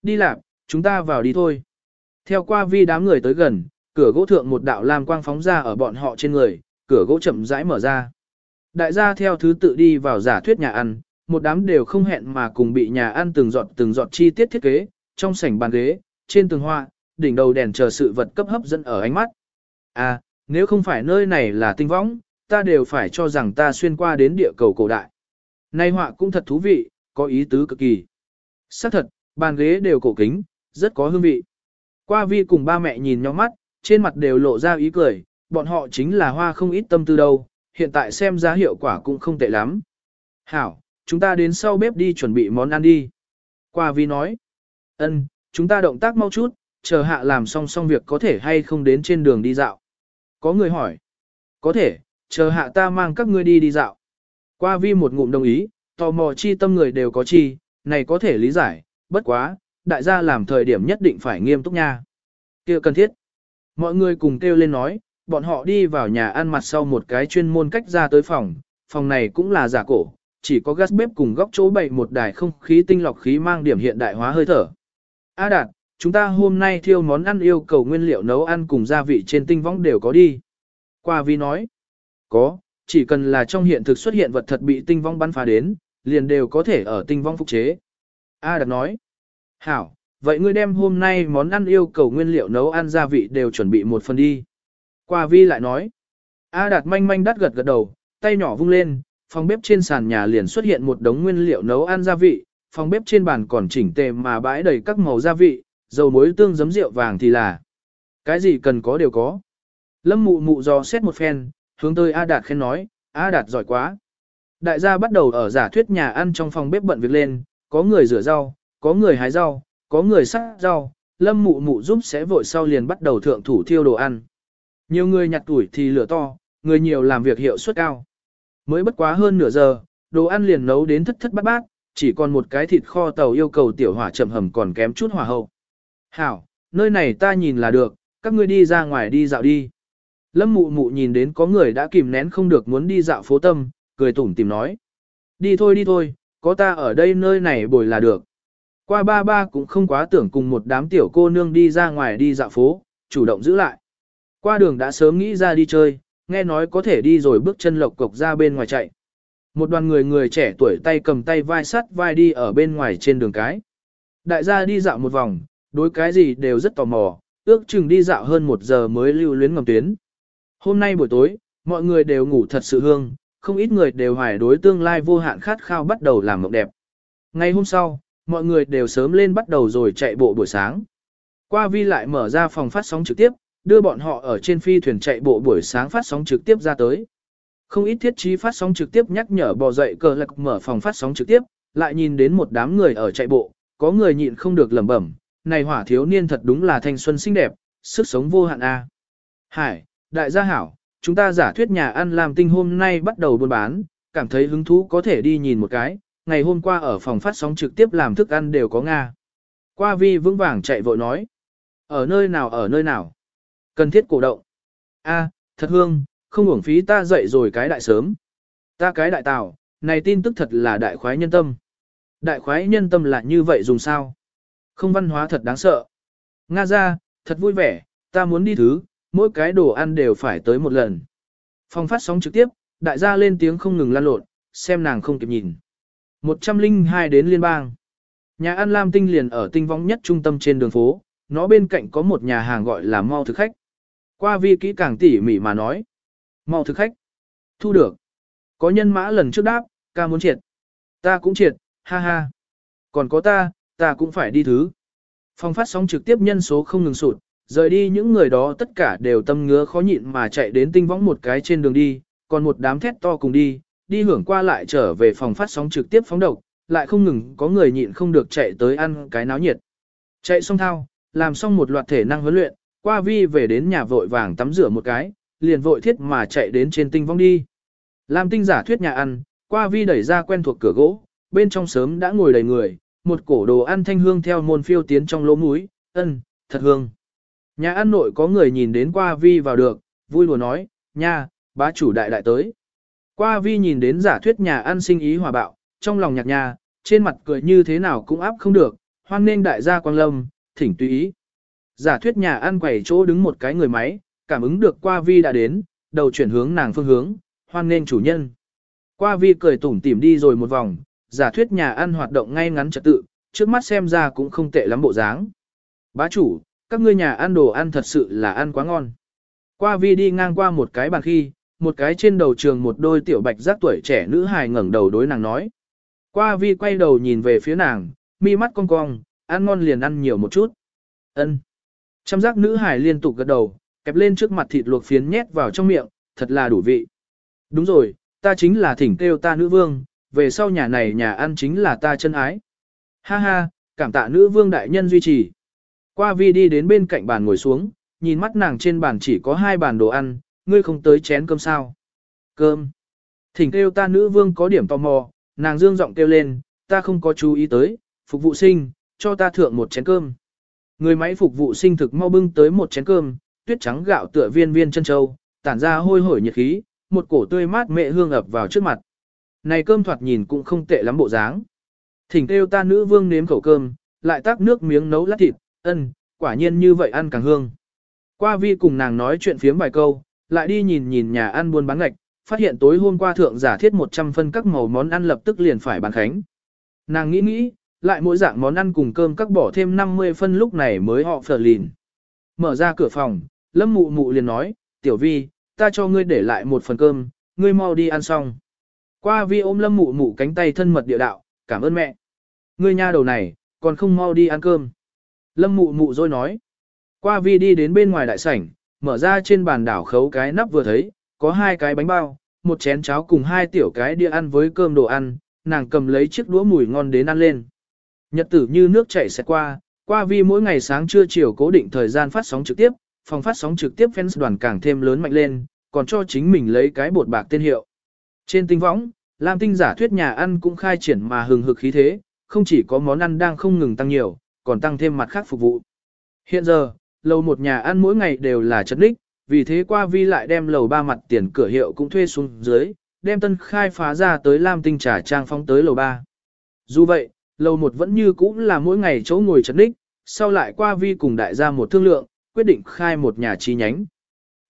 Đi làm, chúng ta vào đi thôi. Theo qua vi đám người tới gần, cửa gỗ thượng một đạo lam quang phóng ra ở bọn họ trên người, cửa gỗ chậm rãi mở ra. Đại gia theo thứ tự đi vào giả thuyết nhà ăn, một đám đều không hẹn mà cùng bị nhà ăn từng giọt từng giọt chi tiết thiết kế, trong sảnh bàn ghế, trên tường hoa, đỉnh đầu đèn chờ sự vật cấp hấp dẫn ở ánh mắt. À, nếu không phải nơi này là tinh võng, ta đều phải cho rằng ta xuyên qua đến địa cầu cổ đại. Nay họa cũng thật thú vị, có ý tứ cực kỳ. Xác thật, bàn ghế đều cổ kính, rất có hương vị. Qua vi cùng ba mẹ nhìn nhau mắt, trên mặt đều lộ ra ý cười, bọn họ chính là hoa không ít tâm tư đâu, hiện tại xem ra hiệu quả cũng không tệ lắm. Hảo, chúng ta đến sau bếp đi chuẩn bị món ăn đi. Qua vi nói, ân, chúng ta động tác mau chút, chờ hạ làm xong xong việc có thể hay không đến trên đường đi dạo. Có người hỏi, có thể, chờ hạ ta mang các ngươi đi đi dạo. Qua vi một ngụm đồng ý, tò mò chi tâm người đều có chi, này có thể lý giải, bất quá, đại gia làm thời điểm nhất định phải nghiêm túc nha. kia cần thiết. Mọi người cùng kêu lên nói, bọn họ đi vào nhà ăn mặt sau một cái chuyên môn cách ra tới phòng, phòng này cũng là giả cổ, chỉ có gas bếp cùng góc chỗ bày một đài không khí tinh lọc khí mang điểm hiện đại hóa hơi thở. A Đạt, chúng ta hôm nay thiêu món ăn yêu cầu nguyên liệu nấu ăn cùng gia vị trên tinh võng đều có đi. Qua vi nói, có, chỉ cần là trong hiện thực xuất hiện vật thật bị tinh vong bắn phá đến, liền đều có thể ở tinh vong phục chế. A Đạt nói, hảo, vậy ngươi đem hôm nay món ăn yêu cầu nguyên liệu nấu ăn gia vị đều chuẩn bị một phần đi. Qua vi lại nói, A Đạt manh manh đắt gật gật đầu, tay nhỏ vung lên, phòng bếp trên sàn nhà liền xuất hiện một đống nguyên liệu nấu ăn gia vị, phòng bếp trên bàn còn chỉnh tề mà bãi đầy các màu gia vị, dầu muối tương giấm rượu vàng thì là cái gì cần có đều có. Lâm mụ mụ do xét một phen, hướng tới A Đạt khen nói, A Đạt giỏi quá. Đại gia bắt đầu ở giả thuyết nhà ăn trong phòng bếp bận việc lên, có người rửa rau, có người hái rau, có người sắc rau, lâm mụ mụ giúp sẽ vội sau liền bắt đầu thượng thủ thiêu đồ ăn. Nhiều người nhặt tuổi thì lửa to, người nhiều làm việc hiệu suất cao. Mới bất quá hơn nửa giờ, đồ ăn liền nấu đến thất thất bát bát, chỉ còn một cái thịt kho tàu yêu cầu tiểu hỏa chậm hầm còn kém chút hỏa hậu. Hảo, nơi này ta nhìn là được, các ngươi đi ra ngoài đi dạo đi. Lâm mụ mụ nhìn đến có người đã kìm nén không được muốn đi dạo phố tâm, cười tủm tìm nói. Đi thôi đi thôi, có ta ở đây nơi này bồi là được. Qua ba ba cũng không quá tưởng cùng một đám tiểu cô nương đi ra ngoài đi dạo phố, chủ động giữ lại. Qua đường đã sớm nghĩ ra đi chơi, nghe nói có thể đi rồi bước chân lộc cộc ra bên ngoài chạy. Một đoàn người người trẻ tuổi tay cầm tay vai sắt vai đi ở bên ngoài trên đường cái. Đại gia đi dạo một vòng, đối cái gì đều rất tò mò, ước chừng đi dạo hơn một giờ mới lưu luyến ngầm tuyến. Hôm nay buổi tối, mọi người đều ngủ thật sự hương, không ít người đều hoài đối tương lai vô hạn khát khao bắt đầu làm mộng đẹp. Ngày hôm sau, mọi người đều sớm lên bắt đầu rồi chạy bộ buổi sáng. Qua vi lại mở ra phòng phát sóng trực tiếp, đưa bọn họ ở trên phi thuyền chạy bộ buổi sáng phát sóng trực tiếp ra tới. Không ít thiết trí phát sóng trực tiếp nhắc nhở bò dậy cờ lạc mở phòng phát sóng trực tiếp, lại nhìn đến một đám người ở chạy bộ, có người nhịn không được lẩm bẩm, này hỏa thiếu niên thật đúng là thanh xuân xinh đẹp, sức sống vô hạn a. Hải, đại gia hảo, chúng ta giả thuyết nhà ăn làm tinh hôm nay bắt đầu buôn bán, cảm thấy hứng thú có thể đi nhìn một cái, ngày hôm qua ở phòng phát sóng trực tiếp làm thức ăn đều có Nga. Qua vi vững vàng chạy vội nói. Ở nơi nào ở nơi nào? Cần thiết cổ động. a thật hương, không uổng phí ta dậy rồi cái đại sớm. Ta cái đại tào, này tin tức thật là đại khoái nhân tâm. Đại khoái nhân tâm là như vậy dùng sao? Không văn hóa thật đáng sợ. Nga ra, thật vui vẻ, ta muốn đi thứ, mỗi cái đồ ăn đều phải tới một lần. Phòng phát sóng trực tiếp, đại gia lên tiếng không ngừng lan lộn, xem nàng không kịp nhìn. 102 đến liên bang. Nhà ăn Lam Tinh liền ở tinh vong nhất trung tâm trên đường phố, nó bên cạnh có một nhà hàng gọi là mau thực khách. Qua vi kỹ càng tỉ mỉ mà nói. Mau thực khách. Thu được. Có nhân mã lần trước đáp, ca muốn triệt. Ta cũng triệt, ha ha. Còn có ta, ta cũng phải đi thứ. Phòng phát sóng trực tiếp nhân số không ngừng sụt, rời đi những người đó tất cả đều tâm ngứa khó nhịn mà chạy đến tinh võng một cái trên đường đi, còn một đám thét to cùng đi, đi hưởng qua lại trở về phòng phát sóng trực tiếp phóng độc, lại không ngừng có người nhịn không được chạy tới ăn cái náo nhiệt. Chạy xong thao, làm xong một loạt thể năng huấn luyện, qua vi về đến nhà vội vàng tắm rửa một cái, liền vội thiết mà chạy đến trên tinh vong đi. Làm tinh giả thuyết nhà ăn, qua vi đẩy ra quen thuộc cửa gỗ, bên trong sớm đã ngồi đầy người, một cổ đồ ăn thanh hương theo môn phiêu tiến trong lỗ mũi, ân, thật hương. Nhà ăn nội có người nhìn đến qua vi vào được, vui lùa nói, nha, bá chủ đại đại tới. Qua vi nhìn đến giả thuyết nhà ăn sinh ý hòa bạo, trong lòng nhạc nhà, trên mặt cười như thế nào cũng áp không được, hoan nên đại gia quang lâm, thỉnh tùy ý. Giả thuyết nhà ăn quẩy chỗ đứng một cái người máy, cảm ứng được qua vi đã đến, đầu chuyển hướng nàng phương hướng, hoan nên chủ nhân. Qua vi cười tủm tỉm đi rồi một vòng, giả thuyết nhà ăn hoạt động ngay ngắn trật tự, trước mắt xem ra cũng không tệ lắm bộ dáng. Bá chủ, các ngươi nhà ăn đồ ăn thật sự là ăn quá ngon. Qua vi đi ngang qua một cái bàn khi, một cái trên đầu trường một đôi tiểu bạch giác tuổi trẻ nữ hài ngẩng đầu đối nàng nói. Qua vi quay đầu nhìn về phía nàng, mi mắt cong cong, ăn ngon liền ăn nhiều một chút. Ân. Trăm giác nữ hài liên tục gật đầu, kẹp lên trước mặt thịt luộc phiến nhét vào trong miệng, thật là đủ vị. Đúng rồi, ta chính là thỉnh kêu ta nữ vương, về sau nhà này nhà ăn chính là ta chân ái. Ha ha, cảm tạ nữ vương đại nhân duy trì. Qua vi đi đến bên cạnh bàn ngồi xuống, nhìn mắt nàng trên bàn chỉ có hai bàn đồ ăn, ngươi không tới chén cơm sao. Cơm. Thỉnh kêu ta nữ vương có điểm tò mò, nàng dương giọng kêu lên, ta không có chú ý tới, phục vụ sinh, cho ta thượng một chén cơm. Người máy phục vụ sinh thực mau bưng tới một chén cơm, tuyết trắng gạo tựa viên viên chân châu, tản ra hôi hổi nhiệt khí, một cổ tươi mát mệ hương ập vào trước mặt. Này cơm thoạt nhìn cũng không tệ lắm bộ dáng. Thỉnh kêu ta nữ vương nếm khẩu cơm, lại tác nước miếng nấu lát thịt, ân, quả nhiên như vậy ăn càng hương. Qua vi cùng nàng nói chuyện phiếm vài câu, lại đi nhìn nhìn nhà ăn buôn bán ngạch, phát hiện tối hôm qua thượng giả thiết 100 phân các màu món ăn lập tức liền phải bán khánh. Nàng nghĩ nghĩ, lại mỗi dạng món ăn cùng cơm các bỏ thêm 50 phân lúc này mới họ phở lìn. Mở ra cửa phòng, lâm mụ mụ liền nói, tiểu vi, ta cho ngươi để lại một phần cơm, ngươi mau đi ăn xong. Qua vi ôm lâm mụ mụ cánh tay thân mật địa đạo, cảm ơn mẹ. Ngươi nha đầu này, còn không mau đi ăn cơm. Lâm mụ mụ rồi nói. Qua vi đi đến bên ngoài đại sảnh, mở ra trên bàn đảo khấu cái nắp vừa thấy, có hai cái bánh bao, một chén cháo cùng hai tiểu cái đĩa ăn với cơm đồ ăn, nàng cầm lấy chiếc đũa mùi ngon đến ăn lên. Nhật tử như nước chảy sẽ qua, qua vi mỗi ngày sáng trưa chiều cố định thời gian phát sóng trực tiếp, phòng phát sóng trực tiếp fans đoàn càng thêm lớn mạnh lên, còn cho chính mình lấy cái bột bạc tên hiệu. Trên tinh võng, Lam tinh giả thuyết nhà ăn cũng khai triển mà hừng hực khí thế, không chỉ có món ăn đang không ngừng tăng nhiều, còn tăng thêm mặt khác phục vụ. Hiện giờ, lầu một nhà ăn mỗi ngày đều là chất đích, vì thế qua vi lại đem lầu ba mặt tiền cửa hiệu cũng thuê xuống dưới, đem tân khai phá ra tới Lam tinh trà trang phóng tới lầu ba. Dù vậy, lầu một vẫn như cũ là mỗi ngày chỗ ngồi chất đích, sau lại qua vi cùng đại gia một thương lượng, quyết định khai một nhà chi nhánh.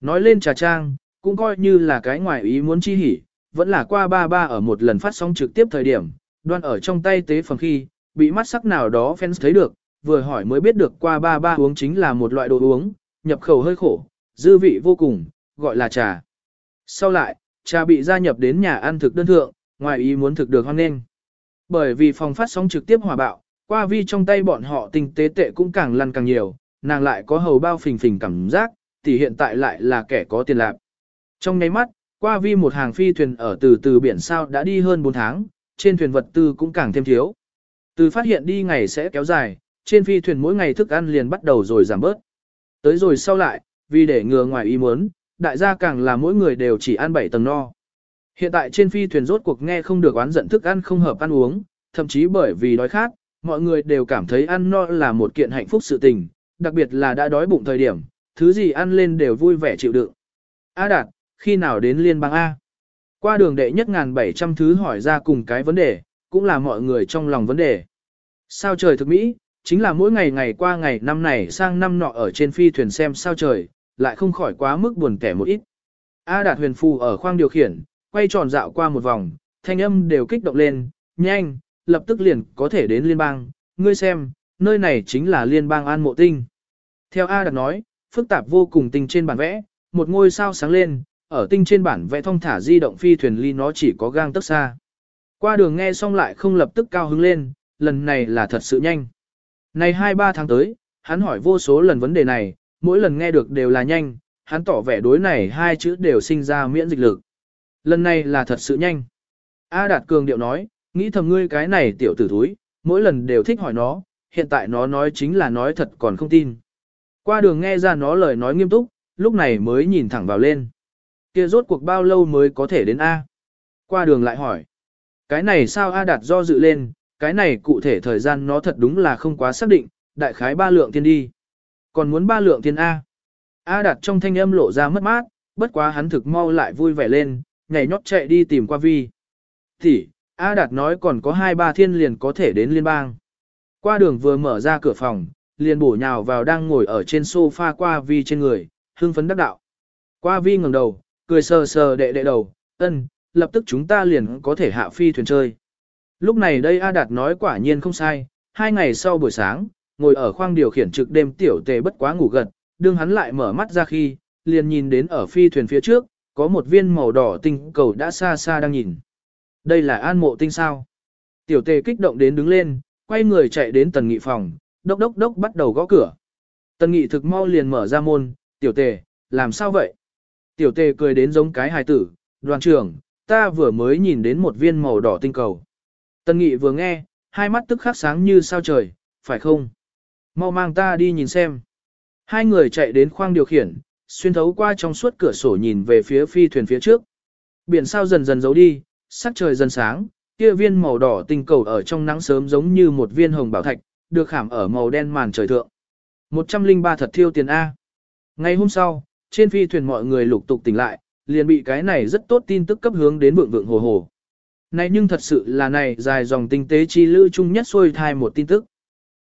Nói lên trà trang, cũng coi như là cái ngoài ý muốn chi hỉ, vẫn là qua ba ba ở một lần phát sóng trực tiếp thời điểm, đoan ở trong tay tế phẩm khi, bị mắt sắc nào đó fans thấy được, vừa hỏi mới biết được qua ba ba uống chính là một loại đồ uống, nhập khẩu hơi khổ, dư vị vô cùng, gọi là trà. Sau lại, trà bị gia nhập đến nhà ăn thực đơn thượng, ngoài ý muốn thực được hoan nghênh. Bởi vì phòng phát sóng trực tiếp hòa bạo, qua vi trong tay bọn họ tinh tế tệ cũng càng lăn càng nhiều, nàng lại có hầu bao phình phình cảm giác, thì hiện tại lại là kẻ có tiền lạc. Trong nháy mắt, qua vi một hàng phi thuyền ở từ từ biển sao đã đi hơn 4 tháng, trên thuyền vật tư cũng càng thêm thiếu. Từ phát hiện đi ngày sẽ kéo dài, trên phi thuyền mỗi ngày thức ăn liền bắt đầu rồi giảm bớt. Tới rồi sau lại, vì để ngừa ngoài ý muốn, đại gia càng là mỗi người đều chỉ ăn 7 tầng no. Hiện tại trên phi thuyền rốt cuộc nghe không được oán giận thức ăn không hợp ăn uống, thậm chí bởi vì đói khát, mọi người đều cảm thấy ăn no là một kiện hạnh phúc sự tình, đặc biệt là đã đói bụng thời điểm, thứ gì ăn lên đều vui vẻ chịu đựng. A Đạt, khi nào đến liên bang A? Qua đường đệ nhất ngàn bảy trăm thứ hỏi ra cùng cái vấn đề, cũng là mọi người trong lòng vấn đề. Sao trời thực mỹ, chính là mỗi ngày ngày qua ngày năm này sang năm nọ ở trên phi thuyền xem sao trời, lại không khỏi quá mức buồn kẻ một ít. A Đạt huyền phù ở khoang điều khiển, quay tròn dạo qua một vòng, thanh âm đều kích động lên, nhanh, lập tức liền có thể đến liên bang, ngươi xem, nơi này chính là liên bang An Mộ Tinh. Theo A Đạt nói, phức tạp vô cùng tinh trên bản vẽ, một ngôi sao sáng lên, ở tinh trên bản vẽ thông thả di động phi thuyền ly nó chỉ có gang tấc xa. Qua đường nghe xong lại không lập tức cao hứng lên, lần này là thật sự nhanh. Này 2-3 tháng tới, hắn hỏi vô số lần vấn đề này, mỗi lần nghe được đều là nhanh, hắn tỏ vẻ đối này hai chữ đều sinh ra miễn dịch lực. Lần này là thật sự nhanh. A Đạt Cường điệu nói, nghĩ thầm ngươi cái này tiểu tử thúi, mỗi lần đều thích hỏi nó, hiện tại nó nói chính là nói thật còn không tin. Qua đường nghe ra nó lời nói nghiêm túc, lúc này mới nhìn thẳng vào lên. Kia rốt cuộc bao lâu mới có thể đến A? Qua đường lại hỏi. Cái này sao A đạt do dự lên, cái này cụ thể thời gian nó thật đúng là không quá xác định, đại khái ba lượng thiên đi. Còn muốn ba lượng thiên A. A đạt trong thanh âm lộ ra mất mát, bất quá hắn thực mau lại vui vẻ lên, nhảy nhót chạy đi tìm qua vi. Thì, A đạt nói còn có hai ba thiên liền có thể đến liên bang. Qua đường vừa mở ra cửa phòng, liền bổ nhào vào đang ngồi ở trên sofa qua vi trên người, hưng phấn đắc đạo. Qua vi ngẩng đầu, cười sờ sờ đệ đệ đầu, ân, lập tức chúng ta liền có thể hạ phi thuyền chơi. Lúc này đây A Đạt nói quả nhiên không sai, hai ngày sau buổi sáng, ngồi ở khoang điều khiển trực đêm tiểu tề bất quá ngủ gật, đương hắn lại mở mắt ra khi, liền nhìn đến ở phi thuyền phía trước, có một viên màu đỏ tinh cầu đã xa xa đang nhìn. Đây là an mộ tinh sao. Tiểu tề kích động đến đứng lên, quay người chạy đến tần nghị phòng, đốc đốc đốc bắt đầu gõ cửa. Tần nghị thực mau liền mở ra môn, tiểu tề, làm sao vậy? Tiểu tề cười đến giống cái hài tử, đoàn trưởng, ta vừa mới nhìn đến một viên màu đỏ tinh cầu. Tân nghị vừa nghe, hai mắt tức khắc sáng như sao trời, phải không? Mau mang ta đi nhìn xem. Hai người chạy đến khoang điều khiển, xuyên thấu qua trong suốt cửa sổ nhìn về phía phi thuyền phía trước. Biển sao dần dần giấu đi, sắc trời dần sáng, kia viên màu đỏ tinh cầu ở trong nắng sớm giống như một viên hồng bảo thạch, được khảm ở màu đen màn trời thượng. 103 thật thiêu tiền A. Ngày hôm sau, trên phi thuyền mọi người lục tục tỉnh lại, liền bị cái này rất tốt tin tức cấp hướng đến vượng vượng hồ hồ. Này nhưng thật sự là này dài dòng tinh tế chi lưu chung nhất xuôi thai một tin tức.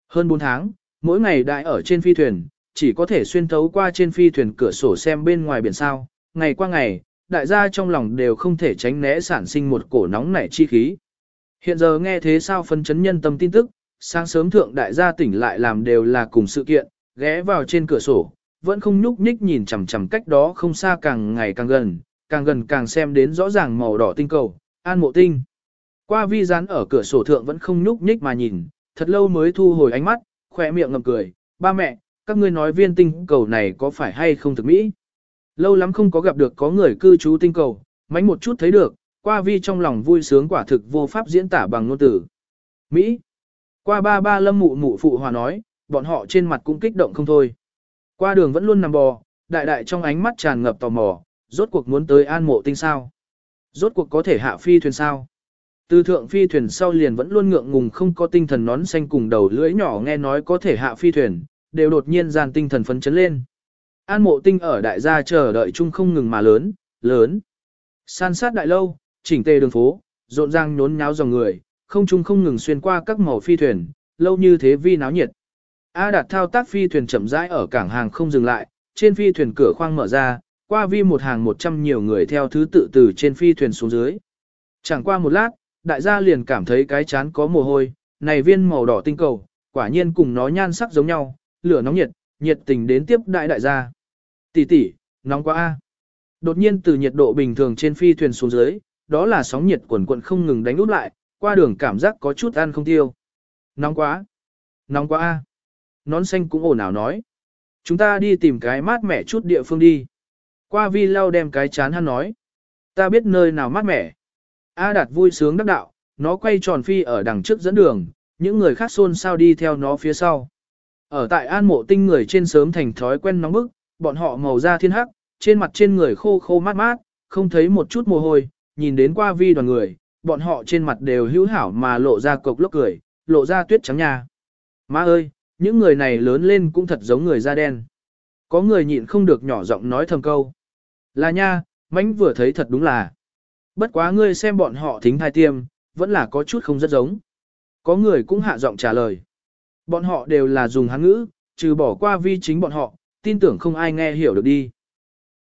Hơn 4 tháng, mỗi ngày đại ở trên phi thuyền, chỉ có thể xuyên thấu qua trên phi thuyền cửa sổ xem bên ngoài biển sao, ngày qua ngày, đại gia trong lòng đều không thể tránh né sản sinh một cổ nóng nảy chi khí. Hiện giờ nghe thế sao phân chấn nhân tâm tin tức, sáng sớm thượng đại gia tỉnh lại làm đều là cùng sự kiện, ghé vào trên cửa sổ, vẫn không nhúc nhích nhìn chằm chằm cách đó không xa càng ngày càng gần, càng gần càng xem đến rõ ràng màu đỏ tinh cầu, An Mộ Tinh. Qua vi dán ở cửa sổ thượng vẫn không nhúc nhích mà nhìn, thật lâu mới thu hồi ánh mắt, khỏe miệng ngậm cười, ba mẹ, các ngươi nói viên tinh cầu này có phải hay không thực mỹ? Lâu lắm không có gặp được có người cư trú tinh cầu, mánh một chút thấy được, qua vi trong lòng vui sướng quả thực vô pháp diễn tả bằng ngôn từ. Mỹ. Qua ba ba lâm mụ mụ phụ hòa nói, bọn họ trên mặt cũng kích động không thôi. Qua đường vẫn luôn nằm bò, đại đại trong ánh mắt tràn ngập tò mò, rốt cuộc muốn tới an mộ tinh sao. Rốt cuộc có thể hạ phi thuyền sao. Từ thượng phi thuyền sau liền vẫn luôn ngượng ngùng không có tinh thần nón xanh cùng đầu lưỡi nhỏ nghe nói có thể hạ phi thuyền, đều đột nhiên gian tinh thần phấn chấn lên. An mộ tinh ở đại gia chờ đợi chung không ngừng mà lớn, lớn. San sát đại lâu, chỉnh tề đường phố, rộn ràng nhốn nháo dòng người, không chung không ngừng xuyên qua các màu phi thuyền, lâu như thế vi náo nhiệt. A đạt thao tác phi thuyền chậm rãi ở cảng hàng không dừng lại, trên phi thuyền cửa khoang mở ra, qua vi một hàng một trăm nhiều người theo thứ tự từ trên phi thuyền xuống dưới. Chẳng qua một lát, đại gia liền cảm thấy cái chán có mồ hôi, này viên màu đỏ tinh cầu, quả nhiên cùng nó nhan sắc giống nhau, lửa nóng nhiệt, nhiệt tình đến tiếp đại đại gia. Tỷ tỷ, nóng quá a. Đột nhiên từ nhiệt độ bình thường trên phi thuyền xuống dưới, đó là sóng nhiệt quần quận không ngừng đánh út lại, qua đường cảm giác có chút ăn không tiêu. Nóng quá. Nóng quá a. Nón xanh cũng ồn ào nói. Chúng ta đi tìm cái mát mẻ chút địa phương đi. Qua vi lau đem cái chán hắn nói. Ta biết nơi nào mát mẻ. A Đạt vui sướng đắc đạo, nó quay tròn phi ở đằng trước dẫn đường, những người khác xôn xao đi theo nó phía sau. Ở tại an mộ tinh người trên sớm thành thói quen nóng bức, bọn họ màu da thiên hắc, trên mặt trên người khô khô mát mát, không thấy một chút mồ hôi, nhìn đến qua vi đoàn người, bọn họ trên mặt đều hữu hảo mà lộ ra cục lốc cười, lộ ra tuyết trắng nha. Má ơi, những người này lớn lên cũng thật giống người da đen. Có người nhịn không được nhỏ giọng nói thầm câu. Là nha, mánh vừa thấy thật đúng là. Bất quá ngươi xem bọn họ thính thai tiêm, vẫn là có chút không rất giống. Có người cũng hạ giọng trả lời. Bọn họ đều là dùng hán ngữ, trừ bỏ qua vi chính bọn họ, tin tưởng không ai nghe hiểu được đi.